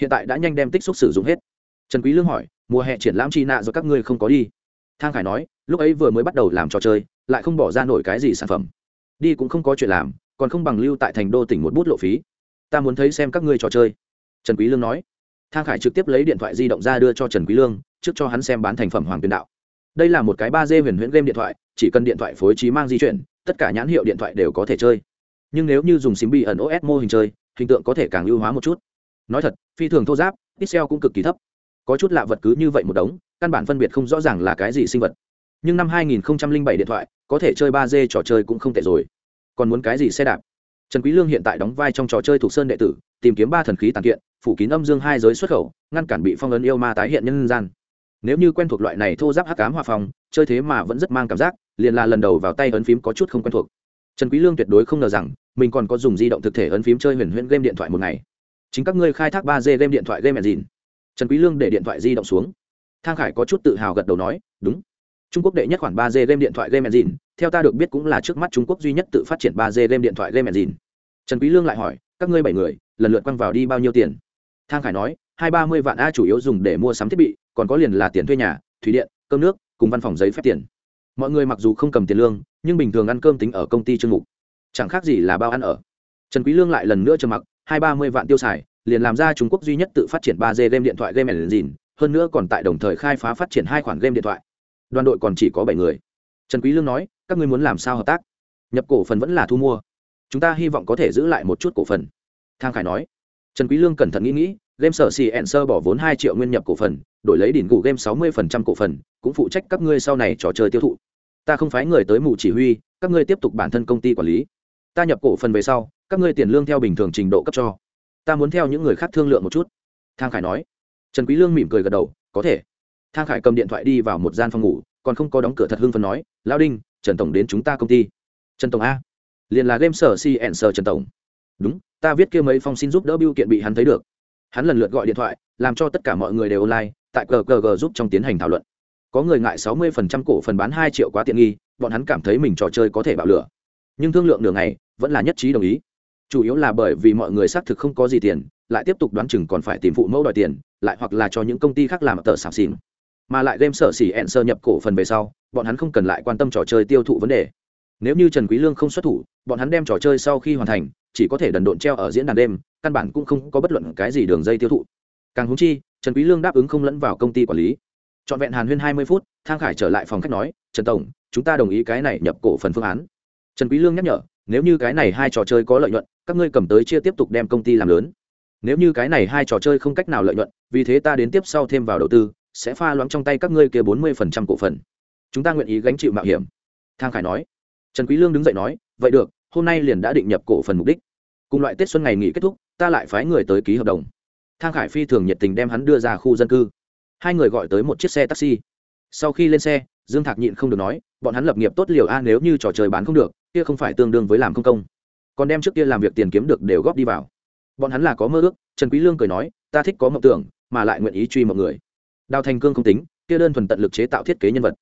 Hiện tại đã nhanh đem tích xúc sử dụng hết. Trần quý lương hỏi, mùa hè triển lãm chi nạ do các ngươi không có đi? Thang khải nói, lúc ấy vừa mới bắt đầu làm trò chơi lại không bỏ ra nổi cái gì sản phẩm. Đi cũng không có chuyện làm, còn không bằng lưu tại thành đô tỉnh một bút lộ phí. Ta muốn thấy xem các ngươi trò chơi. Trần quý lương nói. Thang khải trực tiếp lấy điện thoại di động ra đưa cho trần quý lương, trước cho hắn xem bán thành phẩm hoàng tuyên đạo. Đây là một cái ba d huyền huyễn game điện thoại, chỉ cần điện thoại phối trí mang di chuyển, tất cả nhãn hiệu điện thoại đều có thể chơi. Nhưng nếu như dùng sim bi ẩn os mô hình chơi, hình tượng có thể càng ưu hóa một chút. Nói thật, phi thường thô giáp, pixel cũng cực kỳ thấp. Có chút lạ vật cứ như vậy một đống, căn bản phân biệt không rõ ràng là cái gì sinh vật. Nhưng năm 2007 điện thoại có thể chơi ba d trò chơi cũng không tệ rồi. Còn muốn cái gì xe đạp? Trần quý lương hiện tại đóng vai trong trò chơi thuộc sơn đệ tử, tìm kiếm ba thần khí tàn kiện, phủ kín âm dương hai giới xuất khẩu, ngăn cản bị phong ấn yêu ma tái hiện nhân gian. Nếu như quen thuộc loại này thô giáp hắc ám hòa phòng chơi thế mà vẫn rất mang cảm giác, liền là lần đầu vào tay ấn phím có chút không quen thuộc. Trần quý lương tuyệt đối không ngờ rằng, mình còn có dùng di động thực thể ấn phím chơi huyền huyễn game điện thoại một ngày. Chính các ngươi khai thác ba d game điện thoại game gì? Trần quý lương để điện thoại di động xuống. Thang khải có chút tự hào gật đầu nói, đúng trung quốc đệ nhất khoản 3G game điện thoại game engine, theo ta được biết cũng là trước mắt trung quốc duy nhất tự phát triển 3G game điện thoại game engine. Trần quý lương lại hỏi, các ngươi bảy người, lần lượt quăng vào đi bao nhiêu tiền? Thang khải nói, hai ba mươi vạn a chủ yếu dùng để mua sắm thiết bị, còn có liền là tiền thuê nhà, thủy điện, cơm nước, cùng văn phòng giấy phép tiền. Mọi người mặc dù không cầm tiền lương, nhưng bình thường ăn cơm tính ở công ty chuyên mục. Chẳng khác gì là bao ăn ở. Trần quý lương lại lần nữa trầm mặc, hai ba mươi vạn tiêu xài, liền làm ra trung quốc duy nhất tự phát triển 3G game điện thoại game engine, hơn nữa còn tại đồng thời khai phá phát triển hai khoản game điện thoại đoàn đội còn chỉ có bảy người. Trần quý lương nói, các ngươi muốn làm sao hợp tác? Nhập cổ phần vẫn là thu mua. Chúng ta hy vọng có thể giữ lại một chút cổ phần. Thang khải nói. Trần quý lương cẩn thận nghĩ nghĩ, game sở xì ẹn sơ bỏ vốn hai triệu nguyên nhập cổ phần, đổi lấy đỉnh gù game sáu mươi phần trăm cổ phần, cũng phụ trách các ngươi sau này trò chơi tiêu thụ. Ta không phái người tới mù chỉ huy, các ngươi tiếp tục bản thân công ty quản lý. Ta nhập cổ phần về sau, các ngươi tiền lương theo bình thường trình độ cấp cho. Ta muốn theo những người khác thương lượng một chút. Thang khải nói. Trần quý lương mỉm cười gật đầu, có thể thang khải cầm điện thoại đi vào một gian phòng ngủ, còn không có đóng cửa thật hưng phần nói, lão đinh, trần tổng đến chúng ta công ty. Trần tổng a? Liền là game sở si sở trần tổng. Đúng, ta viết kia mấy phong xin giúp đỡ biêu kiện bị hắn thấy được. Hắn lần lượt gọi điện thoại, làm cho tất cả mọi người đều online, tại gg g giúp trong tiến hành thảo luận. Có người ngại sáu mươi phần trăm cổ phần bán hai triệu quá tiện nghi, bọn hắn cảm thấy mình trò chơi có thể bạo lửa. Nhưng thương lượng đường này vẫn là nhất trí đồng ý. Chủ yếu là bởi vì mọi người xác thực không có gì tiền, lại tiếp tục đoán chừng còn phải tìm phụ mẫu đòi tiền, lại hoặc là cho những công ty khác làm tờ sạp xỉn mà lại game sở xỉ ẹn sơ nhập cổ phần về sau, bọn hắn không cần lại quan tâm trò chơi tiêu thụ vấn đề. Nếu như trần quý lương không xuất thủ, bọn hắn đem trò chơi sau khi hoàn thành, chỉ có thể đần độn treo ở diễn đàn đêm, căn bản cũng không có bất luận cái gì đường dây tiêu thụ. Càng húng chi, trần quý lương đáp ứng không lẫn vào công ty quản lý. Chọn vẹn hàn huyên 20 phút, thang khải trở lại phòng khách nói, trần tổng, chúng ta đồng ý cái này nhập cổ phần phương án. Trần quý lương nhắc nhở, nếu như cái này hai trò chơi có lợi nhuận, các ngươi cầm tới chia tiếp tục đem công ty làm lớn. Nếu như cái này hai trò chơi không cách nào lợi nhuận, vì thế ta đến tiếp sau thêm vào đầu tư sẽ pha loãng trong tay các ngươi kia bốn mươi phần trăm cổ phần. Chúng ta nguyện ý gánh chịu mạo hiểm. Thang khải nói. Trần quý lương đứng dậy nói, vậy được, hôm nay liền đã định nhập cổ phần mục đích. Cùng loại tết xuân ngày nghỉ kết thúc, ta lại phái người tới ký hợp đồng. Thang khải phi thường nhiệt tình đem hắn đưa ra khu dân cư. Hai người gọi tới một chiếc xe taxi. Sau khi lên xe, dương thạc nhịn không được nói, bọn hắn lập nghiệp tốt liều a, nếu như trò chơi bán không được, kia không phải tương đương với làm không công. Còn đem trước kia làm việc tiền kiếm được đều góp đi vào. Bọn hắn là có mơ ước, trần quý lương cười nói, ta thích có mộng tưởng, mà lại nguyện ý truy mọi người đào thành cương không tính, kia đơn thuần tận lực chế tạo thiết kế nhân vật.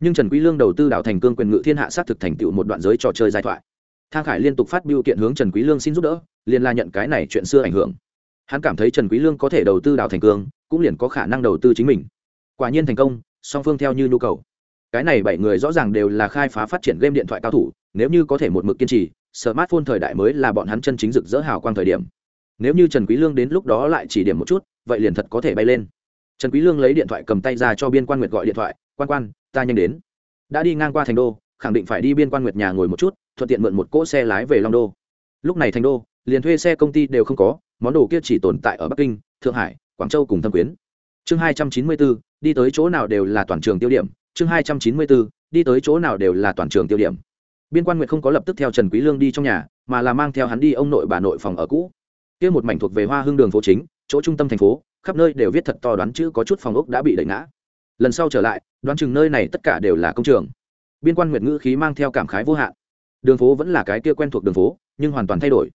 Nhưng trần quý lương đầu tư đào thành cương quyền ngự thiên hạ sát thực thành tựu một đoạn giới trò chơi giai thoại. Thang khải liên tục phát biểu kiện hướng trần quý lương xin giúp đỡ, liền là nhận cái này chuyện xưa ảnh hưởng. Hắn cảm thấy trần quý lương có thể đầu tư đào thành cương, cũng liền có khả năng đầu tư chính mình. Quả nhiên thành công, song phương theo như nhu cầu. Cái này bảy người rõ ràng đều là khai phá phát triển game điện thoại cao thủ, nếu như có thể một mực kiên trì, smartphone thời đại mới là bọn hắn chân chính rực rỡ hào quang thời điểm. Nếu như trần quý lương đến lúc đó lại chỉ điểm một chút, vậy liền thật có thể bay lên trần quý lương lấy điện thoại cầm tay ra cho biên quan nguyệt gọi điện thoại quan quan ta nhanh đến. Đã đi ngang qua thành đô khẳng định phải đi biên quan nguyệt nhà ngồi một chút thuận tiện mượn một cỗ xe lái về long đô. Lúc này thành đô liền thuê xe công ty đều không có món đồ kia chỉ tồn tại ở bắc kinh thượng hải quảng châu cùng thâm quyến. Chương 294, đi tới chỗ nào đều là toàn trường tiêu điểm. Chương 294, đi tới chỗ nào đều là toàn trường tiêu điểm. Biên quan nguyệt không có lập tức theo trần quý lương đi trong nhà mà là mang theo hắn đi ông nội bà nội phòng ở cũ. Kia một mảnh thuộc về hoa hương đường phố chính chỗ trung tâm thành phố khắp nơi đều viết thật to đoán chữ có chút phòng ốc đã bị đẩy ngã. Lần sau trở lại, đoán chừng nơi này tất cả đều là công trường. Biên quan nguyệt ngữ khí mang theo cảm khái vô hạn. Đường phố vẫn là cái kia quen thuộc đường phố, nhưng hoàn toàn thay đổi.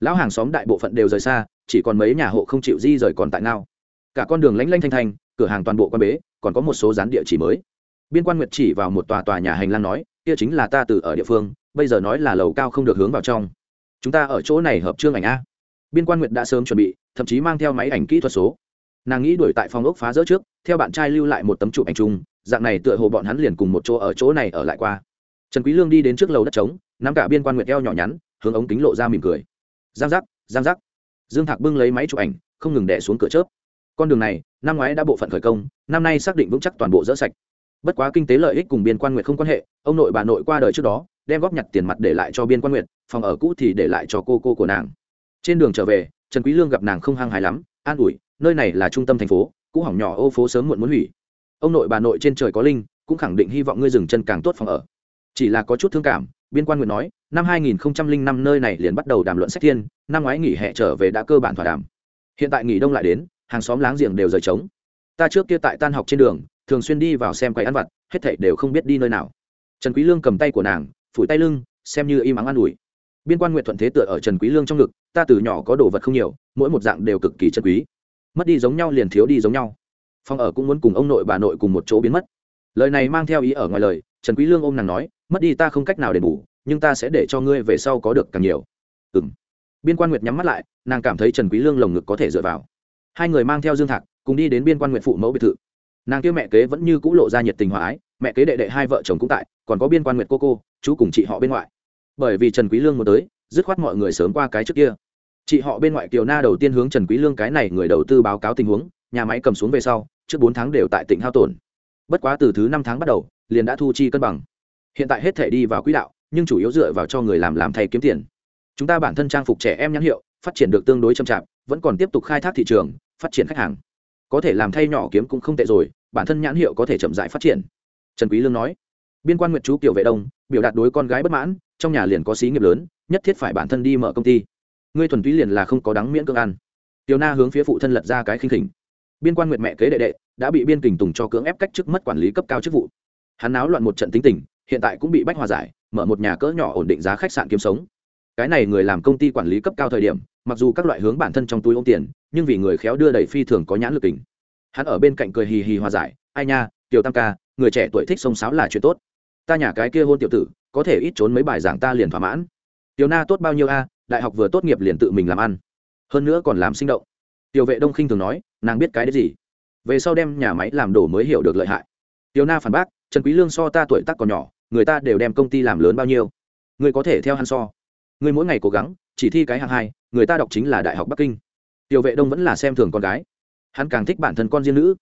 Lão hàng xóm đại bộ phận đều rời xa, chỉ còn mấy nhà hộ không chịu di rời còn tại nào cả con đường lánh lanh thanh thanh, cửa hàng toàn bộ quan bế, còn có một số gián địa chỉ mới. Biên quan nguyệt chỉ vào một tòa tòa nhà hành lang nói, kia chính là ta từ ở địa phương, bây giờ nói là lầu cao không được hướng vào trong. Chúng ta ở chỗ này hợp chương ảnh a. Biên quan nguyệt đã sớm chuẩn bị, thậm chí mang theo máy ảnh kỹ thuật số nàng nghĩ đuổi tại phòng ốc phá rỡ trước, theo bạn trai lưu lại một tấm chụp ảnh chung, dạng này tựa hồ bọn hắn liền cùng một chỗ ở chỗ này ở lại qua. Trần quý lương đi đến trước lầu đất trống, nắm cả biên quan nguyệt eo nhỏ nhắn, hướng ống kính lộ ra mỉm cười. Giang giác giang giác. Dương thạc bưng lấy máy chụp ảnh, không ngừng đè xuống cửa chớp. Con đường này, năm ngoái đã bộ phận khởi công, năm nay xác định vững chắc toàn bộ dỡ sạch. Bất quá kinh tế lợi ích cùng biên quan nguyệt không quan hệ, ông nội bà nội qua đời trước đó, đem góp nhặt tiền mặt để lại cho biên quan nguyệt, phòng ở cũ thì để lại cho cô cô của nàng. Trên đường trở về, trần quý lương gặp nàng không hăng hái lắm, an ủi nơi này là trung tâm thành phố, cũ hỏng nhỏ ô phố sớm muộn muốn hủy. Ông nội bà nội trên trời có linh, cũng khẳng định hy vọng ngươi dừng chân càng tốt phòng ở. Chỉ là có chút thương cảm, biên quan nguyện nói, năm 2005 nơi này liền bắt đầu đàm luận sách thiên, năm ngoái nghỉ hè trở về đã cơ bản thỏa đàm. Hiện tại nghỉ đông lại đến, hàng xóm láng giềng đều rời trống. Ta trước kia tại tan học trên đường, thường xuyên đi vào xem quầy ăn vặt, hết thảy đều không biết đi nơi nào. Trần quý lương cầm tay của nàng, phủi tay lưng, xem như im ắng an ủi. Biên quan nguyện thuận thế tựa ở trần quý lương trong ngực, ta từ nhỏ có đồ vật không nhiều, mỗi một dạng đều cực kỳ chân quý mất đi giống nhau liền thiếu đi giống nhau. Phong ở cũng muốn cùng ông nội bà nội cùng một chỗ biến mất. Lời này mang theo ý ở ngoài lời, trần quý lương ôm nàng nói, mất đi ta không cách nào đền bù, nhưng ta sẽ để cho ngươi về sau có được càng nhiều. Ừm. Biên quan nguyệt nhắm mắt lại, nàng cảm thấy trần quý lương lồng ngực có thể dựa vào. Hai người mang theo dương thạc, cùng đi đến biên quan nguyệt phụ mẫu biệt thự. Nàng kia mẹ kế vẫn như cũ lộ ra nhiệt tình hòa ái, mẹ kế đệ đệ hai vợ chồng cũng tại, còn có biên quan nguyệt cô cô, chú cùng chị họ bên ngoại. Bởi vì trần quý lương muốn tới, dứt khoát mọi người sớm qua cái trước kia chị họ bên ngoại kiều na đầu tiên hướng trần quý lương cái này người đầu tư báo cáo tình huống, nhà máy cầm xuống về sau, trước bốn tháng đều tại tỉnh hao tổn. Bất quá từ thứ năm tháng bắt đầu, liền đã thu chi cân bằng. Hiện tại hết thể đi vào quỹ đạo, nhưng chủ yếu dựa vào cho người làm làm thay kiếm tiền. Chúng ta bản thân trang phục trẻ em nhãn hiệu, phát triển được tương đối chậm chạp, vẫn còn tiếp tục khai thác thị trường, phát triển khách hàng. Có thể làm thay nhỏ kiếm cũng không tệ rồi, bản thân nhãn hiệu có thể chậm rãi phát triển. Trần quý lương nói. Biên quan nguyệt chú tiểu vệ đông, biểu đạt đối con gái bất mãn, trong nhà liền có xí nghiệp lớn, nhất thiết phải bản thân đi mở công ty ngươi thuần túy liền là không có đắng miễn cưỡng ăn. Tiểu na hướng phía phụ thân lật ra cái khinh khỉnh. Biên quan nguyệt mẹ kế đệ đệ đã bị biên kình tùng cho cưỡng ép cách chức mất quản lý cấp cao chức vụ. Hắn náo loạn một trận tính tình, hiện tại cũng bị bách hòa giải, mở một nhà cỡ nhỏ ổn định giá khách sạn kiếm sống. Cái này người làm công ty quản lý cấp cao thời điểm, mặc dù các loại hướng bản thân trong túi ôm tiền, nhưng vì người khéo đưa đẩy phi thường có nhãn lực tình. Hắn ở bên cạnh cười hì hì hòa giải, ai nha, tiểu tam ca, người trẻ tuổi thích sông sáo là chuyện tốt. Ta nhà cái kia hôn tiểu tử, có thể ít trốn mấy bài giảng ta liền thỏa mãn. Tiểu na tốt bao nhiêu a đại học vừa tốt nghiệp liền tự mình làm ăn, hơn nữa còn làm sinh động. Tiểu vệ đông khinh thường nói, nàng biết cái đấy gì? Về sau đem nhà máy làm đổ mới hiểu được lợi hại. Tiểu na phản bác, trần quý lương so ta tuổi tác còn nhỏ, người ta đều đem công ty làm lớn bao nhiêu. Người có thể theo hắn so. Người mỗi ngày cố gắng, chỉ thi cái hạng hai, người ta đọc chính là đại học bắc kinh. Tiểu vệ đông vẫn là xem thường con gái. Hắn càng thích bản thân con riêng nữ.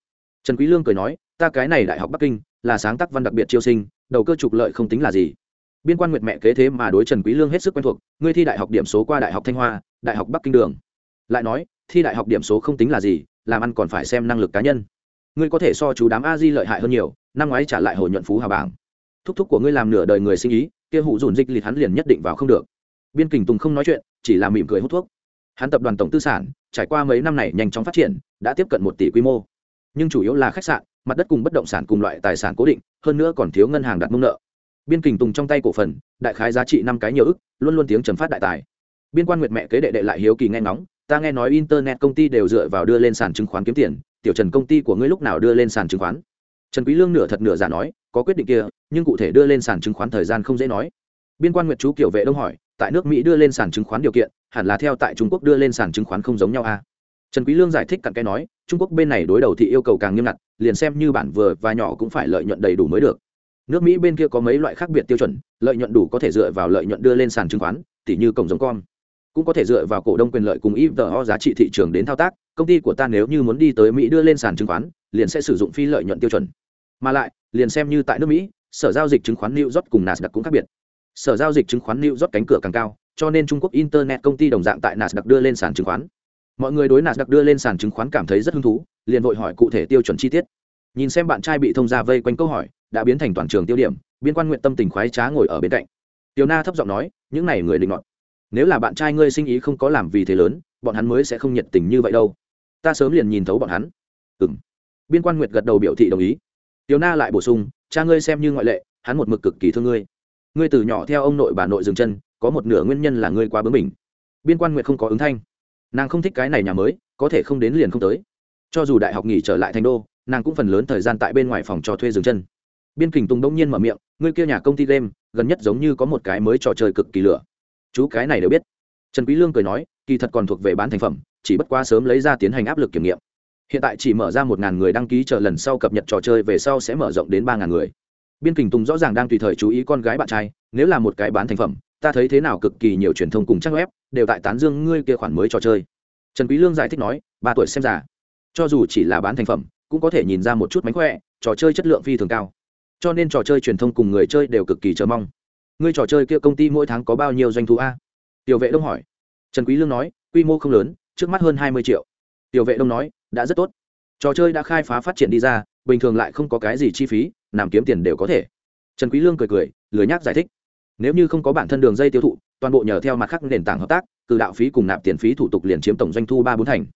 Trần quý lương cười nói, ta cái này đại học bắc kinh, là sáng tác văn đặc biệt chiêu sinh, đầu cơ trục lợi không tính là gì biên quan nguyệt mẹ kế thế mà đối trần quý lương hết sức quen thuộc, ngươi thi đại học điểm số qua đại học thanh hoa, đại học bắc kinh đường. Lại nói, thi đại học điểm số không tính là gì, làm ăn còn phải xem năng lực cá nhân. Ngươi có thể so chú đám a di lợi hại hơn nhiều, năm ngoái trả lại hồ nhuận phú hà bảng. Thúc thúc của ngươi làm nửa đời người sinh ý, kia hụ dùn dịch lịt hắn liền nhất định vào không được. Biên kình tùng không nói chuyện, chỉ là mỉm cười hút thuốc. Hắn tập đoàn tổng tư sản, trải qua mấy năm này nhanh chóng phát triển, đã tiếp cận một tỷ quy mô. Nhưng chủ yếu là khách sạn, mặt đất cùng bất động sản cùng loại tài sản cố định, hơn nữa còn thiếu ngân hàng đặt mông nợ biên kình tùng trong tay cổ phần, đại khái giá trị năm cái nhiều ức, luôn luôn tiếng trầm phát đại tài. Biên quan nguyệt mẹ kế đệ đệ lại hiếu kỳ nghe ngóng, ta nghe nói internet công ty đều dựa vào đưa lên sàn chứng khoán kiếm tiền, tiểu trần công ty của ngươi lúc nào đưa lên sàn chứng khoán? Trần quý lương nửa thật nửa giả nói, có quyết định kia, nhưng cụ thể đưa lên sàn chứng khoán thời gian không dễ nói. Biên quan nguyệt chú kiểu vệ đông hỏi, tại nước mỹ đưa lên sàn chứng khoán điều kiện, hẳn là theo tại trung quốc đưa lên sàn chứng khoán không giống nhau a à? trần quý lương giải thích cặn kẽ nói, trung quốc bên này đối đầu thị yêu cầu càng nghiêm ngặt, liền xem như bản vừa và nhỏ cũng phải lợi nhuận đầy đủ mới được nước mỹ bên kia có mấy loại khác biệt tiêu chuẩn, lợi nhuận đủ có thể dựa vào lợi nhuận đưa lên sàn chứng khoán tỷ như cổng giống con cũng có thể dựa vào cổ đông quyền lợi cùng IVO giá trị thị trường đến thao tác, công ty của ta nếu như muốn đi tới mỹ đưa lên sàn chứng khoán, liền sẽ sử dụng phi lợi nhuận tiêu chuẩn. Mà lại, liền xem như tại nước mỹ, sở giao dịch chứng khoán new york cùng nasdaq cũng khác biệt. Sở giao dịch chứng khoán new york cánh cửa càng cao, cho nên trung quốc internet công ty đồng dạng tại nasdaq đưa lên sàn chứng khoán. Mọi người đối nasdaq đưa lên sàn chứng khoán cảm thấy rất hứng thú, liền vội hỏi cụ thể tiêu chuẩn chi tiết. Nhìn xem bạn trai bị thông gia vây quanh câu hỏi đã biến thành toàn trường tiêu điểm, biên quan nguyện tâm tình khoái trá ngồi ở bên cạnh. Tiểu na thấp giọng nói, những này người định ngọn nếu là bạn trai ngươi sinh ý không có làm vì thế lớn, bọn hắn mới sẽ không nhiệt tình như vậy đâu. Ta sớm liền nhìn thấu bọn hắn. Ừng biên quan nguyệt gật đầu biểu thị đồng ý. Tiểu na lại bổ sung, cha ngươi xem như ngoại lệ, hắn một mực cực kỳ thương ngươi. Ngươi từ nhỏ theo ông nội bà nội dừng chân, có một nửa nguyên nhân là ngươi quá bướng mình biên quan nguyệt không có ứng thanh. Nàng không thích cái này nhà mới, có thể không đến liền không tới. Cho dù đại học nghỉ trở lại thành đô, nàng cũng phần lớn thời gian tại bên ngoài phòng cho thuê dừng chân biên kình tùng đông nhiên mở miệng, ngươi kia nhà công ty game, gần nhất giống như có một cái mới trò chơi cực kỳ lửa. Chú cái này đều biết. Trần quý lương cười nói, kỳ thật còn thuộc về bán thành phẩm, chỉ bất quá sớm lấy ra tiến hành áp lực kiểm nghiệm. Hiện tại chỉ mở ra một ngàn người đăng ký chờ lần sau cập nhật trò chơi về sau sẽ mở rộng đến ba ngàn người. Biên kình tùng rõ ràng đang tùy thời chú ý con gái bạn trai, nếu là một cái bán thành phẩm, ta thấy thế nào cực kỳ nhiều truyền thông cùng trang web, đều tại tán dương ngươi kia khoản mới trò chơi. Trần quý lương giải thích nói, ba tuổi xem già, cho dù chỉ là bán thành phẩm, cũng có thể nhìn ra một chút mánh khỏe, trò chơi chất lượng phi thường cao cho nên trò chơi truyền thông cùng người chơi đều cực kỳ chờ mong. Ngươi trò chơi kia công ty mỗi tháng có bao nhiêu doanh thu a? Tiểu vệ đông hỏi. Trần quý lương nói, quy mô không lớn, trước mắt hơn hai mươi triệu. Tiểu vệ đông nói, đã rất tốt. Trò chơi đã khai phá phát triển đi ra, bình thường lại không có cái gì chi phí, làm kiếm tiền đều có thể. Trần quý lương cười cười, lười nhác giải thích. Nếu như không có bản thân đường dây tiêu thụ, toàn bộ nhờ theo mặt khác nền tảng hợp tác, từ đạo phí cùng nạp tiền phí thủ tục liền chiếm tổng doanh thu ba bốn thành.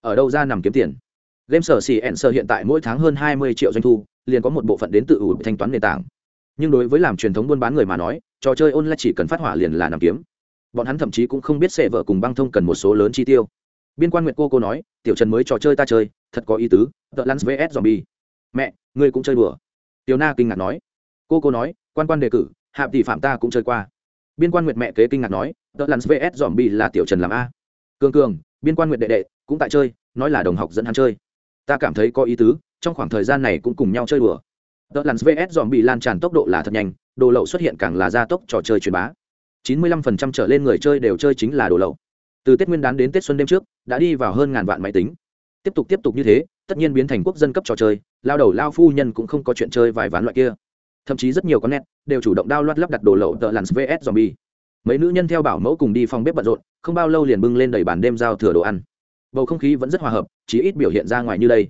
Ở đâu ra nằm kiếm tiền? Game sở xì ẹn sở hiện tại mỗi tháng hơn hai mươi triệu doanh thu, liền có một bộ phận đến tự ủi thanh toán nền tảng. Nhưng đối với làm truyền thống buôn bán người mà nói, trò chơi online chỉ cần phát hỏa liền là nằm kiếm. Bọn hắn thậm chí cũng không biết sẽ vợ cùng băng thông cần một số lớn chi tiêu. Biên quan nguyệt cô cô nói, tiểu trần mới trò chơi ta chơi, thật có ý tứ, The Lance vs zombie. Mẹ, ngươi cũng chơi đùa. Tiểu na kinh ngạc nói. Cô cô nói, quan quan đề cử hạ tỷ phạm ta cũng chơi qua. Biên quan nguyệt mẹ kế kinh ngạc nói, The Lance vs zombie là tiểu trần làm a. Cường cường, biên quan nguyệt đệ đệ, cũng tại chơi, nói là đồng học dẫn hắn chơi ta cảm thấy có ý tứ, trong khoảng thời gian này cũng cùng nhau chơi đùa. Tờ Lance vs dòm bị lan tràn tốc độ là thật nhanh, đồ lậu xuất hiện càng là gia tốc trò chơi truyền bá. 95% trở lên người chơi đều chơi chính là đồ lậu. Từ tết nguyên đán đến tết xuân đêm trước, đã đi vào hơn ngàn vạn máy tính. Tiếp tục tiếp tục như thế, tất nhiên biến thành quốc dân cấp trò chơi, lao đầu lao phu nhân cũng không có chuyện chơi vài ván loại kia. Thậm chí rất nhiều con net đều chủ động đao loát lắp đặt đồ lậu tợ lặn vs zombie. Mấy nữ nhân theo bảo mẫu cùng đi phòng bếp bận rộn, không bao lâu liền bưng lên đầy bàn đêm giao thừa đồ ăn bầu không khí vẫn rất hòa hợp chỉ ít biểu hiện ra ngoài như đây.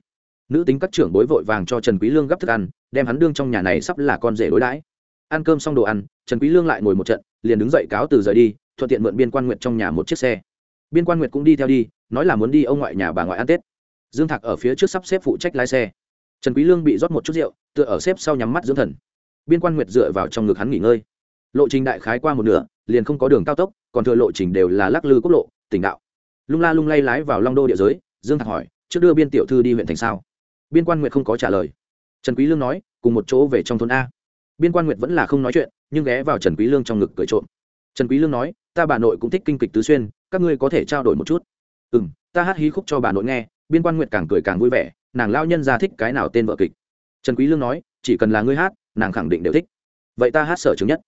Nữ tính các trưởng bối vội vàng cho trần quý lương gấp thức ăn, đem hắn đương trong nhà này sắp là con rể đối đãi. Ăn cơm xong đồ ăn, trần quý lương lại ngồi một trận, liền đứng dậy cáo từ rời đi, thuận tiện mượn biên quan Nguyệt trong nhà một chiếc xe. Biên quan nguyệt cũng đi theo đi, nói là muốn đi ông ngoại nhà bà ngoại ăn tết. Dương thạc ở phía trước sắp xếp phụ trách lái xe. Trần quý lương bị rót một chút rượu, tựa ở xếp sau nhắm mắt dưỡng thần. Biên quan nguyệt dựa vào trong ngực hắn nghỉ ngơi. Lộ trình đại khái qua một nửa, liền không có đường cao tốc, còn thừa lộ trình đều là lắc lư quốc lộ, tỉnh đạo lung la lung lay lái vào long đô địa giới, dương thạc hỏi, trước đưa biên tiểu thư đi huyện thành sao? Biên quan nguyệt không có trả lời. Trần quý lương nói, cùng một chỗ về trong thôn a. Biên quan nguyệt vẫn là không nói chuyện, nhưng ghé vào trần quý lương trong ngực cười trộm. Trần quý lương nói, ta bà nội cũng thích kinh kịch tứ xuyên, các ngươi có thể trao đổi một chút. Ừm, ta hát hí khúc cho bà nội nghe. Biên quan nguyệt càng cười càng vui vẻ, nàng lao nhân ra thích cái nào tên vợ kịch. Trần quý lương nói, chỉ cần là ngươi hát, nàng khẳng định đều thích. Vậy ta hát sở chứng nhất.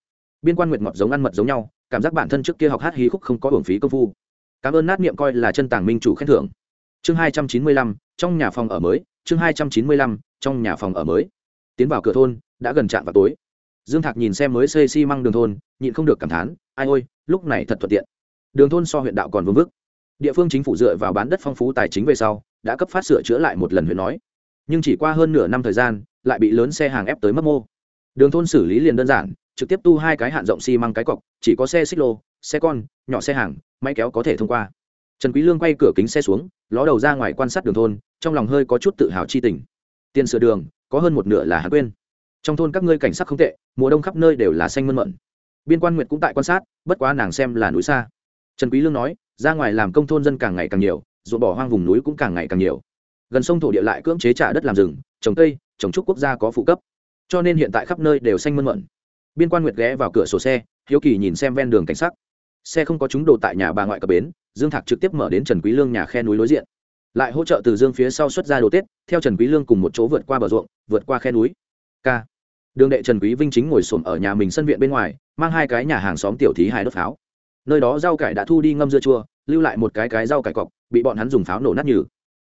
Biên quan nguyệt ngọt giống ăn mật giống nhau, cảm giác bản thân trước kia học hát hí khúc không có hưởng phí công phu cảm ơn nát niệm coi là chân tàng minh chủ khen thưởng. Chương hai trăm chín mươi lăm, trong nhà phòng ở mới, chương hai trăm chín mươi lăm, trong nhà phòng ở mới. Tiến vào cửa thôn, đã gần chạm vào tối. Dương thạc nhìn xem mới xây xi măng đường thôn, nhịn không được cảm thán, ai ôi, lúc này thật thuận tiện. Đường thôn so huyện đạo còn vương vức. Địa phương chính phủ dựa vào bán đất phong phú tài chính về sau, đã cấp phát sửa chữa lại một lần huyện nói. Nhưng chỉ qua hơn nửa năm thời gian, lại bị lớn xe hàng ép tới mất mô. Đường thôn xử lý liền đơn giản trực tiếp tu hai cái hạn rộng xi măng cái cọc, chỉ có xe xích lô, xe con, nhỏ xe hàng, máy kéo có thể thông qua. Trần quý lương quay cửa kính xe xuống, ló đầu ra ngoài quan sát đường thôn, trong lòng hơi có chút tự hào chi tình. Tiền sửa đường, có hơn một nửa là hắn quên trong thôn các ngươi cảnh sát không tệ, mùa đông khắp nơi đều là xanh mơn mận. Biên quan nguyệt cũng tại quan sát, bất quá nàng xem là núi xa. Trần quý lương nói, ra ngoài làm công thôn dân càng ngày càng nhiều, ruộng bỏ hoang vùng núi cũng càng ngày càng nhiều. Gần sông thổ địa lại cưỡng chế trả đất làm rừng, trồng cây, trồng trúc quốc gia có phụ cấp. Cho nên hiện tại khắp nơi đều xanh mơn mận biên quan nguyệt ghé vào cửa sổ xe hiếu kỳ nhìn xem ven đường cảnh sắc, xe không có chúng đồ tại nhà bà ngoại cập bến dương thạc trực tiếp mở đến trần quý lương nhà khe núi đối diện. Lại hỗ trợ từ dương phía sau xuất ra đồ tết theo trần quý lương cùng một chỗ vượt qua bờ ruộng vượt qua khe núi. K. Đường đệ trần quý vinh chính ngồi sồn ở nhà mình sân viện bên ngoài mang hai cái nhà hàng xóm tiểu thí hai đốt pháo. Nơi đó rau cải đã thu đi ngâm dưa chua lưu lại một cái cái rau cải cọc bị bọn hắn dùng pháo nổ nát nhừ.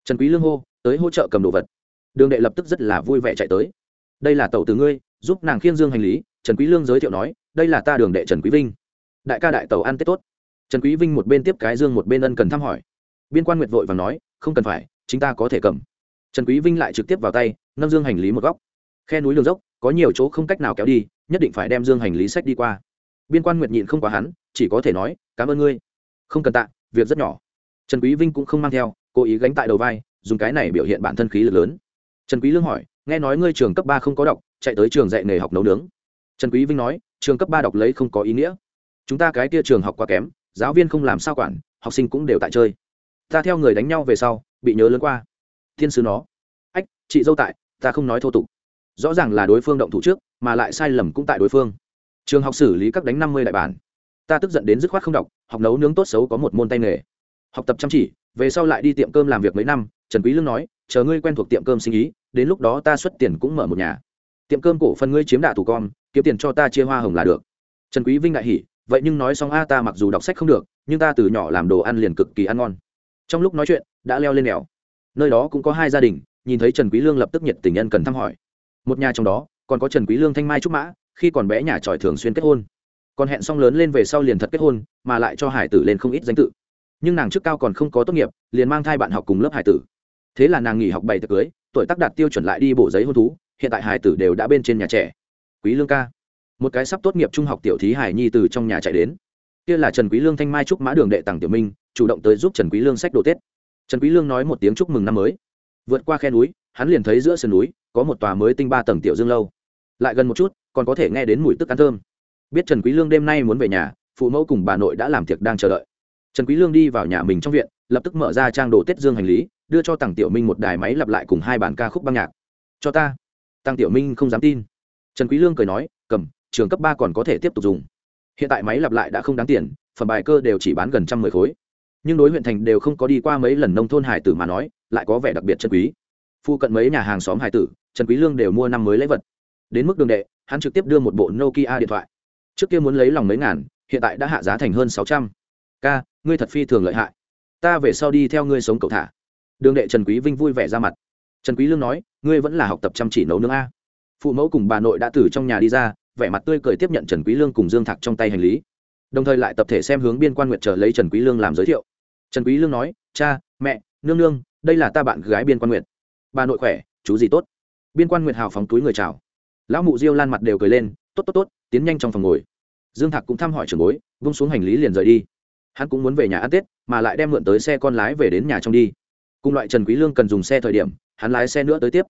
Trần quý lương hô tới hỗ trợ cầm đồ vật. Đường đệ lập tức rất là vui vẻ chạy tới. Đây là tẩu từ ngươi giúp nàng khiêng dương hành lý trần quý lương giới thiệu nói, đây là ta đường đệ trần quý vinh. Đại ca đại tàu ăn tết tốt. Trần quý vinh một bên tiếp cái dương một bên ân cần thăm hỏi. Biên quan nguyệt vội vàng nói, không cần phải chúng ta có thể cầm. Trần quý vinh lại trực tiếp vào tay, nâng dương hành lý một góc. Khe núi đường dốc, có nhiều chỗ không cách nào kéo đi, nhất định phải đem dương hành lý sách đi qua. Biên quan nguyệt nhịn không quá hắn, chỉ có thể nói, cảm ơn ngươi. Không cần tạ, việc rất nhỏ. Trần quý vinh cũng không mang theo, cố ý gánh tại đầu vai, dùng cái này biểu hiện bản thân khí lực lớn. Trần quý lương hỏi, nghe nói ngươi trường cấp ba không có đọc, chạy tới trường dạy nghề học nấu nướng trần quý vinh nói, trường cấp ba đọc lấy không có ý nghĩa. Chúng ta cái kia trường học quá kém, giáo viên không làm sao quản, học sinh cũng đều tại chơi. Ta theo người đánh nhau về sau, bị nhớ lớn qua. Thiên sứ nó. Ách, chị dâu tại, ta không nói thô tục. Rõ ràng là đối phương động thủ trước, mà lại sai lầm cũng tại đối phương. Trường học xử lý các đánh năm mươi đại bản. Ta tức giận đến dứt khoát không đọc, học nấu nướng tốt xấu có một môn tay nghề. Học tập chăm chỉ, về sau lại đi tiệm cơm làm việc mấy năm, trần quý lương nói, chờ ngươi quen thuộc tiệm cơm sinh ý, đến lúc đó ta xuất tiền cũng mở một nhà. Tiệm cơm cổ phần ngươi chiếm đạ thủ con kiếm tiền cho ta chia hoa hồng là được. Trần quý vinh đại hỉ, vậy nhưng nói xong a, ta mặc dù đọc sách không được, nhưng ta từ nhỏ làm đồ ăn liền cực kỳ ăn ngon. Trong lúc nói chuyện, đã leo lên đèo. Nơi đó cũng có hai gia đình, nhìn thấy trần quý lương lập tức nhiệt tình nhân cần thăm hỏi. Một nhà trong đó, còn có trần quý lương thanh mai trúc mã, khi còn bé nhà tròi thường xuyên kết hôn. Còn hẹn xong lớn lên về sau liền thật kết hôn, mà lại cho hải tử lên không ít danh tự. Nhưng nàng trước cao còn không có tốt nghiệp, liền mang thai bạn học cùng lớp hải tử. Thế là nàng nghỉ học bảy tiệc cưới, tuổi tác đạt tiêu chuẩn lại đi bộ giấy hôn thú, hiện tại hải tử đều đã bên trên nhà trẻ quý lương ca. Một cái sắp tốt nghiệp trung học tiểu thí hải nhi từ trong nhà chạy đến. Kia là trần quý lương thanh mai trúc mã đường đệ tặng tiểu minh, chủ động tới giúp trần quý lương sách đồ tết. Trần quý lương nói một tiếng chúc mừng năm mới. Vượt qua khe núi, hắn liền thấy giữa sườn núi, có một tòa mới tinh ba tầng tiểu dương lâu. Lại gần một chút, còn có thể nghe đến mùi tức ăn thơm. Biết trần quý lương đêm nay muốn về nhà, phụ mẫu cùng bà nội đã làm tiệc đang chờ đợi. Trần quý lương đi vào nhà mình trong viện, lập tức mở ra trang đồ tết dương hành lý, đưa cho Tặng tiểu minh một đài máy lặp lại cùng hai bản ca khúc băng nhạc. Cho ta. Tăng tiểu minh không dám tin trần quý lương cười nói, cầm, trường cấp ba còn có thể tiếp tục dùng. Hiện tại máy lặp lại đã không đáng tiền phần bài cơ đều chỉ bán gần trăm mười khối. Nhưng đối huyện thành đều không có đi qua mấy lần nông thôn hải tử mà nói, lại có vẻ đặc biệt chân quý. Phu cận mấy nhà hàng xóm hải tử, trần quý lương đều mua năm mới lấy vật. Đến mức đường đệ, hắn trực tiếp đưa một bộ nokia điện thoại. Trước kia muốn lấy lòng mấy ngàn, hiện tại đã hạ giá thành hơn sáu trăm. K ngươi thật phi thường lợi hại. Ta về sau đi theo ngươi sống cậu thả. Đường đệ trần quý vinh vui vẻ ra mặt. Trần quý lương nói, ngươi vẫn là học tập chăm chỉ nấu nướng a phụ mẫu cùng bà nội đã từ trong nhà đi ra, vẻ mặt tươi cười tiếp nhận trần quý lương cùng dương thạc trong tay hành lý. Đồng thời lại tập thể xem hướng biên quan nguyệt chờ lấy trần quý lương làm giới thiệu. Trần quý lương nói, cha, mẹ, nương nương, đây là ta bạn gái biên quan nguyệt bà nội khỏe, chú gì tốt. Biên quan nguyệt hào phóng túi người chào. Lão mụ diêu lan mặt đều cười lên, tốt tốt tốt, tiến nhanh trong phòng ngồi. Dương thạc cũng thăm hỏi trưởng bối, vung xuống hành lý liền rời đi. Hắn cũng muốn về nhà ăn tết, mà lại đem mượn tới xe con lái về đến nhà trong đi. Cùng loại trần quý lương cần dùng xe thời điểm, hắn lái xe nữa tới tiếp.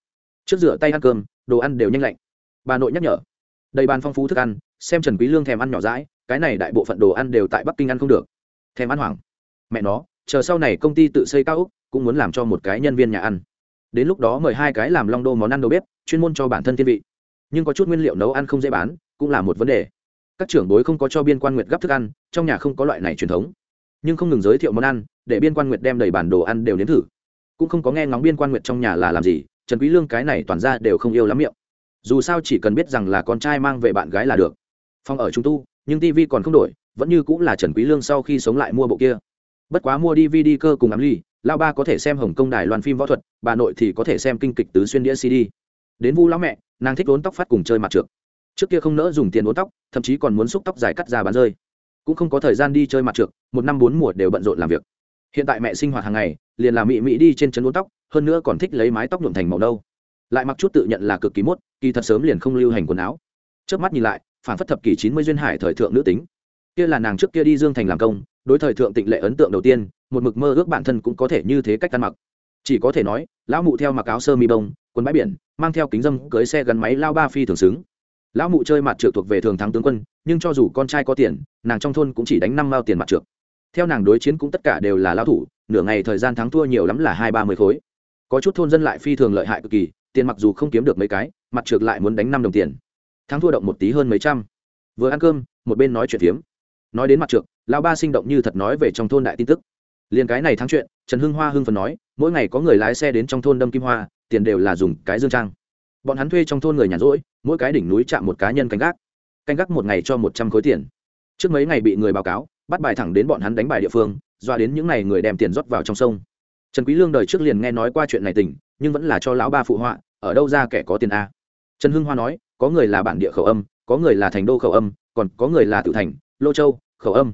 Trước rửa tay ăn cơm đồ ăn đều nhanh lạnh. Bà nội nhắc nhở. Đầy bàn phong phú thức ăn xem trần quý lương thèm ăn nhỏ rãi, cái này đại bộ phận đồ ăn đều tại bắc kinh ăn không được. Thèm ăn hoảng. Mẹ nó chờ sau này công ty tự xây cao ốc cũng muốn làm cho một cái nhân viên nhà ăn. Đến lúc đó mời hai cái làm long đô món ăn đầu bếp chuyên môn cho bản thân thiên vị. Nhưng có chút nguyên liệu nấu ăn không dễ bán cũng là một vấn đề. Các trưởng bối không có cho biên quan nguyệt gấp thức ăn trong nhà không có loại này truyền thống. Nhưng không ngừng giới thiệu món ăn để biên quan nguyệt đem đầy bản đồ ăn đều nếm thử. Cũng không có nghe ngóng biên quan nguyệt trong nhà là làm gì trần quý lương cái này toàn ra đều không yêu lắm miệng. Dù sao chỉ cần biết rằng là con trai mang về bạn gái là được. Phòng ở trung tu, nhưng tivi còn không đổi, vẫn như cũng là trần quý lương sau khi sống lại mua bộ kia. Bất quá mua dvd cơ cùng ám ly lao ba có thể xem hồng Công đài loan phim võ thuật, bà nội thì có thể xem kinh kịch tứ xuyên đĩa cd. Đến vu lão mẹ, nàng thích uốn tóc phát cùng chơi mặt trượt. Trước kia không nỡ dùng tiền uốn tóc, thậm chí còn muốn xúc tóc dài cắt ra bán rơi. Cũng không có thời gian đi chơi mặt trượt, một năm bốn mùa đều bận rộn làm việc. Hiện tại mẹ sinh hoạt hàng ngày, liền làm mị mị đi trên chân uốn tóc hơn nữa còn thích lấy mái tóc nhuộm thành màu nâu. Lại mặc chút tự nhận là cực kỳ mốt, kỳ thật sớm liền không lưu hành quần áo. Trước mắt nhìn lại, phản phất thập kỷ chín mươi duyên hải thời thượng nữ tính. Kia là nàng trước kia đi dương thành làm công, đối thời thượng tịnh lệ ấn tượng đầu tiên, một mực mơ ước bản thân cũng có thể như thế cách ăn mặc. Chỉ có thể nói, lão mụ theo mặc áo sơ mi bông, quần bãi biển, mang theo kính dâm, cưới xe gắn máy lao ba phi thường xứng. Lão mụ chơi mặt trượt thuộc về thường thắng tướng quân, nhưng cho dù con trai có tiền, nàng trong thôn cũng chỉ đánh năm mao tiền mặt trượt. Theo nàng đối chiến cũng tất cả đều là lão thủ, nửa ngày thời gian thắng thua nhiều lắm là hai ba mươi khối có chút thôn dân lại phi thường lợi hại cực kỳ, tiền mặc dù không kiếm được mấy cái, mặt trượt lại muốn đánh năm đồng tiền. Thắng thua động một tí hơn mấy trăm. Vừa ăn cơm, một bên nói chuyện phiếm. Nói đến mặt trượt lão ba sinh động như thật nói về trong thôn đại tin tức. Liền cái này thắng chuyện, trần hưng hoa hưng phần nói, mỗi ngày có người lái xe đến trong thôn đâm kim hoa, tiền đều là dùng cái dương trang. Bọn hắn thuê trong thôn người nhàn rỗi, mỗi cái đỉnh núi chạm một cá nhân canh gác. Canh gác một ngày cho một trăm khối tiền. Trước mấy ngày bị người báo cáo, bắt bài thẳng đến bọn hắn đánh bài địa phương, doa đến những ngày người đem tiền rót vào trong sông trần quý lương đời trước liền nghe nói qua chuyện này tình, nhưng vẫn là cho lão ba phụ họa, ở đâu ra kẻ có tiền a? Trần hưng hoa nói, có người là bản địa khẩu âm, có người là thành đô khẩu âm, còn có người là tự thành, lô châu, khẩu âm.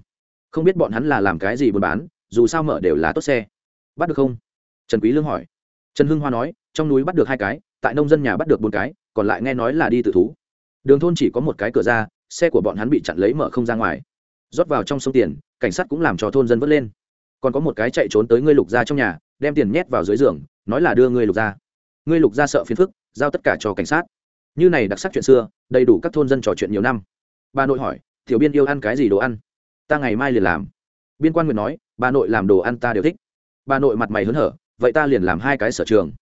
Không biết bọn hắn là làm cái gì buôn bán, dù sao mở đều là tốt xe. Bắt được không? Trần quý lương hỏi. Trần hưng hoa nói, trong núi bắt được hai cái, tại nông dân nhà bắt được bốn cái, còn lại nghe nói là đi tự thú. Đường thôn chỉ có một cái cửa ra, xe của bọn hắn bị chặn lấy mở không ra ngoài. Rót vào trong sông tiền, cảnh sát cũng làm cho thôn dân vớt lên. Còn có một cái chạy trốn tới ngươi lục ra trong nhà đem tiền nhét vào dưới giường, nói là đưa ngươi lục ra. Ngươi lục ra sợ phiền phức, giao tất cả cho cảnh sát. Như này đặc sắc chuyện xưa, đầy đủ các thôn dân trò chuyện nhiều năm. Bà nội hỏi, tiểu biên yêu ăn cái gì đồ ăn? Ta ngày mai liền làm. Biên quan nguyện nói, bà nội làm đồ ăn ta đều thích. Bà nội mặt mày hớn hở, vậy ta liền làm hai cái sở trường.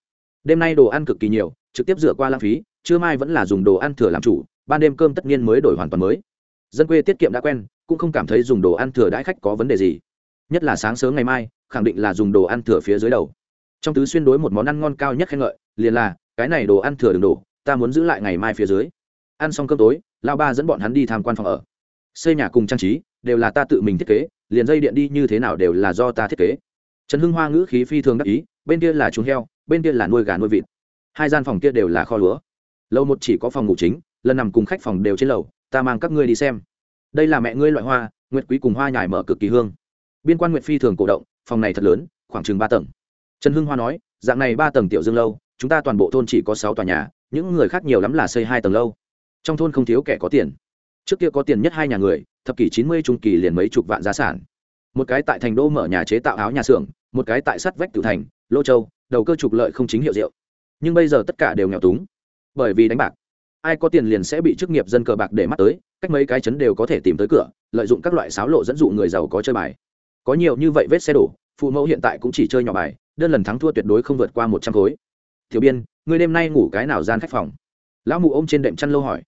Đêm nay đồ ăn cực kỳ nhiều, trực tiếp dựa qua lãng phí, trưa mai vẫn là dùng đồ ăn thừa làm chủ, ban đêm cơm tất nhiên mới đổi hoàn toàn mới. Dân quê tiết kiệm đã quen, cũng không cảm thấy dùng đồ ăn thừa đãi khách có vấn đề gì. Nhất là sáng sớm ngày mai khẳng định là dùng đồ ăn thừa phía dưới đầu. Trong tứ xuyên đối một món ăn ngon cao nhất khen ngợi, liền là, cái này đồ ăn thừa đừng đổ, ta muốn giữ lại ngày mai phía dưới. Ăn xong cơm tối lao ba dẫn bọn hắn đi tham quan phòng ở. Xây nhà cùng trang trí, đều là ta tự mình thiết kế, liền dây điện đi như thế nào đều là do ta thiết kế. Trần hưng hoa ngữ khí phi thường đắc ý, bên kia là chuồng heo, bên kia là nuôi gà nuôi vịt. Hai gian phòng kia đều là kho lúa. Lầu một chỉ có phòng ngủ chính, lần nằm cùng khách phòng đều trên lầu, ta mang các ngươi đi xem. Đây là mẹ ngươi loại hoa, nguyệt quý cùng hoa nhài mở cực kỳ hương. Biên quan nguyệt phi thường cổ động phòng này thật lớn, khoảng chừng ba tầng. Trần hưng hoa nói, dạng này ba tầng tiểu dương lâu, chúng ta toàn bộ thôn chỉ có sáu tòa nhà, những người khác nhiều lắm là xây hai tầng lâu. Trong thôn không thiếu kẻ có tiền. Trước kia có tiền nhất hai nhà người, thập kỷ chín mươi trung kỳ liền mấy chục vạn gia sản. Một cái tại thành đô mở nhà chế tạo áo nhà xưởng, một cái tại sắt vách tự thành, lô châu, đầu cơ trục lợi không chính hiệu rượu nhưng bây giờ tất cả đều nghèo túng. Bởi vì đánh bạc. Ai có tiền liền sẽ bị chức nghiệp dân cờ bạc để mắt tới, cách mấy cái chấn đều có thể tìm tới cửa, lợi dụng các loại sáo lộ dẫn dụ người giàu có chơi bài có nhiều như vậy vết xe đổ, phụ mẫu hiện tại cũng chỉ chơi nhỏ bài, đơn lần thắng thua tuyệt đối không vượt qua một trăm khối. Tiểu biên người đêm nay ngủ cái nào gian khách phòng? Lão mụ ôm trên đệm chăn lâu hỏi.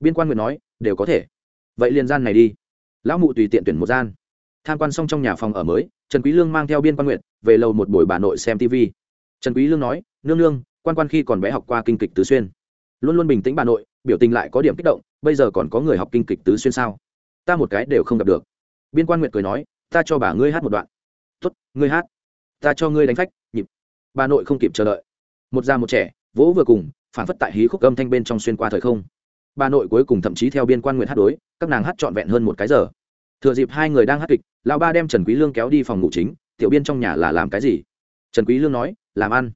Biên quan nguyện nói, đều có thể. Vậy liền gian này đi. Lão mụ tùy tiện tuyển một gian. Tham quan xong trong nhà phòng ở mới, trần quý lương mang theo biên quan nguyện, về lầu một buổi bà nội xem tv trần quý lương nói, nương nương, quan quan khi còn bé học qua kinh kịch tứ xuyên. Luôn luôn bình tĩnh bà nội, biểu tình lại có điểm kích động, bây giờ còn có người học kinh kịch tứ xuyên sao? Ta một cái đều không gặp được. Biên quan nguyện cười nói ta cho bà ngươi hát một đoạn. Tốt, ngươi hát. Ta cho ngươi đánh phách, nhịp. Bà nội không kịp chờ đợi. Một già một trẻ, vỗ vừa cùng, phản phất tại hí khúc âm thanh bên trong xuyên qua thời không. Bà nội cuối cùng thậm chí theo biên quan nguyện hát đối, các nàng hát trọn vẹn hơn một cái giờ. Thừa dịp hai người đang hát kịch, lão ba đem trần quý lương kéo đi phòng ngủ chính, tiểu biên trong nhà là làm cái gì? Trần quý lương nói, làm ăn.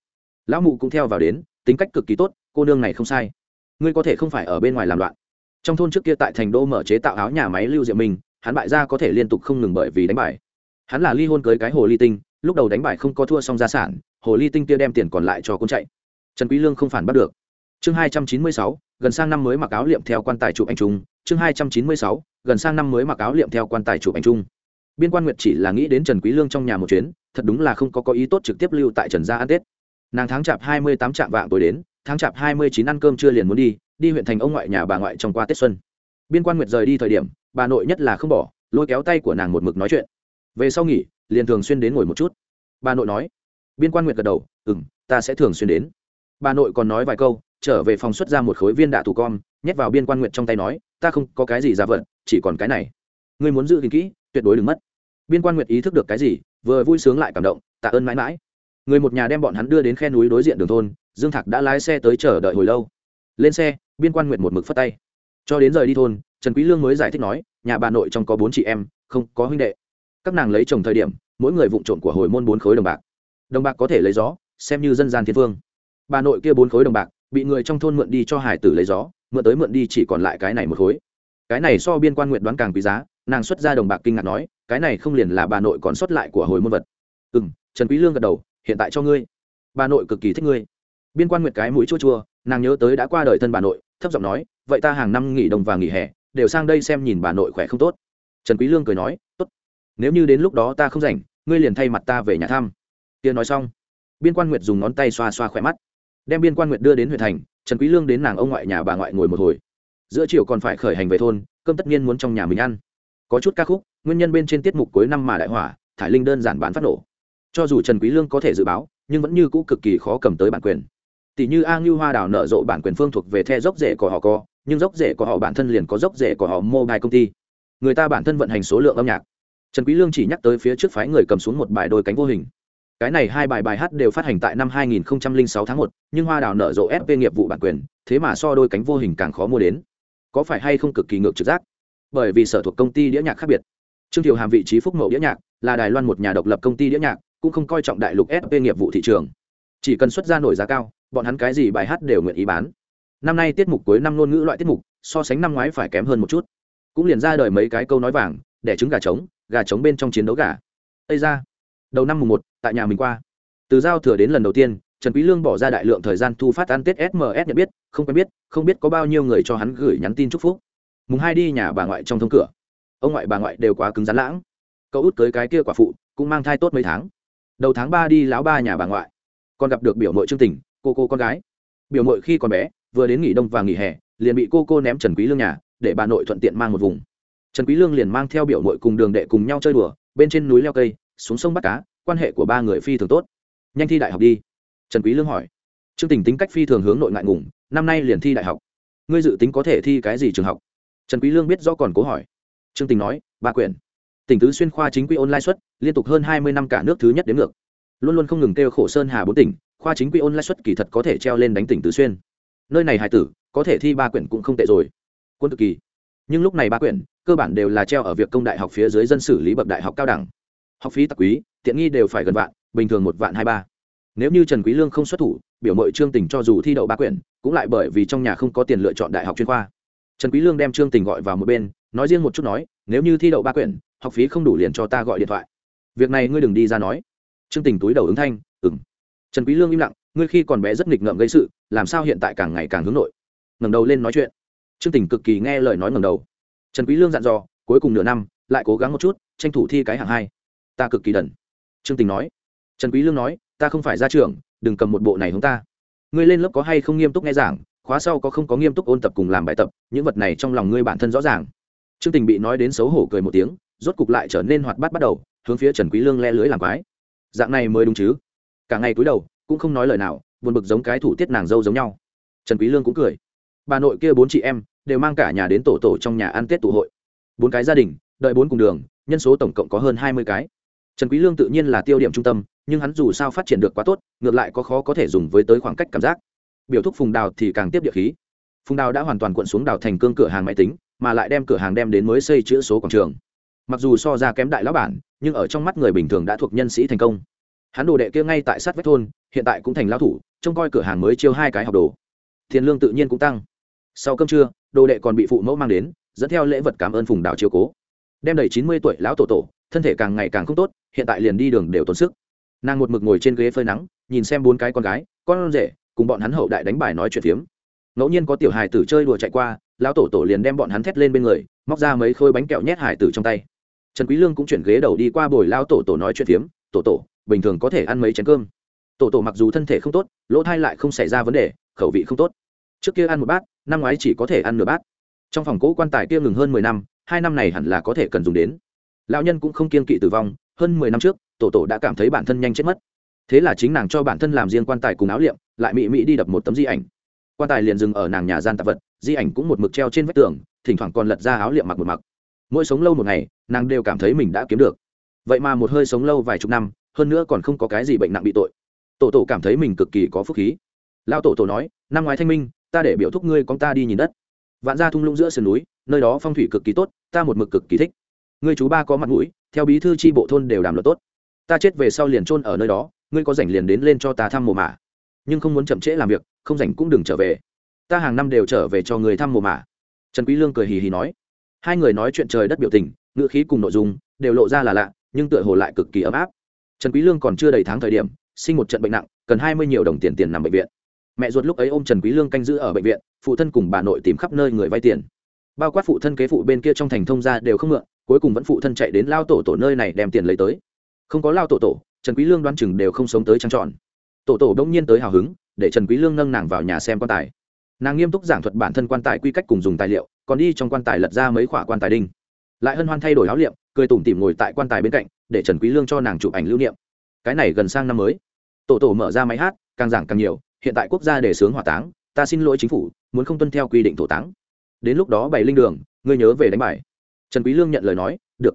Lão mụ cũng theo vào đến, tính cách cực kỳ tốt, cô nương này không sai. Ngươi có thể không phải ở bên ngoài làm loạn. Trong thôn trước kia tại thành đô mở chế tạo áo nhà máy lưu diệm mình hắn bại gia có thể liên tục không ngừng bởi vì đánh bài hắn là ly hôn cưới cái hồ ly tinh, lúc đầu đánh bài không có thua xong gia sản, hồ ly tinh kia đem tiền còn lại cho con chạy. Trần quý lương không phản bắt được. Chương hai trăm chín mươi sáu, gần sang năm mới mặc áo liệm theo quan tài chụp anh trung chương hai trăm chín mươi sáu, gần sang năm mới mặc áo liệm theo quan tài chụp anh trung biên quan nguyệt chỉ là nghĩ đến trần quý lương trong nhà một chuyến, thật đúng là không có có ý tốt trực tiếp lưu tại trần gia ăn tết. Nàng tháng chạp hai mươi tám trạm vạng tối đến, tháng chạp hai mươi chín ăn cơm trưa liền muốn đi đi huyện thành ông ngoại nhà bà ngoại trong qua tết xuân. Biên quan nguyệt rời đi thời điểm bà nội nhất là không bỏ, lôi kéo tay của nàng một mực nói chuyện. Về sau nghỉ, liền thường xuyên đến ngồi một chút. Bà nội nói. Biên quan nguyệt gật đầu ừ m ta sẽ thường xuyên đến. Bà nội còn nói vài câu, trở về phòng xuất ra một khối viên đạ thủ con, nhét vào biên quan nguyệt trong tay nói, ta không có cái gì ra vật, chỉ còn cái này. Ngươi muốn giữ gìn kỹ, tuyệt đối đừng mất. Biên quan nguyệt ý thức được cái gì, vừa vui sướng lại cảm động, tạ ơn mãi mãi. Người một nhà đem bọn hắn đưa đến khe núi đối diện đường thôn, dương thạc đã lái xe tới chờ đợi hồi lâu. Lên xe, biên quan nguyệt một mực phất tay cho đến rời đi thôn, trần quý lương mới giải thích nói, nhà bà nội trong có bốn chị em, không có huynh đệ. Các nàng lấy chồng thời điểm, mỗi người vụng trộm của hồi môn bốn khối đồng bạc. Đồng bạc có thể lấy gió, xem như dân gian thiên phương bà nội kia bốn khối đồng bạc, bị người trong thôn mượn đi cho hải tử lấy gió, mượn tới mượn đi chỉ còn lại cái này một khối. Cái này so biên quan nguyện đoán càng quý giá, nàng xuất ra đồng bạc kinh ngạc nói, cái này không liền là bà nội còn xuất lại của hồi môn vật. Ừ m trần quý lương gật đầu, hiện tại cho ngươi. Bà nội cực kỳ thích ngươi. Biên quan nguyệt cái mũi chua chua, nàng nhớ tới đã qua đời thân bà nội thấp giọng nói, vậy ta hàng năm nghỉ đồng và nghỉ hè, đều sang đây xem nhìn bà nội khỏe không tốt. Trần quý lương cười nói, tốt, nếu như đến lúc đó ta không rảnh, ngươi liền thay mặt ta về nhà thăm. Kia nói xong, biên quan nguyệt dùng ngón tay xoa xoa khỏe mắt. Đem biên quan nguyệt đưa đến huyện thành, trần quý lương đến nàng ông ngoại nhà bà ngoại ngồi một hồi. Giữa chiều còn phải khởi hành về thôn, cơm tất nhiên muốn trong nhà mình ăn. Có chút ca khúc, nguyên nhân bên trên tiết mục cuối năm mà đại hỏa, thải linh đơn giản bán phát nổ. Cho dù trần quý lương có thể dự báo, nhưng vẫn như cũ cực kỳ khó cầm tới bản quyền tỷ như a ngưu hoa đào nở rộ bản quyền phương thuộc về the dốc rễ của họ có, nhưng dốc rễ của họ bản thân liền có dốc rễ của họ mobile công ty. Người ta bản thân vận hành số lượng âm nhạc. Trần quý lương chỉ nhắc tới phía trước phái người cầm xuống một bài đôi cánh vô hình. Cái này hai bài bài hát đều phát hành tại năm 2006 tháng 1, nhưng hoa đào nở rộ fp nghiệp vụ bản quyền thế mà so đôi cánh vô hình càng khó mua đến. Có phải hay không cực kỳ ngược trực giác? Bởi vì sở thuộc công ty đĩa nhạc khác biệt. Trương thiều hàm vị trí phúc mậu đĩa nhạc là đài loan một nhà độc lập công ty đĩa nhạc cũng không coi trọng đại lục fp nghiệp vụ thị trường. Chỉ cần xuất ra nổi giá cao bọn hắn cái gì bài hát đều nguyện ý bán. Năm nay tiết mục cuối năm ngôn ngữ loại tiết mục, so sánh năm ngoái phải kém hơn một chút. Cũng liền ra đời mấy cái câu nói vàng để trứng gà trống gà trống bên trong chiến đấu gà. Tây ra đầu năm mùng một, tại nhà mình qua. Từ giao thừa đến lần đầu tiên, trần quý lương bỏ ra đại lượng thời gian thu phát ăn tết sms nhận biết, không quen biết, không biết có bao nhiêu người cho hắn gửi nhắn tin chúc phúc. Mùng hai đi nhà bà ngoại trong thông cửa. Ông ngoại bà ngoại đều quá cứng rắn lãng. Cậu út cưới cái kia quả phụ, cũng mang thai tốt mấy tháng. Đầu tháng ba đi lão ba nhà bà ngoại. Còn gặp được biểu mội trương tình cô cô con gái. Biểu mội khi còn bé, vừa đến nghỉ đông và nghỉ hè, liền bị cô cô ném trần quý lương nhà, để bà nội thuận tiện mang một vùng. Trần quý lương liền mang theo biểu mội cùng đường đệ cùng nhau chơi đùa, bên trên núi leo cây, xuống sông bắt cá, quan hệ của ba người phi thường tốt. Nhanh thi đại học đi. Trần quý lương hỏi. Trương tình tính cách phi thường hướng nội ngại ngùng, năm nay liền thi đại học. Ngươi dự tính có thể thi cái gì trường học? Trần quý lương biết rõ còn cố hỏi. Trương tình nói, ba quyển. Tỉnh tứ xuyên khoa chính quy ôn lai suất liên tục hơn hai mươi năm cả nước thứ nhất đến ngược. Luôn luôn không ngừng kêu khổ sơn hà bốn tỉnh khoa chính quy ôn lãi suất kỳ thật có thể treo lên đánh tỉnh tứ xuyên. Nơi này hải tử, có thể thi ba quyển cũng không tệ rồi. Quân cực kỳ. Nhưng lúc này ba quyển, cơ bản đều là treo ở việc công đại học phía dưới dân xử lý bậc đại học cao đẳng. Học phí tặc quý, tiện nghi đều phải gần vạn, bình thường một vạn hai ba. Nếu như trần quý lương không xuất thủ, biểu mội trương tình cho dù thi đậu ba quyển, cũng lại bởi vì trong nhà không có tiền lựa chọn đại học chuyên khoa. Trần quý lương đem trương tình gọi vào một bên, nói riêng một chút nói, nếu như thi đậu ba quyển, học phí không đủ liền cho ta gọi điện thoại. Việc này ngươi đừng đi ra nói. Trương tình túi đầu ứng thanh, ừm trần quý lương im lặng, ngươi khi còn bé rất nghịch ngợm gây sự, làm sao hiện tại càng ngày càng hướng nội? Ngẩng đầu lên nói chuyện. Trương tình cực kỳ nghe lời nói ngẩng đầu. Trần quý lương dặn dò, cuối cùng nửa năm, lại cố gắng một chút, tranh thủ thi cái hạng hai. Ta cực kỳ đần. Trương tình nói. Trần quý lương nói, ta không phải gia trưởng, đừng cầm một bộ này hướng ta. Ngươi lên lớp có hay không nghiêm túc nghe giảng, khóa sau có không có nghiêm túc ôn tập cùng làm bài tập, những vật này trong lòng ngươi bản thân rõ ràng. Trương tình bị nói đến xấu hổ cười một tiếng, rốt cục lại trở nên hoạt bát bắt đầu, hướng phía trần quý lương le lưới làm quái. Dạng này mới đúng chứ? Cả ngày cúi đầu, cũng không nói lời nào, buồn bực giống cái thủ tiết nàng dâu giống nhau. Trần quý lương cũng cười. Bà nội kia bốn chị em, đều mang cả nhà đến tổ tổ trong nhà ăn tết tụ hội. Bốn cái gia đình, đợi bốn cùng đường, nhân số tổng cộng có hơn hai mươi cái. Trần quý lương tự nhiên là tiêu điểm trung tâm, nhưng hắn dù sao phát triển được quá tốt, ngược lại có khó có thể dùng với tới khoảng cách cảm giác. Biểu thúc phùng đào thì càng tiếp địa khí. Phùng đào đã hoàn toàn cuộn xuống đào thành cương cửa hàng máy tính, mà lại đem cửa hàng đem đến mới xây chữa số quảng trường. Mặc dù so ra kém đại lão bản, nhưng ở trong mắt người bình thường đã thuộc nhân sĩ thành công hắn đồ đệ kia ngay tại sát vách thôn, hiện tại cũng thành lão thủ, trông coi cửa hàng mới chiêu hai cái học đồ. Tiền lương tự nhiên cũng tăng. Sau cơm trưa, đồ đệ còn bị phụ mẫu mang đến, dẫn theo lễ vật cảm ơn phùng đào chiếu cố. Đem đầy chín mươi tuổi lão tổ tổ, thân thể càng ngày càng không tốt, hiện tại liền đi đường đều tốn sức. Nàng một mực ngồi trên ghế phơi nắng, nhìn xem bốn cái con gái, con rể, cùng bọn hắn hậu đại đánh bài nói chuyện phiếm. Ngẫu nhiên có tiểu hài tử chơi đùa chạy qua, lão tổ tổ liền đem bọn hắn thét lên bên người, móc ra mấy khối bánh kẹo nhét hải tử trong tay. Trần quý lương cũng chuyển ghế đầu đi qua bồi lão tổ tổ nói chuyện phiếm, tổ tổ bình thường có thể ăn mấy chén cơm. Tổ tổ mặc dù thân thể không tốt, lỗ thai lại không xảy ra vấn đề, khẩu vị không tốt. Trước kia ăn một bát, năm ngoái chỉ có thể ăn nửa bát. Trong phòng cỗ quan tài kia ngừng hơn mười năm, hai năm này hẳn là có thể cần dùng đến. Lão nhân cũng không kiên kỵ tử vong, hơn mười năm trước, tổ tổ đã cảm thấy bản thân nhanh chết mất. Thế là chính nàng cho bản thân làm riêng quan tài cùng áo liệm, lại mị mị đi đập một tấm di ảnh. Quan tài liền dừng ở nàng nhà gian tạp vật, di ảnh cũng một mực treo trên vách tường, thỉnh thoảng còn lật ra áo liệm mặc một mặc. Mỗi sống lâu một ngày, nàng đều cảm thấy mình đã kiếm được. Vậy mà một hơi sống lâu vài chục năm hơn nữa còn không có cái gì bệnh nặng bị tội. Tổ tổ cảm thấy mình cực kỳ có phúc khí. Lao tổ tổ nói, năm ngoái thanh minh, ta để biểu thúc ngươi con ta đi nhìn đất. Vạn ra thung lũng giữa sườn núi, nơi đó phong thủy cực kỳ tốt, ta một mực cực kỳ thích. Ngươi chú ba có mặt mũi, theo bí thư tri bộ thôn đều đàm luật tốt. Ta chết về sau liền trôn ở nơi đó, ngươi có rảnh liền đến lên cho ta thăm mồ mả. Nhưng không muốn chậm trễ làm việc, không rảnh cũng đừng trở về. Ta hàng năm đều trở về cho người thăm mồ mả. Trần quý lương cười hì hì nói. Hai người nói chuyện trời đất biểu tình, ngữ khí cùng nội dung đều lộ ra là lạ, nhưng tựa hồ lại cực kỳ ấm áp trần quý lương còn chưa đầy tháng thời điểm, sinh một trận bệnh nặng, cần hai mươi nhiều đồng tiền tiền nằm bệnh viện. Mẹ ruột lúc ấy ôm trần quý lương canh giữ ở bệnh viện, phụ thân cùng bà nội tìm khắp nơi người vay tiền. Bao quát phụ thân kế phụ bên kia trong thành thông gia đều không mượn, cuối cùng vẫn phụ thân chạy đến lao tổ tổ nơi này đem tiền lấy tới. Không có lao tổ tổ, trần quý lương đoán chừng đều không sống tới trăng tròn tổ tổ đông nhiên tới hào hứng, để trần quý lương nâng nàng vào nhà xem quan tài. Nàng nghiêm túc giảng thuật bản thân quan tài quy cách cùng dùng tài liệu, còn đi trong quan tài lật ra mấy khỏa quan tài đinh. Lại hân hoan thay đổi áo liệm, cười tủm tỉm ngồi tại quan tài bên cạnh để trần quý lương cho nàng chụp ảnh lưu niệm. Cái này gần sang năm mới. Tổ tổ mở ra máy hát, càng giảng càng nhiều, hiện tại quốc gia đề sướng hỏa táng, ta xin lỗi chính phủ, muốn không tuân theo quy định thổ táng. Đến lúc đó bày linh đường, ngươi nhớ về đánh bài. Trần quý lương nhận lời nói, được.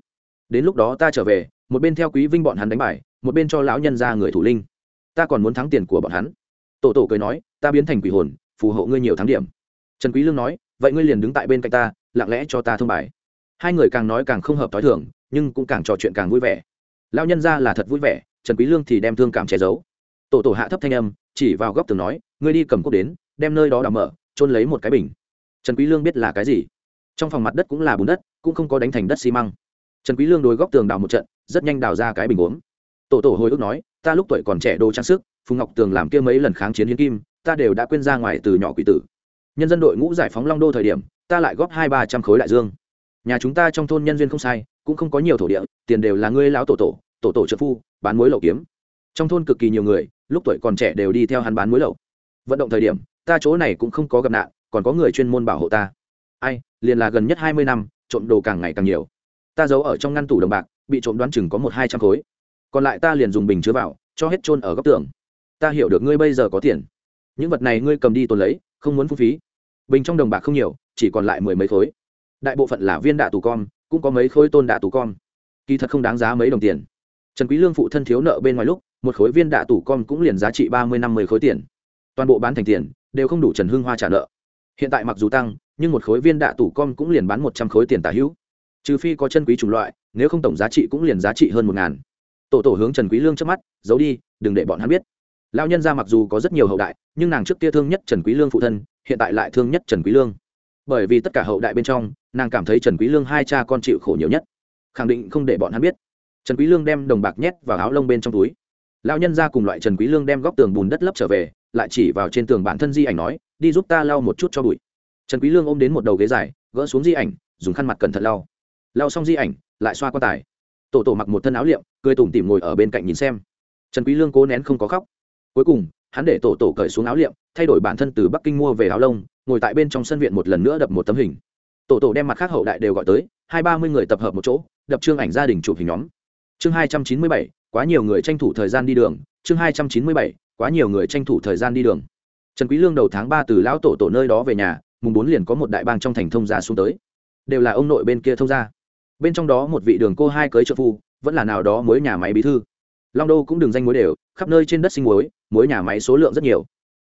Đến lúc đó ta trở về, một bên theo quý vinh bọn hắn đánh bài, một bên cho lão nhân ra người thủ linh. Ta còn muốn thắng tiền của bọn hắn. Tổ tổ cười nói, ta biến thành quỷ hồn, phù hộ ngươi nhiều thắng điểm. Trần quý lương nói, vậy ngươi liền đứng tại bên cạnh ta, lặng lẽ cho ta thông bài hai người càng nói càng không hợp tối thường, nhưng cũng càng trò chuyện càng vui vẻ. Lão nhân ra là thật vui vẻ, trần quý lương thì đem thương cảm che giấu. Tổ tổ hạ thấp thanh âm, chỉ vào góc tường nói, ngươi đi cầm cốc đến, đem nơi đó đào mở trôn lấy một cái bình. Trần quý lương biết là cái gì. Trong phòng mặt đất cũng là bùn đất, cũng không có đánh thành đất xi măng. Trần quý lương đối góc tường đào một trận, rất nhanh đào ra cái bình uống. Tổ tổ hồi ức nói, ta lúc tuổi còn trẻ đồ trang sức, phùng ngọc tường làm kia mấy lần kháng chiến hiến kim, ta đều đã quên ra ngoài từ nhỏ quỷ tử. Nhân dân đội ngũ giải phóng long đô thời điểm, ta lại góp hai ba trăm khối đại dương nhà chúng ta trong thôn nhân duyên không sai, cũng không có nhiều thổ địa, tiền đều là ngươi lão tổ tổ tổ tổ trợ phu, bán muối lậu kiếm. Trong thôn cực kỳ nhiều người, lúc tuổi còn trẻ đều đi theo hắn bán muối lậu vận động thời điểm, ta chỗ này cũng không có gặp nạn, còn có người chuyên môn bảo hộ ta. Ai, liền là gần nhất hai mươi năm, trộm đồ càng ngày càng nhiều. Ta giấu ở trong ngăn tủ đồng bạc, bị trộm đoán chừng có một hai trăm khối. Còn lại ta liền dùng bình chứa vào, cho hết trôn ở góc tường. Ta hiểu được ngươi bây giờ có tiền. Những vật này ngươi cầm đi tồn lấy, không muốn phung phí. Bình trong đồng bạc không nhiều, chỉ còn lại mười mấy khối đại bộ phận là viên đạ tù con cũng có mấy khối tôn đạ tù con kỳ thật không đáng giá mấy đồng tiền. Trần quý lương phụ thân thiếu nợ bên ngoài lúc, một khối viên đạ tủ con cũng liền giá trị ba mươi năm mươi khối tiền. Toàn bộ bán thành tiền, đều không đủ trần hưng hoa trả nợ. Hiện tại mặc dù tăng, nhưng một khối viên đạ tủ con cũng liền bán một trăm khối tiền tả hữu. Trừ phi có chân quý chủng loại, nếu không tổng giá trị cũng liền giá trị hơn một ngàn. Tổ tổ hướng trần quý lương trước mắt, giấu đi, đừng để bọn hắn biết. Lão nhân gia mặc dù có rất nhiều hậu đại, nhưng nàng trước kia thương nhất trần quý lương phụ thân, hiện tại lại thương nhất trần quý lương. Bởi vì tất cả hậu đại bên trong nàng cảm thấy trần quý lương hai cha con chịu khổ nhiều nhất khẳng định không để bọn hắn biết trần quý lương đem đồng bạc nhét vào áo lông bên trong túi lão nhân gia cùng loại trần quý lương đem góc tường bùn đất lấp trở về lại chỉ vào trên tường bản thân di ảnh nói đi giúp ta lau một chút cho bụi trần quý lương ôm đến một đầu ghế dài gỡ xuống di ảnh dùng khăn mặt cẩn thận lau lau xong di ảnh lại xoa quan tài tổ tổ mặc một thân áo liệm cười tủm tỉm ngồi ở bên cạnh nhìn xem trần quý lương cố nén không có khóc cuối cùng hắn để tổ tổ cởi xuống áo liệm thay đổi bản thân từ bắc kinh mua về áo lông ngồi tại bên trong sân viện một lần nữa đập một tấm hình tổ tổ đem mặt khác hậu đại đều gọi tới, hai ba mươi người tập hợp một chỗ, đập trương ảnh gia đình chụp hình nhóm. Chương hai trăm chín mươi bảy, quá nhiều người tranh thủ thời gian đi đường. Chương hai trăm chín mươi bảy, quá nhiều người tranh thủ thời gian đi đường. Trần quý lương đầu tháng ba từ lão tổ tổ nơi đó về nhà, mùng bốn liền có một đại bang trong thành thông gia xuống tới. Đều là ông nội bên kia thông gia. Bên trong đó một vị đường cô hai cưới trợ phu, vẫn là nào đó mới nhà máy bí thư. Long đô cũng đường danh mối đều, khắp nơi trên đất sinh muối mối nhà máy số lượng rất nhiều.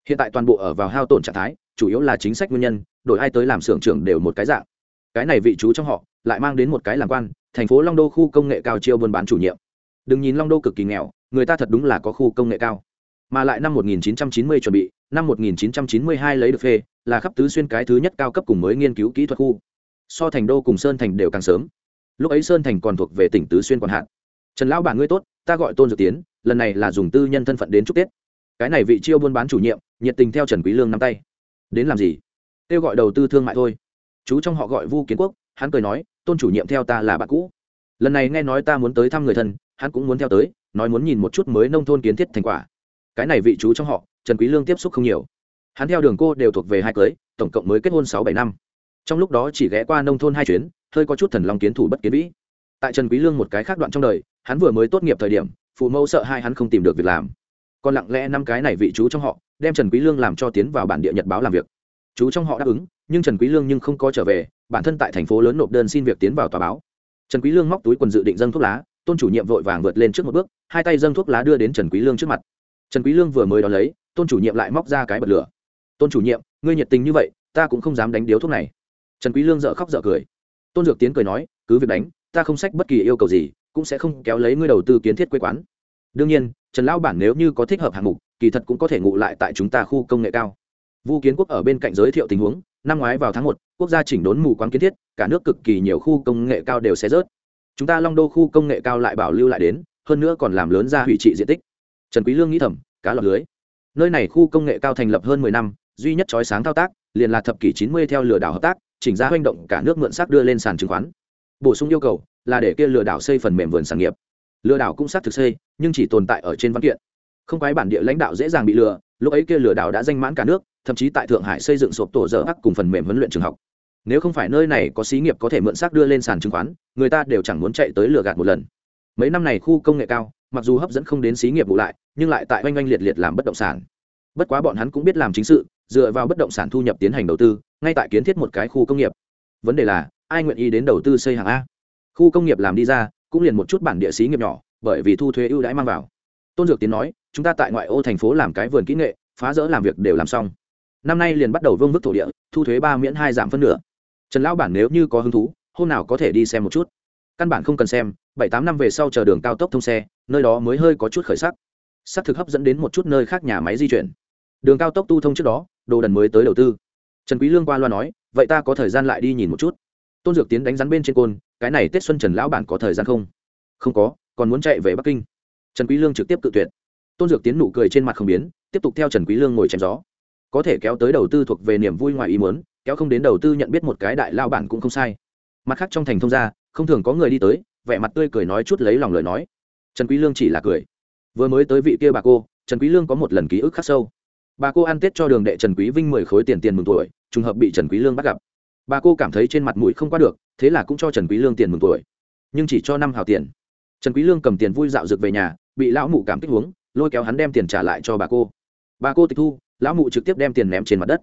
Hiện tại toàn bộ ở vào hao tổn trạng thái, chủ yếu là chính sách nguyên nhân đổi ai tới làm xưởng trưởng đều một cái dạng. Cái này vị chú trong họ, lại mang đến một cái làm quan, thành phố long đô khu công nghệ cao chiêu buôn bán chủ nhiệm. Đừng nhìn long đô cực kỳ nghèo, người ta thật đúng là có khu công nghệ cao. Mà lại năm 1990 chuẩn bị, năm 1992 lấy được phê, là khắp tứ xuyên cái thứ nhất cao cấp cùng mới nghiên cứu kỹ thuật khu. So thành đô cùng sơn thành đều càng sớm. Lúc ấy sơn thành còn thuộc về tỉnh tứ xuyên còn hạn trần lão bản ngươi tốt, ta gọi tôn dược tiến, lần này là dùng tư nhân thân phận đến chúc tết. Cái này vị chiêu buôn bán chủ nhiệm, nhiệt tình theo trần quý lương nắm tay. Đến làm gì? Kêu gọi đầu tư thương mại thôi. Chú trong họ gọi vu kiến quốc, hắn cười nói, tôn chủ nhiệm theo ta là bạn cũ. Lần này nghe nói ta muốn tới thăm người thân, hắn cũng muốn theo tới, nói muốn nhìn một chút mới nông thôn kiến thiết thành quả. Cái này vị chú trong họ, trần quý lương tiếp xúc không nhiều. Hắn theo đường cô đều thuộc về hai cưới, tổng cộng mới kết hôn sáu bảy năm. Trong lúc đó chỉ ghé qua nông thôn hai chuyến, hơi có chút thần long kiến thủ bất kiến vĩ. Tại trần quý lương một cái khác đoạn trong đời, hắn vừa mới tốt nghiệp thời điểm, phụ mẫu sợ hai hắn không tìm được việc làm. Còn lặng lẽ năm cái này vị chú trong họ, đem trần quý lương làm cho tiến vào bản địa nhật báo làm việc chú trong họ đáp ứng, nhưng trần quý lương nhưng không có trở về, bản thân tại thành phố lớn nộp đơn xin việc tiến vào tòa báo. Trần quý lương móc túi quần dự định dâng thuốc lá, tôn chủ nhiệm vội vàng vượt lên trước một bước, hai tay dâng thuốc lá đưa đến trần quý lương trước mặt. Trần quý lương vừa mới đón lấy, tôn chủ nhiệm lại móc ra cái bật lửa. Tôn chủ nhiệm, ngươi nhiệt tình như vậy, ta cũng không dám đánh điếu thuốc này. Trần quý lương dở khóc dở cười. Tôn dược tiến cười nói, cứ việc đánh, ta không sách bất kỳ yêu cầu gì, cũng sẽ không kéo lấy ngươi đầu tư kiến thiết quê quán. Đương nhiên, trần lão bản nếu như có thích hợp hạng mục, kỳ thật cũng có thể ngụ lại tại chúng ta khu công nghệ cao vu kiến quốc ở bên cạnh giới thiệu tình huống, năm ngoái vào tháng một, quốc gia chỉnh đốn mù quáng kiến thiết, cả nước cực kỳ nhiều khu công nghệ cao đều sẽ rớt. Chúng ta long đô khu công nghệ cao lại bảo lưu lại đến, hơn nữa còn làm lớn ra hủy trị diện tích. Trần quý lương nghĩ thầm, cá lọt lưới. Nơi này khu công nghệ cao thành lập hơn mười năm, duy nhất chói sáng thao tác, liền là thập kỷ chín mươi theo lừa đảo hợp tác, chỉnh ra hoành động cả nước mượn xác đưa lên sàn chứng khoán. Bổ sung yêu cầu là để kia lừa đảo xây phần mềm vườn sản nghiệp. Lừa đảo cũng xác thực xây, nhưng chỉ tồn tại ở trên văn kiện. Không quái bản địa lãnh đạo dễ dàng bị lừa, lúc ấy kia lừa đảo đã danh mãn cả nước thậm chí tại thượng hải xây dựng sộp tổ dở ác cùng phần mềm huấn luyện trường học. Nếu không phải nơi này có xí nghiệp có thể mượn xác đưa lên sàn chứng khoán, người ta đều chẳng muốn chạy tới lừa gạt một lần. Mấy năm này khu công nghệ cao, mặc dù hấp dẫn không đến xí nghiệp vụ lại, nhưng lại tại oanh oanh liệt liệt làm bất động sản. Bất quá bọn hắn cũng biết làm chính sự, dựa vào bất động sản thu nhập tiến hành đầu tư, ngay tại kiến thiết một cái khu công nghiệp. Vấn đề là, ai nguyện ý đến đầu tư xây hàng a? Khu công nghiệp làm đi ra, cũng liền một chút bản địa xí nghiệp nhỏ, bởi vì thu thuế ưu đãi mang vào. Tôn dược tiến nói, chúng ta tại ngoại ô thành phố làm cái vườn kỹ nghệ, phá rỡ làm việc đều làm xong năm nay liền bắt đầu vương vức thổ địa, thu thuế ba miễn hai giảm phân nửa. Trần lão bản nếu như có hứng thú, hôm nào có thể đi xem một chút. Căn bản không cần xem, bảy tám năm về sau chờ đường cao tốc thông xe, nơi đó mới hơi có chút khởi sắc. Sắc thực hấp dẫn đến một chút nơi khác nhà máy di chuyển. Đường cao tốc tu thông trước đó, đồ đần mới tới đầu tư. Trần quý lương qua loa nói, vậy ta có thời gian lại đi nhìn một chút. Tôn dược tiến đánh rắn bên trên côn, cái này tết xuân trần lão bản có thời gian không? Không có, còn muốn chạy về bắc kinh. Trần quý lương trực tiếp cự tuyệt. Tôn dược tiến nụ cười trên mặt không biến, tiếp tục theo trần quý lương ngồi chém gió có thể kéo tới đầu tư thuộc về niềm vui ngoài ý muốn, kéo không đến đầu tư nhận biết một cái đại lao bản cũng không sai. Mặt khác trong thành thông gia, không thường có người đi tới, vẻ mặt tươi cười nói chút lấy lòng lời nói. Trần quý lương chỉ là cười. Vừa mới tới vị kia bà cô, trần quý lương có một lần ký ức khắc sâu. Bà cô ăn tết cho đường đệ trần quý vinh mười khối tiền tiền mừng tuổi, trùng hợp bị trần quý lương bắt gặp. Bà cô cảm thấy trên mặt mũi không qua được, thế là cũng cho trần quý lương tiền mừng tuổi. Nhưng chỉ cho năm hào tiền. Trần quý lương cầm tiền vui dạo dược về nhà, bị lão mụ cảm kích uống lôi kéo hắn đem tiền trả lại cho bà cô bà cô tịch thu, lão mụ trực tiếp đem tiền ném trên mặt đất.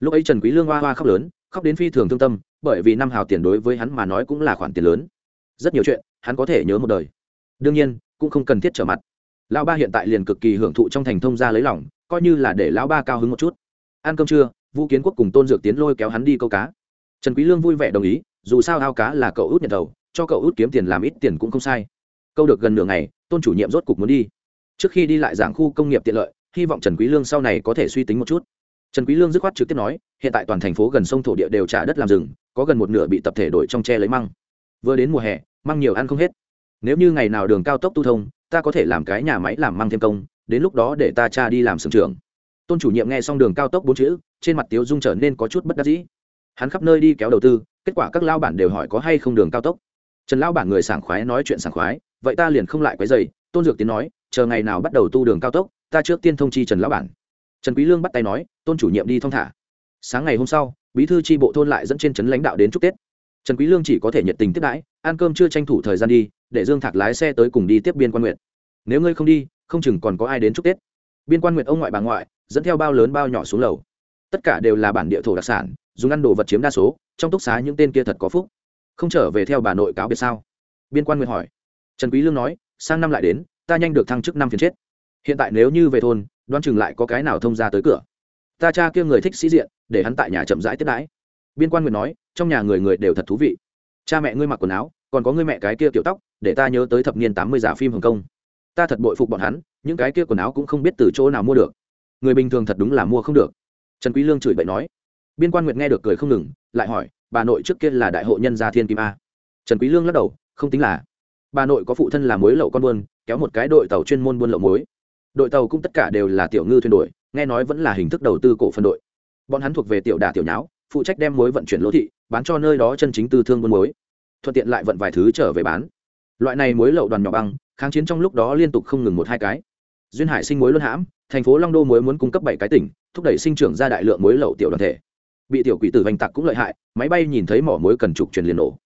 Lúc ấy trần quý lương hoa hoa khóc lớn, khóc đến phi thường thương tâm, bởi vì năm hào tiền đối với hắn mà nói cũng là khoản tiền lớn. Rất nhiều chuyện, hắn có thể nhớ một đời. Đương nhiên, cũng không cần thiết trở mặt. Lão ba hiện tại liền cực kỳ hưởng thụ trong thành thông gia lấy lòng, coi như là để lão ba cao hứng một chút. Ăn cơm trưa, vũ kiến quốc cùng tôn dược tiến lôi kéo hắn đi câu cá. Trần quý lương vui vẻ đồng ý, dù sao ao cá là cậu út nhận đầu, cho cậu út kiếm tiền làm ít tiền cũng không sai. Câu được gần nửa ngày, tôn chủ nhiệm rốt cục muốn đi. Trước khi đi lại giảng khu công nghiệp tiện lợi hy vọng trần quý lương sau này có thể suy tính một chút trần quý lương dứt khoát trực tiếp nói hiện tại toàn thành phố gần sông thổ địa đều trả đất làm rừng có gần một nửa bị tập thể đổi trong tre lấy măng vừa đến mùa hè măng nhiều ăn không hết nếu như ngày nào đường cao tốc tu thông ta có thể làm cái nhà máy làm măng thêm công đến lúc đó để ta cha đi làm sưởng trưởng tôn chủ nhiệm nghe xong đường cao tốc bốn chữ trên mặt tiếu dung trở nên có chút bất đắc dĩ hắn khắp nơi đi kéo đầu tư kết quả các lao bản đều hỏi có hay không đường cao tốc trần lao bản người sảng khoái nói chuyện sảng khoái vậy ta liền không lại quấy dày tôn dược tiến nói chờ ngày nào bắt đầu tu đường cao tốc, ta trước tiên thông chi trần lão bản. Trần quý lương bắt tay nói, tôn chủ nhiệm đi thong thả. Sáng ngày hôm sau, bí thư tri bộ thôn lại dẫn trên trấn lãnh đạo đến chúc tết. Trần quý lương chỉ có thể nhiệt tình tiếp đãi, ăn cơm chưa tranh thủ thời gian đi, để dương thạc lái xe tới cùng đi tiếp biên quan nguyện. Nếu ngươi không đi, không chừng còn có ai đến chúc tết. Biên quan nguyện ông ngoại bà ngoại, dẫn theo bao lớn bao nhỏ xuống lầu. Tất cả đều là bản địa thổ đặc sản, dùng ăn đồ vật chiếm đa số, trong túc xá những tên kia thật có phúc. Không trở về theo bà nội cáo biệt sao? Biên quan nguyện hỏi. Trần quý lương nói, sang năm lại đến ta nhanh được thăng chức năm phiền chết. Hiện tại nếu như về thôn, đoán chừng lại có cái nào thông ra tới cửa. Ta cha kia người thích sĩ diện, để hắn tại nhà chậm rãi tiếp đãi. Biên quan nguyện nói, trong nhà người người đều thật thú vị. Cha mẹ ngươi mặc quần áo, còn có ngươi mẹ cái kia kiểu tóc, để ta nhớ tới thập niên tám mươi giả phim hồng kông. Ta thật bội phục bọn hắn, những cái kia quần áo cũng không biết từ chỗ nào mua được. Người bình thường thật đúng là mua không được. Trần quý lương chửi bậy nói. Biên quan nguyệt nghe được cười không ngừng, lại hỏi, bà nội trước kia là đại hộ nhân gia thiên kim a. Trần quý lương lắc đầu, không tính là. Bà nội có phụ thân là mối lậu con buôn kéo một cái đội tàu chuyên môn buôn lậu muối. Đội tàu cũng tất cả đều là tiểu ngư thuyền đội nghe nói vẫn là hình thức đầu tư cổ phần đội. Bọn hắn thuộc về tiểu đà tiểu nháo, phụ trách đem muối vận chuyển lỗ thị, bán cho nơi đó chân chính tư thương buôn muối. Thuận tiện lại vận vài thứ trở về bán. Loại này muối lậu đoàn nhỏ băng, kháng chiến trong lúc đó liên tục không ngừng một hai cái. Duyên hải sinh muối luân hãm, thành phố long đô muối muốn cung cấp bảy cái tỉnh, thúc đẩy sinh trưởng ra đại lượng muối lậu tiểu đoàn thể. Bị tiểu quỷ tử vành tặc cũng lợi hại, máy bay nhìn thấy mỏ muối cần trục truyền liền nổ.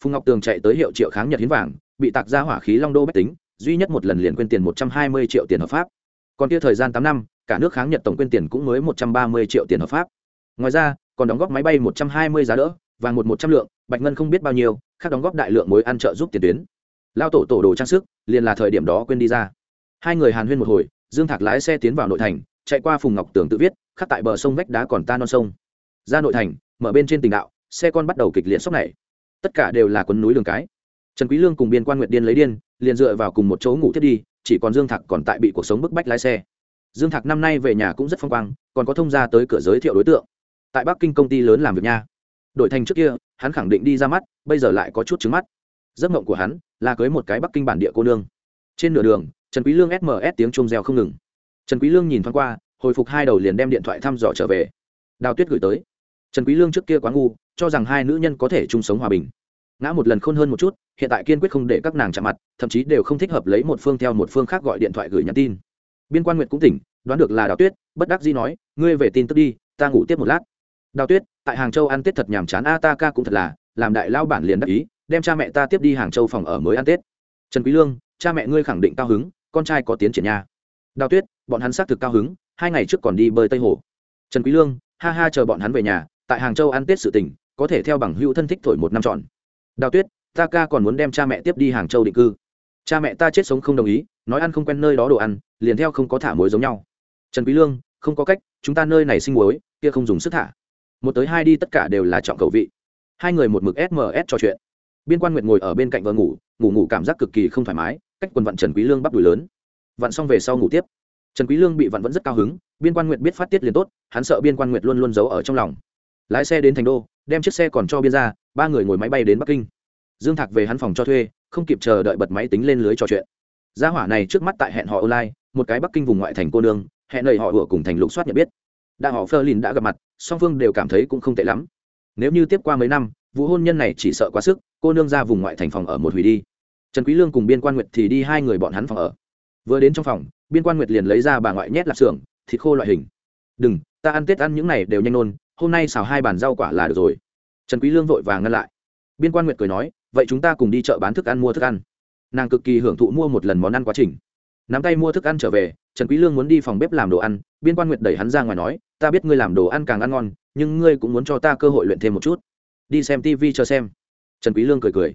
Phùng ngọc tường chạy tới hiệu triệu kháng nhật hiến vàng, bị tạc ra hỏa khí long đô bách tính duy nhất một lần liền quên tiền một trăm hai mươi triệu tiền hợp pháp. Còn kia thời gian tám năm, cả nước kháng nhật tổng quên tiền cũng mới một trăm ba mươi triệu tiền hợp pháp. Ngoài ra, còn đóng góp máy bay một trăm hai mươi giá đỡ, vàng một một trăm lượng, bạch ngân không biết bao nhiêu, khác đóng góp đại lượng mối ăn trợ giúp tiền tuyến. Lao tổ tổ đồ trang sức, liền là thời điểm đó quên đi ra. Hai người hàn huyên một hồi, dương thạc lái xe tiến vào nội thành, chạy qua phùng ngọc tường tự viết, khắc tại bờ sông vách đá còn ta non sông. Ra nội thành, mở bên trên tỉnh đạo, xe con bắt đầu kịch liệt sốc này. Tất cả đều là quấn núi đường cái. Trần quý lương cùng biên quan nguyệt điên lấy điên liền dựa vào cùng một chỗ ngủ thiết đi, chỉ còn dương thạc còn tại bị cuộc sống bức bách lái xe. Dương thạc năm nay về nhà cũng rất phong quang, còn có thông gia tới cửa giới thiệu đối tượng. Tại bắc kinh công ty lớn làm việc nha. Đổi thành trước kia, hắn khẳng định đi ra mắt, bây giờ lại có chút trứng mắt. Giấc mộng của hắn là cưới một cái bắc kinh bản địa cô nương. Trên nửa đường, trần quý lương sms tiếng chuông reo không ngừng. Trần quý lương nhìn thoáng qua, hồi phục hai đầu liền đem điện thoại thăm dò trở về. Đào tuyết gửi tới. Trần quý lương trước kia quá ngu, cho rằng hai nữ nhân có thể chung sống hòa bình ngã một lần khôn hơn một chút, hiện tại kiên quyết không để các nàng chạm mặt, thậm chí đều không thích hợp lấy một phương theo một phương khác gọi điện thoại gửi nhắn tin. Biên quan nguyệt cũng tỉnh, đoán được là đào tuyết, bất đắc dĩ nói, ngươi về tin tức đi, ta ngủ tiếp một lát. Đào tuyết, tại hàng châu ăn tết thật nhàm chán, a, ta ca cũng thật là, làm đại lao bản liền đắc ý, đem cha mẹ ta tiếp đi hàng châu phòng ở mới ăn tết. Trần quý lương, cha mẹ ngươi khẳng định cao hứng, con trai có tiến triển nha. Đào tuyết, bọn hắn xác thực cao hứng, hai ngày trước còn đi bơi tây hồ. Trần quý lương, ha ha chờ bọn hắn về nhà, tại hàng châu ăn tết sự tình, có thể theo bằng hữu thân thích thổi một năm tròn đào tuyết, ta ca còn muốn đem cha mẹ tiếp đi hàng châu định cư. Cha mẹ ta chết sống không đồng ý, nói ăn không quen nơi đó đồ ăn, liền theo không có thả muối giống nhau. Trần quý lương, không có cách, chúng ta nơi này sinh muối, kia không dùng sức thả. Một tới hai đi tất cả đều là trọng cầu vị. Hai người một mực sms trò chuyện. Biên quan nguyệt ngồi ở bên cạnh vợ ngủ ngủ ngủ cảm giác cực kỳ không thoải mái, cách quần vặn trần quý lương bắp đùi lớn. Vặn xong về sau ngủ tiếp. Trần quý lương bị vặn vẫn rất cao hứng, biên quan nguyệt biết phát tiết liền tốt, hắn sợ biên quan nguyệt luôn luôn giấu ở trong lòng lái xe đến thành đô, đem chiếc xe còn cho biên ra, ba người ngồi máy bay đến bắc kinh. Dương thạc về hắn phòng cho thuê, không kịp chờ đợi bật máy tính lên lưới trò chuyện. Gia hỏa này trước mắt tại hẹn họ online, một cái bắc kinh vùng ngoại thành cô nương, hẹn lời họ vừa cùng thành lục soát nhận biết. Đã họ phơ lìn đã gặp mặt, song phương đều cảm thấy cũng không tệ lắm. Nếu như tiếp qua mấy năm, vụ hôn nhân này chỉ sợ quá sức, cô nương ra vùng ngoại thành phòng ở một hủy đi. Trần quý lương cùng biên quan nguyệt thì đi hai người bọn hắn phòng ở. Vừa đến trong phòng, biên quan nguyệt liền lấy ra bà ngoại nhét lạp xưởng, thịt khô loại hình. Đừng, ta ăn tết ăn những này đều nhanh nôn hôm nay xào hai bàn rau quả là được rồi. Trần quý lương vội vàng ngăn lại. Biên quan nguyệt cười nói, vậy chúng ta cùng đi chợ bán thức ăn mua thức ăn. Nàng cực kỳ hưởng thụ mua một lần món ăn quá trình. Nắm tay mua thức ăn trở về, trần quý lương muốn đi phòng bếp làm đồ ăn. Biên quan nguyệt đẩy hắn ra ngoài nói, ta biết ngươi làm đồ ăn càng ăn ngon, nhưng ngươi cũng muốn cho ta cơ hội luyện thêm một chút. Đi xem tivi cho xem. Trần quý lương cười cười.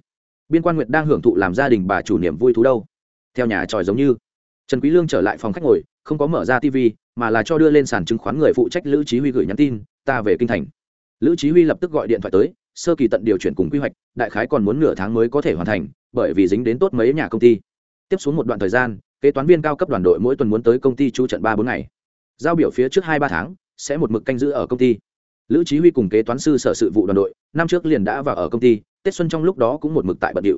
Biên quan nguyệt đang hưởng thụ làm gia đình bà chủ niềm vui thú đâu. Theo nhà tròi giống như. Trần quý lương trở lại phòng khách ngồi, không có mở ra tv mà là cho đưa lên sàn chứng khoán người phụ trách lữ chí huy gửi nhắn tin ta về kinh thành. Lữ chí huy lập tức gọi điện thoại tới, sơ kỳ tận điều chuyển cùng quy hoạch, đại khái còn muốn nửa tháng mới có thể hoàn thành, bởi vì dính đến tốt mấy nhà công ty. Tiếp xuống một đoạn thời gian, kế toán viên cao cấp đoàn đội mỗi tuần muốn tới công ty chú trận ba bốn ngày. Giao biểu phía trước hai ba tháng, sẽ một mực canh giữ ở công ty. Lữ chí huy cùng kế toán sư sở sự vụ đoàn đội, năm trước liền đã vào ở công ty, tết xuân trong lúc đó cũng một mực tại bận điệu.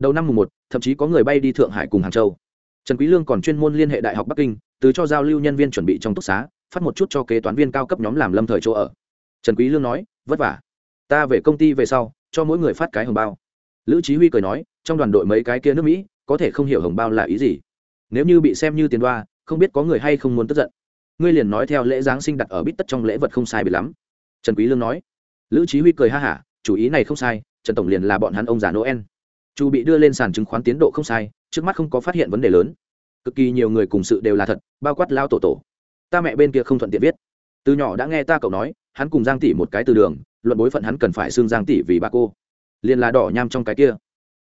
Đầu năm mùng một, thậm chí có người bay đi thượng hải cùng hàng châu. Trần quý lương còn chuyên môn liên hệ đại học bắc kinh, từ cho giao lưu nhân viên chuẩn bị trong túc xá phát một chút cho kế toán viên cao cấp nhóm làm lâm thời chỗ ở. Trần quý lương nói vất vả. Ta về công ty về sau cho mỗi người phát cái hồng bao. Lữ chí huy cười nói trong đoàn đội mấy cái kia nước mỹ có thể không hiểu hồng bao là ý gì. Nếu như bị xem như tiền đoa không biết có người hay không muốn tức giận. Ngươi liền nói theo lễ giáng sinh đặt ở bít tất trong lễ vật không sai bị lắm. Trần quý lương nói. Lữ chí huy cười ha ha, chủ ý này không sai trần tổng liền là bọn hắn ông già noel. Chu bị đưa lên sàn chứng khoán tiến độ không sai trước mắt không có phát hiện vấn đề lớn. Cực kỳ nhiều người cùng sự đều là thật bao quát lao tổ tổ ta mẹ bên kia không thuận tiện viết. Từ nhỏ đã nghe ta cậu nói, hắn cùng giang tỷ một cái từ đường, luận bối phận hắn cần phải xưng giang tỷ vì ba cô. Liền là đỏ nham trong cái kia.